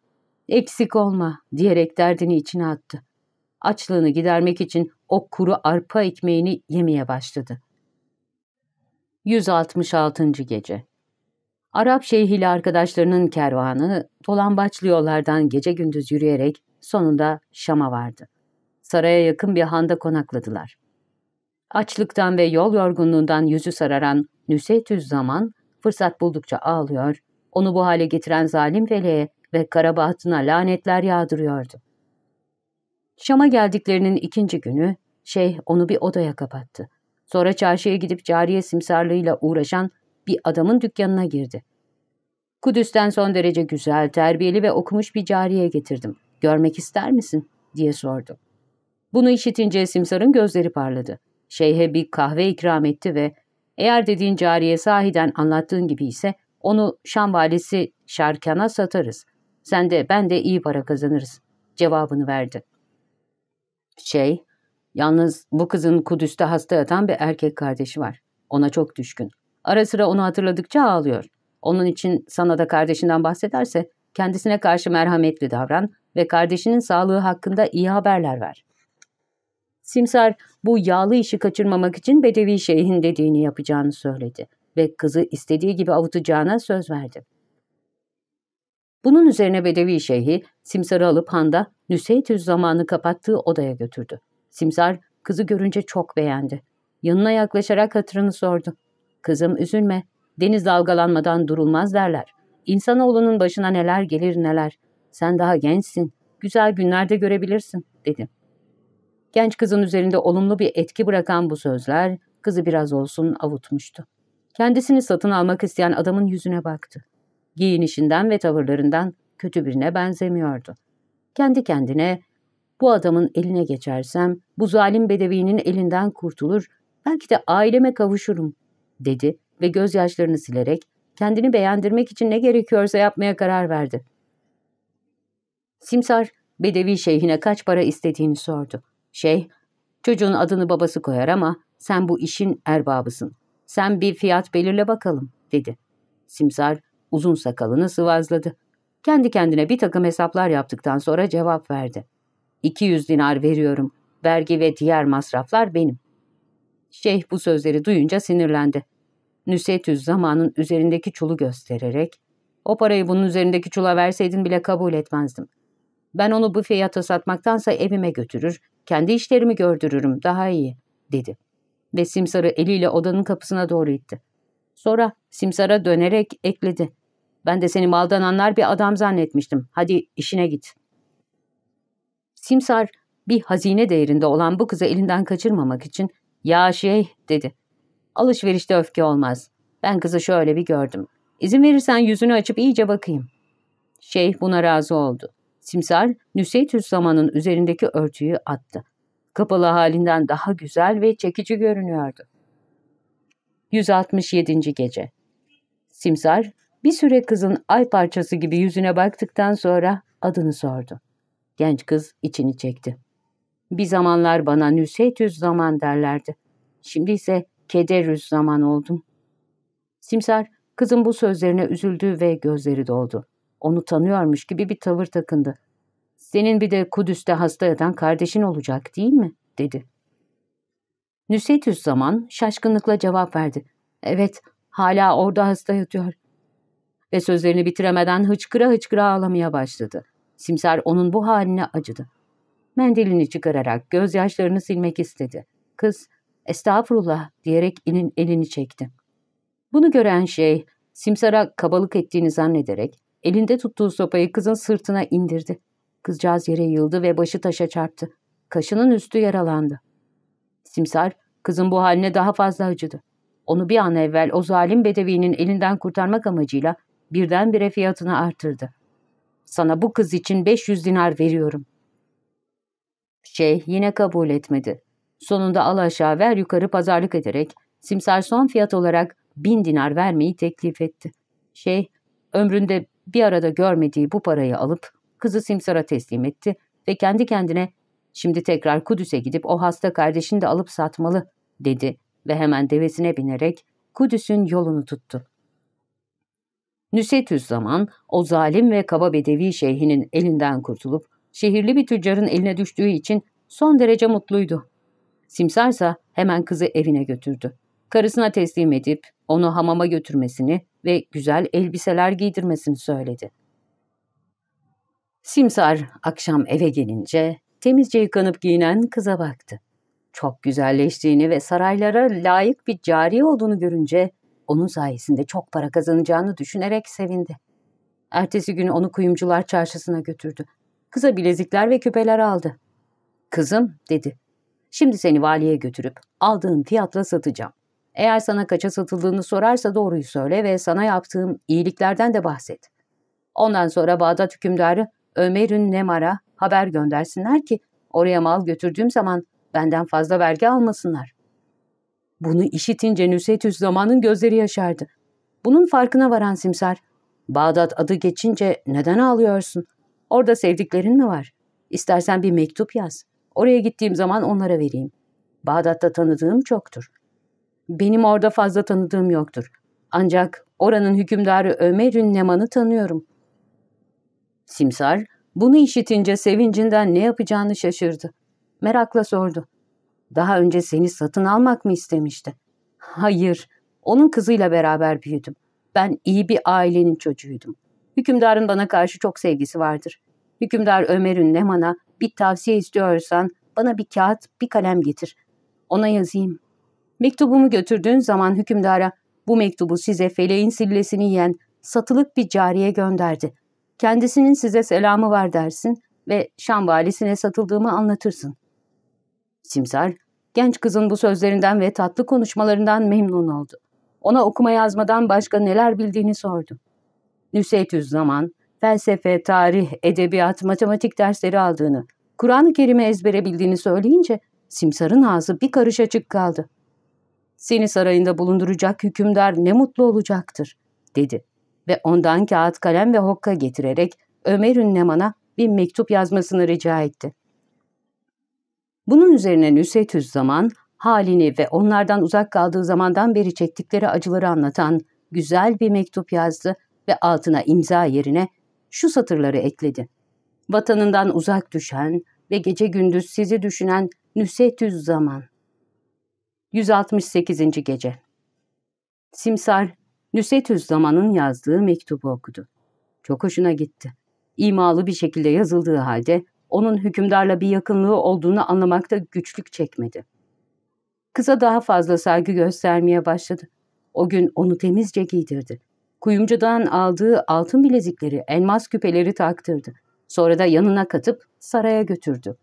eksik olma diyerek derdini içine attı. Açlığını gidermek için o kuru arpa ekmeğini yemeye başladı. 166. Gece Arap şeyhiyle arkadaşlarının kervanı dolambaçlı yollardan gece gündüz yürüyerek sonunda Şam'a vardı. Saraya yakın bir handa konakladılar. Açlıktan ve yol yorgunluğundan yüzü sararan Nüseytüz zaman fırsat buldukça ağlıyor, onu bu hale getiren zalim feleğe ve karabahtına lanetler yağdırıyordu. Şam'a geldiklerinin ikinci günü şeyh onu bir odaya kapattı. Sonra çarşıya gidip cariye simsarlığıyla uğraşan bir adamın dükkanına girdi. Kudüs'ten son derece güzel, terbiyeli ve okumuş bir cariye getirdim. Görmek ister misin? diye sordu. Bunu işitince simsarın gözleri parladı. Şeyhe bir kahve ikram etti ve eğer dediğin cariye sahiden anlattığın gibi ise onu Şam valisi Şarkan'a satarız. Sen de ben de iyi para kazanırız. Cevabını verdi. Şey, yalnız bu kızın Kudüs'te hasta yatan bir erkek kardeşi var. Ona çok düşkün. Ara sıra onu hatırladıkça ağlıyor. Onun için sana da kardeşinden bahsederse kendisine karşı merhametli davran ve kardeşinin sağlığı hakkında iyi haberler ver. Simsar bu yağlı işi kaçırmamak için Bedevi Şeyh'in dediğini yapacağını söyledi ve kızı istediği gibi avutacağına söz verdi. Bunun üzerine Bedevi Şeyhi Simsar'ı alıp handa Nüseytüz zamanı kapattığı odaya götürdü. Simsar kızı görünce çok beğendi. Yanına yaklaşarak hatırını sordu. Kızım üzülme, deniz dalgalanmadan durulmaz derler. İnsanoğlunun başına neler gelir neler. Sen daha gençsin, güzel günlerde görebilirsin, dedi. Genç kızın üzerinde olumlu bir etki bırakan bu sözler kızı biraz olsun avutmuştu. Kendisini satın almak isteyen adamın yüzüne baktı. Giyinişinden ve tavırlarından kötü birine benzemiyordu. Kendi kendine bu adamın eline geçersem bu zalim bedevinin elinden kurtulur, belki de aileme kavuşurum dedi ve gözyaşlarını silerek kendini beğendirmek için ne gerekiyorsa yapmaya karar verdi. Simsar bedevi şeyhine kaç para istediğini sordu. Şeyh, çocuğun adını babası koyar ama sen bu işin erbabısın. Sen bir fiyat belirle bakalım, dedi. Simsar uzun sakalını sıvazladı. Kendi kendine bir takım hesaplar yaptıktan sonra cevap verdi. 200 dinar veriyorum. Vergi ve diğer masraflar benim. Şeyh bu sözleri duyunca sinirlendi. Nüsetüz zamanın üzerindeki çulu göstererek, o parayı bunun üzerindeki çula verseydin bile kabul etmezdim. Ben onu bu fiyata satmaktansa evime götürür, kendi işlerimi gördürürüm, daha iyi, dedi. Ve Simsar'ı eliyle odanın kapısına doğru itti. Sonra Simsar'a dönerek ekledi. Ben de seni maldan anlar bir adam zannetmiştim. Hadi işine git. Simsar bir hazine değerinde olan bu kızı elinden kaçırmamak için ya şey dedi. Alışverişte öfke olmaz. Ben kızı şöyle bir gördüm. İzin verirsen yüzünü açıp iyice bakayım. Şeyh buna razı oldu. Simsar Nüseytüs zamanın üzerindeki örtüyü attı. Kapalı halinden daha güzel ve çekici görünüyordu. 167. Gece Simsar bir süre kızın ay parçası gibi yüzüne baktıktan sonra adını sordu. Genç kız içini çekti. Bir zamanlar bana Nüseytüs zaman derlerdi. Şimdi ise Kederüs zaman oldum. Simsar kızın bu sözlerine üzüldü ve gözleri doldu. Onu tanıyormuş gibi bir tavır takındı. Senin bir de Kudüs'te hasta yatan kardeşin olacak değil mi? dedi. Nüsetüs zaman şaşkınlıkla cevap verdi. Evet, hala orada hasta yatıyor. Ve sözlerini bitiremeden hıçkıra hıçkıra ağlamaya başladı. Simsar onun bu haline acıdı. Mendilini çıkararak gözyaşlarını silmek istedi. Kız, estağfurullah diyerek elin elini çekti. Bunu gören şey, Simsar'a kabalık ettiğini zannederek elinde tuttuğu sopayı kızın sırtına indirdi. Kızcağız yere yıldı ve başı taşa çarptı. Kaşının üstü yaralandı. Simsar, kızın bu haline daha fazla acıdı. Onu bir an evvel o zalim bedevinin elinden kurtarmak amacıyla birdenbire fiyatını artırdı. Sana bu kız için 500 dinar veriyorum. Şeyh yine kabul etmedi. Sonunda al aşağı ver yukarı pazarlık ederek Simsar son fiyat olarak bin dinar vermeyi teklif etti. Şeyh ömründe bir arada görmediği bu parayı alıp kızı Simsar'a teslim etti ve kendi kendine şimdi tekrar Kudüs'e gidip o hasta kardeşini de alıp satmalı dedi ve hemen devesine binerek Kudüs'ün yolunu tuttu. Nüsetüs zaman o zalim ve kaba bedevi şeyhinin elinden kurtulup şehirli bir tüccarın eline düştüğü için son derece mutluydu. Simsarsa hemen kızı evine götürdü. Karısına teslim edip onu hamama götürmesini ve güzel elbiseler giydirmesini söyledi. Simsar akşam eve gelince temizce yıkanıp giyinen kıza baktı. Çok güzelleştiğini ve saraylara layık bir cariye olduğunu görünce onun sayesinde çok para kazanacağını düşünerek sevindi. Ertesi gün onu kuyumcular çarşısına götürdü. Kıza bilezikler ve küpeler aldı. Kızım dedi. Şimdi seni valiye götürüp aldığın fiyatla satacağım. Eğer sana kaça satıldığını sorarsa doğruyu söyle ve sana yaptığım iyiliklerden de bahset. Ondan sonra Bağdat hükümdarı Ömer'ün Nemar'a haber göndersinler ki oraya mal götürdüğüm zaman benden fazla vergi almasınlar. Bunu işitince Nüsetüs zamanın gözleri yaşardı. Bunun farkına varan Simsar, Bağdat adı geçince neden ağlıyorsun? Orada sevdiklerin mi var? İstersen bir mektup yaz. Oraya gittiğim zaman onlara vereyim. Bağdat'ta tanıdığım çoktur. Benim orada fazla tanıdığım yoktur. Ancak oranın hükümdarı Ömer'ün Neman'ı tanıyorum. Simsar bunu işitince sevincinden ne yapacağını şaşırdı. Merakla sordu. Daha önce seni satın almak mı istemişti? Hayır, onun kızıyla beraber büyüdüm. Ben iyi bir ailenin çocuğuydum. Hükümdarın bana karşı çok sevgisi vardır. Hükümdar Ömer'ün Neman'a bir tavsiye istiyorsan bana bir kağıt, bir kalem getir. Ona yazayım. Mektubumu götürdüğün zaman hükümdara bu mektubu size feleğin sillesini yiyen satılık bir cariye gönderdi. Kendisinin size selamı var dersin ve Şam valisine satıldığımı anlatırsın. Simsar, genç kızın bu sözlerinden ve tatlı konuşmalarından memnun oldu. Ona okuma yazmadan başka neler bildiğini sordu. Nüseytüz zaman, felsefe, tarih, edebiyat, matematik dersleri aldığını, Kur'an-ı Kerim'i ezbere bildiğini söyleyince Simsar'ın ağzı bir karış açık kaldı. Seni sarayında bulunduracak hükümdar ne mutlu olacaktır, dedi ve ondan kağıt kalem ve hokka getirerek Ömer Ünleman'a bir mektup yazmasını rica etti. Bunun üzerine Nüsetüz zaman halini ve onlardan uzak kaldığı zamandan beri çektikleri acıları anlatan güzel bir mektup yazdı ve altına imza yerine şu satırları ekledi. Vatanından uzak düşen ve gece gündüz sizi düşünen Nüsetüz zaman. 168. Gece Simsar, Nüsetüz zamanın yazdığı mektubu okudu. Çok hoşuna gitti. imalı bir şekilde yazıldığı halde onun hükümdarla bir yakınlığı olduğunu anlamakta güçlük çekmedi. Kıza daha fazla saygı göstermeye başladı. O gün onu temizce giydirdi. Kuyumcudan aldığı altın bilezikleri, elmas küpeleri taktırdı. Sonra da yanına katıp saraya götürdü.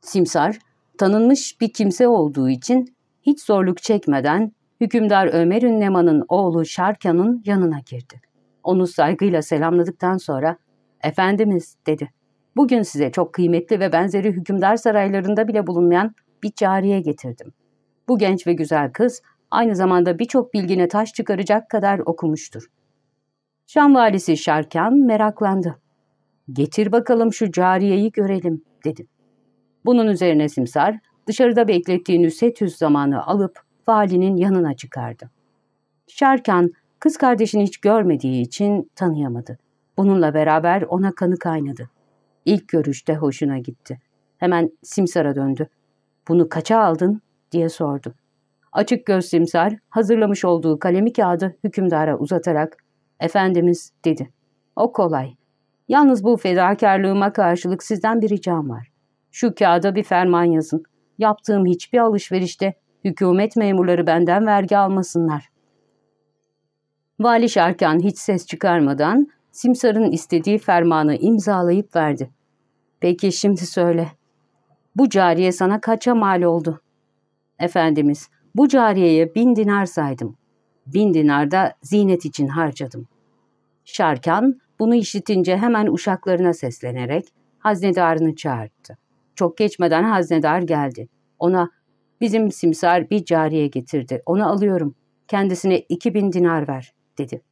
Simsar, tanınmış bir kimse olduğu için hiç zorluk çekmeden hükümdar Ömer Ünleman'ın oğlu Şarkan'ın yanına girdi. Onu saygıyla selamladıktan sonra ''Efendimiz'' dedi. ''Bugün size çok kıymetli ve benzeri hükümdar saraylarında bile bulunmayan bir cariye getirdim. Bu genç ve güzel kız aynı zamanda birçok bilgine taş çıkaracak kadar okumuştur. Şam valisi Şarkan meraklandı. Getir bakalım şu cariyeyi görelim dedi. Bunun üzerine Simsar dışarıda beklettiği Nüsetüs zamanı alıp valinin yanına çıkardı. Şarkan kız kardeşini hiç görmediği için tanıyamadı. Bununla beraber ona kanı kaynadı. İlk görüşte hoşuna gitti. Hemen Simsar'a döndü. Bunu kaça aldın diye sordu. Açık göz simsar hazırlamış olduğu kalemi kağıdı hükümdara uzatarak ''Efendimiz'' dedi. ''O kolay. Yalnız bu fedakarlığıma karşılık sizden bir ricam var. Şu kağıda bir ferman yazın. Yaptığım hiçbir alışverişte hükümet memurları benden vergi almasınlar.'' Vali Şarkan hiç ses çıkarmadan Simsar'ın istediği fermanı imzalayıp verdi. ''Peki şimdi söyle. Bu cariye sana kaça mal oldu?'' ''Efendimiz, bu cariyeye bin dinar saydım. Bin dinar da zinet için harcadım. Şarkan bunu işitince hemen uşaklarına seslenerek haznedarını çağırdı. Çok geçmeden haznedar geldi. Ona bizim simsar bir cariye getirdi. Onu alıyorum. Kendisine iki bin dinar ver dedi.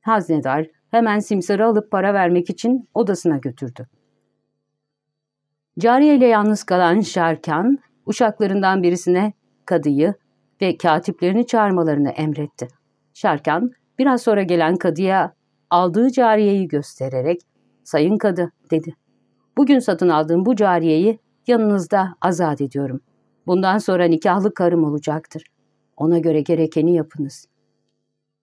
Haznedar hemen simsarı alıp para vermek için odasına götürdü. Cariye ile yalnız kalan Şarkan, uşaklarından birisine kadıyı ve katiplerini çağırmalarını emretti. Şarkan biraz sonra gelen kadıya aldığı cariyeyi göstererek ''Sayın kadı'' dedi. ''Bugün satın aldığım bu cariyeyi yanınızda azat ediyorum. Bundan sonra nikahlı karım olacaktır. Ona göre gerekeni yapınız.''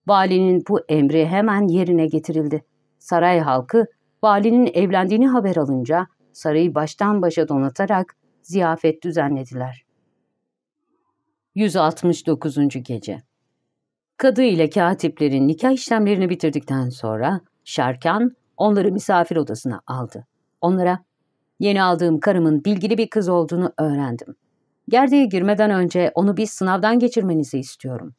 Valinin bu emri hemen yerine getirildi. Saray halkı valinin evlendiğini haber alınca sarayı baştan başa donatarak ziyafet düzenlediler. 169. Gece Kadı ile katiplerin nikah işlemlerini bitirdikten sonra Şarkan onları misafir odasına aldı. Onlara yeni aldığım karımın bilgili bir kız olduğunu öğrendim. Gerdeğe girmeden önce onu bir sınavdan geçirmenizi istiyorum.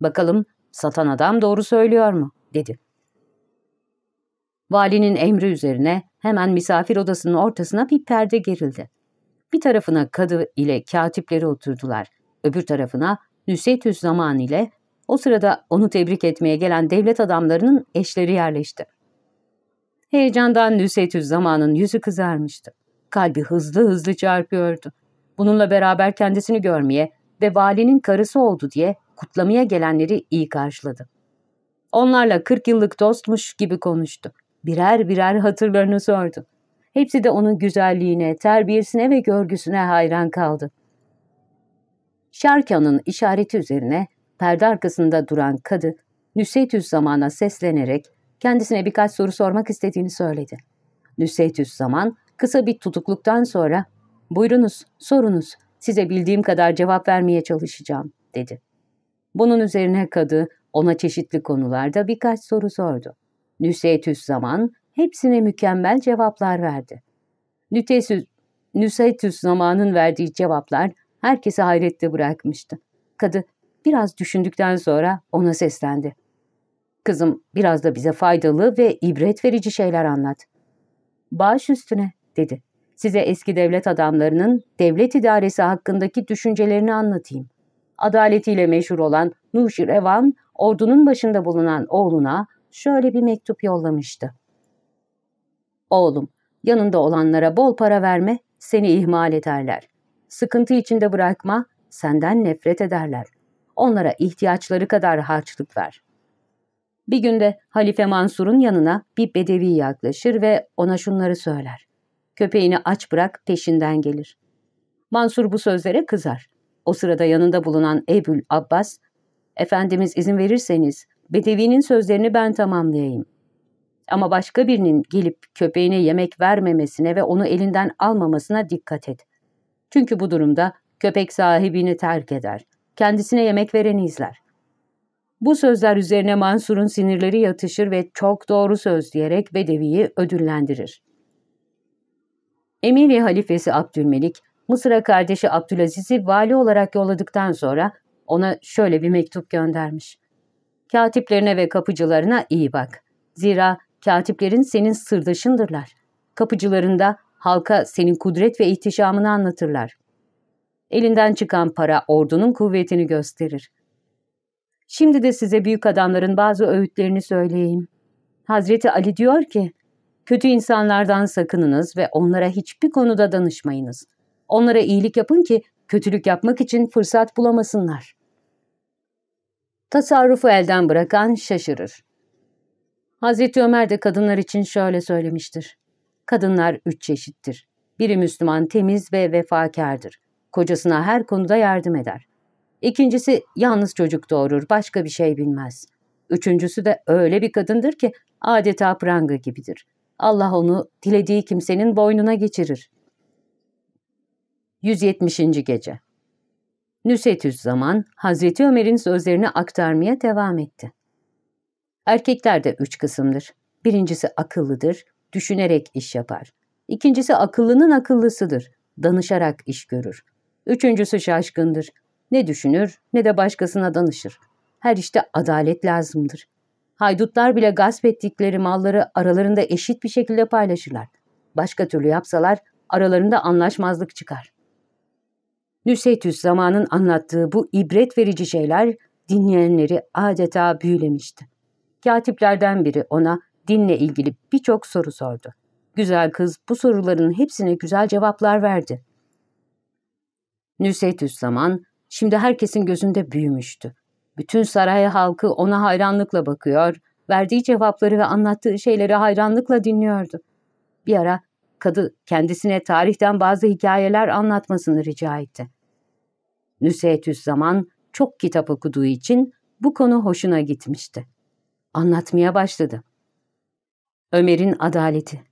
Bakalım satan adam doğru söylüyor mu? dedi. Valinin emri üzerine hemen misafir odasının ortasına bir perde gerildi. Bir tarafına kadı ile katipleri oturdular öbür tarafına Nüsetüs zaman ile o sırada onu tebrik etmeye gelen devlet adamlarının eşleri yerleşti. Heyecandan Nüsetüs zamanın yüzü kızarmıştı. Kalbi hızlı hızlı çarpıyordu. Bununla beraber kendisini görmeye ve valinin karısı oldu diye kutlamaya gelenleri iyi karşıladı. Onlarla kırk yıllık dostmuş gibi konuştu. Birer birer hatırlarını sordu. Hepsi de onun güzelliğine, terbiyesine ve görgüsüne hayran kaldı. Şarkan'ın işareti üzerine perde arkasında duran kadı Nüseytüs zamana seslenerek kendisine birkaç soru sormak istediğini söyledi. Nüseytüs zaman kısa bir tutukluktan sonra ''Buyurunuz, sorunuz, size bildiğim kadar cevap vermeye çalışacağım.'' dedi. Bunun üzerine kadı ona çeşitli konularda birkaç soru sordu. Nüseytüs zaman hepsine mükemmel cevaplar verdi. Nüseytüs zamanın verdiği cevaplar herkesi hayrette bırakmıştı. Kadı biraz düşündükten sonra ona seslendi. Kızım biraz da bize faydalı ve ibret verici şeyler anlat. Baş üstüne dedi. Size eski devlet adamlarının devlet idaresi hakkındaki düşüncelerini anlatayım. Adaletiyle meşhur olan Nuşir Evan, ordunun başında bulunan oğluna şöyle bir mektup yollamıştı. Oğlum, yanında olanlara bol para verme, seni ihmal ederler. Sıkıntı içinde bırakma, senden nefret ederler. Onlara ihtiyaçları kadar harçlık ver. Bir günde Halife Mansur'un yanına bir bedevi yaklaşır ve ona şunları söyler. Köpeğini aç bırak peşinden gelir. Mansur bu sözlere kızar. O sırada yanında bulunan Ebül Abbas, Efendimiz izin verirseniz Bedevi'nin sözlerini ben tamamlayayım. Ama başka birinin gelip köpeğine yemek vermemesine ve onu elinden almamasına dikkat et. Çünkü bu durumda köpek sahibini terk eder. Kendisine yemek vereni izler. Bu sözler üzerine Mansur'un sinirleri yatışır ve çok doğru söz diyerek Bedevi'yi ödüllendirir. Emiri halifesi Abdülmelik, Mısır'a kardeşi Abdülaziz'i vali olarak yolladıktan sonra ona şöyle bir mektup göndermiş. Katiplerine ve kapıcılarına iyi bak. Zira katiplerin senin sırdaşındırlar. Kapıcılarında halka senin kudret ve ihtişamını anlatırlar. Elinden çıkan para ordunun kuvvetini gösterir. Şimdi de size büyük adamların bazı öğütlerini söyleyeyim. Hazreti Ali diyor ki, kötü insanlardan sakınınız ve onlara hiçbir konuda danışmayınız. Onlara iyilik yapın ki kötülük yapmak için fırsat bulamasınlar. Tasarrufu elden bırakan şaşırır. Hazreti Ömer de kadınlar için şöyle söylemiştir. Kadınlar üç çeşittir. Biri Müslüman, temiz ve vefakardır. Kocasına her konuda yardım eder. İkincisi yalnız çocuk doğurur, başka bir şey bilmez. Üçüncüsü de öyle bir kadındır ki adeta pranga gibidir. Allah onu dilediği kimsenin boynuna geçirir. 170. Gece Nüsetüs zaman Hazreti Ömer'in sözlerini aktarmaya devam etti. Erkekler de üç kısımdır. Birincisi akıllıdır, düşünerek iş yapar. İkincisi akıllının akıllısıdır, danışarak iş görür. Üçüncüsü şaşkındır, ne düşünür ne de başkasına danışır. Her işte adalet lazımdır. Haydutlar bile gasp ettikleri malları aralarında eşit bir şekilde paylaşırlar. Başka türlü yapsalar aralarında anlaşmazlık çıkar. Nüseytüs zamanın anlattığı bu ibret verici şeyler dinleyenleri adeta büyülemişti. Katiplerden biri ona dinle ilgili birçok soru sordu. Güzel kız bu soruların hepsine güzel cevaplar verdi. Nüseytüs zaman şimdi herkesin gözünde büyümüştü. Bütün saray halkı ona hayranlıkla bakıyor, verdiği cevapları ve anlattığı şeyleri hayranlıkla dinliyordu. Bir ara kadı kendisine tarihten bazı hikayeler anlatmasını rica etti. Nüseytüs zaman çok kitap okuduğu için bu konu hoşuna gitmişti. Anlatmaya başladı. Ömer'in adaleti.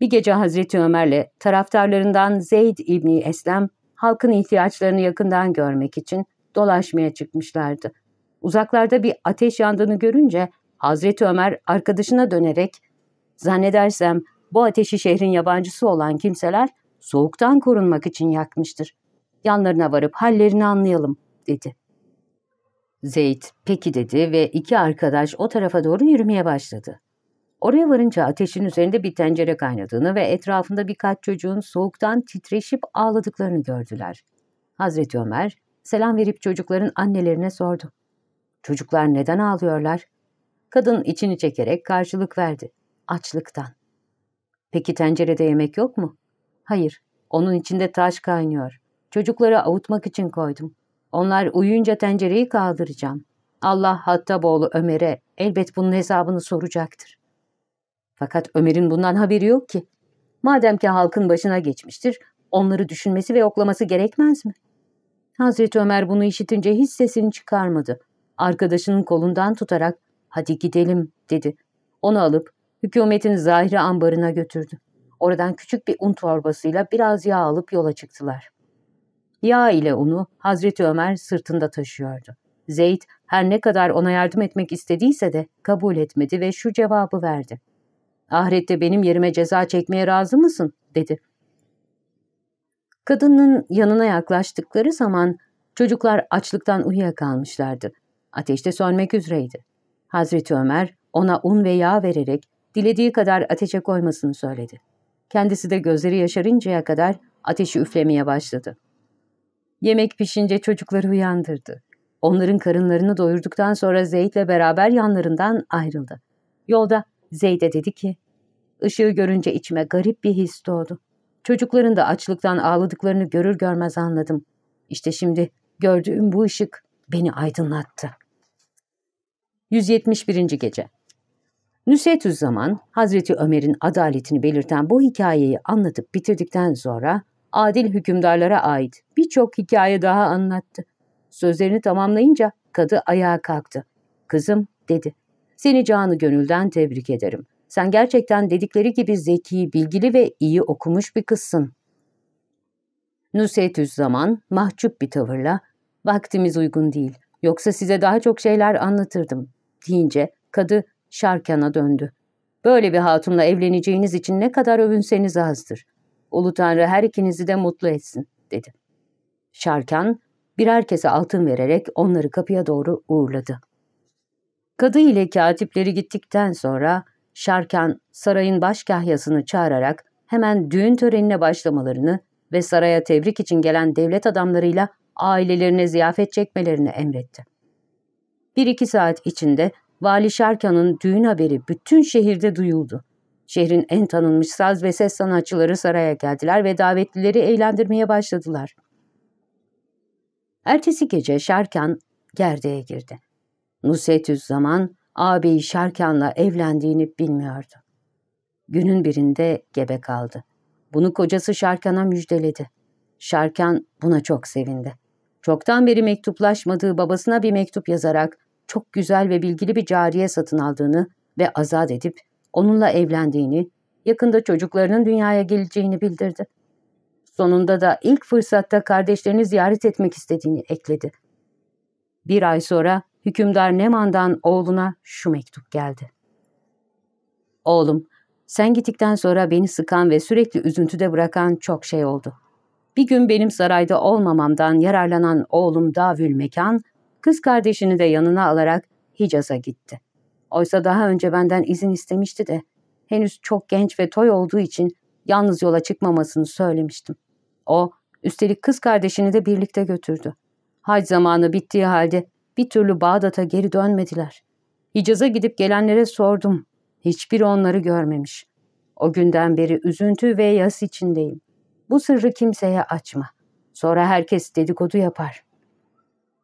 Bir gece Hazreti Ömer'le taraftarlarından Zeyd İbni Eslem halkın ihtiyaçlarını yakından görmek için dolaşmaya çıkmışlardı. Uzaklarda bir ateş yandığını görünce Hazreti Ömer arkadaşına dönerek ''Zannedersem bu ateşi şehrin yabancısı olan kimseler soğuktan korunmak için yakmıştır. Yanlarına varıp hallerini anlayalım.'' dedi. Zeyd peki dedi ve iki arkadaş o tarafa doğru yürümeye başladı. Oraya varınca ateşin üzerinde bir tencere kaynadığını ve etrafında birkaç çocuğun soğuktan titreşip ağladıklarını gördüler. Hazreti Ömer selam verip çocukların annelerine sordu. Çocuklar neden ağlıyorlar? Kadın içini çekerek karşılık verdi. Açlıktan. Peki tencerede yemek yok mu? Hayır, onun içinde taş kaynıyor. Çocukları avutmak için koydum. Onlar uyuyunca tencereyi kaldıracağım. Allah Hattaboğlu Ömer'e elbet bunun hesabını soracaktır. Fakat Ömer'in bundan haberi yok ki. Madem ki halkın başına geçmiştir, onları düşünmesi ve yoklaması gerekmez mi? Hazreti Ömer bunu işitince hiç sesini çıkarmadı. Arkadaşının kolundan tutarak hadi gidelim dedi. Onu alıp hükümetin zahiri ambarına götürdü. Oradan küçük bir un torbasıyla biraz yağ alıp yola çıktılar. Yağ ile unu Hazreti Ömer sırtında taşıyordu. Zeyd her ne kadar ona yardım etmek istediyse de kabul etmedi ve şu cevabı verdi. Ahirette benim yerime ceza çekmeye razı mısın? dedi. Kadının yanına yaklaştıkları zaman çocuklar açlıktan uyuyakalmışlardı. Ateşte sönmek üzereydi. Hazreti Ömer ona un ve yağ vererek dilediği kadar ateşe koymasını söyledi. Kendisi de gözleri yaşarıncaya kadar ateşi üflemeye başladı. Yemek pişince çocukları uyandırdı. Onların karınlarını doyurduktan sonra Zeyd'le beraber yanlarından ayrıldı. Yolda Zeyd'e dedi ki, ''Işığı görünce içime garip bir his doğdu. Çocukların da açlıktan ağladıklarını görür görmez anladım. İşte şimdi gördüğüm bu ışık beni aydınlattı.'' 171. Gece Nüsetüz zaman Hazreti Ömer'in adaletini belirten bu hikayeyi anlatıp bitirdikten sonra adil hükümdarlara ait birçok hikaye daha anlattı. Sözlerini tamamlayınca kadı ayağa kalktı. Kızım dedi, seni canı gönülden tebrik ederim. Sen gerçekten dedikleri gibi zeki, bilgili ve iyi okumuş bir kızsın. Nusretüz zaman mahcup bir tavırla, vaktimiz uygun değil, yoksa size daha çok şeyler anlatırdım, deyince kadı Şarkan'a döndü. Böyle bir hatunla evleneceğiniz için ne kadar övünseniz azdır. Ulu Tanrı her ikinizi de mutlu etsin, dedi. Şarkan, birer kese altın vererek onları kapıya doğru uğurladı. Kadı ile katipleri gittikten sonra Şarkan sarayın başkahyasını çağırarak hemen düğün törenine başlamalarını ve saraya tebrik için gelen devlet adamlarıyla ailelerine ziyafet çekmelerini emretti. Bir iki saat içinde Vali Şarkan'ın düğün haberi bütün şehirde duyuldu. Şehrin en tanınmış saz ve ses sanatçıları saraya geldiler ve davetlileri eğlendirmeye başladılar. Ertesi gece Şarkan gerdeğe girdi. Nusretüz zaman ağabeyi Şarkan'la evlendiğini bilmiyordu. Günün birinde gebe kaldı. Bunu kocası Şarkan'a müjdeledi. Şarkan buna çok sevindi. Çoktan beri mektuplaşmadığı babasına bir mektup yazarak çok güzel ve bilgili bir cariye satın aldığını ve azat edip onunla evlendiğini, yakında çocuklarının dünyaya geleceğini bildirdi. Sonunda da ilk fırsatta kardeşlerini ziyaret etmek istediğini ekledi. Bir ay sonra hükümdar Neman'dan oğluna şu mektup geldi. Oğlum, sen gittikten sonra beni sıkan ve sürekli üzüntüde bırakan çok şey oldu. Bir gün benim sarayda olmamamdan yararlanan oğlum Davül Mekan, kız kardeşini de yanına alarak Hicaz'a gitti. Oysa daha önce benden izin istemişti de, henüz çok genç ve toy olduğu için yalnız yola çıkmamasını söylemiştim. O, üstelik kız kardeşini de birlikte götürdü. Hac zamanı bittiği halde bir türlü Bağdat'a geri dönmediler. Hicaz'a gidip gelenlere sordum. Hiçbiri onları görmemiş. O günden beri üzüntü ve yas içindeyim. Bu sırrı kimseye açma. Sonra herkes dedikodu yapar.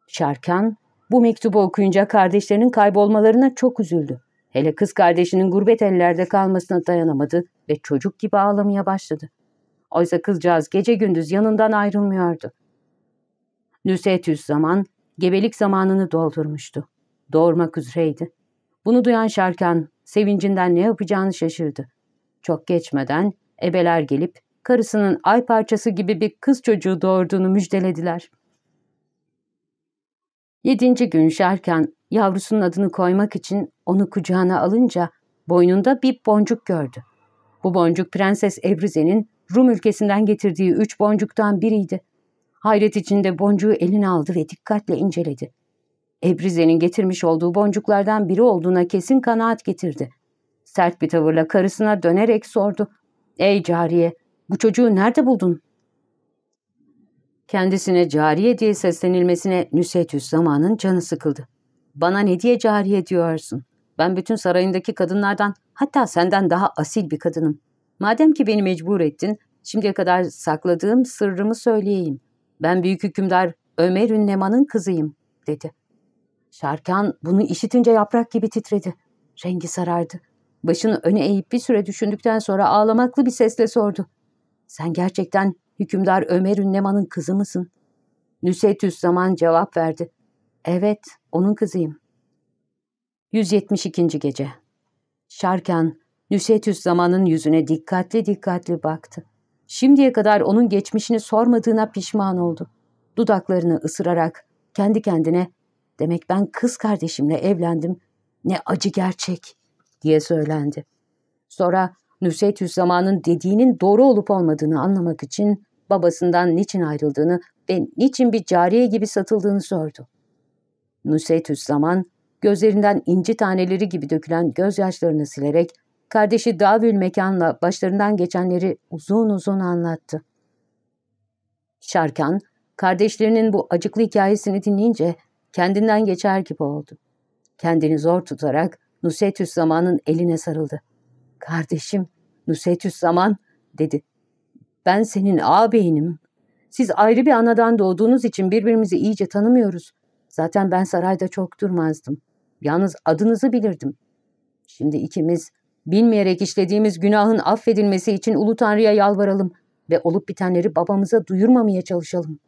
Şarkan, bu mektubu okuyunca kardeşlerinin kaybolmalarına çok üzüldü. Hele kız kardeşinin gurbet ellerde kalmasına dayanamadı ve çocuk gibi ağlamaya başladı. Oysa kızcağız gece gündüz yanından ayrılmıyordu. Nüsetüs zaman gebelik zamanını doldurmuştu. Doğurmak üzereydi. Bunu duyan Şarkan sevincinden ne yapacağını şaşırdı. Çok geçmeden ebeler gelip karısının ay parçası gibi bir kız çocuğu doğurduğunu müjdelediler. Yedinci gün Şarkan yavrusunun adını koymak için onu kucağına alınca boynunda bir boncuk gördü. Bu boncuk Prenses Ebrize'nin Rum ülkesinden getirdiği üç boncuktan biriydi. Hayret içinde boncuğu eline aldı ve dikkatle inceledi. Ebrize'nin getirmiş olduğu boncuklardan biri olduğuna kesin kanaat getirdi. Sert bir tavırla karısına dönerek sordu. ''Ey cariye, bu çocuğu nerede buldun?'' Kendisine cariye diye seslenilmesine Nüsetüs zamanın canı sıkıldı. ''Bana ne diye cariye diyorsun? Ben bütün sarayındaki kadınlardan, hatta senden daha asil bir kadınım. Madem ki beni mecbur ettin, şimdiye kadar sakladığım sırrımı söyleyeyim. Ben büyük hükümdar Ömer Ünleman'ın kızıyım, dedi. Şarkan bunu işitince yaprak gibi titredi. Rengi sarardı. Başını öne eğip bir süre düşündükten sonra ağlamaklı bir sesle sordu. Sen gerçekten hükümdar Ömer Ünleman'ın kızı mısın? Nüsetüs zaman cevap verdi. Evet, onun kızıyım. 172. Gece Şarkan, Nüsetüs zamanın yüzüne dikkatli dikkatli baktı. Şimdiye kadar onun geçmişini sormadığına pişman oldu. Dudaklarını ısırarak kendi kendine demek ben kız kardeşimle evlendim ne acı gerçek diye söylendi. Sonra Nüsetüs zamanın dediğinin doğru olup olmadığını anlamak için babasından niçin ayrıldığını ve niçin bir cariye gibi satıldığını sordu. Nüsetüs zaman gözlerinden inci taneleri gibi dökülen gözyaşlarını silerek kardeşi Davül Mekan'la başlarından geçenleri uzun uzun anlattı. Şarkan, kardeşlerinin bu acıklı hikayesini dinleyince kendinden geçer gibi oldu. Kendini zor tutarak Nusetüs Zaman'ın eline sarıldı. ''Kardeşim, Nusetüs Zaman'' dedi. ''Ben senin ağabeyinim. Siz ayrı bir anadan doğduğunuz için birbirimizi iyice tanımıyoruz. Zaten ben sarayda çok durmazdım. Yalnız adınızı bilirdim. Şimdi ikimiz Bilmeyerek işlediğimiz günahın affedilmesi için Ulu Tanrı'ya yalvaralım ve olup bitenleri babamıza duyurmamaya çalışalım.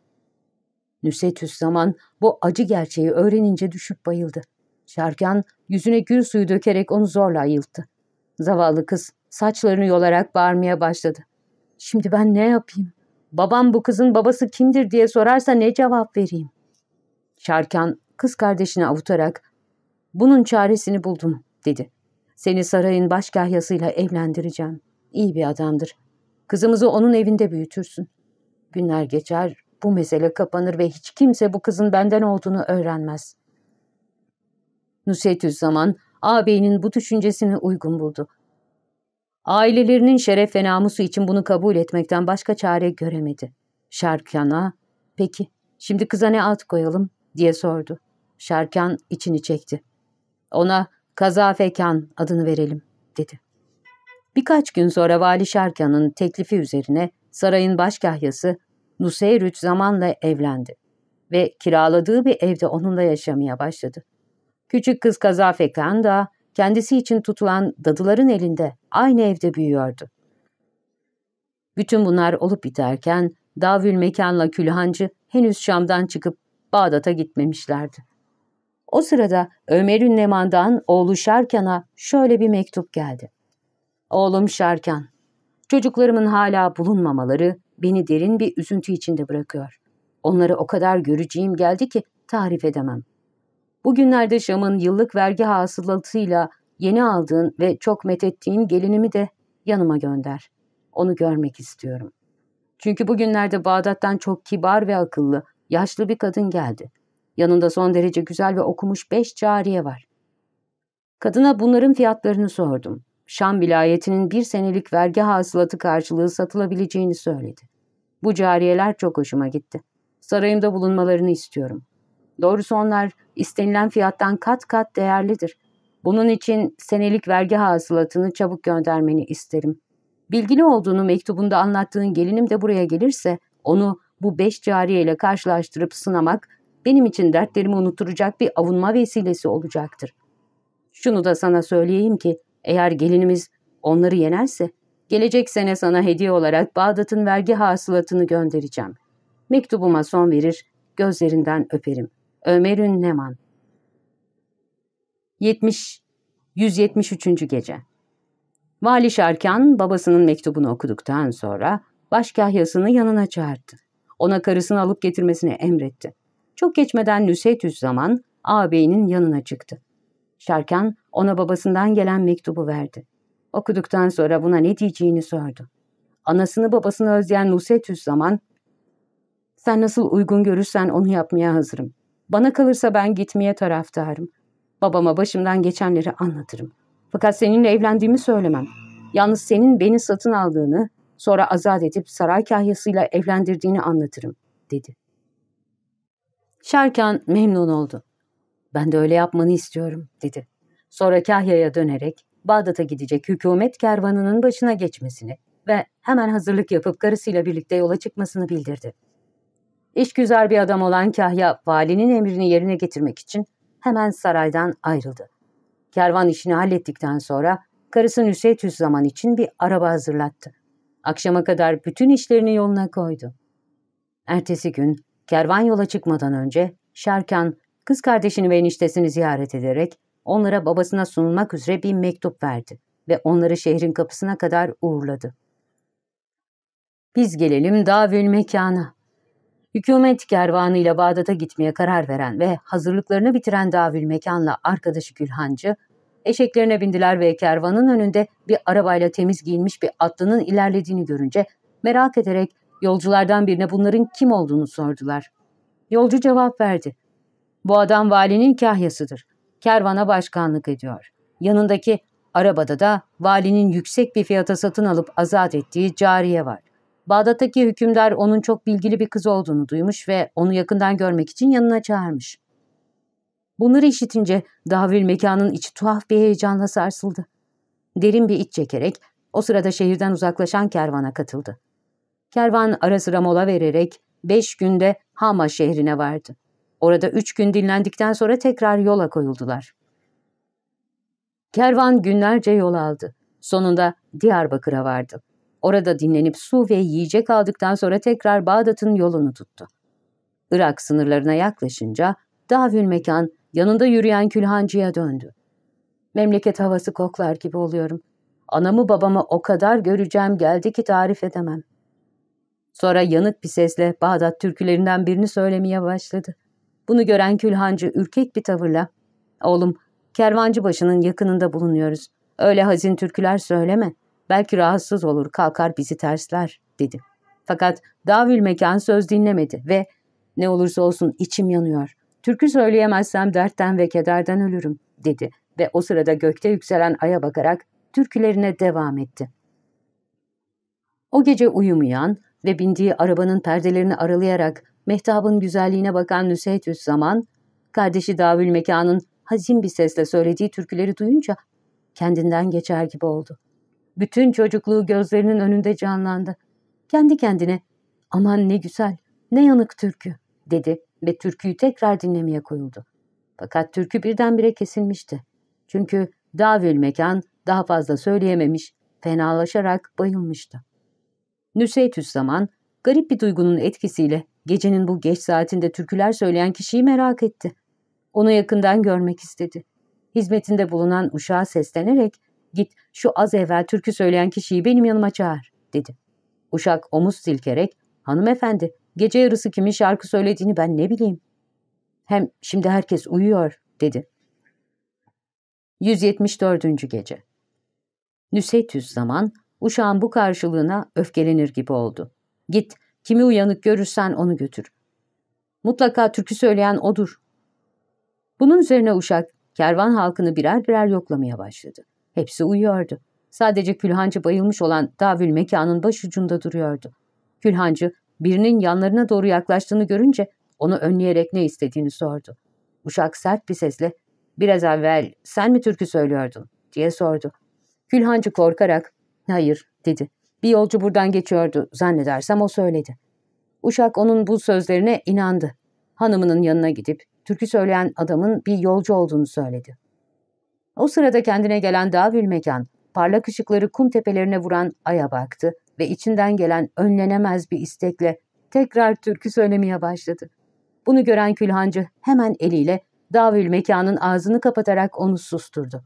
Nüsetüs zaman bu acı gerçeği öğrenince düşüp bayıldı. Şarkan yüzüne gül suyu dökerek onu zorla ayılttı. Zavallı kız saçlarını yolarak bağırmaya başladı. Şimdi ben ne yapayım? Babam bu kızın babası kimdir diye sorarsa ne cevap vereyim? Şarkan kız kardeşini avutarak bunun çaresini buldum dedi. Seni sarayın başkahyasıyla evlendireceğim. İyi bir adamdır. Kızımızı onun evinde büyütürsün. Günler geçer, bu mesele kapanır ve hiç kimse bu kızın benden olduğunu öğrenmez. Nusretüz zaman ağabeyinin bu düşüncesini uygun buldu. Ailelerinin şeref ve namusu için bunu kabul etmekten başka çare göremedi. Şarkan'a, peki şimdi kıza ne ad koyalım diye sordu. Şarkan içini çekti. Ona Kazafekan adını verelim dedi. Birkaç gün sonra Vali Şarkan'ın teklifi üzerine sarayın başkahyası Nuseyrüt zamanla evlendi ve kiraladığı bir evde onunla yaşamaya başladı. Küçük kız Kazafekan da kendisi için tutulan dadıların elinde aynı evde büyüyordu. Bütün bunlar olup biterken Davül Mekan'la Külhancı henüz Şam'dan çıkıp Bağdat'a gitmemişlerdi. O sırada Ömer'ün Neman'dan oğlu Şarkan'a şöyle bir mektup geldi. Oğlum Şarkan, çocuklarımın hala bulunmamaları beni derin bir üzüntü içinde bırakıyor. Onları o kadar göreceğim geldi ki tarif edemem. Bugünlerde Şam'ın yıllık vergi hasılatıyla yeni aldığın ve çok methettiğin gelinimi de yanıma gönder. Onu görmek istiyorum. Çünkü bugünlerde Bağdat'tan çok kibar ve akıllı, yaşlı bir kadın geldi. Yanında son derece güzel ve okumuş beş cariye var. Kadına bunların fiyatlarını sordum. Şam vilayetinin bir senelik vergi hasılatı karşılığı satılabileceğini söyledi. Bu cariyeler çok hoşuma gitti. Sarayımda bulunmalarını istiyorum. Doğrusu onlar istenilen fiyattan kat kat değerlidir. Bunun için senelik vergi hasılatını çabuk göndermeni isterim. Bilgili olduğunu mektubunda anlattığın gelinim de buraya gelirse onu bu beş cariye ile karşılaştırıp sınamak benim için dertlerimi unutturacak bir avunma vesilesi olacaktır. Şunu da sana söyleyeyim ki eğer gelinimiz onları yenerse gelecek sene sana hediye olarak Bağdat'ın vergi hasılatını göndereceğim. Mektubuma son verir, gözlerinden öperim. Ömerün Neman 70 173. Gece Vali Şarkan babasının mektubunu okuduktan sonra başkahyasını yanına çağırdı. Ona karısını alıp getirmesini emretti. Çok geçmeden Nüsetüs zaman ağabeyinin yanına çıktı. Şarkan ona babasından gelen mektubu verdi. Okuduktan sonra buna ne diyeceğini sordu. Anasını babasını özleyen Nusretüs zaman ''Sen nasıl uygun görürsen onu yapmaya hazırım. Bana kalırsa ben gitmeye taraftarım. Babama başımdan geçenleri anlatırım. Fakat seninle evlendiğimi söylemem. Yalnız senin beni satın aldığını, sonra azat edip saray kahyasıyla evlendirdiğini anlatırım.'' dedi. Şarkan memnun oldu. Ben de öyle yapmanı istiyorum, dedi. Sonra Kahya'ya dönerek Bağdat'a gidecek hükümet kervanının başına geçmesini ve hemen hazırlık yapıp karısıyla birlikte yola çıkmasını bildirdi. İşgüzar bir adam olan Kahya, valinin emrini yerine getirmek için hemen saraydan ayrıldı. Kervan işini hallettikten sonra karısı Nüsetüs zaman için bir araba hazırlattı. Akşama kadar bütün işlerini yoluna koydu. Ertesi gün kervan yola çıkmadan önce Şarkan kız kardeşini ve eniştesini ziyaret ederek onlara babasına sunulmak üzere bir mektup verdi ve onları şehrin kapısına kadar uğurladı. Biz gelelim Davül Mekana. Hükümet kervanıyla Bağdat'a gitmeye karar veren ve hazırlıklarını bitiren Davül Mekan'la arkadaşı Gülhancı, eşeklerine bindiler ve kervanın önünde bir arabayla temiz giyinmiş bir atlının ilerlediğini görünce merak ederek yolculardan birine bunların kim olduğunu sordular. Yolcu cevap verdi. Bu adam valinin kahyasıdır. Kervana başkanlık ediyor. Yanındaki arabada da valinin yüksek bir fiyata satın alıp azat ettiği cariye var. Bağdat'taki hükümdar onun çok bilgili bir kız olduğunu duymuş ve onu yakından görmek için yanına çağırmış. Bunları işitince Davül mekanın içi tuhaf bir heyecanla sarsıldı. Derin bir iç çekerek o sırada şehirden uzaklaşan kervana katıldı. Kervan ara sıra mola vererek beş günde Hama şehrine vardı. Orada üç gün dinlendikten sonra tekrar yola koyuldular. Kervan günlerce yol aldı. Sonunda Diyarbakır'a vardı. Orada dinlenip su ve yiyecek aldıktan sonra tekrar Bağdat'ın yolunu tuttu. Irak sınırlarına yaklaşınca Davül Mekan yanında yürüyen külhancıya döndü. Memleket havası koklar gibi oluyorum. Anamı babamı o kadar göreceğim geldi ki tarif edemem. Sonra yanık bir sesle Bağdat türkülerinden birini söylemeye başladı. Bunu gören külhancı ürkek bir tavırla, ''Oğlum, kervancı başının yakınında bulunuyoruz. Öyle hazin türküler söyleme. Belki rahatsız olur, kalkar bizi tersler.'' dedi. Fakat davül mekan söz dinlemedi ve ''Ne olursa olsun içim yanıyor. Türkü söyleyemezsem dertten ve kederden ölürüm.'' dedi ve o sırada gökte yükselen aya bakarak türkülerine devam etti. O gece uyumayan ve bindiği arabanın perdelerini aralayarak mehtabın güzelliğine bakan Nüseytüs zaman, kardeşi Davül Mekan'ın hazin bir sesle söylediği türküleri duyunca kendinden geçer gibi oldu. Bütün çocukluğu gözlerinin önünde canlandı. Kendi kendine aman ne güzel, ne yanık türkü dedi ve türküyü tekrar dinlemeye koyuldu. Fakat türkü birdenbire kesilmişti. Çünkü Davül Mekan daha fazla söyleyememiş, fenalaşarak bayılmıştı. Nüseytüs zaman garip bir duygunun etkisiyle gecenin bu geç saatinde türküler söyleyen kişiyi merak etti. Onu yakından görmek istedi. Hizmetinde bulunan uşağa seslenerek git şu az evvel türkü söyleyen kişiyi benim yanıma çağır dedi. Uşak omuz silkerek hanımefendi gece yarısı kimin şarkı söylediğini ben ne bileyim. Hem şimdi herkes uyuyor dedi. 174. Gece Nüsetüs zaman uşağın bu karşılığına öfkelenir gibi oldu. Git kimi uyanık görürsen onu götür. Mutlaka türkü söyleyen odur. Bunun üzerine uşak kervan halkını birer birer yoklamaya başladı. Hepsi uyuyordu. Sadece külhancı bayılmış olan davül mekanın başucunda duruyordu. Külhancı birinin yanlarına doğru yaklaştığını görünce onu önleyerek ne istediğini sordu. Uşak sert bir sesle biraz evvel sen mi türkü söylüyordun diye sordu. Külhancı korkarak hayır dedi. Bir yolcu buradan geçiyordu zannedersem o söyledi. Uşak onun bu sözlerine inandı. Hanımının yanına gidip türkü söyleyen adamın bir yolcu olduğunu söyledi. O sırada kendine gelen davül mekan, parlak ışıkları kum tepelerine vuran aya baktı ve içinden gelen önlenemez bir istekle tekrar türkü söylemeye başladı. Bunu gören külhancı hemen eliyle davül mekanın ağzını kapatarak onu susturdu.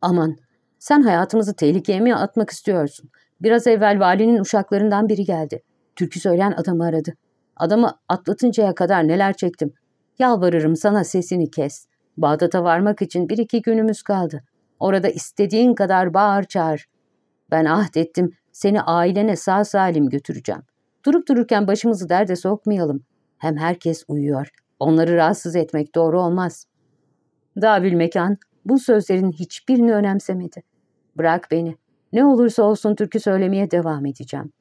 Aman, sen hayatımızı tehlikeye mi atmak istiyorsun? Biraz evvel valinin uşaklarından biri geldi. Türkü söyleyen adamı aradı. Adamı atlatıncaya kadar neler çektim. Yalvarırım sana sesini kes. Bağdat'a varmak için bir iki günümüz kaldı. Orada istediğin kadar bağır çağır. Ben ahdettim seni ailene sağ salim götüreceğim. Durup dururken başımızı derde sokmayalım. Hem herkes uyuyor. Onları rahatsız etmek doğru olmaz. Davül Mekan bu sözlerin hiçbirini önemsemedi. Bırak beni. Ne olursa olsun türkü söylemeye devam edeceğim.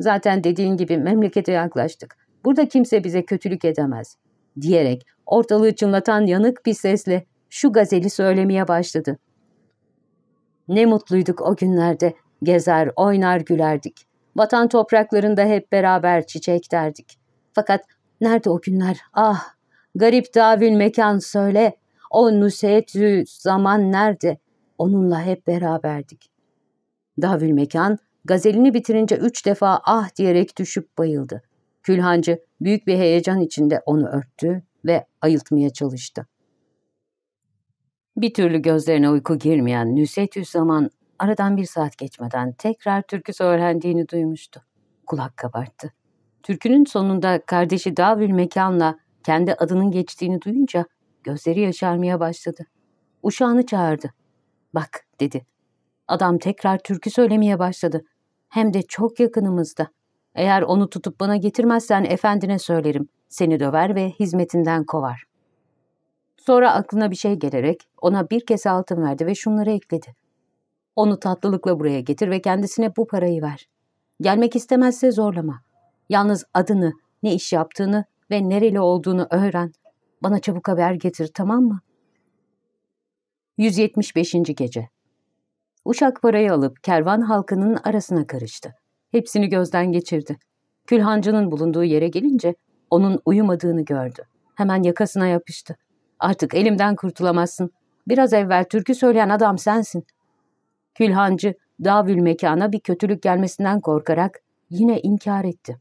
Zaten dediğin gibi memlekete yaklaştık. Burada kimse bize kötülük edemez. Diyerek ortalığı çınlatan yanık bir sesle şu gazeli söylemeye başladı. Ne mutluyduk o günlerde. Gezer, oynar, gülerdik. Vatan topraklarında hep beraber çiçek derdik. Fakat nerede o günler? Ah! Garip davül mekan söyle. O nusretü zaman nerede? Onunla hep beraberdik. Davül mekan gazelini bitirince üç defa ah diyerek düşüp bayıldı. Külhancı büyük bir heyecan içinde onu örttü ve ayıltmaya çalıştı. Bir türlü gözlerine uyku girmeyen Nüsetüs zaman aradan bir saat geçmeden tekrar türkü söylendiğini duymuştu. Kulak kabarttı. Türkünün sonunda kardeşi Davül Mekan'la kendi adının geçtiğini duyunca gözleri yaşarmaya başladı. Uşağını çağırdı. Bak dedi. Adam tekrar türkü söylemeye başladı. Hem de çok yakınımızda. Eğer onu tutup bana getirmezsen efendine söylerim. Seni döver ve hizmetinden kovar. Sonra aklına bir şey gelerek ona bir kese altın verdi ve şunları ekledi. Onu tatlılıkla buraya getir ve kendisine bu parayı ver. Gelmek istemezse zorlama. Yalnız adını, ne iş yaptığını ve nereli olduğunu öğren. Bana çabuk haber getir tamam mı? 175. Gece Uşak parayı alıp kervan halkının arasına karıştı. Hepsini gözden geçirdi. Külhancının bulunduğu yere gelince onun uyumadığını gördü. Hemen yakasına yapıştı. Artık elimden kurtulamazsın. Biraz evvel türkü söyleyen adam sensin. Külhancı davül mekana bir kötülük gelmesinden korkarak yine inkar etti.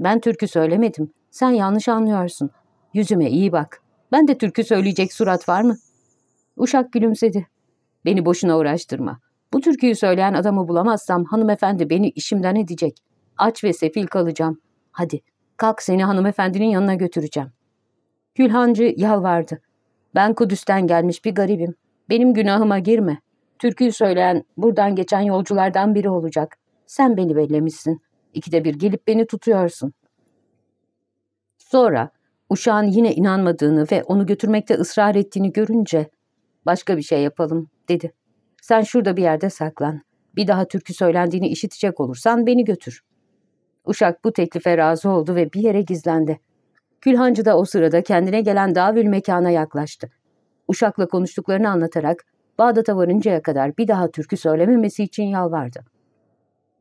Ben türkü söylemedim. Sen yanlış anlıyorsun. Yüzüme iyi bak. Ben de türkü söyleyecek surat var mı? Uşak gülümsedi. Beni boşuna uğraştırma. Bu türküyü söyleyen adamı bulamazsam hanımefendi beni işimden edecek. Aç ve sefil kalacağım. Hadi kalk seni hanımefendinin yanına götüreceğim. Gülhancı yalvardı. Ben Kudüs'ten gelmiş bir garibim. Benim günahıma girme. Türküyü söyleyen buradan geçen yolculardan biri olacak. Sen beni bellemişsin. İkide bir gelip beni tutuyorsun. Sonra uşağın yine inanmadığını ve onu götürmekte ısrar ettiğini görünce başka bir şey yapalım dedi. Sen şurada bir yerde saklan. Bir daha türkü söylendiğini işitecek olursan beni götür. Uşak bu teklife razı oldu ve bir yere gizlendi. Külhancı da o sırada kendine gelen davül mekana yaklaştı. Uşak'la konuştuklarını anlatarak Bağdat'a varıncaya kadar bir daha türkü söylememesi için yalvardı.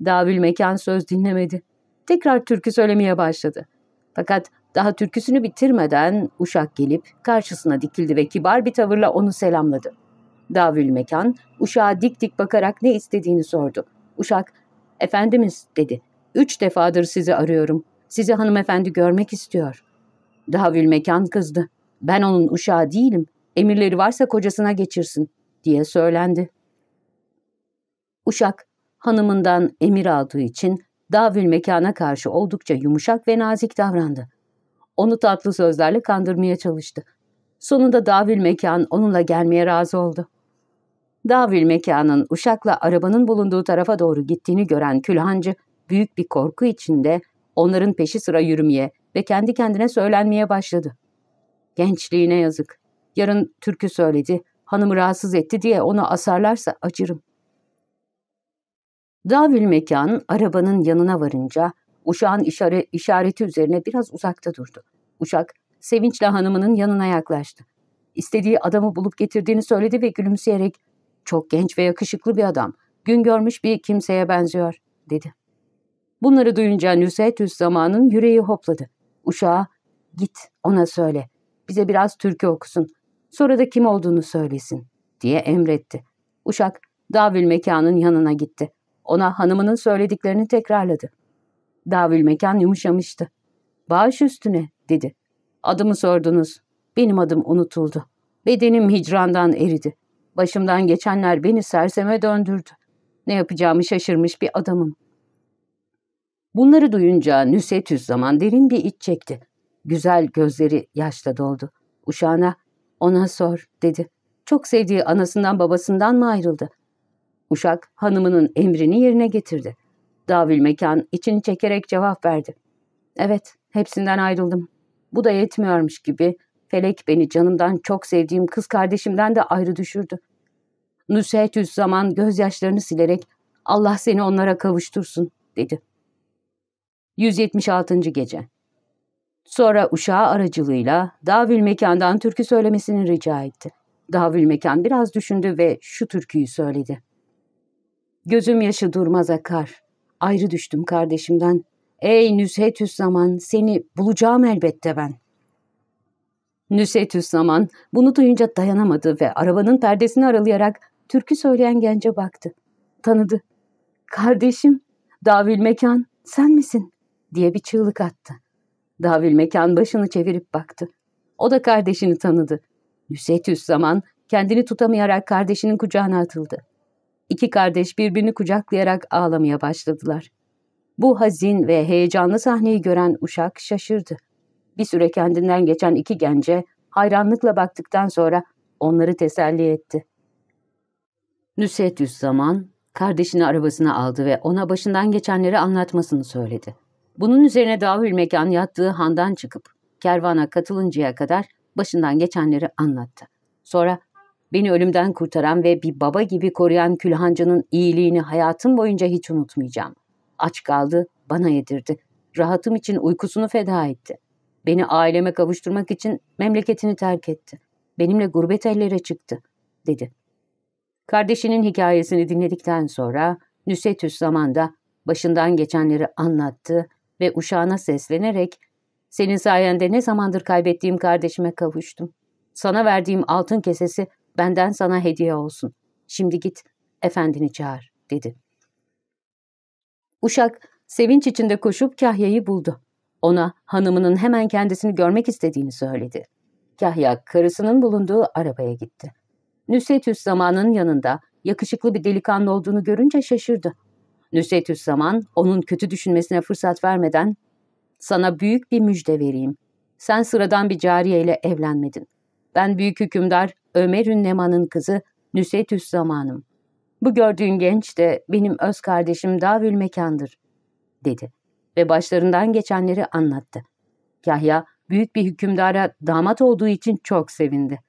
Davül mekan söz dinlemedi. Tekrar türkü söylemeye başladı. Fakat daha türküsünü bitirmeden Uşak gelip karşısına dikildi ve kibar bir tavırla onu selamladı. Davül mekan uşağa dik dik bakarak ne istediğini sordu. Uşak, efendimiz dedi. Üç defadır sizi arıyorum. Sizi hanımefendi görmek istiyor. Davül mekan kızdı. Ben onun uşağı değilim. Emirleri varsa kocasına geçirsin diye söylendi. Uşak hanımından emir aldığı için Davül mekana karşı oldukça yumuşak ve nazik davrandı. Onu tatlı sözlerle kandırmaya çalıştı. Sonunda Davül mekan onunla gelmeye razı oldu. Davül mekanın uşakla arabanın bulunduğu tarafa doğru gittiğini gören külhancı büyük bir korku içinde onların peşi sıra yürümeye ve kendi kendine söylenmeye başladı. Gençliğine yazık. Yarın türkü söyledi, hanımı rahatsız etti diye onu asarlarsa acırım. Davül mekan arabanın yanına varınca uşağın işare, işareti üzerine biraz uzakta durdu. Uşak sevinçle hanımının yanına yaklaştı. İstediği adamı bulup getirdiğini söyledi ve gülümseyerek ''Çok genç ve yakışıklı bir adam, gün görmüş bir kimseye benziyor.'' dedi. Bunları duyunca Nüsetüs zamanın yüreği hopladı. Uşağa ''Git ona söyle, bize biraz türkü okusun, sonra da kim olduğunu söylesin.'' diye emretti. Uşak Davül mekanın yanına gitti. Ona hanımının söylediklerini tekrarladı. Davül mekan yumuşamıştı. Bağış üstüne dedi. Adımı sordunuz. Benim adım unutuldu. Bedenim hicrandan eridi. Başımdan geçenler beni serseme döndürdü. Ne yapacağımı şaşırmış bir adamım. Bunları duyunca Nüsetüs zaman derin bir iç çekti. Güzel gözleri yaşla doldu. Uşağına ona sor dedi. Çok sevdiği anasından babasından mı ayrıldı? Uşak hanımının emrini yerine getirdi. Davül mekan içini çekerek cevap verdi. Evet, hepsinden ayrıldım. Bu da yetmiyormuş gibi felek beni canımdan çok sevdiğim kız kardeşimden de ayrı düşürdü. Nusretüs zaman gözyaşlarını silerek Allah seni onlara kavuştursun dedi. 176. Gece Sonra uşağı aracılığıyla Davül Mekan'dan türkü söylemesini rica etti. Davül Mekan biraz düşündü ve şu türküyü söyledi. Gözüm yaşı durmaz akar. Ayrı düştüm kardeşimden. Ey Nüsetüs zaman seni bulacağım elbette ben. Nüsetüs zaman bunu duyunca dayanamadı ve arabanın perdesini aralayarak türkü söyleyen gence baktı. Tanıdı. Kardeşim, Davül Mekan sen misin? diye bir çığlık attı. Davül Mekan başını çevirip baktı. O da kardeşini tanıdı. Nüsetüs zaman kendini tutamayarak kardeşinin kucağına atıldı. İki kardeş birbirini kucaklayarak ağlamaya başladılar. Bu hazin ve heyecanlı sahneyi gören uşak şaşırdı. Bir süre kendinden geçen iki gence hayranlıkla baktıktan sonra onları teselli etti. Nüsetüs zaman kardeşini arabasına aldı ve ona başından geçenleri anlatmasını söyledi. Bunun üzerine Davül Mekan yattığı handan çıkıp kervana katılıncaya kadar başından geçenleri anlattı. Sonra Beni ölümden kurtaran ve bir baba gibi koruyan külhancının iyiliğini hayatım boyunca hiç unutmayacağım. Aç kaldı, bana yedirdi. Rahatım için uykusunu feda etti. Beni aileme kavuşturmak için memleketini terk etti. Benimle gurbet ellere çıktı, dedi. Kardeşinin hikayesini dinledikten sonra Nüsetüs zamanda başından geçenleri anlattı ve uşağına seslenerek ''Senin sayende ne zamandır kaybettiğim kardeşime kavuştum. Sana verdiğim altın kesesi Benden sana hediye olsun. Şimdi git, efendini çağır, dedi. Uşak, sevinç içinde koşup Kahya'yı buldu. Ona hanımının hemen kendisini görmek istediğini söyledi. Kahya, karısının bulunduğu arabaya gitti. Nüsetüs zamanın yanında yakışıklı bir delikanlı olduğunu görünce şaşırdı. Nüsetüs zaman onun kötü düşünmesine fırsat vermeden sana büyük bir müjde vereyim. Sen sıradan bir cariyeyle evlenmedin. Ben büyük hükümdar Ömer Ünleman'ın kızı Nüsetüs zamanım. Bu gördüğün genç de benim öz kardeşim Davül Mekan'dır, dedi ve başlarından geçenleri anlattı. Kahya büyük bir hükümdara damat olduğu için çok sevindi.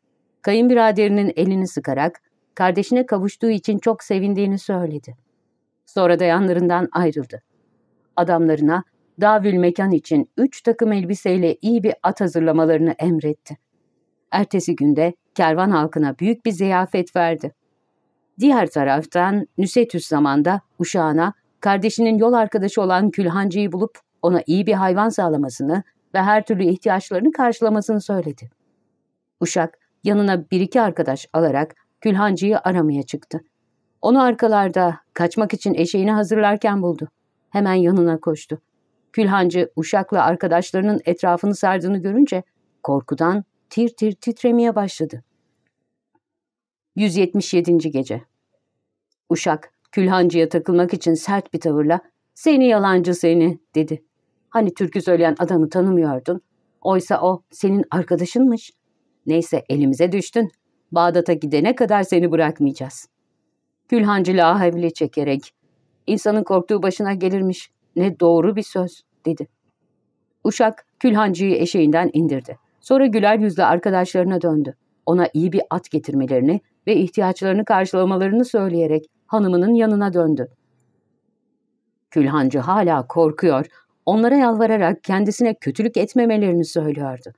Kayınbiraderinin elini sıkarak kardeşine kavuştuğu için çok sevindiğini söyledi. Sonra da yanlarından ayrıldı. Adamlarına davül mekan için üç takım elbiseyle iyi bir at hazırlamalarını emretti. Ertesi günde kervan halkına büyük bir ziyafet verdi. Diğer taraftan Nüsetüs zamanda uşağına kardeşinin yol arkadaşı olan Külhancı'yı bulup ona iyi bir hayvan sağlamasını ve her türlü ihtiyaçlarını karşılamasını söyledi. Uşak yanına bir iki arkadaş alarak Külhancı'yı aramaya çıktı. Onu arkalarda kaçmak için eşeğini hazırlarken buldu. Hemen yanına koştu. Külhancı uşakla arkadaşlarının etrafını sardığını görünce korkudan tir tir titremeye başladı. 177. Gece Uşak, Külhancı'ya takılmak için sert bir tavırla ''Seni yalancı seni'' dedi. Hani türkü söyleyen adamı tanımıyordun. Oysa o senin arkadaşınmış. Neyse elimize düştün. Bağdat'a gidene kadar seni bırakmayacağız. Külhancı lahevli çekerek, insanın korktuğu başına gelirmiş. Ne doğru bir söz, dedi. Uşak, Külhancı'yı eşeğinden indirdi. Sonra güler yüzle arkadaşlarına döndü. Ona iyi bir at getirmelerini ve ihtiyaçlarını karşılamalarını söyleyerek hanımının yanına döndü. Külhancı hala korkuyor, onlara yalvararak kendisine kötülük etmemelerini söylüyordu.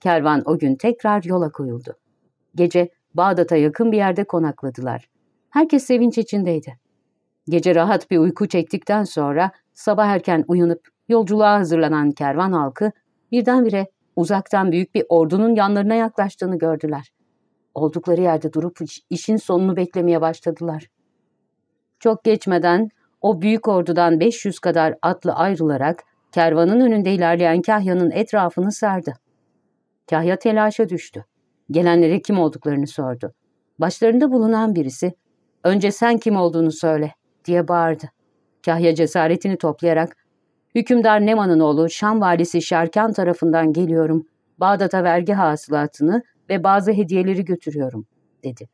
Kervan o gün tekrar yola koyuldu. Gece Bağdat'a yakın bir yerde konakladılar. Herkes sevinç içindeydi. Gece rahat bir uyku çektikten sonra sabah erken uyanıp yolculuğa hazırlanan kervan halkı birdenbire uzaktan büyük bir ordunun yanlarına yaklaştığını gördüler. Oldukları yerde durup işin sonunu beklemeye başladılar. Çok geçmeden o büyük ordudan 500 kadar atlı ayrılarak kervanın önünde ilerleyen Kahya'nın etrafını sardı. Kahya telaşa düştü. Gelenlere kim olduklarını sordu. Başlarında bulunan birisi, ''Önce sen kim olduğunu söyle.'' diye bağırdı. Kahya cesaretini toplayarak, ''Hükümdar Neman'ın oğlu Şam valisi Şerkan tarafından geliyorum. Bağdat'a vergi hasılatını ve bazı hediyeleri götürüyorum.'' dedi.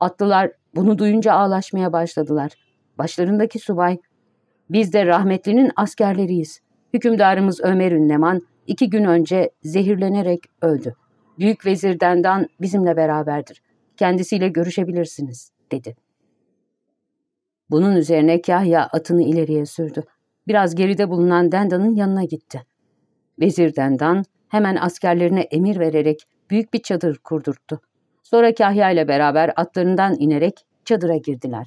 Atlılar bunu duyunca ağlaşmaya başladılar. Başlarındaki subay, ''Biz de rahmetlinin askerleriyiz. Hükümdarımız Ömer Ünleman iki gün önce zehirlenerek öldü. Büyük vezir Dendan bizimle beraberdir. Kendisiyle görüşebilirsiniz, dedi. Bunun üzerine Kahya atını ileriye sürdü. Biraz geride bulunan Dendan'ın yanına gitti. Vezir Dendan hemen askerlerine emir vererek büyük bir çadır kurdurttu. Sonra Kahya ile beraber atlarından inerek çadıra girdiler.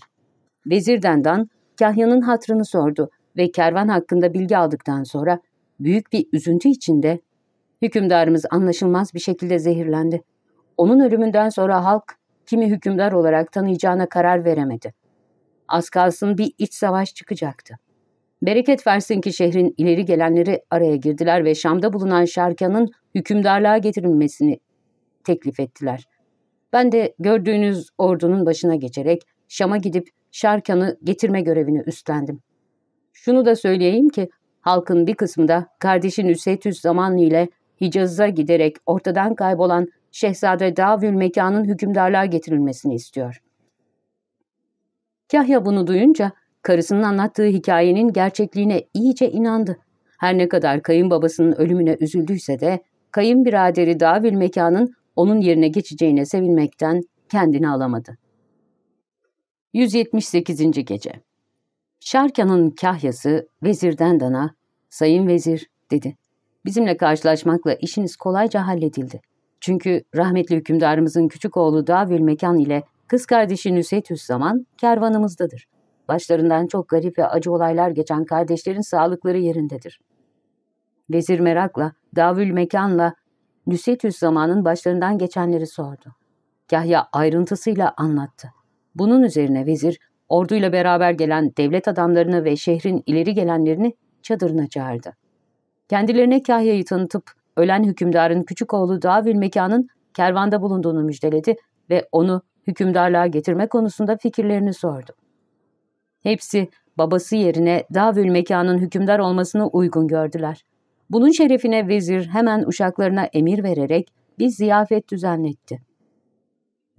Vezir Dendan Kahya'nın hatrını sordu ve kervan hakkında bilgi aldıktan sonra büyük bir üzüntü içinde hükümdarımız anlaşılmaz bir şekilde zehirlendi. Onun ölümünden sonra halk kimi hükümdar olarak tanıyacağına karar veremedi. Az kalsın bir iç savaş çıkacaktı. Bereket versin ki şehrin ileri gelenleri araya girdiler ve Şam'da bulunan Şarkan'ın hükümdarlığa getirilmesini teklif ettiler. Ben de gördüğünüz ordunun başına geçerek Şam'a gidip Şarkan'ı getirme görevini üstlendim. Şunu da söyleyeyim ki halkın bir kısmı da kardeşi Nüsetüs zamanlı ile Hicaz'a giderek ortadan kaybolan Şehzade Davül Mekan'ın hükümdarlığa getirilmesini istiyor. Kahya bunu duyunca karısının anlattığı hikayenin gerçekliğine iyice inandı. Her ne kadar kayınbabasının ölümüne üzüldüyse de kayınbiraderi Davül Mekan'ın onun yerine geçeceğine sevinmekten kendini alamadı. 178. Gece Şarkan'ın kahyası vezirden dana, ''Sayın vezir'' dedi. ''Bizimle karşılaşmakla işiniz kolayca halledildi. Çünkü rahmetli hükümdarımızın küçük oğlu Davül Mekan ile kız kardeşi Nüsetüs zaman kervanımızdadır. Başlarından çok garip ve acı olaylar geçen kardeşlerin sağlıkları yerindedir.'' Vezir merakla, Davül Mekan'la Nüsetüs zamanın başlarından geçenleri sordu. Kahya ayrıntısıyla anlattı. Bunun üzerine vezir orduyla beraber gelen devlet adamlarını ve şehrin ileri gelenlerini çadırına çağırdı. Kendilerine Kahya'yı tanıtıp ölen hükümdarın küçük oğlu Davül Mekan'ın kervanda bulunduğunu müjdeledi ve onu hükümdarlığa getirme konusunda fikirlerini sordu. Hepsi babası yerine Davül Mekan'ın hükümdar olmasını uygun gördüler. Bunun şerefine vezir hemen uşaklarına emir vererek bir ziyafet düzenletti.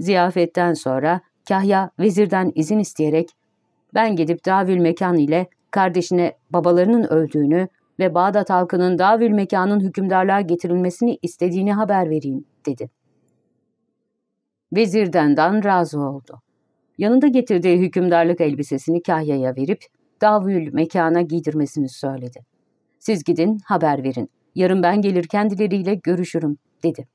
Ziyafetten sonra Kahya vezirden izin isteyerek ben gidip Davül Mekan ile kardeşine babalarının öldüğünü ve Bağdat halkının Davül Mekan'ın hükümdarlığa getirilmesini istediğini haber vereyim, dedi. Vezirden Dan razı oldu. Yanında getirdiği hükümdarlık elbisesini Kahya'ya verip Davül Mekan'a giydirmesini söyledi. Siz gidin, haber verin. Yarın ben gelir kendileriyle görüşürüm, dedi.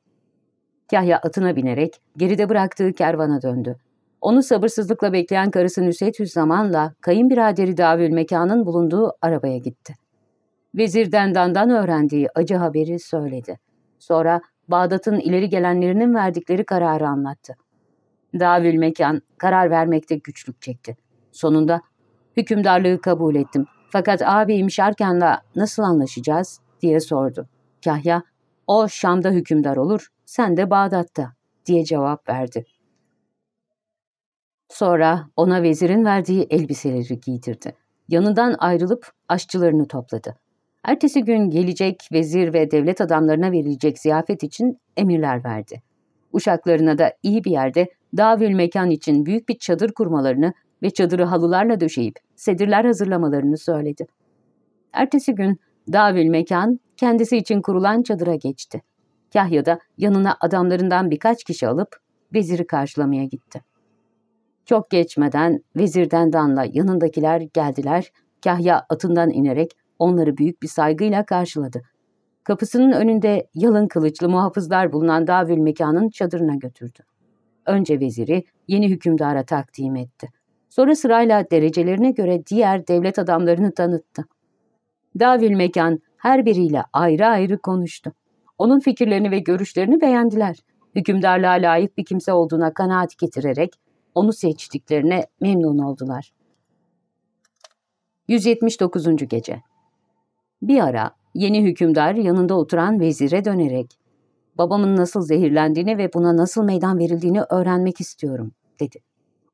Kahya atına binerek geride bıraktığı kervana döndü. Onu sabırsızlıkla bekleyen karısı Nüset zamanla kayınbiraderi Davül Mekan'ın bulunduğu arabaya gitti. Vezir Dendan'dan öğrendiği acı haberi söyledi. Sonra Bağdat'ın ileri gelenlerinin verdikleri kararı anlattı. Davül Mekan karar vermekte güçlük çekti. Sonunda hükümdarlığı kabul ettim. Fakat ağabeyim Şarkan'la nasıl anlaşacağız diye sordu. Kahya, o Şam'da hükümdar olur, sen de Bağdat'ta diye cevap verdi. Sonra ona vezirin verdiği elbiseleri giydirdi. Yanından ayrılıp aşçılarını topladı. Ertesi gün gelecek vezir ve devlet adamlarına verilecek ziyafet için emirler verdi. Uşaklarına da iyi bir yerde davül mekan için büyük bir çadır kurmalarını ve çadırı halılarla döşeyip sedirler hazırlamalarını söyledi. Ertesi gün davül mekan kendisi için kurulan çadıra geçti. Kahya da yanına adamlarından birkaç kişi alıp veziri karşılamaya gitti. Çok geçmeden vezirden danla yanındakiler geldiler. Kahya atından inerek onları büyük bir saygıyla karşıladı. Kapısının önünde yalın kılıçlı muhafızlar bulunan davül mekanın çadırına götürdü. Önce veziri yeni hükümdara takdim etti. Sonra sırayla derecelerine göre diğer devlet adamlarını tanıttı. Davül mekan her biriyle ayrı ayrı konuştu. Onun fikirlerini ve görüşlerini beğendiler. Hükümdarlığa layık bir kimse olduğuna kanaat getirerek onu seçtiklerine memnun oldular. 179. Gece Bir ara yeni hükümdar yanında oturan vezire dönerek babamın nasıl zehirlendiğini ve buna nasıl meydan verildiğini öğrenmek istiyorum, dedi.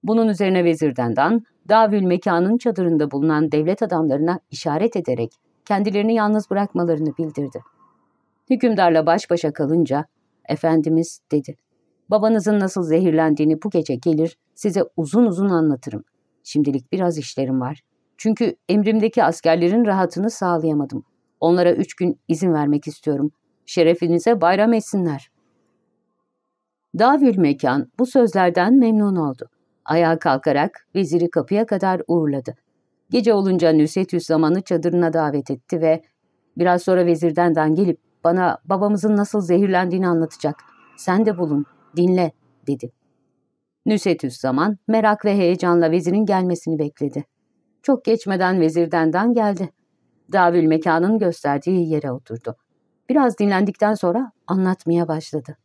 Bunun üzerine vezirden Dan, Davül mekanın çadırında bulunan devlet adamlarına işaret ederek kendilerini yalnız bırakmalarını bildirdi. Hükümdarla baş başa kalınca, Efendimiz dedi, babanızın nasıl zehirlendiğini bu gece gelir size uzun uzun anlatırım. Şimdilik biraz işlerim var. Çünkü emrimdeki askerlerin rahatını sağlayamadım. Onlara üç gün izin vermek istiyorum. Şerefinize bayram etsinler. Davül Mekan bu sözlerden memnun oldu. Ayağa kalkarak veziri kapıya kadar uğurladı. Gece olunca Nüsetüs zamanı çadırına davet etti ve biraz sonra vezirden gelip bana babamızın nasıl zehirlendiğini anlatacak. Sen de bulun, dinle, dedi. Nüsetüs zaman merak ve heyecanla vezirin gelmesini bekledi. Çok geçmeden vezirden geldi. Davül mekanın gösterdiği yere oturdu. Biraz dinlendikten sonra anlatmaya başladı.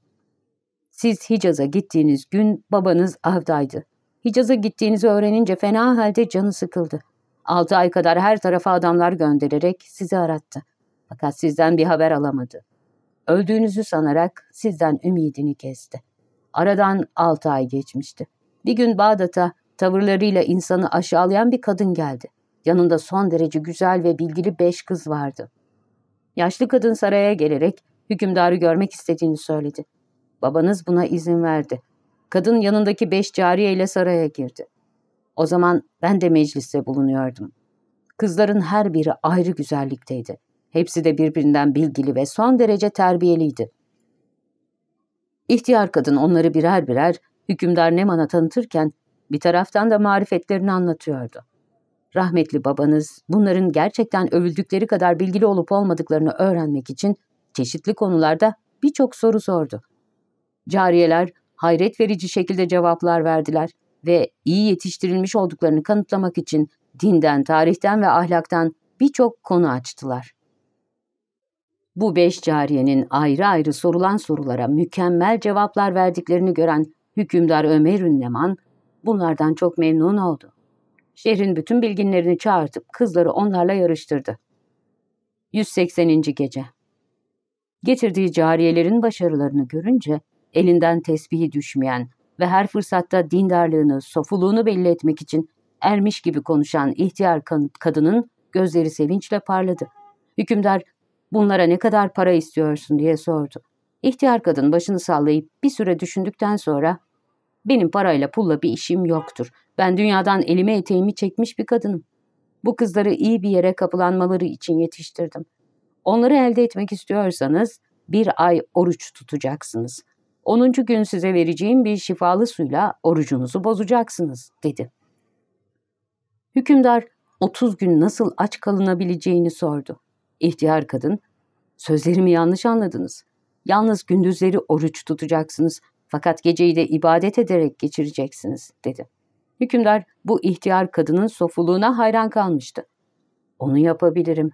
Siz Hicaz'a gittiğiniz gün babanız avdaydı. Hicaz'a gittiğinizi öğrenince fena halde canı sıkıldı. Altı ay kadar her tarafa adamlar göndererek sizi arattı. Fakat sizden bir haber alamadı. Öldüğünüzü sanarak sizden ümidini kesti. Aradan altı ay geçmişti. Bir gün Bağdat'a tavırlarıyla insanı aşağılayan bir kadın geldi. Yanında son derece güzel ve bilgili beş kız vardı. Yaşlı kadın saraya gelerek hükümdarı görmek istediğini söyledi. Babanız buna izin verdi. Kadın yanındaki beş cariye saraya girdi. O zaman ben de mecliste bulunuyordum. Kızların her biri ayrı güzellikteydi. Hepsi de birbirinden bilgili ve son derece terbiyeliydi. İhtiyar kadın onları birer birer hükümdar Neman'a tanıtırken bir taraftan da marifetlerini anlatıyordu. Rahmetli babanız bunların gerçekten övüldükleri kadar bilgili olup olmadıklarını öğrenmek için çeşitli konularda birçok soru sordu. Cariyeler hayret verici şekilde cevaplar verdiler ve iyi yetiştirilmiş olduklarını kanıtlamak için dinden, tarihten ve ahlaktan birçok konu açtılar. Bu beş cariyenin ayrı ayrı sorulan sorulara mükemmel cevaplar verdiklerini gören hükümdar Ömer Ünleman bunlardan çok memnun oldu. Şehrin bütün bilginlerini çağırtıp kızları onlarla yarıştırdı. 180. Gece Getirdiği cariyelerin başarılarını görünce elinden tesbihi düşmeyen ve her fırsatta dindarlığını, sofuluğunu belli etmek için ermiş gibi konuşan ihtiyar kadının gözleri sevinçle parladı. Hükümdar, bunlara ne kadar para istiyorsun diye sordu. İhtiyar kadın başını sallayıp bir süre düşündükten sonra benim parayla pulla bir işim yoktur. Ben dünyadan elime eteğimi çekmiş bir kadınım. Bu kızları iyi bir yere kapılanmaları için yetiştirdim. Onları elde etmek istiyorsanız bir ay oruç tutacaksınız. Onuncu gün size vereceğim bir şifalı suyla orucunuzu bozacaksınız, dedi. Hükümdar, otuz gün nasıl aç kalınabileceğini sordu. İhtiyar kadın, sözlerimi yanlış anladınız. Yalnız gündüzleri oruç tutacaksınız fakat geceyi de ibadet ederek geçireceksiniz, dedi. Hükümdar bu ihtiyar kadının sofuluğuna hayran kalmıştı. Onu yapabilirim.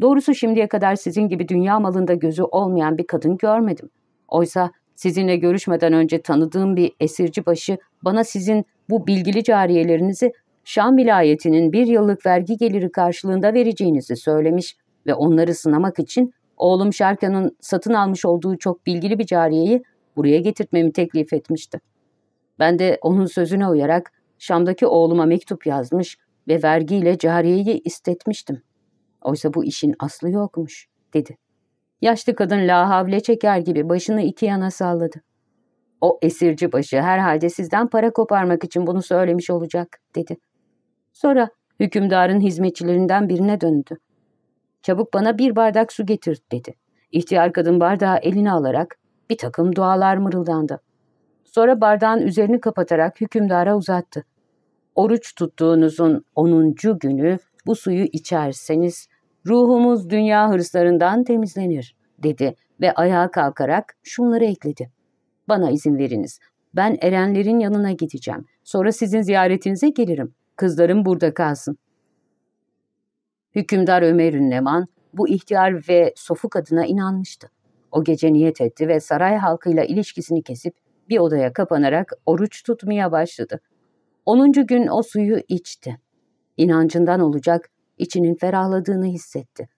Doğrusu şimdiye kadar sizin gibi dünya malında gözü olmayan bir kadın görmedim. Oysa sizinle görüşmeden önce tanıdığım bir esirci başı bana sizin bu bilgili cariyelerinizi Şam vilayetinin bir yıllık vergi geliri karşılığında vereceğinizi söylemiş ve onları sınamak için oğlum Şarkan'ın satın almış olduğu çok bilgili bir cariyeyi buraya getirtmemi teklif etmişti. Ben de onun sözüne uyarak Şam'daki oğluma mektup yazmış ve vergiyle cariyeyi istetmiştim. Oysa bu işin aslı yokmuş, dedi. Yaşlı kadın la havle çeker gibi başını iki yana salladı. O esirci başı herhalde sizden para koparmak için bunu söylemiş olacak, dedi. Sonra hükümdarın hizmetçilerinden birine döndü. Çabuk bana bir bardak su getir, dedi. İhtiyar kadın bardağı eline alarak bir takım dualar mırıldandı. Sonra bardağın üzerini kapatarak hükümdara uzattı. Oruç tuttuğunuzun onuncu günü bu suyu içerseniz ruhumuz dünya hırslarından temizlenir, dedi ve ayağa kalkarak şunları ekledi. Bana izin veriniz. Ben erenlerin yanına gideceğim. Sonra sizin ziyaretinize gelirim. Kızlarım burada kalsın. Hükümdar Ömer Ünleman bu ihtiyar ve sofuk adına inanmıştı. O gece niyet etti ve saray halkıyla ilişkisini kesip bir odaya kapanarak oruç tutmaya başladı. Onuncu gün o suyu içti. İnancından olacak, içinin ferahladığını hissetti.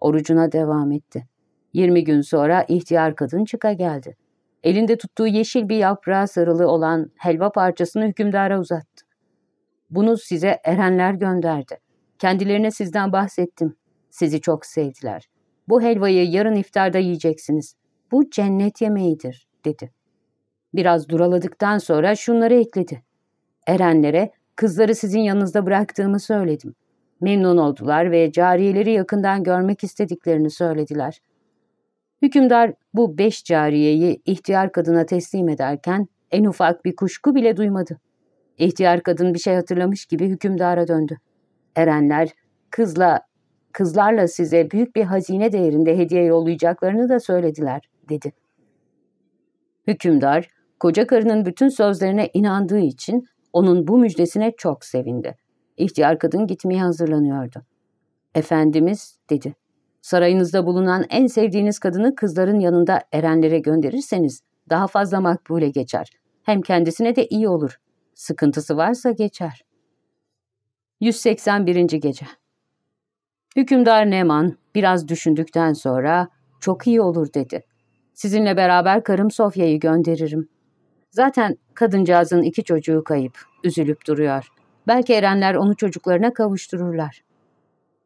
Orucuna devam etti. Yirmi gün sonra ihtiyar kadın çıka geldi. Elinde tuttuğu yeşil bir yaprağa sarılı olan helva parçasını hükümdara uzattı. Bunu size erenler gönderdi. Kendilerine sizden bahsettim. Sizi çok sevdiler. Bu helvayı yarın iftarda yiyeceksiniz. Bu cennet yemeğidir, dedi. Biraz duraladıktan sonra şunları ekledi. Erenlere kızları sizin yanınızda bıraktığımı söyledim. Memnun oldular ve cariyeleri yakından görmek istediklerini söylediler. Hükümdar bu beş cariyeyi ihtiyar kadına teslim ederken en ufak bir kuşku bile duymadı. İhtiyar kadın bir şey hatırlamış gibi hükümdara döndü. Erenler kızla kızlarla size büyük bir hazine değerinde hediye yollayacaklarını da söylediler, dedi. Hükümdar, koca karının bütün sözlerine inandığı için onun bu müjdesine çok sevindi. İhtiyar kadın gitmeye hazırlanıyordu. Efendimiz, dedi. Sarayınızda bulunan en sevdiğiniz kadını kızların yanında erenlere gönderirseniz daha fazla makbule geçer. Hem kendisine de iyi olur. Sıkıntısı varsa geçer. 181. Gece Hükümdar Neman biraz düşündükten sonra çok iyi olur dedi. Sizinle beraber karım Sofya'yı gönderirim. Zaten kadıncağızın iki çocuğu kayıp, üzülüp duruyor. Belki erenler onu çocuklarına kavuştururlar.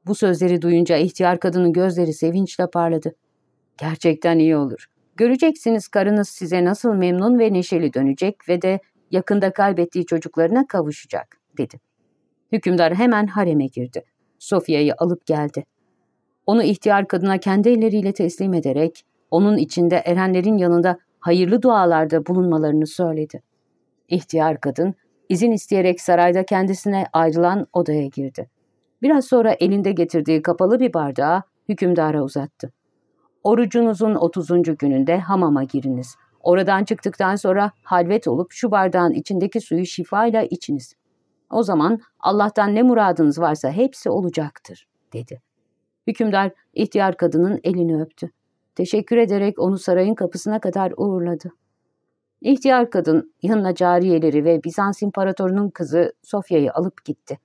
Bu sözleri duyunca ihtiyar kadının gözleri sevinçle parladı. Gerçekten iyi olur. Göreceksiniz karınız size nasıl memnun ve neşeli dönecek ve de yakında kaybettiği çocuklarına kavuşacak, dedi. Hükümdar hemen hareme girdi. Sofya'yı alıp geldi. Onu ihtiyar kadına kendi elleriyle teslim ederek, onun içinde erenlerin yanında hayırlı dualarda bulunmalarını söyledi. İhtiyar kadın, izin isteyerek sarayda kendisine ayrılan odaya girdi. Biraz sonra elinde getirdiği kapalı bir bardağı hükümdara uzattı. Orucunuzun 30. gününde hamama giriniz. Oradan çıktıktan sonra halvet olup şu bardağın içindeki suyu şifayla içiniz. O zaman Allah'tan ne muradınız varsa hepsi olacaktır, dedi. Hükümdar ihtiyar kadının elini öptü. Teşekkür ederek onu sarayın kapısına kadar uğurladı. İhtiyar kadın yanına cariyeleri ve Bizans imparatorunun kızı Sofya'yı alıp gitti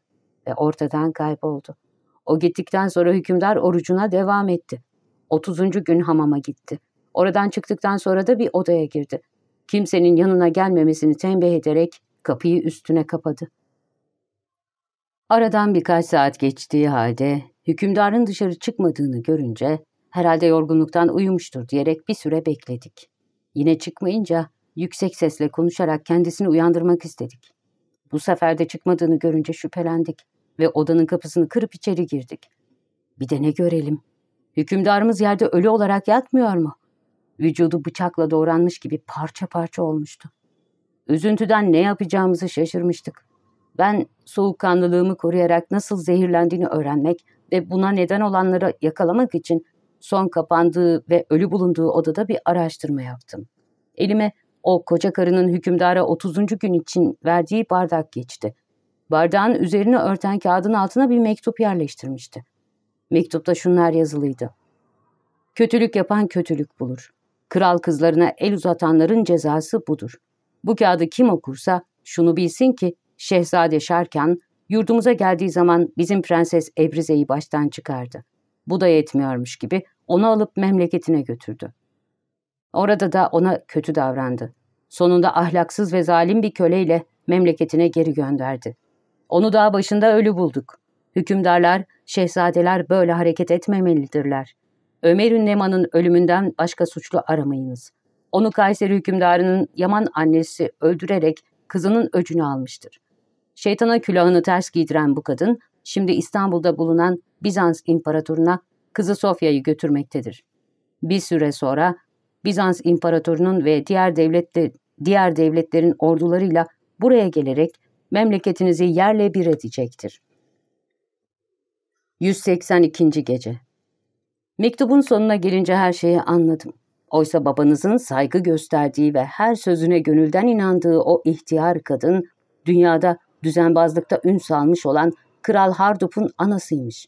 ve ortadan kayboldu. O gittikten sonra hükümdar orucuna devam etti. 30. gün hamama gitti. Oradan çıktıktan sonra da bir odaya girdi. kimsenin yanına gelmemesini tembih ederek kapıyı üstüne kapadı. Aradan birkaç saat geçtiği halde hükümdarın dışarı çıkmadığını görünce herhalde yorgunluktan uyumuştur diyerek bir süre bekledik. Yine çıkmayınca yüksek sesle konuşarak kendisini uyandırmak istedik. Bu sefer de çıkmadığını görünce şüphelendik ve odanın kapısını kırıp içeri girdik. Bir de ne görelim? Hükümdarımız yerde ölü olarak yatmıyor mu? Vücudu bıçakla doğranmış gibi parça parça olmuştu. Üzüntüden ne yapacağımızı şaşırmıştık. Ben soğukkanlılığımı koruyarak nasıl zehirlendiğini öğrenmek ve buna neden olanları yakalamak için son kapandığı ve ölü bulunduğu odada bir araştırma yaptım. Elime o koca karının hükümdara 30. gün için verdiği bardak geçti. Bardağın üzerini örten kağıdın altına bir mektup yerleştirmişti. Mektupta şunlar yazılıydı. Kötülük yapan kötülük bulur. Kral kızlarına el uzatanların cezası budur. Bu kağıdı kim okursa şunu bilsin ki Şehzade Şarkan yurdumuza geldiği zaman bizim Prenses Ebrize'yi baştan çıkardı. Bu da yetmiyormuş gibi onu alıp memleketine götürdü. Orada da ona kötü davrandı. Sonunda ahlaksız ve zalim bir köleyle memleketine geri gönderdi. Onu dağ başında ölü bulduk. Hükümdarlar, şehzadeler böyle hareket etmemelidirler. Ömer Ünleman'ın ölümünden başka suçlu aramayınız. Onu Kayseri hükümdarının Yaman annesi öldürerek kızının öcünü almıştır. Şeytana külahını ters giydiren bu kadın, şimdi İstanbul'da bulunan Bizans imparatoruna kızı Sofya'yı götürmektedir. Bir süre sonra Bizans imparatorunun ve diğer devlette, diğer devletlerin ordularıyla buraya gelerek memleketinizi yerle bir edecektir. 182. Gece Mektubun sonuna gelince her şeyi anladım. Oysa babanızın saygı gösterdiği ve her sözüne gönülden inandığı o ihtiyar kadın, dünyada düzenbazlıkta ün salmış olan Kral Hardup'un anasıymış.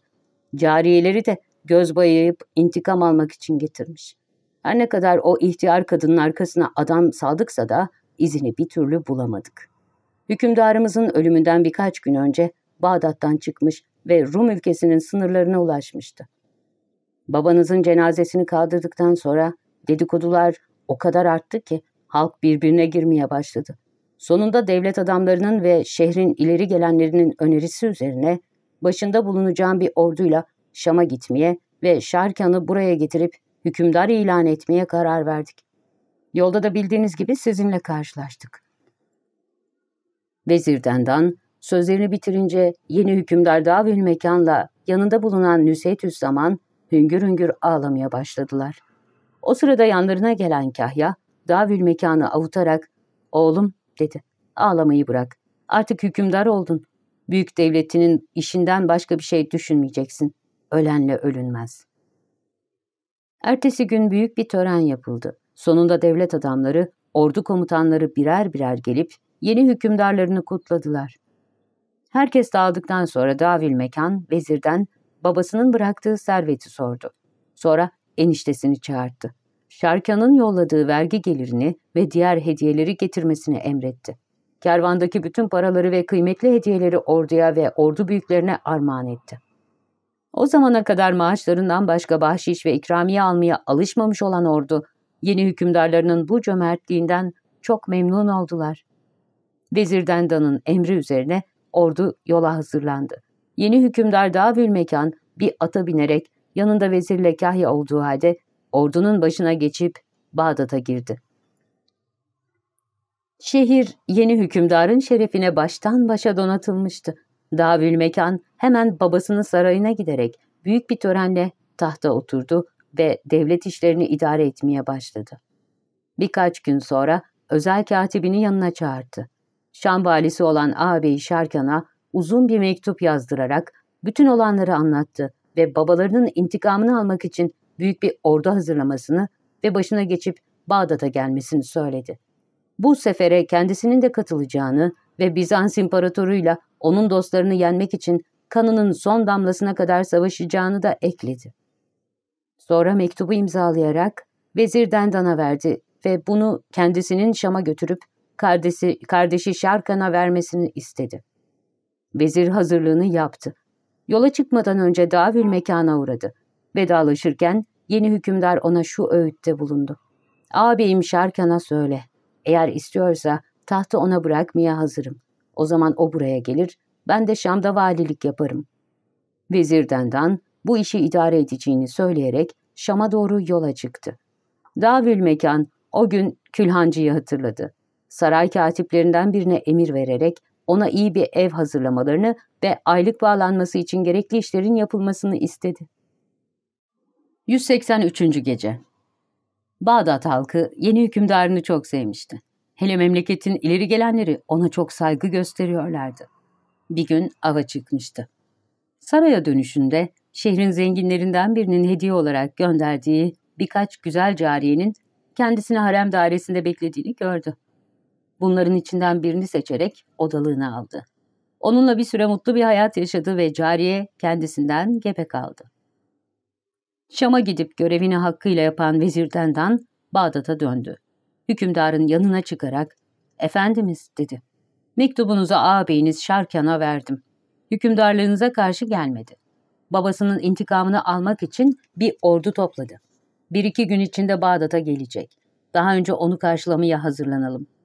Cariyeleri de göz bayayıp intikam almak için getirmiş. Her ne kadar o ihtiyar kadının arkasına adam saldıksa da izini bir türlü bulamadık. Hükümdarımızın ölümünden birkaç gün önce Bağdat'tan çıkmış ve Rum ülkesinin sınırlarına ulaşmıştı. Babanızın cenazesini kaldırdıktan sonra dedikodular o kadar arttı ki halk birbirine girmeye başladı. Sonunda devlet adamlarının ve şehrin ileri gelenlerinin önerisi üzerine başında bulunacağım bir orduyla Şam'a gitmeye ve Şarkan'ı buraya getirip hükümdar ilan etmeye karar verdik. Yolda da bildiğiniz gibi sizinle karşılaştık. Vezir Dendan sözlerini bitirince yeni hükümdar Davül Mekan'la yanında bulunan Nüseytüs Zaman hüngür hüngür ağlamaya başladılar. O sırada yanlarına gelen Kahya Davül Mekan'ı avutarak ''Oğlum'' dedi. ''Ağlamayı bırak. Artık hükümdar oldun. Büyük devletinin işinden başka bir şey düşünmeyeceksin. Ölenle ölünmez.'' Ertesi gün büyük bir tören yapıldı. Sonunda devlet adamları, ordu komutanları birer birer gelip yeni hükümdarlarını kutladılar. Herkes dağıldıktan sonra Davil Mekan, vezirden babasının bıraktığı serveti sordu. Sonra eniştesini çağırdı. Şarkan'ın yolladığı vergi gelirini ve diğer hediyeleri getirmesini emretti. Kervandaki bütün paraları ve kıymetli hediyeleri orduya ve ordu büyüklerine armağan etti. O zamana kadar maaşlarından başka bahşiş ve ikramiye almaya alışmamış olan ordu, yeni hükümdarlarının bu cömertliğinden çok memnun oldular. Vezir Dendan'ın emri üzerine ordu yola hazırlandı. Yeni hükümdar Davül Mekan bir ata binerek yanında vezirle kahya olduğu halde ordunun başına geçip Bağdat'a girdi. Şehir yeni hükümdarın şerefine baştan başa donatılmıştı. Davül Mekan hemen babasının sarayına giderek büyük bir törenle tahta oturdu ve devlet işlerini idare etmeye başladı. Birkaç gün sonra özel katibini yanına çağırdı. Şam valisi olan ağabeyi Şarkan'a uzun bir mektup yazdırarak bütün olanları anlattı ve babalarının intikamını almak için büyük bir ordu hazırlamasını ve başına geçip Bağdat'a gelmesini söyledi. Bu sefere kendisinin de katılacağını ve Bizans imparatoruyla onun dostlarını yenmek için kanının son damlasına kadar savaşacağını da ekledi. Sonra mektubu imzalayarak vezir Dendan'a verdi ve bunu kendisinin Şam'a götürüp kardeşi, kardeşi Şarkan'a vermesini istedi. Vezir hazırlığını yaptı. Yola çıkmadan önce Davül mekana uğradı. Vedalaşırken yeni hükümdar ona şu öğütte bulundu. Ağabeyim Şarkan'a söyle. Eğer istiyorsa tahtı ona bırakmaya hazırım. O zaman o buraya gelir, ben de Şam'da valilik yaparım. Vezir Dendan bu işi idare edeceğini söyleyerek Şam'a doğru yola çıktı. Davül Mekan o gün Külhancı'yı hatırladı. Saray katiplerinden birine emir vererek ona iyi bir ev hazırlamalarını ve aylık bağlanması için gerekli işlerin yapılmasını istedi. 183. Gece Bağdat halkı yeni hükümdarını çok sevmişti. Hele memleketin ileri gelenleri ona çok saygı gösteriyorlardı. Bir gün ava çıkmıştı. Saraya dönüşünde şehrin zenginlerinden birinin hediye olarak gönderdiği birkaç güzel cariyenin kendisini harem dairesinde beklediğini gördü. Bunların içinden birini seçerek odalığını aldı. Onunla bir süre mutlu bir hayat yaşadı ve cariye kendisinden gebe kaldı. Şam'a gidip görevini hakkıyla yapan vezirdendan Bağdat'a döndü. Hükümdarın yanına çıkarak, ''Efendimiz'' dedi. ''Mektubunuzu ağabeyiniz Şarkan'a verdim. Hükümdarlığınıza karşı gelmedi. Babasının intikamını almak için bir ordu topladı. Bir iki gün içinde Bağdat'a gelecek. Daha önce onu karşılamaya hazırlanalım.''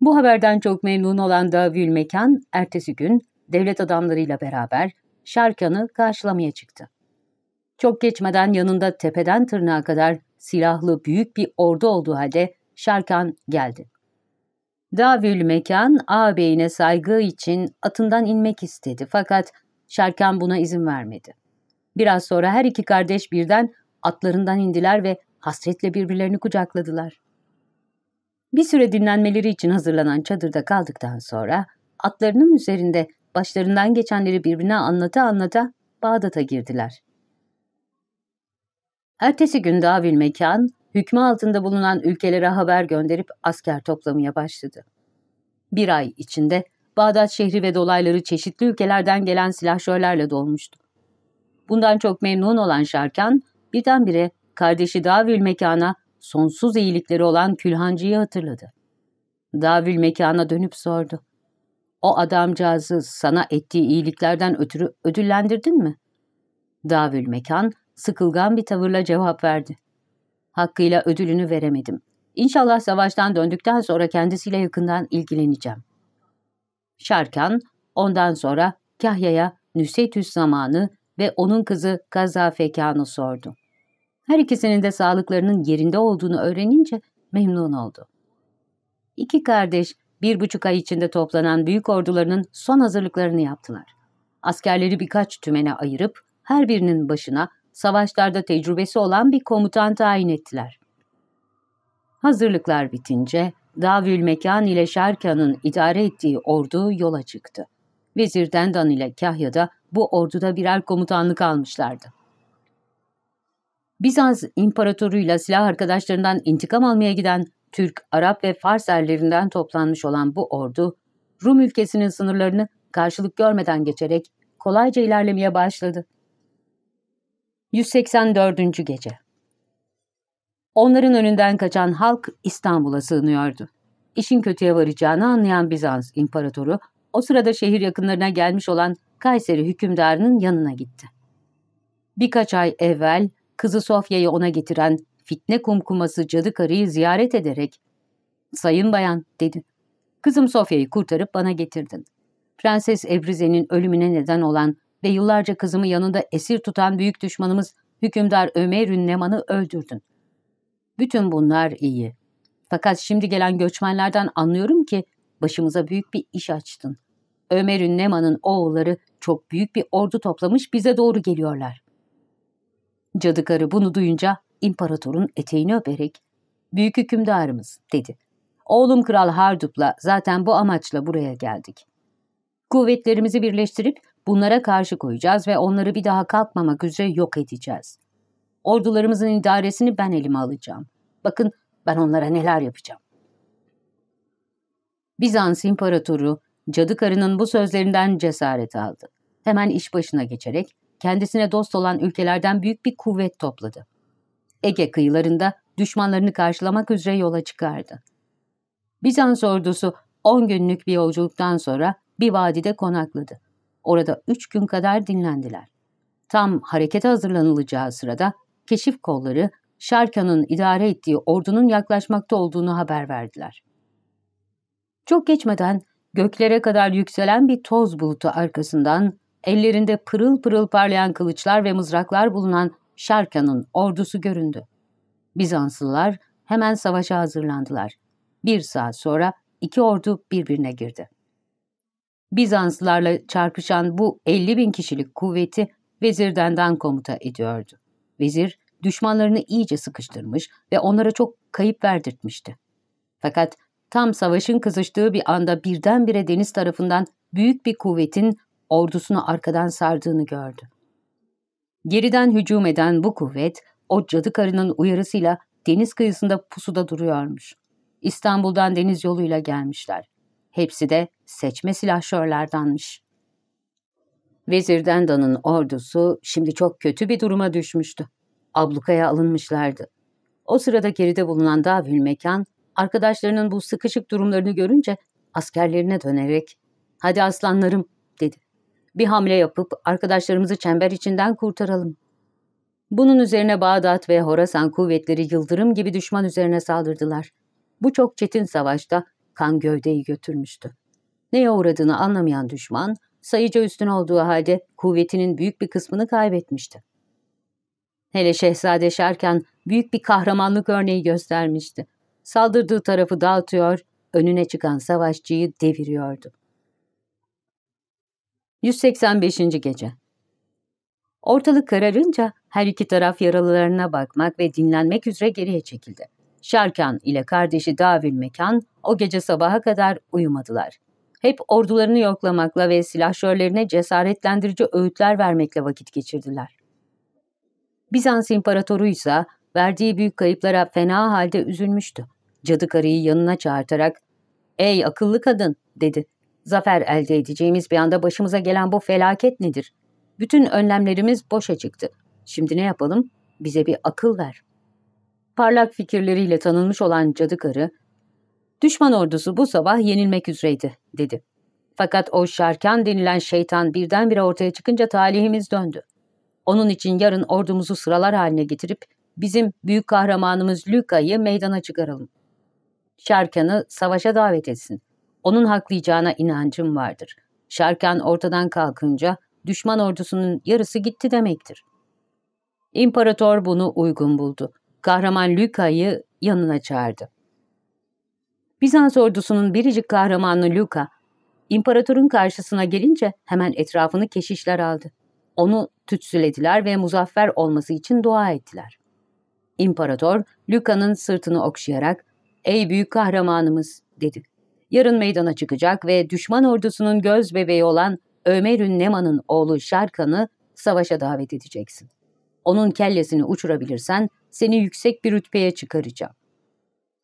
Bu haberden çok memnun olan Davül Mekan, ertesi gün devlet adamlarıyla beraber Şarkan'ı karşılamaya çıktı. Çok geçmeden yanında tepeden tırnağa kadar silahlı büyük bir ordu olduğu halde Şarkan geldi. Davül Mekan ağabeyine saygı için atından inmek istedi fakat Şarkan buna izin vermedi. Biraz sonra her iki kardeş birden atlarından indiler ve hasretle birbirlerini kucakladılar. Bir süre dinlenmeleri için hazırlanan çadırda kaldıktan sonra atlarının üzerinde başlarından geçenleri birbirine anlata anlata Bağdat'a girdiler. Ertesi gün Davil Mekan, hükmü altında bulunan ülkelere haber gönderip asker toplamaya başladı. Bir ay içinde Bağdat şehri ve dolayları çeşitli ülkelerden gelen silahşörlerle dolmuştu. Bundan çok memnun olan Şarkan, birdenbire kardeşi Davül Mekan'a sonsuz iyilikleri olan Külhancı'yı hatırladı. Davül Mekan'a dönüp sordu. O adamcağızı sana ettiği iyiliklerden ötürü ödüllendirdin mi? Davül Mekan sıkılgan bir tavırla cevap verdi. Hakkıyla ödülünü veremedim. İnşallah savaştan döndükten sonra kendisiyle yakından ilgileneceğim. Şarkan ondan sonra Kahya'ya Nüsetüs zamanı ve onun kızı Kazafekan'ı sordu. Her ikisinin de sağlıklarının yerinde olduğunu öğrenince memnun oldu. İki kardeş bir buçuk ay içinde toplanan büyük ordularının son hazırlıklarını yaptılar. Askerleri birkaç tümene ayırıp her birinin başına savaşlarda tecrübesi olan bir komutan tayin ettiler. Hazırlıklar bitince Davül Mekan ile Şarkan'ın idare ettiği ordu yola çıktı. Vezir Dendan ile Kahya'da bu orduda birer komutanlık almışlardı. Bizans imparatoruyla silah arkadaşlarından intikam almaya giden Türk, Arap ve Fars erlerinden toplanmış olan bu ordu, Rum ülkesinin sınırlarını karşılık görmeden geçerek kolayca ilerlemeye başladı. 184. Gece Onların önünden kaçan halk İstanbul'a sığınıyordu. İşin kötüye varacağını anlayan Bizans imparatoru, o sırada şehir yakınlarına gelmiş olan Kayseri hükümdarının yanına gitti. Birkaç ay evvel kızı Sofya'yı ona getiren fitne kumkuması cadı karıyı ziyaret ederek ''Sayın bayan'' dedi. ''Kızım Sofya'yı kurtarıp bana getirdin. Prenses Ebrize'nin ölümüne neden olan ve yıllarca kızımı yanında esir tutan büyük düşmanımız hükümdar Ömer Ünleman'ı öldürdün. Bütün bunlar iyi. Fakat şimdi gelen göçmenlerden anlıyorum ki başımıza büyük bir iş açtın. Ömer Ünleman'ın oğulları çok büyük bir ordu toplamış bize doğru geliyorlar. Cadı karı bunu duyunca imparatorun eteğini öperek ''Büyük hükümdarımız'' dedi. ''Oğlum Kral Hardup'la zaten bu amaçla buraya geldik. Kuvvetlerimizi birleştirip bunlara karşı koyacağız ve onları bir daha kalkmamak üzere yok edeceğiz. Ordularımızın idaresini ben elime alacağım. Bakın ben onlara neler yapacağım. Bizans imparatoru cadı karının bu sözlerinden cesaret aldı. Hemen iş başına geçerek kendisine dost olan ülkelerden büyük bir kuvvet topladı. Ege kıyılarında düşmanlarını karşılamak üzere yola çıkardı. Bizans ordusu 10 günlük bir yolculuktan sonra bir vadide konakladı. Orada üç gün kadar dinlendiler. Tam harekete hazırlanılacağı sırada keşif kolları Şarkan'ın idare ettiği ordunun yaklaşmakta olduğunu haber verdiler. Çok geçmeden göklere kadar yükselen bir toz bulutu arkasından ellerinde pırıl pırıl parlayan kılıçlar ve mızraklar bulunan Şarkan'ın ordusu göründü. Bizanslılar hemen savaşa hazırlandılar. Bir saat sonra iki ordu birbirine girdi. Bizanslılarla çarpışan bu 50 bin kişilik kuvveti Vezirden'den komuta ediyordu. Vezir, düşmanlarını iyice sıkıştırmış ve onlara çok kayıp verdirtmişti. Fakat tam savaşın kızıştığı bir anda birdenbire deniz tarafından büyük bir kuvvetin ordusunu arkadan sardığını gördü. Geriden hücum eden bu kuvvet, o cadı karının uyarısıyla deniz kıyısında pusuda duruyormuş. İstanbul'dan deniz yoluyla gelmişler. Hepsi de seçme silahşörlerdenmiş. Vezir Dendan'ın ordusu şimdi çok kötü bir duruma düşmüştü. Ablukaya alınmışlardı. O sırada geride bulunan Davül Mekan, arkadaşlarının bu sıkışık durumlarını görünce askerlerine dönerek ''Hadi aslanlarım'' dedi. ''Bir hamle yapıp arkadaşlarımızı çember içinden kurtaralım.'' Bunun üzerine Bağdat ve Horasan kuvvetleri yıldırım gibi düşman üzerine saldırdılar. Bu çok çetin savaşta kan gövdeyi götürmüştü. Neye uğradığını anlamayan düşman, sayıca üstün olduğu halde kuvvetinin büyük bir kısmını kaybetmişti. Hele Şehzade Şerken büyük bir kahramanlık örneği göstermişti. Saldırdığı tarafı dağıtıyor, önüne çıkan savaşçıyı deviriyordu. 185. Gece Ortalık kararınca her iki taraf yaralılarına bakmak ve dinlenmek üzere geriye çekildi. Şarkan ile kardeşi Davül Mekan o gece sabaha kadar uyumadılar. Hep ordularını yoklamakla ve silahşörlerine cesaretlendirici öğütler vermekle vakit geçirdiler. Bizans imparatoru ise verdiği büyük kayıplara fena halde üzülmüştü. Cadı karıyı yanına çağırtarak ''Ey akıllı kadın'' dedi. ''Zafer elde edeceğimiz bir anda başımıza gelen bu felaket nedir? Bütün önlemlerimiz boşa çıktı. Şimdi ne yapalım? Bize bir akıl ver.'' Parlak fikirleriyle tanınmış olan cadı karı, ''Düşman ordusu bu sabah yenilmek üzereydi.'' dedi. Fakat o şarkan denilen şeytan birdenbire ortaya çıkınca talihimiz döndü. Onun için yarın ordumuzu sıralar haline getirip bizim büyük kahramanımız Luka'yı meydana çıkaralım. Şarkan'ı savaşa davet etsin. Onun haklayacağına inancım vardır. Şarkan ortadan kalkınca düşman ordusunun yarısı gitti demektir. İmparator bunu uygun buldu. Kahraman Luka'yı yanına çağırdı. Bizans ordusunun biricik kahramanı Luka, imparatorun karşısına gelince hemen etrafını keşişler aldı. Onu tütsülediler ve muzaffer olması için dua ettiler. İmparator, Luka'nın sırtını okşayarak, ''Ey büyük kahramanımız'' dedi. ''Yarın meydana çıkacak ve düşman ordusunun göz bebeği olan Ömerün Neman'ın oğlu Şarkan'ı savaşa davet edeceksin. Onun kellesini uçurabilirsen seni yüksek bir rütbeye çıkaracağım.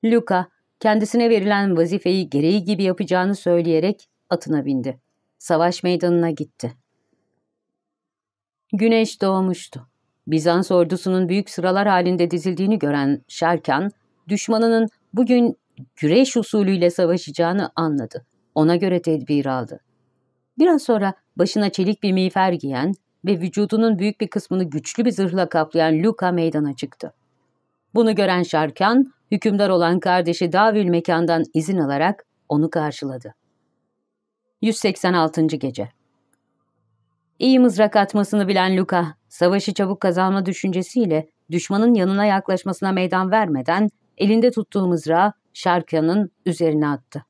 Luka, kendisine verilen vazifeyi gereği gibi yapacağını söyleyerek atına bindi. Savaş meydanına gitti. Güneş doğmuştu. Bizans ordusunun büyük sıralar halinde dizildiğini gören Şerkan, düşmanının bugün güreş usulüyle savaşacağını anladı. Ona göre tedbir aldı. Biraz sonra başına çelik bir miğfer giyen ve vücudunun büyük bir kısmını güçlü bir zırhla kaplayan Luka meydana çıktı. Bunu gören Şarkan, hükümdar olan kardeşi Davül mekandan izin alarak onu karşıladı. 186. Gece İyi mızrak atmasını bilen Luka, savaşı çabuk kazanma düşüncesiyle düşmanın yanına yaklaşmasına meydan vermeden elinde tuttuğu mızrağı Şarkan'ın üzerine attı.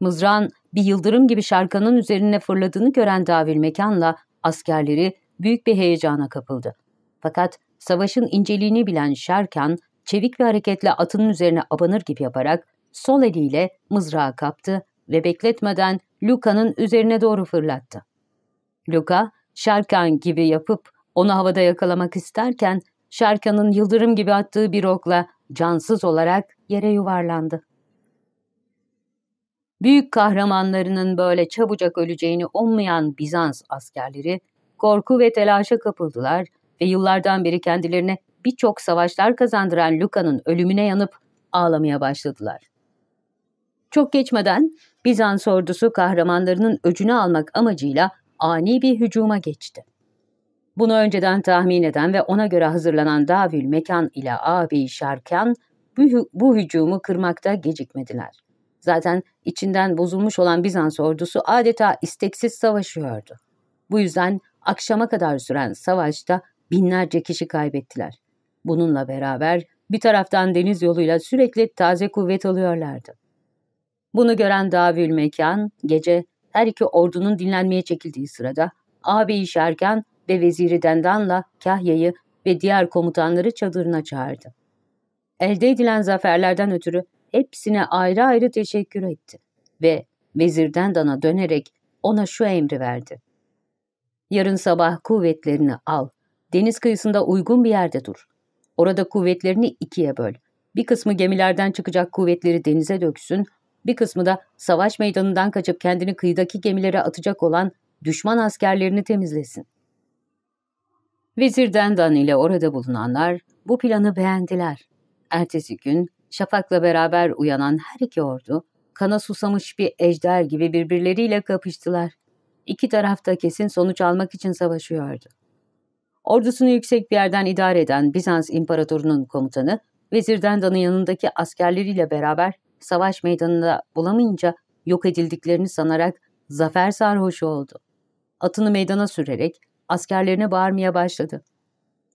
Mızrağın bir yıldırım gibi Şarkan'ın üzerine fırladığını gören Davül Mekan'la askerleri büyük bir heyecana kapıldı. Fakat savaşın inceliğini bilen Şarkan, çevik bir hareketle atının üzerine abanır gibi yaparak sol eliyle mızrağı kaptı ve bekletmeden Luka'nın üzerine doğru fırlattı. Luka, Şarkan gibi yapıp onu havada yakalamak isterken Şarkan'ın yıldırım gibi attığı bir okla cansız olarak yere yuvarlandı. Büyük kahramanlarının böyle çabucak öleceğini ummayan Bizans askerleri korku ve telaşa kapıldılar ve yıllardan beri kendilerine birçok savaşlar kazandıran Luka'nın ölümüne yanıp ağlamaya başladılar. Çok geçmeden Bizans ordusu kahramanlarının öcünü almak amacıyla ani bir hücuma geçti. Bunu önceden tahmin eden ve ona göre hazırlanan Davül Mekan ile ağabeyi Şarkan bu, bu hücumu kırmakta gecikmediler. Zaten içinden bozulmuş olan Bizans ordusu adeta isteksiz savaşıyordu. Bu yüzden akşama kadar süren savaşta binlerce kişi kaybettiler. Bununla beraber bir taraftan deniz yoluyla sürekli taze kuvvet alıyorlardı. Bunu gören Davül Mekan gece her iki ordunun dinlenmeye çekildiği sırada ağabeyi Şerkan ve Veziri Dendan'la Kahya'yı ve diğer komutanları çadırına çağırdı. Elde edilen zaferlerden ötürü hepsine ayrı ayrı teşekkür etti ve Vezir Dendan'a dönerek ona şu emri verdi. Yarın sabah kuvvetlerini al, deniz kıyısında uygun bir yerde dur. Orada kuvvetlerini ikiye böl. Bir kısmı gemilerden çıkacak kuvvetleri denize döksün, bir kısmı da savaş meydanından kaçıp kendini kıyıdaki gemilere atacak olan düşman askerlerini temizlesin. Vezir Dendan ile orada bulunanlar bu planı beğendiler. Ertesi gün Şafak'la beraber uyanan her iki ordu, kana susamış bir ejder gibi birbirleriyle kapıştılar. İki tarafta kesin sonuç almak için savaşıyordu. Ordusunu yüksek bir yerden idare eden Bizans imparatorunun komutanı, Vezir Dendan'ın yanındaki askerleriyle beraber savaş meydanında bulamayınca yok edildiklerini sanarak zafer sarhoşu oldu. Atını meydana sürerek askerlerine bağırmaya başladı.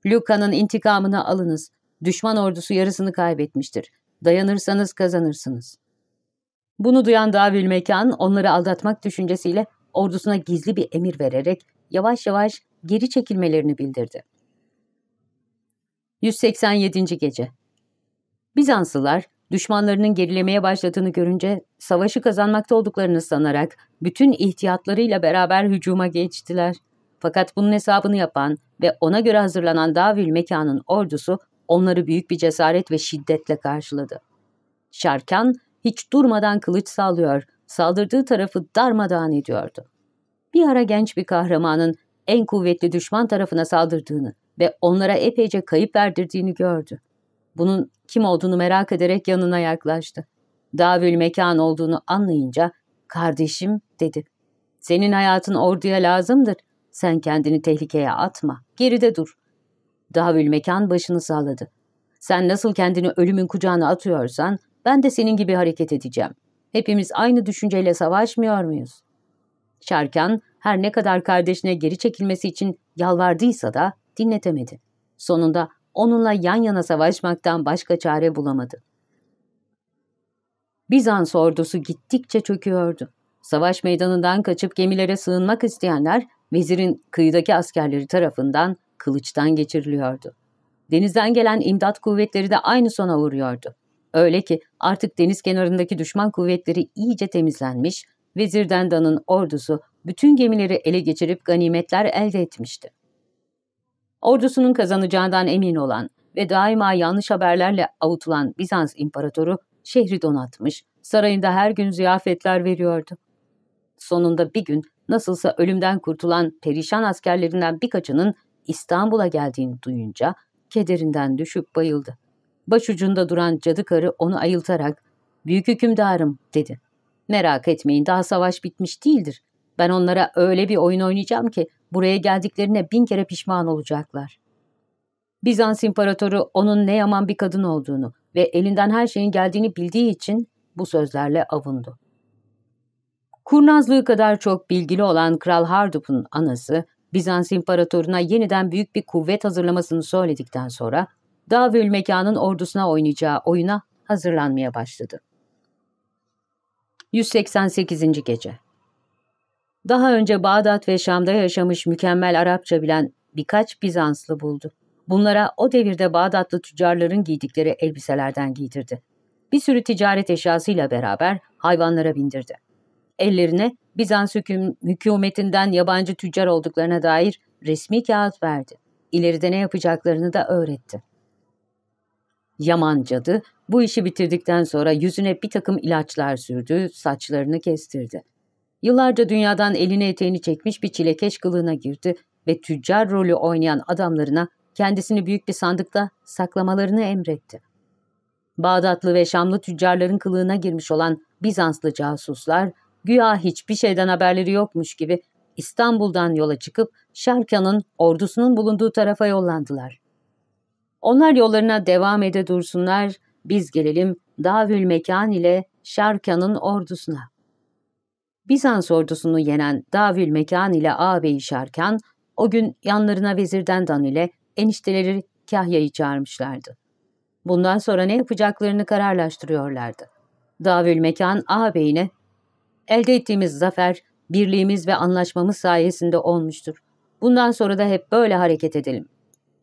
Luka'nın intikamını alınız. Düşman ordusu yarısını kaybetmiştir. Dayanırsanız kazanırsınız. Bunu duyan Davül Mekan onları aldatmak düşüncesiyle ordusuna gizli bir emir vererek yavaş yavaş geri çekilmelerini bildirdi. 187. Gece Bizanslılar düşmanlarının gerilemeye başladığını görünce savaşı kazanmakta olduklarını sanarak bütün ihtiyatlarıyla beraber hücuma geçtiler. Fakat bunun hesabını yapan ve ona göre hazırlanan Davül Mekan'ın ordusu onları büyük bir cesaret ve şiddetle karşıladı. Şarkan hiç durmadan kılıç sallıyor, saldırdığı tarafı darmadağın ediyordu. Bir ara genç bir kahramanın en kuvvetli düşman tarafına saldırdığını ve onlara epeyce kayıp verdirdiğini gördü. Bunun kim olduğunu merak ederek yanına yaklaştı. Davül mekan olduğunu anlayınca, kardeşim dedi. Senin hayatın orduya lazımdır. Sen kendini tehlikeye atma, geride dur. Davül mekan başını salladı. Sen nasıl kendini ölümün kucağına atıyorsan, ben de senin gibi hareket edeceğim. Hepimiz aynı düşünceyle savaşmıyor muyuz? Şarkan her ne kadar kardeşine geri çekilmesi için yalvardıysa da dinletemedi. Sonunda onunla yan yana savaşmaktan başka çare bulamadı. Bizans ordusu gittikçe çöküyordu. Savaş meydanından kaçıp gemilere sığınmak isteyenler vezirin kıyıdaki askerleri tarafından kılıçtan geçiriliyordu. Denizden gelen imdat kuvvetleri de aynı sona uğruyordu. Öyle ki artık deniz kenarındaki düşman kuvvetleri iyice temizlenmiş, Vezir Dendan'ın ordusu bütün gemileri ele geçirip ganimetler elde etmişti. Ordusunun kazanacağından emin olan ve daima yanlış haberlerle avutulan Bizans imparatoru şehri donatmış, sarayında her gün ziyafetler veriyordu. Sonunda bir gün nasılsa ölümden kurtulan perişan askerlerinden birkaçının İstanbul'a geldiğini duyunca kederinden düşüp bayıldı. Başucunda duran cadı karı onu ayıltarak ''Büyük hükümdarım'' dedi. ''Merak etmeyin daha savaş bitmiş değildir. Ben onlara öyle bir oyun oynayacağım ki buraya geldiklerine bin kere pişman olacaklar. Bizans imparatoru onun ne yaman bir kadın olduğunu ve elinden her şeyin geldiğini bildiği için bu sözlerle avundu. Kurnazlığı kadar çok bilgili olan Kral Hardup'un anası, Bizans imparatoruna yeniden büyük bir kuvvet hazırlamasını söyledikten sonra, Davül Mekan'ın ordusuna oynayacağı oyuna hazırlanmaya başladı. 188. Gece daha önce Bağdat ve Şam'da yaşamış mükemmel Arapça bilen birkaç Bizanslı buldu. Bunlara o devirde Bağdatlı tüccarların giydikleri elbiselerden giydirdi. Bir sürü ticaret eşyasıyla beraber hayvanlara bindirdi. Ellerine Bizans hüküm, hükümetinden yabancı tüccar olduklarına dair resmi kağıt verdi. İleride ne yapacaklarını da öğretti. Yaman cadı bu işi bitirdikten sonra yüzüne bir takım ilaçlar sürdü, saçlarını kestirdi. Yıllarca dünyadan elini eteğini çekmiş bir çilekeş kılığına girdi ve tüccar rolü oynayan adamlarına kendisini büyük bir sandıkta saklamalarını emretti. Bağdatlı ve Şamlı tüccarların kılığına girmiş olan Bizanslı casuslar, güya hiçbir şeyden haberleri yokmuş gibi İstanbul'dan yola çıkıp Şarkan'ın ordusunun bulunduğu tarafa yollandılar. Onlar yollarına devam ede dursunlar, biz gelelim Davül Mekan ile Şarkan'ın ordusuna. Bizans ordusunu yenen Davül Mekan ile ağabeyi Şarkan, o gün yanlarına vezirden Dan ile enişteleri Kahya'yı çağırmışlardı. Bundan sonra ne yapacaklarını kararlaştırıyorlardı. Davül Mekan ağabeyine, ''Elde ettiğimiz zafer, birliğimiz ve anlaşmamız sayesinde olmuştur. Bundan sonra da hep böyle hareket edelim.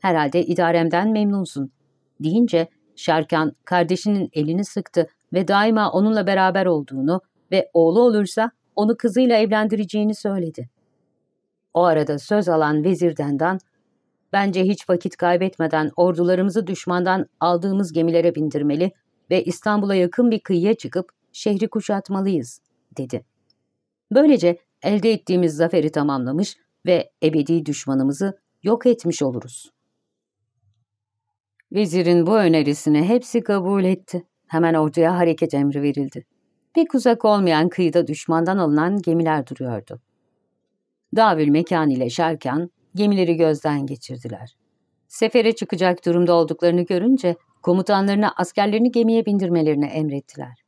Herhalde idaremden memnunsun.'' deyince Şarkan kardeşinin elini sıktı ve daima onunla beraber olduğunu ve oğlu olursa onu kızıyla evlendireceğini söyledi. O arada söz alan vezirdendan, bence hiç vakit kaybetmeden ordularımızı düşmandan aldığımız gemilere bindirmeli ve İstanbul'a yakın bir kıyıya çıkıp şehri kuşatmalıyız, dedi. Böylece elde ettiğimiz zaferi tamamlamış ve ebedi düşmanımızı yok etmiş oluruz. Vezirin bu önerisini hepsi kabul etti. Hemen orduya hareket emri verildi. Pek uzak olmayan kıyıda düşmandan alınan gemiler duruyordu. Davül Mekan ile Şerkan gemileri gözden geçirdiler. Sefere çıkacak durumda olduklarını görünce komutanlarına askerlerini gemiye bindirmelerini emrettiler.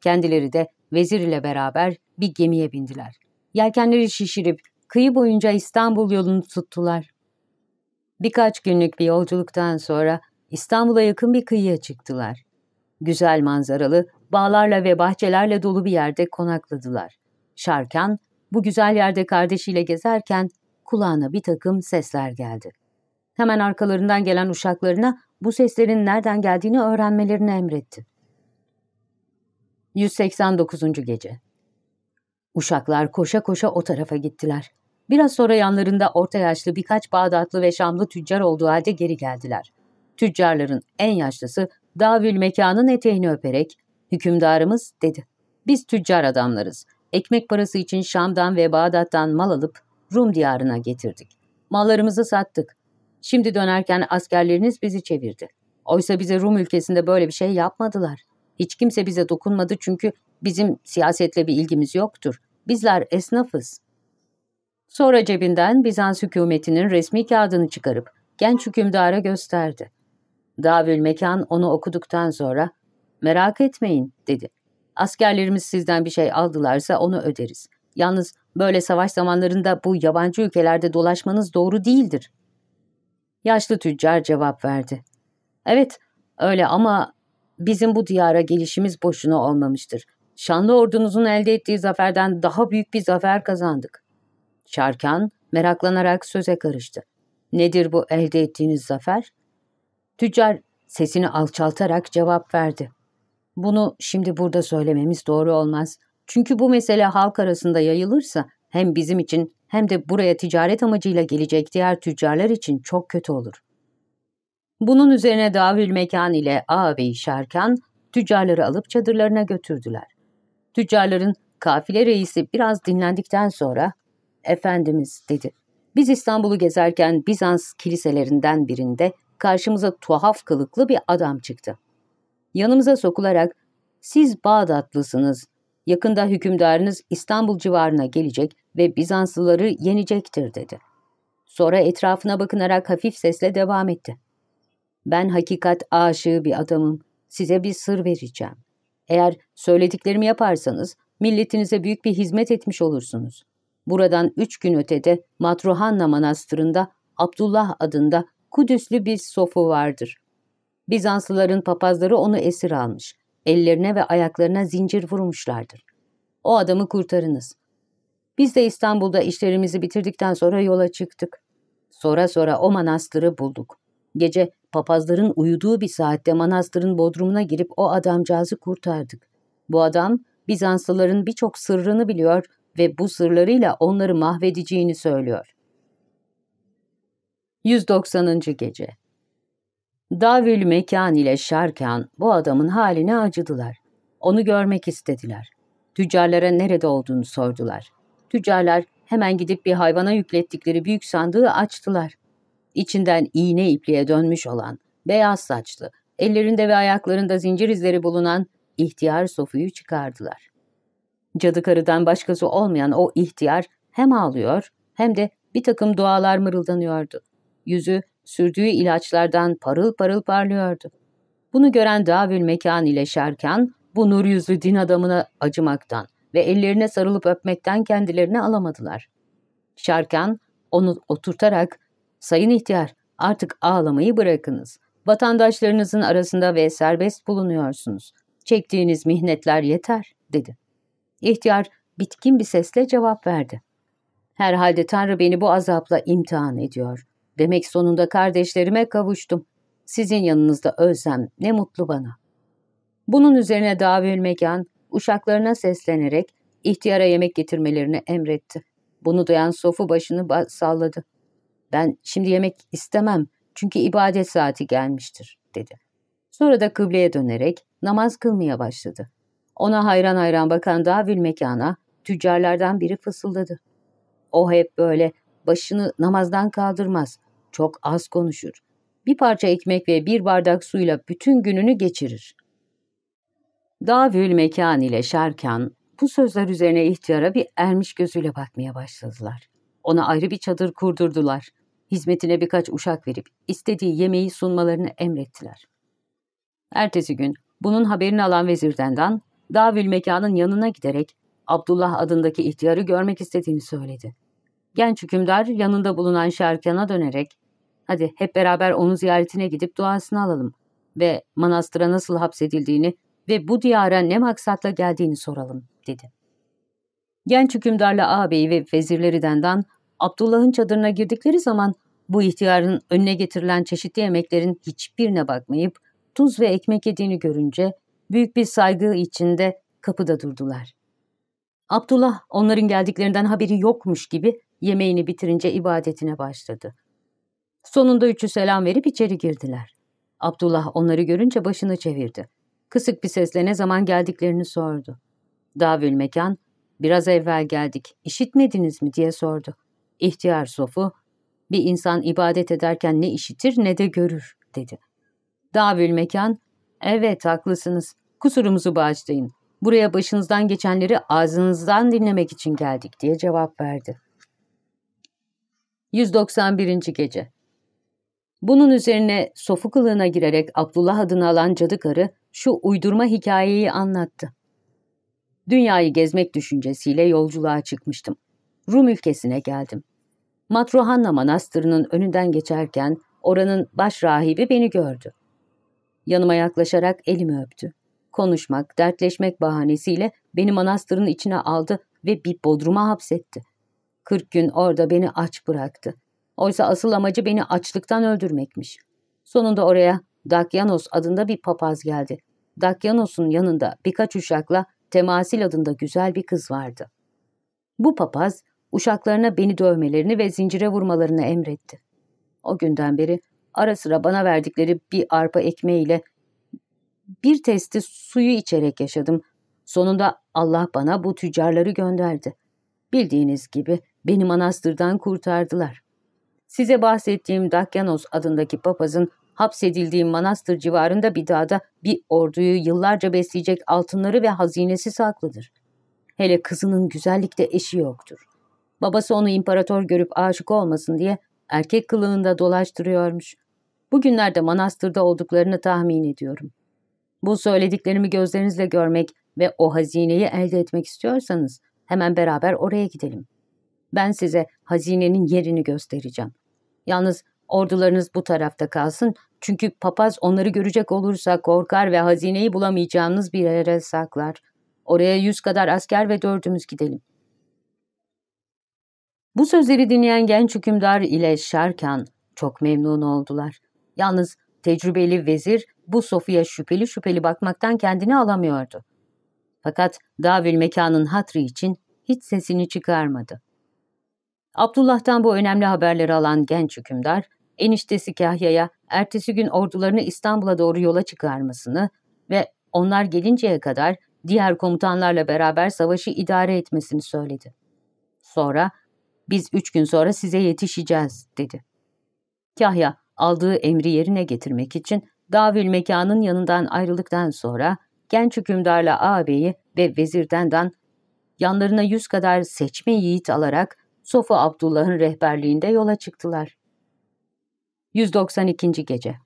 Kendileri de vezir ile beraber bir gemiye bindiler. Yelkenleri şişirip kıyı boyunca İstanbul yolunu tuttular. Birkaç günlük bir yolculuktan sonra İstanbul'a yakın bir kıyıya çıktılar. Güzel manzaralı, bağlarla ve bahçelerle dolu bir yerde konakladılar. Şarkan, bu güzel yerde kardeşiyle gezerken kulağına bir takım sesler geldi. Hemen arkalarından gelen uşaklarına bu seslerin nereden geldiğini öğrenmelerini emretti. 189. Gece Uşaklar koşa koşa o tarafa gittiler. Biraz sonra yanlarında orta yaşlı birkaç Bağdatlı ve Şamlı tüccar olduğu halde geri geldiler. Tüccarların en yaşlısı Davül mekanın eteğini öperek, hükümdarımız dedi. Biz tüccar adamlarız. Ekmek parası için Şam'dan ve Bağdat'tan mal alıp Rum diyarına getirdik. Mallarımızı sattık. Şimdi dönerken askerleriniz bizi çevirdi. Oysa bize Rum ülkesinde böyle bir şey yapmadılar. Hiç kimse bize dokunmadı çünkü bizim siyasetle bir ilgimiz yoktur. Bizler esnafız. Sonra cebinden Bizans hükümetinin resmi kağıdını çıkarıp genç hükümdara gösterdi. Davül Mekan onu okuduktan sonra merak etmeyin dedi. Askerlerimiz sizden bir şey aldılarsa onu öderiz. Yalnız böyle savaş zamanlarında bu yabancı ülkelerde dolaşmanız doğru değildir. Yaşlı tüccar cevap verdi. Evet öyle ama bizim bu diyara gelişimiz boşuna olmamıştır. Şanlı ordunuzun elde ettiği zaferden daha büyük bir zafer kazandık. Şarkan meraklanarak söze karıştı. Nedir bu elde ettiğiniz zafer? Tüccar sesini alçaltarak cevap verdi. Bunu şimdi burada söylememiz doğru olmaz. Çünkü bu mesele halk arasında yayılırsa hem bizim için hem de buraya ticaret amacıyla gelecek diğer tüccarlar için çok kötü olur. Bunun üzerine Davül Mekan ile ağabey Şarkan tüccarları alıp çadırlarına götürdüler. Tüccarların kafile reisi biraz dinlendikten sonra ''Efendimiz'' dedi. ''Biz İstanbul'u gezerken Bizans kiliselerinden birinde karşımıza tuhaf kılıklı bir adam çıktı. Yanımıza sokularak siz Bağdatlısınız, yakında hükümdarınız İstanbul civarına gelecek ve Bizanslıları yenecektir dedi. Sonra etrafına bakınarak hafif sesle devam etti. Ben hakikat aşığı bir adamım, size bir sır vereceğim. Eğer söylediklerimi yaparsanız milletinize büyük bir hizmet etmiş olursunuz. Buradan üç gün ötede Matruhanna Manastırı'nda Abdullah adında Kudüslü bir sofu vardır. Bizanslıların papazları onu esir almış. Ellerine ve ayaklarına zincir vurmuşlardır. O adamı kurtarınız. Biz de İstanbul'da işlerimizi bitirdikten sonra yola çıktık. Sonra sonra o manastırı bulduk. Gece papazların uyuduğu bir saatte manastırın bodrumuna girip o adamcağızı kurtardık. Bu adam Bizanslıların birçok sırrını biliyor ve bu sırlarıyla onları mahvedeceğini söylüyor. 190. Gece Davül Mekan ile Şarkan bu adamın haline acıdılar. Onu görmek istediler. Tüccarlara nerede olduğunu sordular. Tüccarlar hemen gidip bir hayvana yüklettikleri büyük sandığı açtılar. İçinden iğne ipliğe dönmüş olan, beyaz saçlı, ellerinde ve ayaklarında zincir izleri bulunan ihtiyar Sofu'yu çıkardılar. Cadı karıdan başkası olmayan o ihtiyar hem ağlıyor hem de bir takım dualar mırıldanıyordu. Yüzü sürdüğü ilaçlardan parıl parıl parlıyordu. Bunu gören Davül Mekan ile Şerkan bu nur yüzlü din adamına acımaktan ve ellerine sarılıp öpmekten kendilerini alamadılar. Şerkan onu oturtarak ''Sayın ihtiyar artık ağlamayı bırakınız. Vatandaşlarınızın arasında ve serbest bulunuyorsunuz. Çektiğiniz mihnetler yeter.'' dedi. İhtiyar bitkin bir sesle cevap verdi. Herhalde Tanrı beni bu azapla imtihan ediyor. Demek sonunda kardeşlerime kavuştum. Sizin yanınızda ölsem ne mutlu bana. Bunun üzerine Davül Mekan uşaklarına seslenerek ihtiyara yemek getirmelerini emretti. Bunu duyan Sofu başını salladı. Ben şimdi yemek istemem çünkü ibadet saati gelmiştir dedi. Sonra da kıbleye dönerek namaz kılmaya başladı. Ona hayran hayran bakan Davül Mekan'a tüccarlardan biri fısıldadı. O hep böyle başını namazdan kaldırmaz, çok az konuşur. Bir parça ekmek ve bir bardak suyla bütün gününü geçirir. Davül Mekan ile Şarkan bu sözler üzerine ihtiyara bir ermiş gözüyle bakmaya başladılar. Ona ayrı bir çadır kurdurdular. Hizmetine birkaç uşak verip istediği yemeği sunmalarını emrettiler. Ertesi gün bunun haberini alan vezirdendan Davül Mekan'ın yanına giderek Abdullah adındaki ihtiyarı görmek istediğini söyledi. Genç hükümdar yanında bulunan Şerkan'a dönerek ''Hadi hep beraber onun ziyaretine gidip duasını alalım ve manastıra nasıl hapsedildiğini ve bu diyara ne maksatla geldiğini soralım.'' dedi. Genç hükümdarla ağabeyi ve vezirleri Dendan, Abdullah'ın çadırına girdikleri zaman bu ihtiyarın önüne getirilen çeşitli yemeklerin hiçbirine bakmayıp tuz ve ekmek yediğini görünce büyük bir saygı içinde kapıda durdular. Abdullah onların geldiklerinden haberi yokmuş gibi yemeğini bitirince ibadetine başladı. Sonunda üçü selam verip içeri girdiler. Abdullah onları görünce başını çevirdi. Kısık bir sesle ne zaman geldiklerini sordu. Davül Mekan, biraz evvel geldik, işitmediniz mi diye sordu. İhtiyar Sofu, bir insan ibadet ederken ne işitir ne de görür, dedi. Davül Mekan, evet haklısınız, kusurumuzu bağışlayın. Buraya başınızdan geçenleri ağzınızdan dinlemek için geldik diye cevap verdi. 191. Gece Bunun üzerine sofu kılığına girerek Abdullah adını alan cadı karı şu uydurma hikayeyi anlattı. Dünyayı gezmek düşüncesiyle yolculuğa çıkmıştım. Rum ülkesine geldim. Matruhanna Manastırı'nın önünden geçerken oranın baş rahibi beni gördü. Yanıma yaklaşarak elimi öptü. Konuşmak, dertleşmek bahanesiyle beni manastırın içine aldı ve bir bodruma hapsetti. Kırk gün orada beni aç bıraktı. Oysa asıl amacı beni açlıktan öldürmekmiş. Sonunda oraya Dakyanos adında bir papaz geldi. Dakyanos'un yanında birkaç uşakla Temasil adında güzel bir kız vardı. Bu papaz uşaklarına beni dövmelerini ve zincire vurmalarını emretti. O günden beri ara sıra bana verdikleri bir arpa ekmeğiyle bir testi suyu içerek yaşadım. Sonunda Allah bana bu tüccarları gönderdi. Bildiğiniz gibi beni manastırdan kurtardılar. Size bahsettiğim Dakyanos adındaki papazın hapsedildiğim manastır civarında bir dağda bir orduyu yıllarca besleyecek altınları ve hazinesi saklıdır. Hele kızının güzellikte eşi yoktur. Babası onu imparator görüp aşık olmasın diye erkek kılığında dolaştırıyormuş. Bugünlerde manastırda olduklarını tahmin ediyorum. Bu söylediklerimi gözlerinizle görmek ve o hazineyi elde etmek istiyorsanız hemen beraber oraya gidelim. Ben size hazinenin yerini göstereceğim. Yalnız ordularınız bu tarafta kalsın çünkü papaz onları görecek olursa korkar ve hazineyi bulamayacağınız bir yere saklar. Oraya yüz kadar asker ve dördümüz gidelim. Bu sözleri dinleyen genç hükümdar ile Şarkan çok memnun oldular. Yalnız tecrübeli vezir bu Sofya şüpheli şüpheli bakmaktan kendini alamıyordu. Fakat Davül mekanın hatrı için hiç sesini çıkarmadı. Abdullah'tan bu önemli haberleri alan genç hükümdar, eniştesi Kahya'ya ertesi gün ordularını İstanbul'a doğru yola çıkarmasını ve onlar gelinceye kadar diğer komutanlarla beraber savaşı idare etmesini söyledi. Sonra, biz üç gün sonra size yetişeceğiz, dedi. Kahya, aldığı emri yerine getirmek için Davül mekanın yanından ayrıldıktan sonra genç hükümdarla ağabeyi ve vezirdendan yanlarına yüz kadar seçme yiğit alarak Sofu Abdullah'ın rehberliğinde yola çıktılar. 192. Gece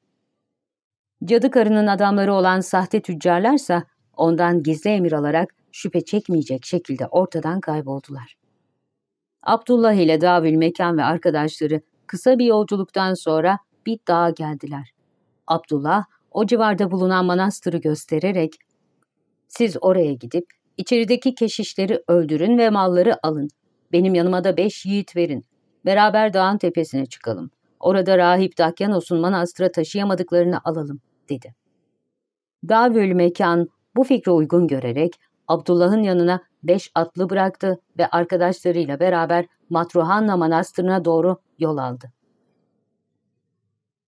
Cadı karının adamları olan sahte tüccarlarsa ondan gizli emir alarak şüphe çekmeyecek şekilde ortadan kayboldular. Abdullah ile Davül Mekan ve arkadaşları kısa bir yolculuktan sonra bir dağa geldiler. Abdullah o civarda bulunan manastırı göstererek siz oraya gidip içerideki keşişleri öldürün ve malları alın. Benim yanıma da beş yiğit verin. Beraber dağın tepesine çıkalım. Orada rahip Dakyanos'un manastıra taşıyamadıklarını alalım, dedi. Davül Mekan bu fikre uygun görerek Abdullah'ın yanına beş atlı bıraktı ve arkadaşlarıyla beraber Matruhanna Manastırı'na doğru yol aldı.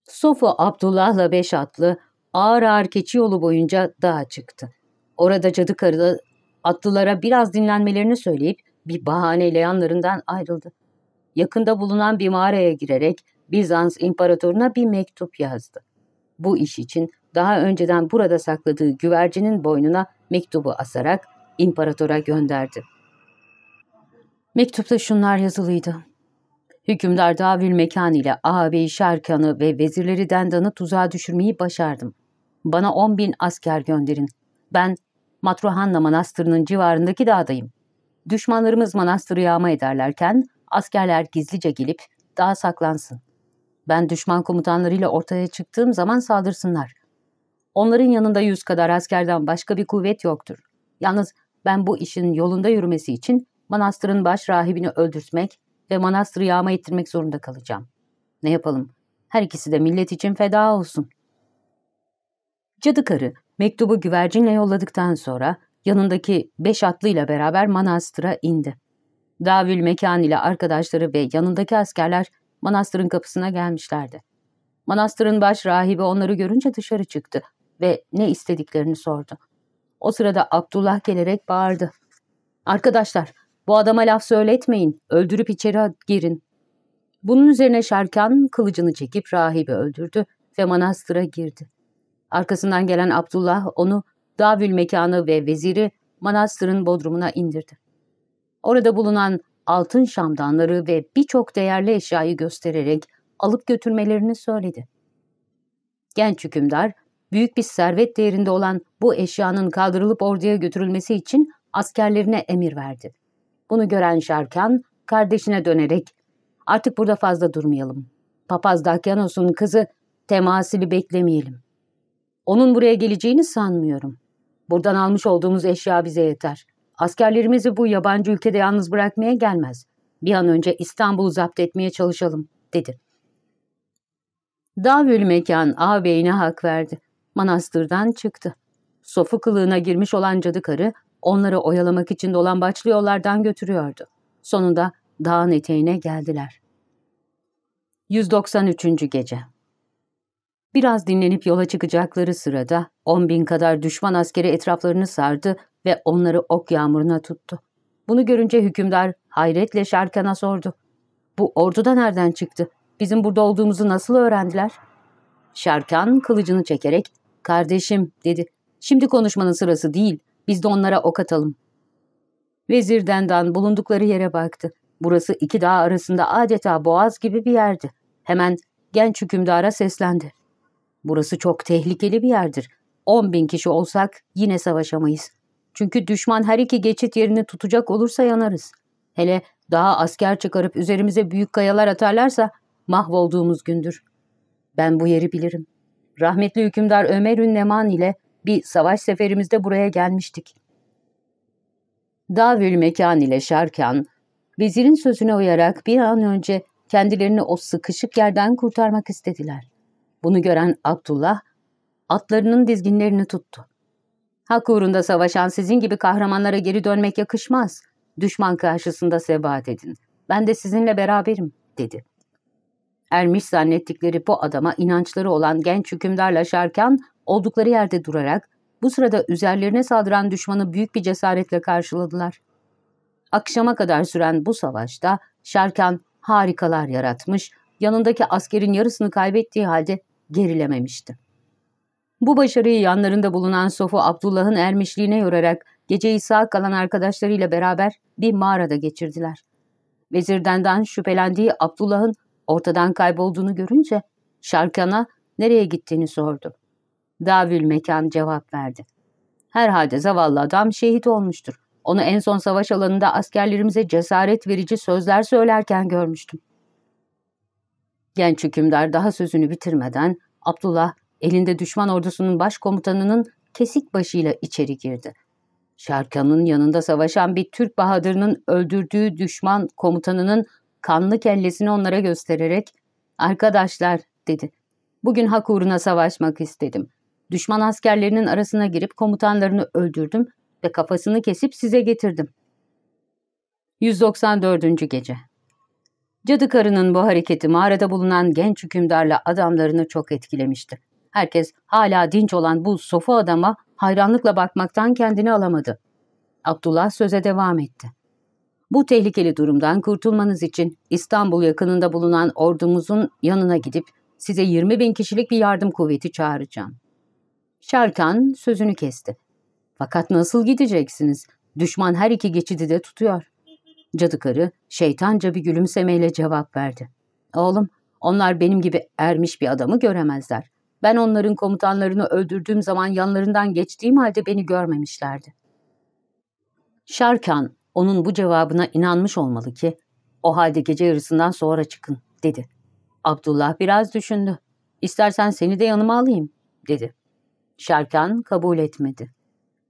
Sofu Abdullah'la beş atlı ağır ağır keçi yolu boyunca dağa çıktı. Orada cadı karı atlılara biraz dinlenmelerini söyleyip bir bahaneyle yanlarından ayrıldı. Yakında bulunan bir mağaraya girerek Bizans imparatoruna bir mektup yazdı. Bu iş için daha önceden burada sakladığı güvercinin boynuna mektubu asarak imparatora gönderdi. Mektupta şunlar yazılıydı. Hükümdar Davül Mekan ile ağabeyi Şarkan'ı ve vezirleri Dendan'ı tuzağa düşürmeyi başardım. Bana on bin asker gönderin. Ben Matruhanna Manastırı'nın civarındaki dağdayım. Düşmanlarımız manastırı yağma ederlerken askerler gizlice gelip dağa saklansın. Ben düşman komutanlarıyla ortaya çıktığım zaman saldırsınlar. Onların yanında yüz kadar askerden başka bir kuvvet yoktur. Yalnız ben bu işin yolunda yürümesi için manastırın baş rahibini öldürtmek ve manastırı yağma ettirmek zorunda kalacağım. Ne yapalım? Her ikisi de millet için feda olsun. Cadı karı mektubu güvercinle yolladıktan sonra yanındaki beş atlıyla beraber manastıra indi. Davül Mekan ile arkadaşları ve yanındaki askerler manastırın kapısına gelmişlerdi. Manastırın baş rahibi onları görünce dışarı çıktı ve ne istediklerini sordu. O sırada Abdullah gelerek bağırdı. Arkadaşlar bu adama laf söyletmeyin, öldürüp içeri girin. Bunun üzerine Şarkan kılıcını çekip rahibi öldürdü ve manastıra girdi. Arkasından gelen Abdullah onu davül mekanı ve veziri manastırın bodrumuna indirdi. Orada bulunan altın şamdanları ve birçok değerli eşyayı göstererek alıp götürmelerini söyledi. Genç hükümdar, büyük bir servet değerinde olan bu eşyanın kaldırılıp orduya götürülmesi için askerlerine emir verdi. Bunu gören Şarkan, kardeşine dönerek, ''Artık burada fazla durmayalım. Papaz Dakyanos'un kızı temasili beklemeyelim. Onun buraya geleceğini sanmıyorum. Buradan almış olduğumuz eşya bize yeter. Askerlerimizi bu yabancı ülkede yalnız bırakmaya gelmez. Bir an önce İstanbul'u zapt etmeye çalışalım, dedi. Davül Mekan ağabeyine hak verdi. Manastırdan çıktı. Sofu kılığına girmiş olan cadı karı onları oyalamak için dolan başlı yollardan götürüyordu. Sonunda dağın eteğine geldiler. 193. Gece Biraz dinlenip yola çıkacakları sırada on bin kadar düşman askeri etraflarını sardı ve onları ok yağmuruna tuttu. Bunu görünce hükümdar hayretle Şarkan'a sordu. Bu ordu da nereden çıktı? Bizim burada olduğumuzu nasıl öğrendiler? Şarkan kılıcını çekerek kardeşim dedi. Şimdi konuşmanın sırası değil. Biz de onlara ok atalım. Vezir Dendan bulundukları yere baktı. Burası iki dağ arasında adeta boğaz gibi bir yerdi. Hemen genç hükümdara seslendi. Burası çok tehlikeli bir yerdir. On bin kişi olsak yine savaşamayız. Çünkü düşman her iki geçit yerini tutacak olursa yanarız. Hele daha asker çıkarıp üzerimize büyük kayalar atarlarsa mahvolduğumuz gündür. Ben bu yeri bilirim. Rahmetli hükümdar Ömer Ünleman ile bir savaş seferimizde buraya gelmiştik. Davül Mekan ile Şarkan, vezirin sözüne uyarak bir an önce kendilerini o sıkışık yerden kurtarmak istediler. Bunu gören Abdullah, atlarının dizginlerini tuttu. Hak uğrunda savaşan sizin gibi kahramanlara geri dönmek yakışmaz. Düşman karşısında sebat edin. Ben de sizinle beraberim, dedi. Ermiş zannettikleri bu adama inançları olan genç hükümdarla Şarkan oldukları yerde durarak bu sırada üzerlerine saldıran düşmanı büyük bir cesaretle karşıladılar. Akşama kadar süren bu savaşta Şarkan harikalar yaratmış, yanındaki askerin yarısını kaybettiği halde gerilememişti. Bu başarıyı yanlarında bulunan Sofu Abdullah'ın ermişliğine yorarak geceyi sağ kalan arkadaşlarıyla beraber bir mağarada geçirdiler. Vezirden'den şüphelendiği Abdullah'ın ortadan kaybolduğunu görünce Şarkan'a nereye gittiğini sordu. Davül Mekan cevap verdi. Herhalde zavallı adam şehit olmuştur. Onu en son savaş alanında askerlerimize cesaret verici sözler söylerken görmüştüm. Genç hükümdar daha sözünü bitirmeden Abdullah elinde düşman ordusunun başkomutanının kesik başıyla içeri girdi. Şarkan'ın yanında savaşan bir Türk bahadırının öldürdüğü düşman komutanının kanlı kellesini onlara göstererek ''Arkadaşlar'' dedi. ''Bugün hak uğruna savaşmak istedim. Düşman askerlerinin arasına girip komutanlarını öldürdüm ve kafasını kesip size getirdim. 194. Gece Cadı karının bu hareketi mağarada bulunan genç hükümdarla adamlarını çok etkilemişti. Herkes hala dinç olan bu sofu adama hayranlıkla bakmaktan kendini alamadı. Abdullah söze devam etti. Bu tehlikeli durumdan kurtulmanız için İstanbul yakınında bulunan ordumuzun yanına gidip size 20 bin kişilik bir yardım kuvveti çağıracağım. Şarkan sözünü kesti. Fakat nasıl gideceksiniz? Düşman her iki geçidi de tutuyor. Cadı karı şeytanca bir gülümsemeyle cevap verdi. Oğlum, onlar benim gibi ermiş bir adamı göremezler. Ben onların komutanlarını öldürdüğüm zaman yanlarından geçtiğim halde beni görmemişlerdi. Şarkan, onun bu cevabına inanmış olmalı ki, o halde gece yarısından sonra çıkın, dedi. Abdullah biraz düşündü. İstersen seni de yanıma alayım, dedi. Şarkan kabul etmedi.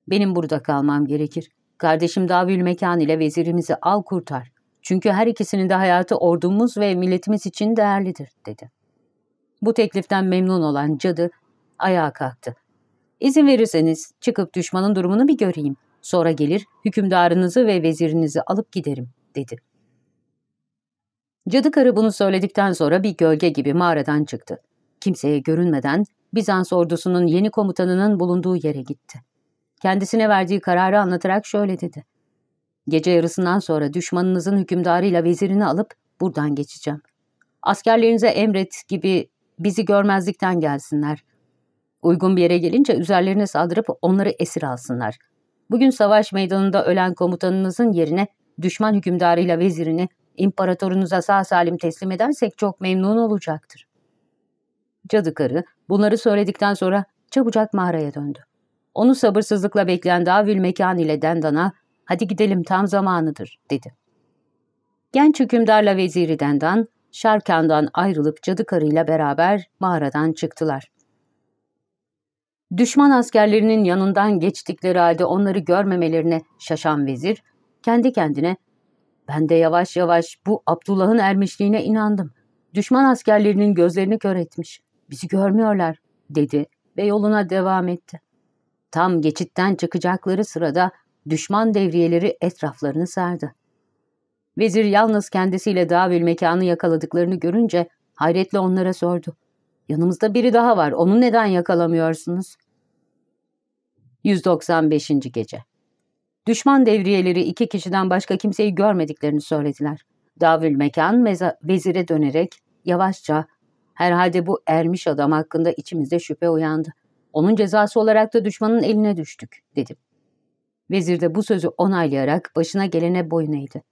Benim burada kalmam gerekir. Kardeşim Davül Mekan ile vezirimizi al kurtar. Çünkü her ikisinin de hayatı ordumuz ve milletimiz için değerlidir, dedi. Bu tekliften memnun olan cadı ayağa kalktı. İzin verirseniz çıkıp düşmanın durumunu bir göreyim. Sonra gelir hükümdarınızı ve vezirinizi alıp giderim, dedi. Cadı karı bunu söyledikten sonra bir gölge gibi mağaradan çıktı. Kimseye görünmeden Bizans ordusunun yeni komutanının bulunduğu yere gitti. Kendisine verdiği kararı anlatarak şöyle dedi. Gece yarısından sonra düşmanınızın hükümdarıyla vezirini alıp buradan geçeceğim. Askerlerinize emret gibi bizi görmezlikten gelsinler. Uygun bir yere gelince üzerlerine saldırıp onları esir alsınlar. Bugün savaş meydanında ölen komutanınızın yerine düşman hükümdarıyla vezirini imparatorunuza sağ salim teslim edersek çok memnun olacaktır. Cadı karı bunları söyledikten sonra çabucak mağaraya döndü. Onu sabırsızlıkla bekleyen Davül Mekan ile Dendan'a hadi gidelim tam zamanıdır dedi. Genç hükümdarla veziri Dendan Şarkan'dan ayrılıp cadı karıyla beraber mağaradan çıktılar. Düşman askerlerinin yanından geçtikleri halde onları görmemelerine şaşan vezir kendi kendine ben de yavaş yavaş bu Abdullah'ın ermişliğine inandım. Düşman askerlerinin gözlerini kör etmiş. Bizi görmüyorlar dedi ve yoluna devam etti. Tam geçitten çıkacakları sırada düşman devriyeleri etraflarını sardı. Vezir yalnız kendisiyle davül mekanı yakaladıklarını görünce hayretle onlara sordu. Yanımızda biri daha var, onu neden yakalamıyorsunuz? 195. Gece Düşman devriyeleri iki kişiden başka kimseyi görmediklerini söylediler. Davül mekan vezire dönerek yavaşça herhalde bu ermiş adam hakkında içimizde şüphe uyandı. Onun cezası olarak da düşmanın eline düştük dedim. Vezir de bu sözü onaylayarak başına gelene boyun eğdi.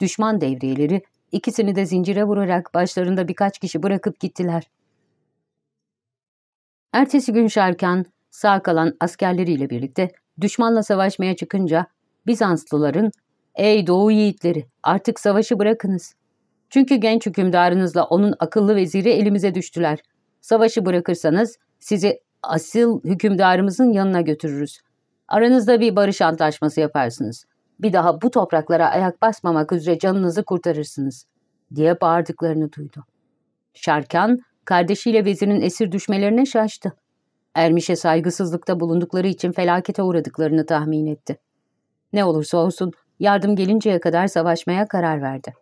Düşman devriyeleri ikisini de zincire vurarak başlarında birkaç kişi bırakıp gittiler. Ertesi gün Şarkan sağ kalan askerleriyle birlikte düşmanla savaşmaya çıkınca Bizanslıların ''Ey Doğu yiğitleri artık savaşı bırakınız. Çünkü genç hükümdarınızla onun akıllı veziri elimize düştüler. Savaşı bırakırsanız sizi asil hükümdarımızın yanına götürürüz. Aranızda bir barış antlaşması yaparsınız. Bir daha bu topraklara ayak basmamak üzere canınızı kurtarırsınız.'' diye bağırdıklarını duydu. Şarkan, kardeşiyle vezirin esir düşmelerine şaştı. Ermiş'e saygısızlıkta bulundukları için felakete uğradıklarını tahmin etti. Ne olursa olsun yardım gelinceye kadar savaşmaya karar verdi.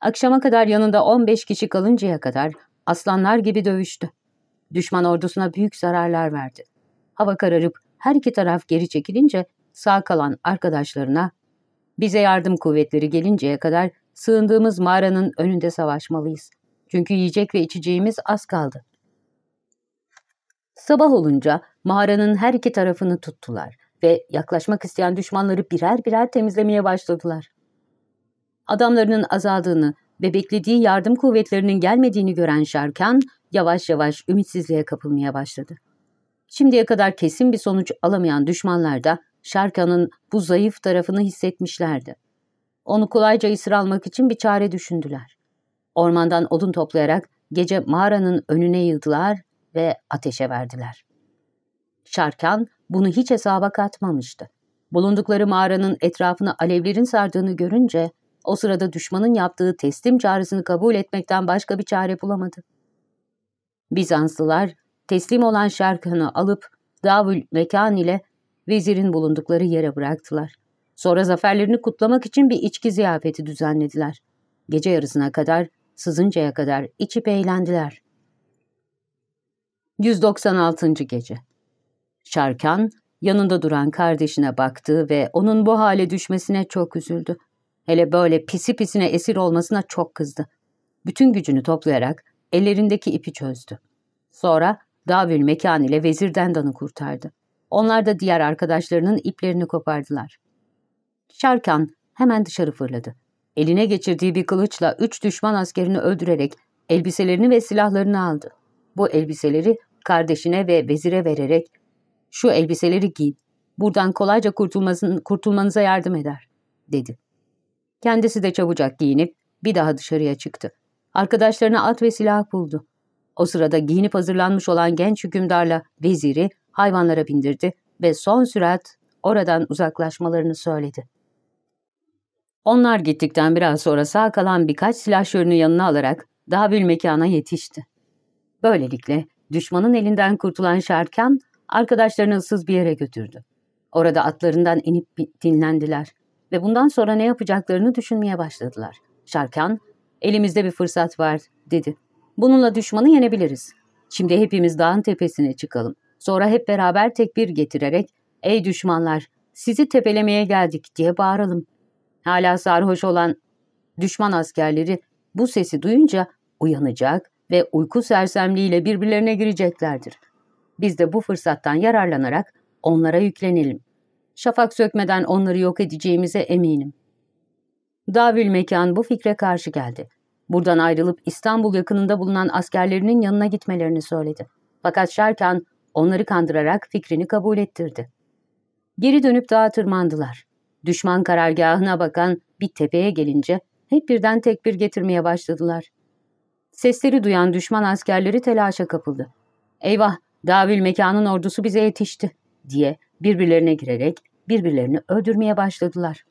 Akşama kadar yanında 15 kişi kalıncaya kadar aslanlar gibi dövüştü. Düşman ordusuna büyük zararlar verdi. Hava kararıp her iki taraf geri çekilince sağ kalan arkadaşlarına bize yardım kuvvetleri gelinceye kadar sığındığımız mağaranın önünde savaşmalıyız. Çünkü yiyecek ve içeceğimiz az kaldı. Sabah olunca mağaranın her iki tarafını tuttular ve yaklaşmak isteyen düşmanları birer birer temizlemeye başladılar. Adamlarının azaldığını ve beklediği yardım kuvvetlerinin gelmediğini gören Şarkan yavaş yavaş ümitsizliğe kapılmaya başladı. Şimdiye kadar kesin bir sonuç alamayan düşmanlar da Şarkan'ın bu zayıf tarafını hissetmişlerdi. Onu kolayca esir almak için bir çare düşündüler. Ormandan odun toplayarak gece mağaranın önüne yığdılar ve ateşe verdiler. Şarkan bunu hiç hesaba katmamıştı. Bulundukları mağaranın etrafını alevlerin sardığını görünce o sırada düşmanın yaptığı teslim çağrısını kabul etmekten başka bir çare bulamadı. Bizanslılar teslim olan Şarkan'ı alıp Davül Mekan ile vezirin bulundukları yere bıraktılar. Sonra zaferlerini kutlamak için bir içki ziyafeti düzenlediler. Gece yarısına kadar, sızıncaya kadar içip eğlendiler. 196. Gece Şarkan, yanında duran kardeşine baktı ve onun bu hale düşmesine çok üzüldü. Hele böyle pisi pisine esir olmasına çok kızdı. Bütün gücünü toplayarak ellerindeki ipi çözdü. Sonra Davül Mekan ile vezirden danı kurtardı. Onlar da diğer arkadaşlarının iplerini kopardılar. Şarkan hemen dışarı fırladı. Eline geçirdiği bir kılıçla üç düşman askerini öldürerek elbiselerini ve silahlarını aldı. Bu elbiseleri kardeşine ve vezire vererek şu elbiseleri giy, buradan kolayca kurtulmanıza yardım eder, dedi. Kendisi de çabucak giyinip bir daha dışarıya çıktı. Arkadaşlarına at ve silah buldu. O sırada giyinip hazırlanmış olan genç hükümdarla veziri hayvanlara bindirdi ve son sürat oradan uzaklaşmalarını söyledi. Onlar gittikten biraz sonra sağ kalan birkaç silahşörünü yanına alarak Davül mekana yetişti. Böylelikle düşmanın elinden kurtulan Şarkan arkadaşlarını ıssız bir yere götürdü. Orada atlarından inip dinlendiler ve bundan sonra ne yapacaklarını düşünmeye başladılar. Şarkan, elimizde bir fırsat var dedi. Bununla düşmanı yenebiliriz. Şimdi hepimiz dağın tepesine çıkalım. Sonra hep beraber tekbir getirerek ''Ey düşmanlar, sizi tepelemeye geldik'' diye bağıralım. Hala sarhoş olan düşman askerleri bu sesi duyunca uyanacak ve uyku sersemliğiyle birbirlerine gireceklerdir. Biz de bu fırsattan yararlanarak onlara yüklenelim. Şafak sökmeden onları yok edeceğimize eminim. Davül Mekan bu fikre karşı geldi. Buradan ayrılıp İstanbul yakınında bulunan askerlerinin yanına gitmelerini söyledi. Fakat Şarkan onları kandırarak fikrini kabul ettirdi. Geri dönüp dağa tırmandılar. Düşman karargahına bakan bir tepeye gelince hep birden tekbir getirmeye başladılar. Sesleri duyan düşman askerleri telaşa kapıldı. Eyvah, Davül mekanın ordusu bize yetişti diye birbirlerine girerek birbirlerini öldürmeye başladılar.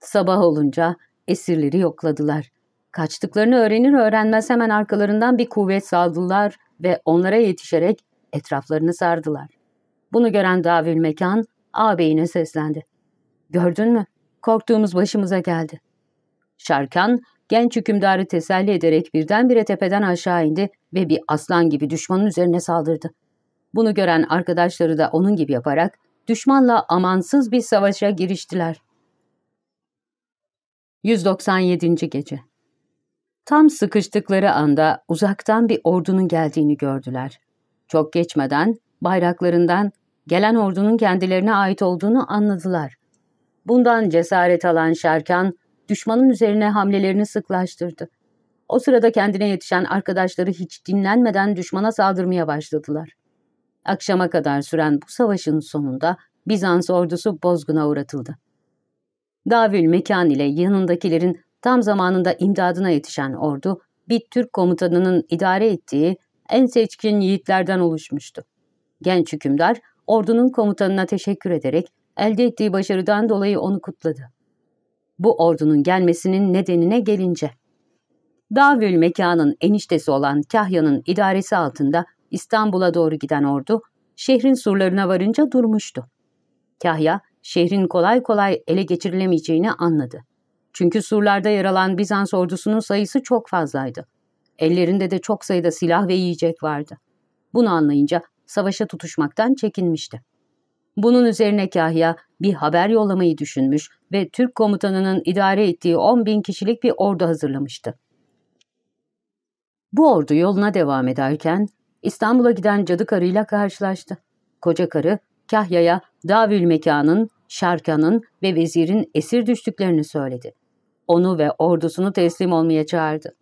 Sabah olunca esirleri yokladılar. Kaçtıklarını öğrenir öğrenmez hemen arkalarından bir kuvvet saldılar ve onlara yetişerek etraflarını sardılar. Bunu gören Davül Mekan ağabeyine seslendi. Gördün mü? Korktuğumuz başımıza geldi. Şarkan genç hükümdarı teselli ederek birdenbire tepeden aşağı indi ve bir aslan gibi düşmanın üzerine saldırdı. Bunu gören arkadaşları da onun gibi yaparak düşmanla amansız bir savaşa giriştiler. 197. Gece Tam sıkıştıkları anda uzaktan bir ordunun geldiğini gördüler. Çok geçmeden bayraklarından gelen ordunun kendilerine ait olduğunu anladılar. Bundan cesaret alan Şerkan, düşmanın üzerine hamlelerini sıklaştırdı. O sırada kendine yetişen arkadaşları hiç dinlenmeden düşmana saldırmaya başladılar. Akşama kadar süren bu savaşın sonunda Bizans ordusu bozguna uğratıldı. Davül Mekan ile yanındakilerin tam zamanında imdadına yetişen ordu, bir Türk komutanının idare ettiği en seçkin yiğitlerden oluşmuştu. Genç hükümdar, ordunun komutanına teşekkür ederek elde ettiği başarıdan dolayı onu kutladı. Bu ordunun gelmesinin nedenine gelince, Davül mekanın eniştesi olan Kahya'nın idaresi altında İstanbul'a doğru giden ordu, şehrin surlarına varınca durmuştu. Kahya, şehrin kolay kolay ele geçirilemeyeceğini anladı. Çünkü surlarda yer alan Bizans ordusunun sayısı çok fazlaydı. Ellerinde de çok sayıda silah ve yiyecek vardı. Bunu anlayınca savaşa tutuşmaktan çekinmişti. Bunun üzerine Kahya bir haber yollamayı düşünmüş ve Türk komutanının idare ettiği 10 bin kişilik bir ordu hazırlamıştı. Bu ordu yoluna devam ederken İstanbul'a giden cadı karıyla karşılaştı. Koca karı Kahya'ya Davül Mekan'ın, Şarkan'ın ve vezirin esir düştüklerini söyledi. onu ve ordusunu teslim olmaya çağırdı.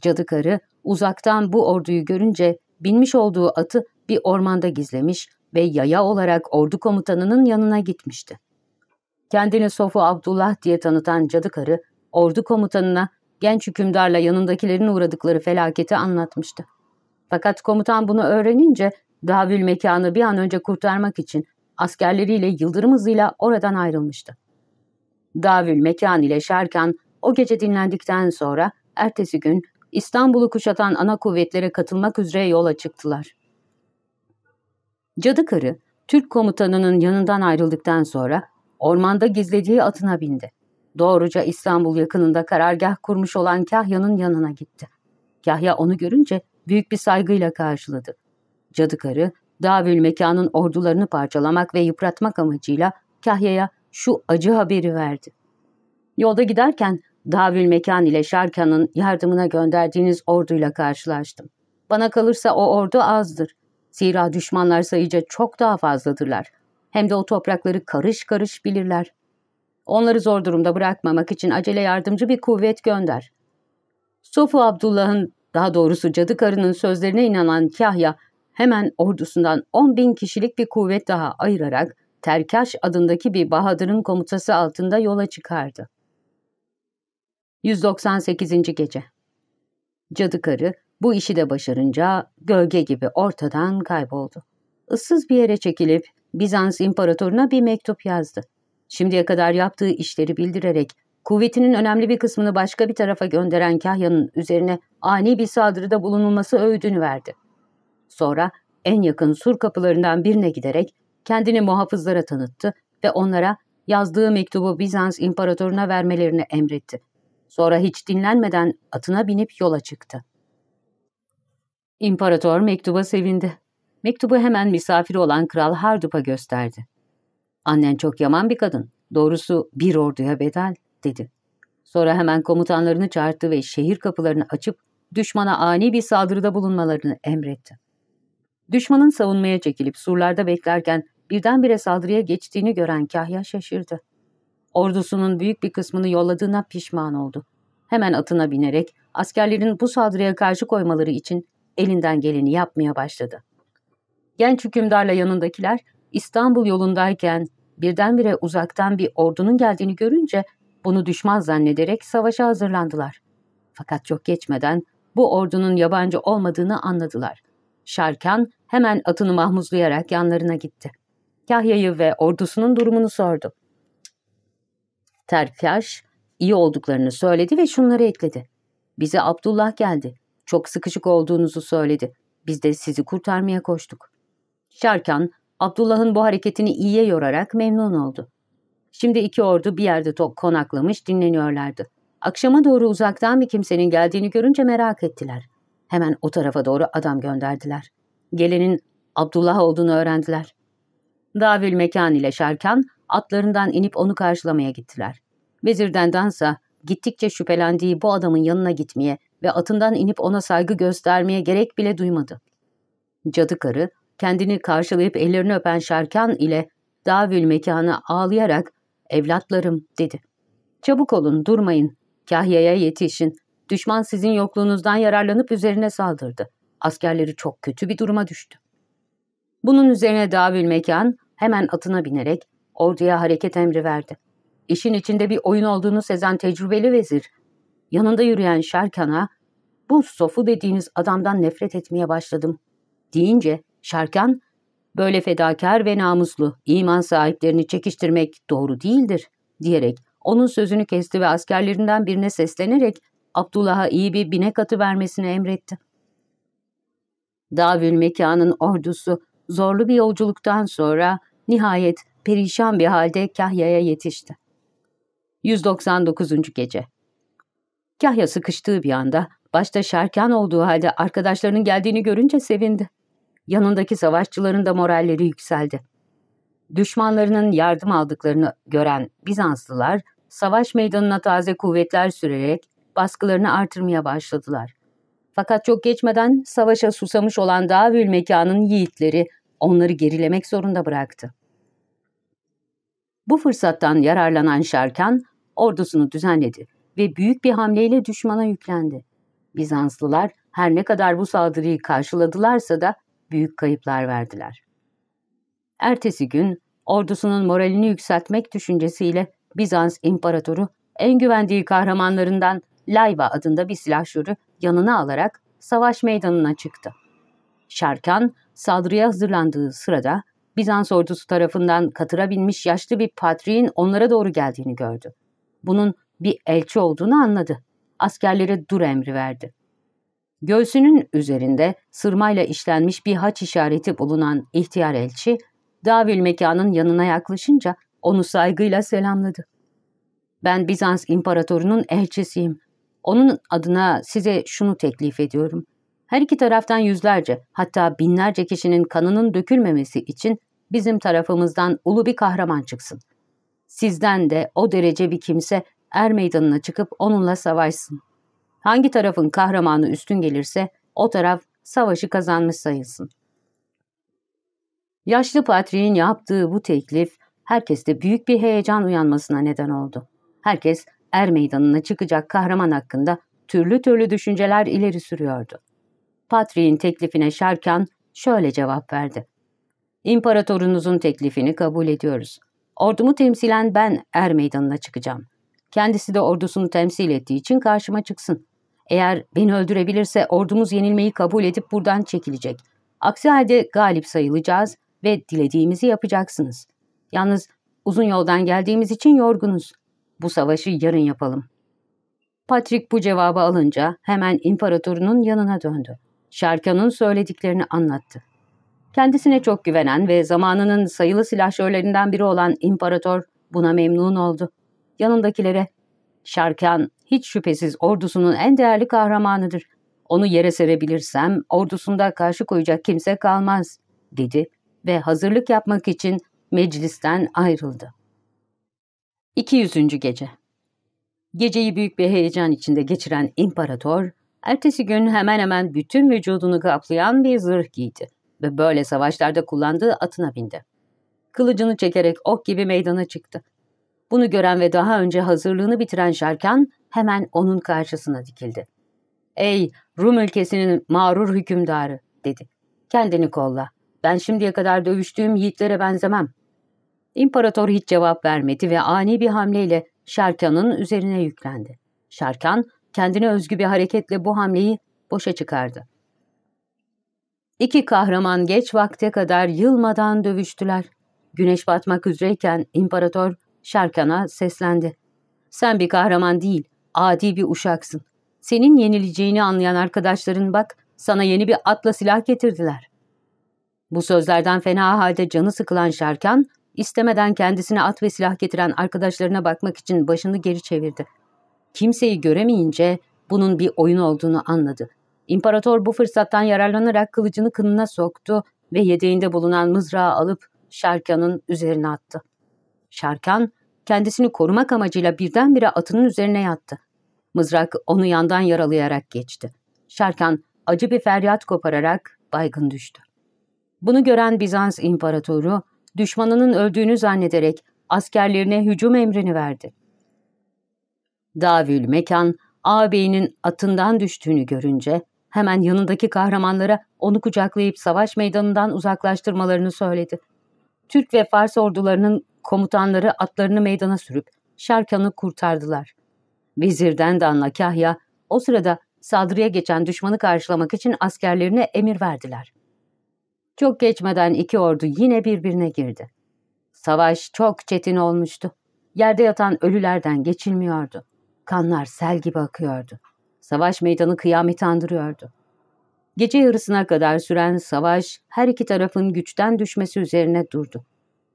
Cadı karı uzaktan bu orduyu görünce binmiş olduğu atı bir ormanda gizlemiş ve yaya olarak ordu komutanının yanına gitmişti. Kendini Sofu Abdullah diye tanıtan cadı karı, ordu komutanına genç hükümdarla yanındakilerin uğradıkları felaketi anlatmıştı. Fakat komutan bunu öğrenince davül mekanı bir an önce kurtarmak için askerleriyle yıldırım hızıyla oradan ayrılmıştı. Davül mekan ile Şerkan o gece dinlendikten sonra ertesi gün İstanbul'u kuşatan ana kuvvetlere katılmak üzere yola çıktılar. Cadı karı, Türk komutanının yanından ayrıldıktan sonra ormanda gizlediği atına bindi. Doğruca İstanbul yakınında karargah kurmuş olan Kahya'nın yanına gitti. Kahya onu görünce büyük bir saygıyla karşıladı. Cadı karı, Davül mekanın ordularını parçalamak ve yıpratmak amacıyla Kahya'ya şu acı haberi verdi. Yolda giderken Davül Mekan ile Şarkan'ın yardımına gönderdiğiniz orduyla karşılaştım. Bana kalırsa o ordu azdır. Zira düşmanlar sayıca çok daha fazladırlar. Hem de o toprakları karış karış bilirler. Onları zor durumda bırakmamak için acele yardımcı bir kuvvet gönder. Sofu Abdullah'ın, daha doğrusu cadı karının sözlerine inanan Kahya, hemen ordusundan 10 bin kişilik bir kuvvet daha ayırarak Terkaş adındaki bir Bahadır'ın komutası altında yola çıkardı. 198. Gece Cadı karı bu işi de başarınca gölge gibi ortadan kayboldu. Issız bir yere çekilip Bizans imparatoruna bir mektup yazdı. Şimdiye kadar yaptığı işleri bildirerek kuvvetinin önemli bir kısmını başka bir tarafa gönderen Kahya'nın üzerine ani bir saldırıda bulunulması öğüdünü verdi. Sonra en yakın sur kapılarından birine giderek kendini muhafızlara tanıttı ve onlara yazdığı mektubu Bizans imparatoruna vermelerini emretti. Sonra hiç dinlenmeden atına binip yola çıktı. İmparator mektuba sevindi. Mektubu hemen misafiri olan Kral Hardup'a gösterdi. Annen çok yaman bir kadın. Doğrusu bir orduya bedel, dedi. Sonra hemen komutanlarını çağırdı ve şehir kapılarını açıp düşmana ani bir saldırıda bulunmalarını emretti. Düşmanın savunmaya çekilip surlarda beklerken birdenbire saldırıya geçtiğini gören Kahya şaşırdı. Ordusunun büyük bir kısmını yolladığına pişman oldu. Hemen atına binerek askerlerin bu saldırıya karşı koymaları için elinden geleni yapmaya başladı. Genç hükümdarla yanındakiler İstanbul yolundayken birdenbire uzaktan bir ordunun geldiğini görünce bunu düşman zannederek savaşa hazırlandılar. Fakat çok geçmeden bu ordunun yabancı olmadığını anladılar. Şarkan hemen atını mahmuzlayarak yanlarına gitti. Kahya'yı ve ordusunun durumunu sordu. Terkaş iyi olduklarını söyledi ve şunları ekledi. Bize Abdullah geldi. Çok sıkışık olduğunuzu söyledi. Biz de sizi kurtarmaya koştuk. Şarkan, Abdullah'ın bu hareketini iyiye yorarak memnun oldu. Şimdi iki ordu bir yerde konaklamış dinleniyorlardı. Akşama doğru uzaktan bir kimsenin geldiğini görünce merak ettiler. Hemen o tarafa doğru adam gönderdiler. Gelenin Abdullah olduğunu öğrendiler. Davül Mekan ile Şarkan atlarından inip onu karşılamaya gittiler. Vezirden dansa gittikçe şüphelendiği bu adamın yanına gitmeye ve atından inip ona saygı göstermeye gerek bile duymadı. Cadı karı kendini karşılayıp ellerini öpen Şarkan ile Davül Mekan'a ağlayarak evlatlarım dedi. Çabuk olun durmayın Kahya'ya yetişin. Düşman sizin yokluğunuzdan yararlanıp üzerine saldırdı. Askerleri çok kötü bir duruma düştü. Bunun üzerine Davül Mekan hemen atına binerek orduya hareket emri verdi. İşin içinde bir oyun olduğunu sezen tecrübeli vezir, yanında yürüyen Şerkan'a bu sofu dediğiniz adamdan nefret etmeye başladım deyince Şerkan, böyle fedakar ve namuslu iman sahiplerini çekiştirmek doğru değildir diyerek onun sözünü kesti ve askerlerinden birine seslenerek Abdullah'a iyi bir binek atı vermesini emretti. Davül Mekan'ın ordusu zorlu bir yolculuktan sonra nihayet perişan bir halde Kahya'ya yetişti. 199. Gece Kahya sıkıştığı bir anda başta Şerkan olduğu halde arkadaşlarının geldiğini görünce sevindi. Yanındaki savaşçıların da moralleri yükseldi. Düşmanlarının yardım aldıklarını gören Bizanslılar savaş meydanına taze kuvvetler sürerek baskılarını artırmaya başladılar. Fakat çok geçmeden savaşa susamış olan Davül mekanın yiğitleri onları gerilemek zorunda bıraktı. Bu fırsattan yararlanan Şarkan ordusunu düzenledi ve büyük bir hamleyle düşmana yüklendi. Bizanslılar her ne kadar bu saldırıyı karşıladılarsa da büyük kayıplar verdiler. Ertesi gün ordusunun moralini yükseltmek düşüncesiyle Bizans imparatoru en güvendiği kahramanlarından Layva adında bir silahşörü yanına alarak savaş meydanına çıktı. Şarkan saldırıya hazırlandığı sırada Bizans ordusu tarafından katıra binmiş yaşlı bir patriğin onlara doğru geldiğini gördü. Bunun bir elçi olduğunu anladı. Askerlere dur emri verdi. Göğsünün üzerinde sırmayla işlenmiş bir haç işareti bulunan ihtiyar elçi, Davil mekanın yanına yaklaşınca onu saygıyla selamladı. Ben Bizans imparatorunun elçisiyim. Onun adına size şunu teklif ediyorum. Her iki taraftan yüzlerce hatta binlerce kişinin kanının dökülmemesi için bizim tarafımızdan ulu bir kahraman çıksın. Sizden de o derece bir kimse er meydanına çıkıp onunla savaşsın. Hangi tarafın kahramanı üstün gelirse o taraf savaşı kazanmış sayılsın. Yaşlı patriğin yaptığı bu teklif herkeste büyük bir heyecan uyanmasına neden oldu. Herkes er meydanına çıkacak kahraman hakkında türlü türlü düşünceler ileri sürüyordu. Patriğin teklifine Şarkan şöyle cevap verdi. İmparatorunuzun teklifini kabul ediyoruz. Ordumu temsilen ben er meydanına çıkacağım. Kendisi de ordusunu temsil ettiği için karşıma çıksın. Eğer beni öldürebilirse ordumuz yenilmeyi kabul edip buradan çekilecek. Aksi halde galip sayılacağız ve dilediğimizi yapacaksınız. Yalnız uzun yoldan geldiğimiz için yorgunuz. Bu savaşı yarın yapalım. Patrick bu cevabı alınca hemen imparatorunun yanına döndü. Şarkan'ın söylediklerini anlattı. Kendisine çok güvenen ve zamanının sayılı silahşörlerinden biri olan imparator buna memnun oldu. Yanındakilere, Şarkan hiç şüphesiz ordusunun en değerli kahramanıdır. Onu yere serebilirsem ordusunda karşı koyacak kimse kalmaz, dedi ve hazırlık yapmak için meclisten ayrıldı. 200. Gece Geceyi büyük bir heyecan içinde geçiren imparator, ertesi gün hemen hemen bütün vücudunu kaplayan bir zırh giydi ve böyle savaşlarda kullandığı atına bindi. Kılıcını çekerek ok gibi meydana çıktı. Bunu gören ve daha önce hazırlığını bitiren Şarkan hemen onun karşısına dikildi. ''Ey Rum ülkesinin mağrur hükümdarı'' dedi. ''Kendini kolla. Ben şimdiye kadar dövüştüğüm yiğitlere benzemem. İmparator hiç cevap vermedi ve ani bir hamleyle Şarkan'ın üzerine yüklendi. Şarkan kendine özgü bir hareketle bu hamleyi boşa çıkardı. İki kahraman geç vakte kadar yılmadan dövüştüler. Güneş batmak üzereyken imparator Şarkan'a seslendi. Sen bir kahraman değil, adi bir uşaksın. Senin yenileceğini anlayan arkadaşların bak, sana yeni bir atla silah getirdiler. Bu sözlerden fena halde canı sıkılan Şarkan, istemeden kendisine at ve silah getiren arkadaşlarına bakmak için başını geri çevirdi. Kimseyi göremeyince bunun bir oyun olduğunu anladı. İmparator bu fırsattan yararlanarak kılıcını kınına soktu ve yedeğinde bulunan mızrağı alıp Şarkan'ın üzerine attı. Şarkan, kendisini korumak amacıyla birdenbire atının üzerine yattı. Mızrak onu yandan yaralayarak geçti. Şarkan acı bir feryat kopararak baygın düştü. Bunu gören Bizans imparatoru düşmanının öldüğünü zannederek askerlerine hücum emrini verdi. Davül Mekan, ağabeyinin atından düştüğünü görünce hemen yanındaki kahramanlara onu kucaklayıp savaş meydanından uzaklaştırmalarını söyledi. Türk ve Fars ordularının komutanları atlarını meydana sürüp Şarkan'ı kurtardılar. Vezirden Danla Kahya o sırada saldırıya geçen düşmanı karşılamak için askerlerine emir verdiler. Çok geçmeden iki ordu yine birbirine girdi. Savaş çok çetin olmuştu. Yerde yatan ölülerden geçilmiyordu. Kanlar sel gibi akıyordu. Savaş meydanı kıyameti andırıyordu. Gece yarısına kadar süren savaş her iki tarafın güçten düşmesi üzerine durdu.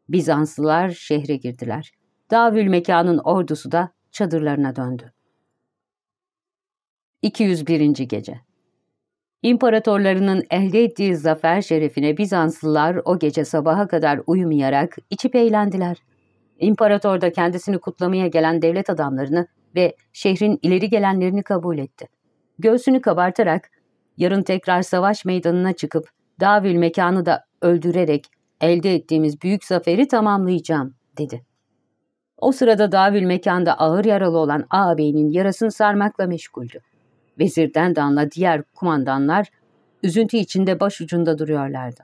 Bizanslılar şehre girdiler. Davül mekanın ordusu da çadırlarına döndü. 201. Gece İmparatorlarının elde ettiği zafer şerefine Bizanslılar o gece sabaha kadar uyumayarak içip eğlendiler. İmparator da kendisini kutlamaya gelen devlet adamlarını ve şehrin ileri gelenlerini kabul etti. Göğsünü kabartarak yarın tekrar savaş meydanına çıkıp Davül mekanı da öldürerek elde ettiğimiz büyük zaferi tamamlayacağım, dedi. O sırada davül mekanda ağır yaralı olan ağabeyinin yarasını sarmakla meşguldü. Vezirden danla diğer kumandanlar üzüntü içinde başucunda duruyorlardı.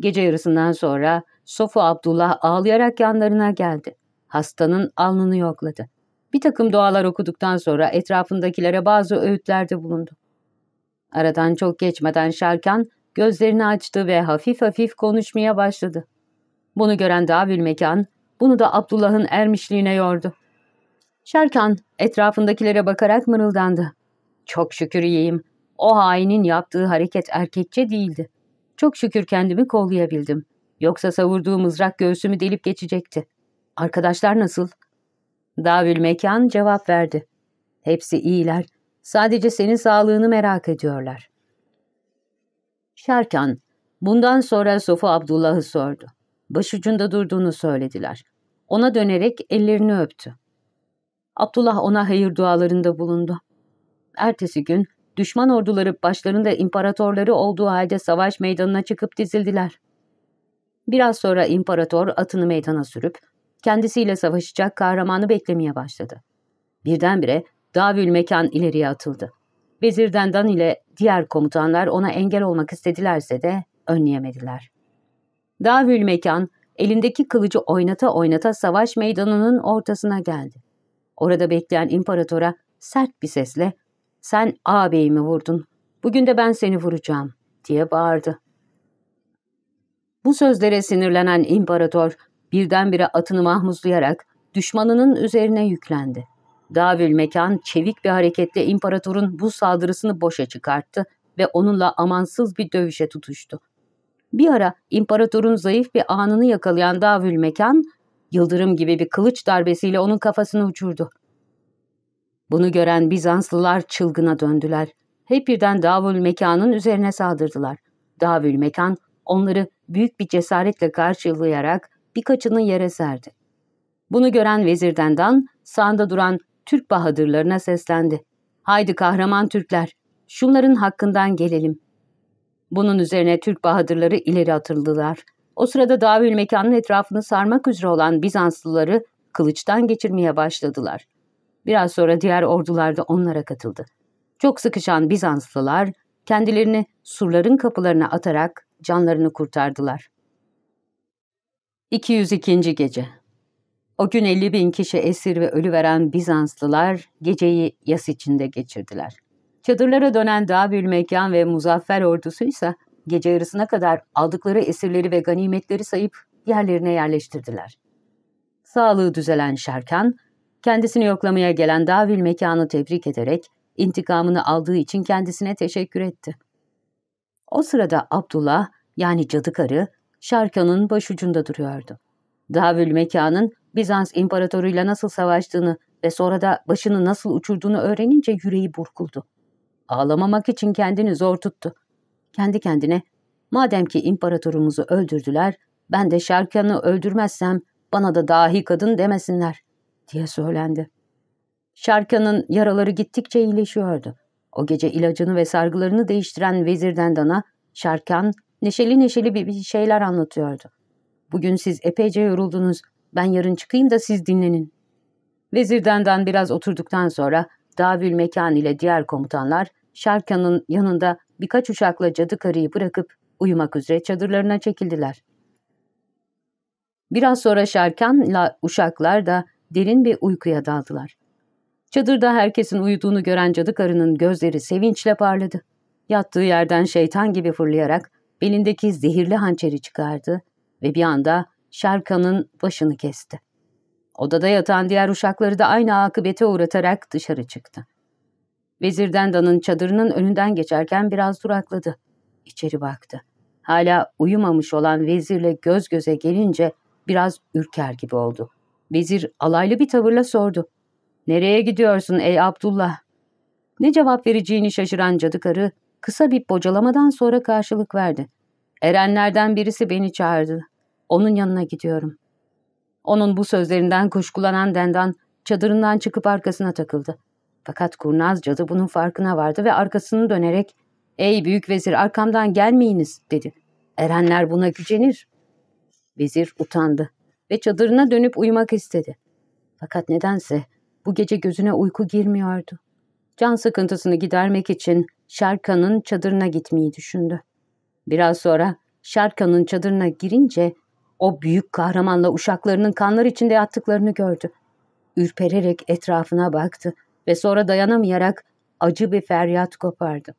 Gece yarısından sonra Sofu Abdullah ağlayarak yanlarına geldi. Hastanın alnını yokladı. Bir takım dualar okuduktan sonra etrafındakilere bazı öğütlerde bulundu. Aradan çok geçmeden Şarkan gözlerini açtı ve hafif hafif konuşmaya başladı. Bunu gören Davül Mekan, bunu da Abdullah'ın ermişliğine yordu. Şarkan etrafındakilere bakarak mırıldandı. Çok şükür iyiyim. O hainin yaptığı hareket erkekçe değildi. Çok şükür kendimi kollayabildim. Yoksa savurduğu mızrak göğsümü delip geçecekti. Arkadaşlar nasıl? Davül Mekan cevap verdi. Hepsi iyiler. Sadece senin sağlığını merak ediyorlar. Şerkan, bundan sonra Sofu Abdullah'ı sordu. Başucunda durduğunu söylediler. Ona dönerek ellerini öptü. Abdullah ona hayır dualarında bulundu. Ertesi gün düşman orduları başlarında imparatorları olduğu halde savaş meydanına çıkıp dizildiler. Biraz sonra imparator atını meydana sürüp kendisiyle savaşacak kahramanı beklemeye başladı. Birdenbire Davül Mekan ileriye atıldı. Vezir Dendan ile diğer komutanlar ona engel olmak istedilerse de önleyemediler. Davül Mekan elindeki kılıcı oynata oynata savaş meydanının ortasına geldi. Orada bekleyen imparatora sert bir sesle ''Sen ağabeyimi vurdun, bugün de ben seni vuracağım.'' diye bağırdı. Bu sözlere sinirlenen imparator birdenbire atını mahmuzlayarak düşmanının üzerine yüklendi. Davül Mekan çevik bir hareketle imparatorun bu saldırısını boşa çıkarttı ve onunla amansız bir dövüşe tutuştu. Bir ara imparatorun zayıf bir anını yakalayan Davül Mekan, yıldırım gibi bir kılıç darbesiyle onun kafasını uçurdu. Bunu gören Bizanslılar çılgına döndüler. Hep birden Davül Mekan'ın üzerine saldırdılar. Davül Mekan onları büyük bir cesaretle karşılayarak birkaçını yere serdi. Bunu gören Vezir Dendan sağında duran Türk bahadırlarına seslendi. Haydi kahraman Türkler, şunların hakkından gelelim. Bunun üzerine Türk bahadırları ileri atıldılar. O sırada Davül mekanın etrafını sarmak üzere olan Bizanslıları kılıçtan geçirmeye başladılar. Biraz sonra diğer ordular da onlara katıldı. Çok sıkışan Bizanslılar kendilerini surların kapılarına atarak canlarını kurtardılar. 202. Gece O gün 50 bin kişi esir ve ölü veren Bizanslılar geceyi yas içinde geçirdiler. Çadırlara dönen Davül Mekan ve Muzaffer ordusu ise gece yarısına kadar aldıkları esirleri ve ganimetleri sayıp yerlerine yerleştirdiler. Sağlığı düzelen Şerkan, kendisini yoklamaya gelen Davül Mekan'ı tebrik ederek intikamını aldığı için kendisine teşekkür etti. O sırada Abdullah yani cadı karı Şarkan'ın başucunda duruyordu. Davül Mekan'ın Bizans imparatoruyla nasıl savaştığını ve sonra da başını nasıl uçurduğunu öğrenince yüreği burkuldu. Ağlamamak için kendini zor tuttu. Kendi kendine, madem ki imparatorumuzu öldürdüler, ben de Şarkan'ı öldürmezsem bana da dahi kadın demesinler, diye söylendi. Şarkan'ın yaraları gittikçe iyileşiyordu. O gece ilacını ve sargılarını değiştiren vezirden dana, Şarkan neşeli neşeli bir şeyler anlatıyordu. Bugün siz epeyce yoruldunuz, ben yarın çıkayım da siz dinlenin. Vezirdendan biraz oturduktan sonra Davül Mekan ile diğer komutanlar Şarkan'ın yanında birkaç uçakla cadı karıyı bırakıp uyumak üzere çadırlarına çekildiler. Biraz sonra Şarkan'la uşaklar da derin bir uykuya daldılar. Çadırda herkesin uyuduğunu gören cadı karının gözleri sevinçle parladı. Yattığı yerden şeytan gibi fırlayarak belindeki zehirli hançeri çıkardı ve bir anda Şarkan'ın başını kesti. Odada yatan diğer uşakları da aynı akıbete uğratarak dışarı çıktı. Vezir Dendan'ın çadırının önünden geçerken biraz durakladı. İçeri baktı. Hala uyumamış olan vezirle göz göze gelince biraz ürker gibi oldu. Vezir alaylı bir tavırla sordu. ''Nereye gidiyorsun ey Abdullah?'' Ne cevap vereceğini şaşıran cadı karı kısa bir bocalamadan sonra karşılık verdi. Erenlerden birisi beni çağırdı. Onun yanına gidiyorum. Onun bu sözlerinden kuşkulanan Dendan çadırından çıkıp arkasına takıldı. Fakat kurnaz cadı bunun farkına vardı ve arkasını dönerek ''Ey büyük vezir arkamdan gelmeyiniz'' dedi. Erenler buna gücenir. Vezir utandı ve çadırına dönüp uyumak istedi. Fakat nedense bu gece gözüne uyku girmiyordu. Can sıkıntısını gidermek için Şarkan'ın çadırına gitmeyi düşündü. Biraz sonra Şarkan'ın çadırına girince o büyük kahramanla uşaklarının kanlar içinde yattıklarını gördü. Ürpererek etrafına baktı ve sonra dayanamayarak acı bir feryat kopardı.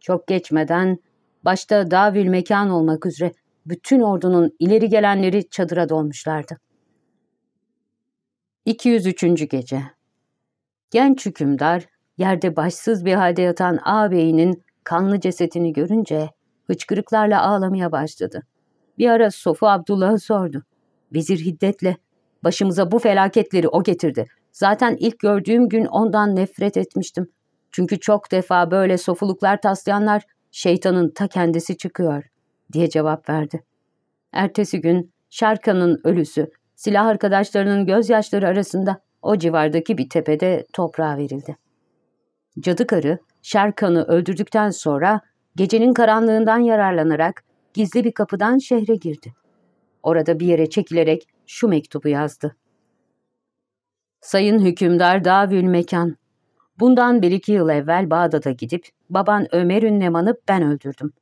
Çok geçmeden başta Davül mekan olmak üzere bütün ordunun ileri gelenleri çadıra dolmuşlardı. 203. Gece Genç hükümdar yerde başsız bir halde yatan ağabeyinin kanlı cesetini görünce hıçkırıklarla ağlamaya başladı. Bir ara Sofu Abdullah'ı sordu. Vezir hiddetle, başımıza bu felaketleri o getirdi. Zaten ilk gördüğüm gün ondan nefret etmiştim. Çünkü çok defa böyle sofuluklar taslayanlar şeytanın ta kendisi çıkıyor, diye cevap verdi. Ertesi gün Şarka'nın ölüsü, silah arkadaşlarının gözyaşları arasında o civardaki bir tepede toprağa verildi. Cadı karı Şerkan'ı öldürdükten sonra gecenin karanlığından yararlanarak gizli bir kapıdan şehre girdi. Orada bir yere çekilerek şu mektubu yazdı. Sayın hükümdar Davül Mekan, bundan bir iki yıl evvel Bağdat'a gidip baban Ömer Ünleman'ı ben öldürdüm.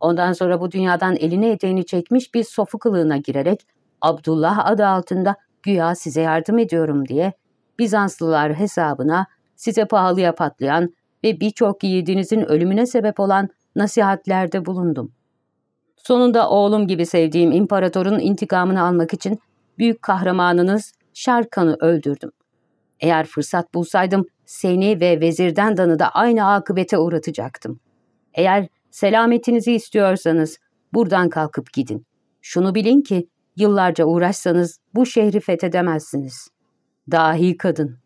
Ondan sonra bu dünyadan elini eteğini çekmiş bir sofu kılığına girerek Abdullah adı altında güya size yardım ediyorum diye Bizanslılar hesabına size pahalıya patlayan ve birçok yiğidinizin ölümüne sebep olan nasihatlerde bulundum. Sonunda oğlum gibi sevdiğim imparatorun intikamını almak için büyük kahramanınız Şarkan'ı öldürdüm. Eğer fırsat bulsaydım seni ve vezirden danı da aynı akıbete uğratacaktım. Eğer selametinizi istiyorsanız buradan kalkıp gidin. Şunu bilin ki yıllarca uğraşsanız bu şehri fethedemezsiniz. Dahi kadın.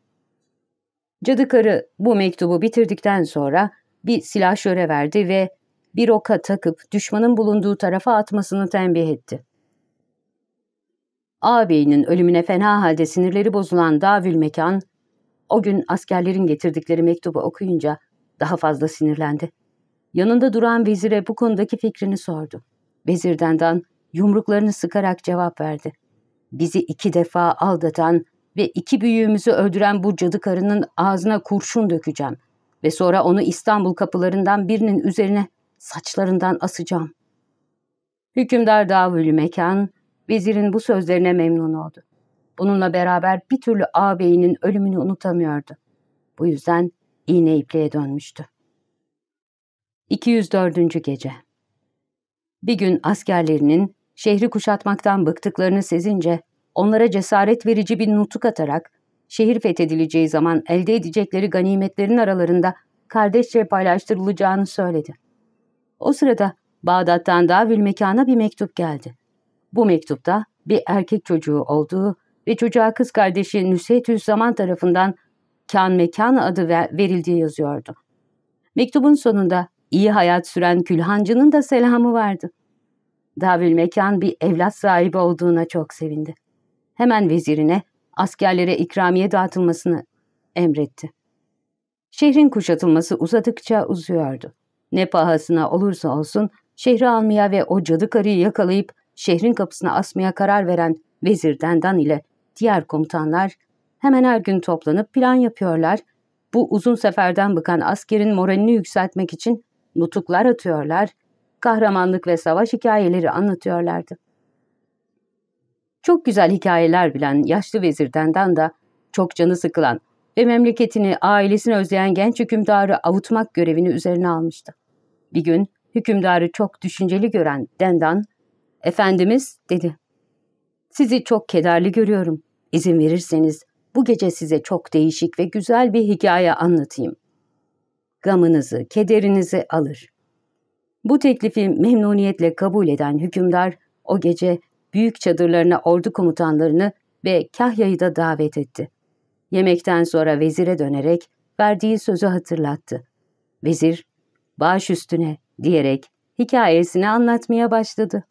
Cadı karı bu mektubu bitirdikten sonra bir silah şöre verdi ve bir oka takıp düşmanın bulunduğu tarafa atmasını tembih etti. Ağabeyinin ölümüne fena halde sinirleri bozulan Davül Mekan, o gün askerlerin getirdikleri mektubu okuyunca daha fazla sinirlendi. Yanında duran vezire bu konudaki fikrini sordu. Vezirden yumruklarını sıkarak cevap verdi. Bizi iki defa aldatan ve iki büyüğümüzü öldüren bu cadı karının ağzına kurşun dökeceğim ve sonra onu İstanbul kapılarından birinin üzerine saçlarından asacağım. Hükümdar Davülü Mekan, vezirin bu sözlerine memnun oldu. Bununla beraber bir türlü ağabeyinin ölümünü unutamıyordu. Bu yüzden iğne ipliğe dönmüştü. 204. Gece Bir gün askerlerinin şehri kuşatmaktan bıktıklarını sezince onlara cesaret verici bir nutuk atarak şehir fethedileceği zaman elde edecekleri ganimetlerin aralarında kardeşçe paylaştırılacağını söyledi. O sırada Bağdat'tan Davül Mekan'a bir mektup geldi. Bu mektupta bir erkek çocuğu olduğu ve çocuğa kız kardeşi Nüseytüs Zaman tarafından Kan Mekan adı verildiği yazıyordu. Mektubun sonunda iyi hayat süren külhancının da selamı vardı. Davül Mekan bir evlat sahibi olduğuna çok sevindi. Hemen vezirine askerlere ikramiye dağıtılmasını emretti. Şehrin kuşatılması uzadıkça uzuyordu. Ne pahasına olursa olsun şehri almaya ve o cadı karıyı yakalayıp şehrin kapısına asmaya karar veren Vezir Dendan ile diğer komutanlar hemen her gün toplanıp plan yapıyorlar. Bu uzun seferden bıkan askerin moralini yükseltmek için nutuklar atıyorlar, kahramanlık ve savaş hikayeleri anlatıyorlardı. Çok güzel hikayeler bilen yaşlı vezirden da çok canı sıkılan ve memleketini, ailesini özleyen genç hükümdarı avutmak görevini üzerine almıştı. Bir gün hükümdarı çok düşünceli gören Dendan, ''Efendimiz'' dedi. ''Sizi çok kederli görüyorum. İzin verirseniz bu gece size çok değişik ve güzel bir hikaye anlatayım. Gamınızı, kederinizi alır.'' Bu teklifi memnuniyetle kabul eden hükümdar o gece büyük çadırlarına ordu komutanlarını ve Kahya'yı da davet etti. Yemekten sonra vezire dönerek verdiği sözü hatırlattı. Vezir, baş üstüne diyerek hikayesini anlatmaya başladı.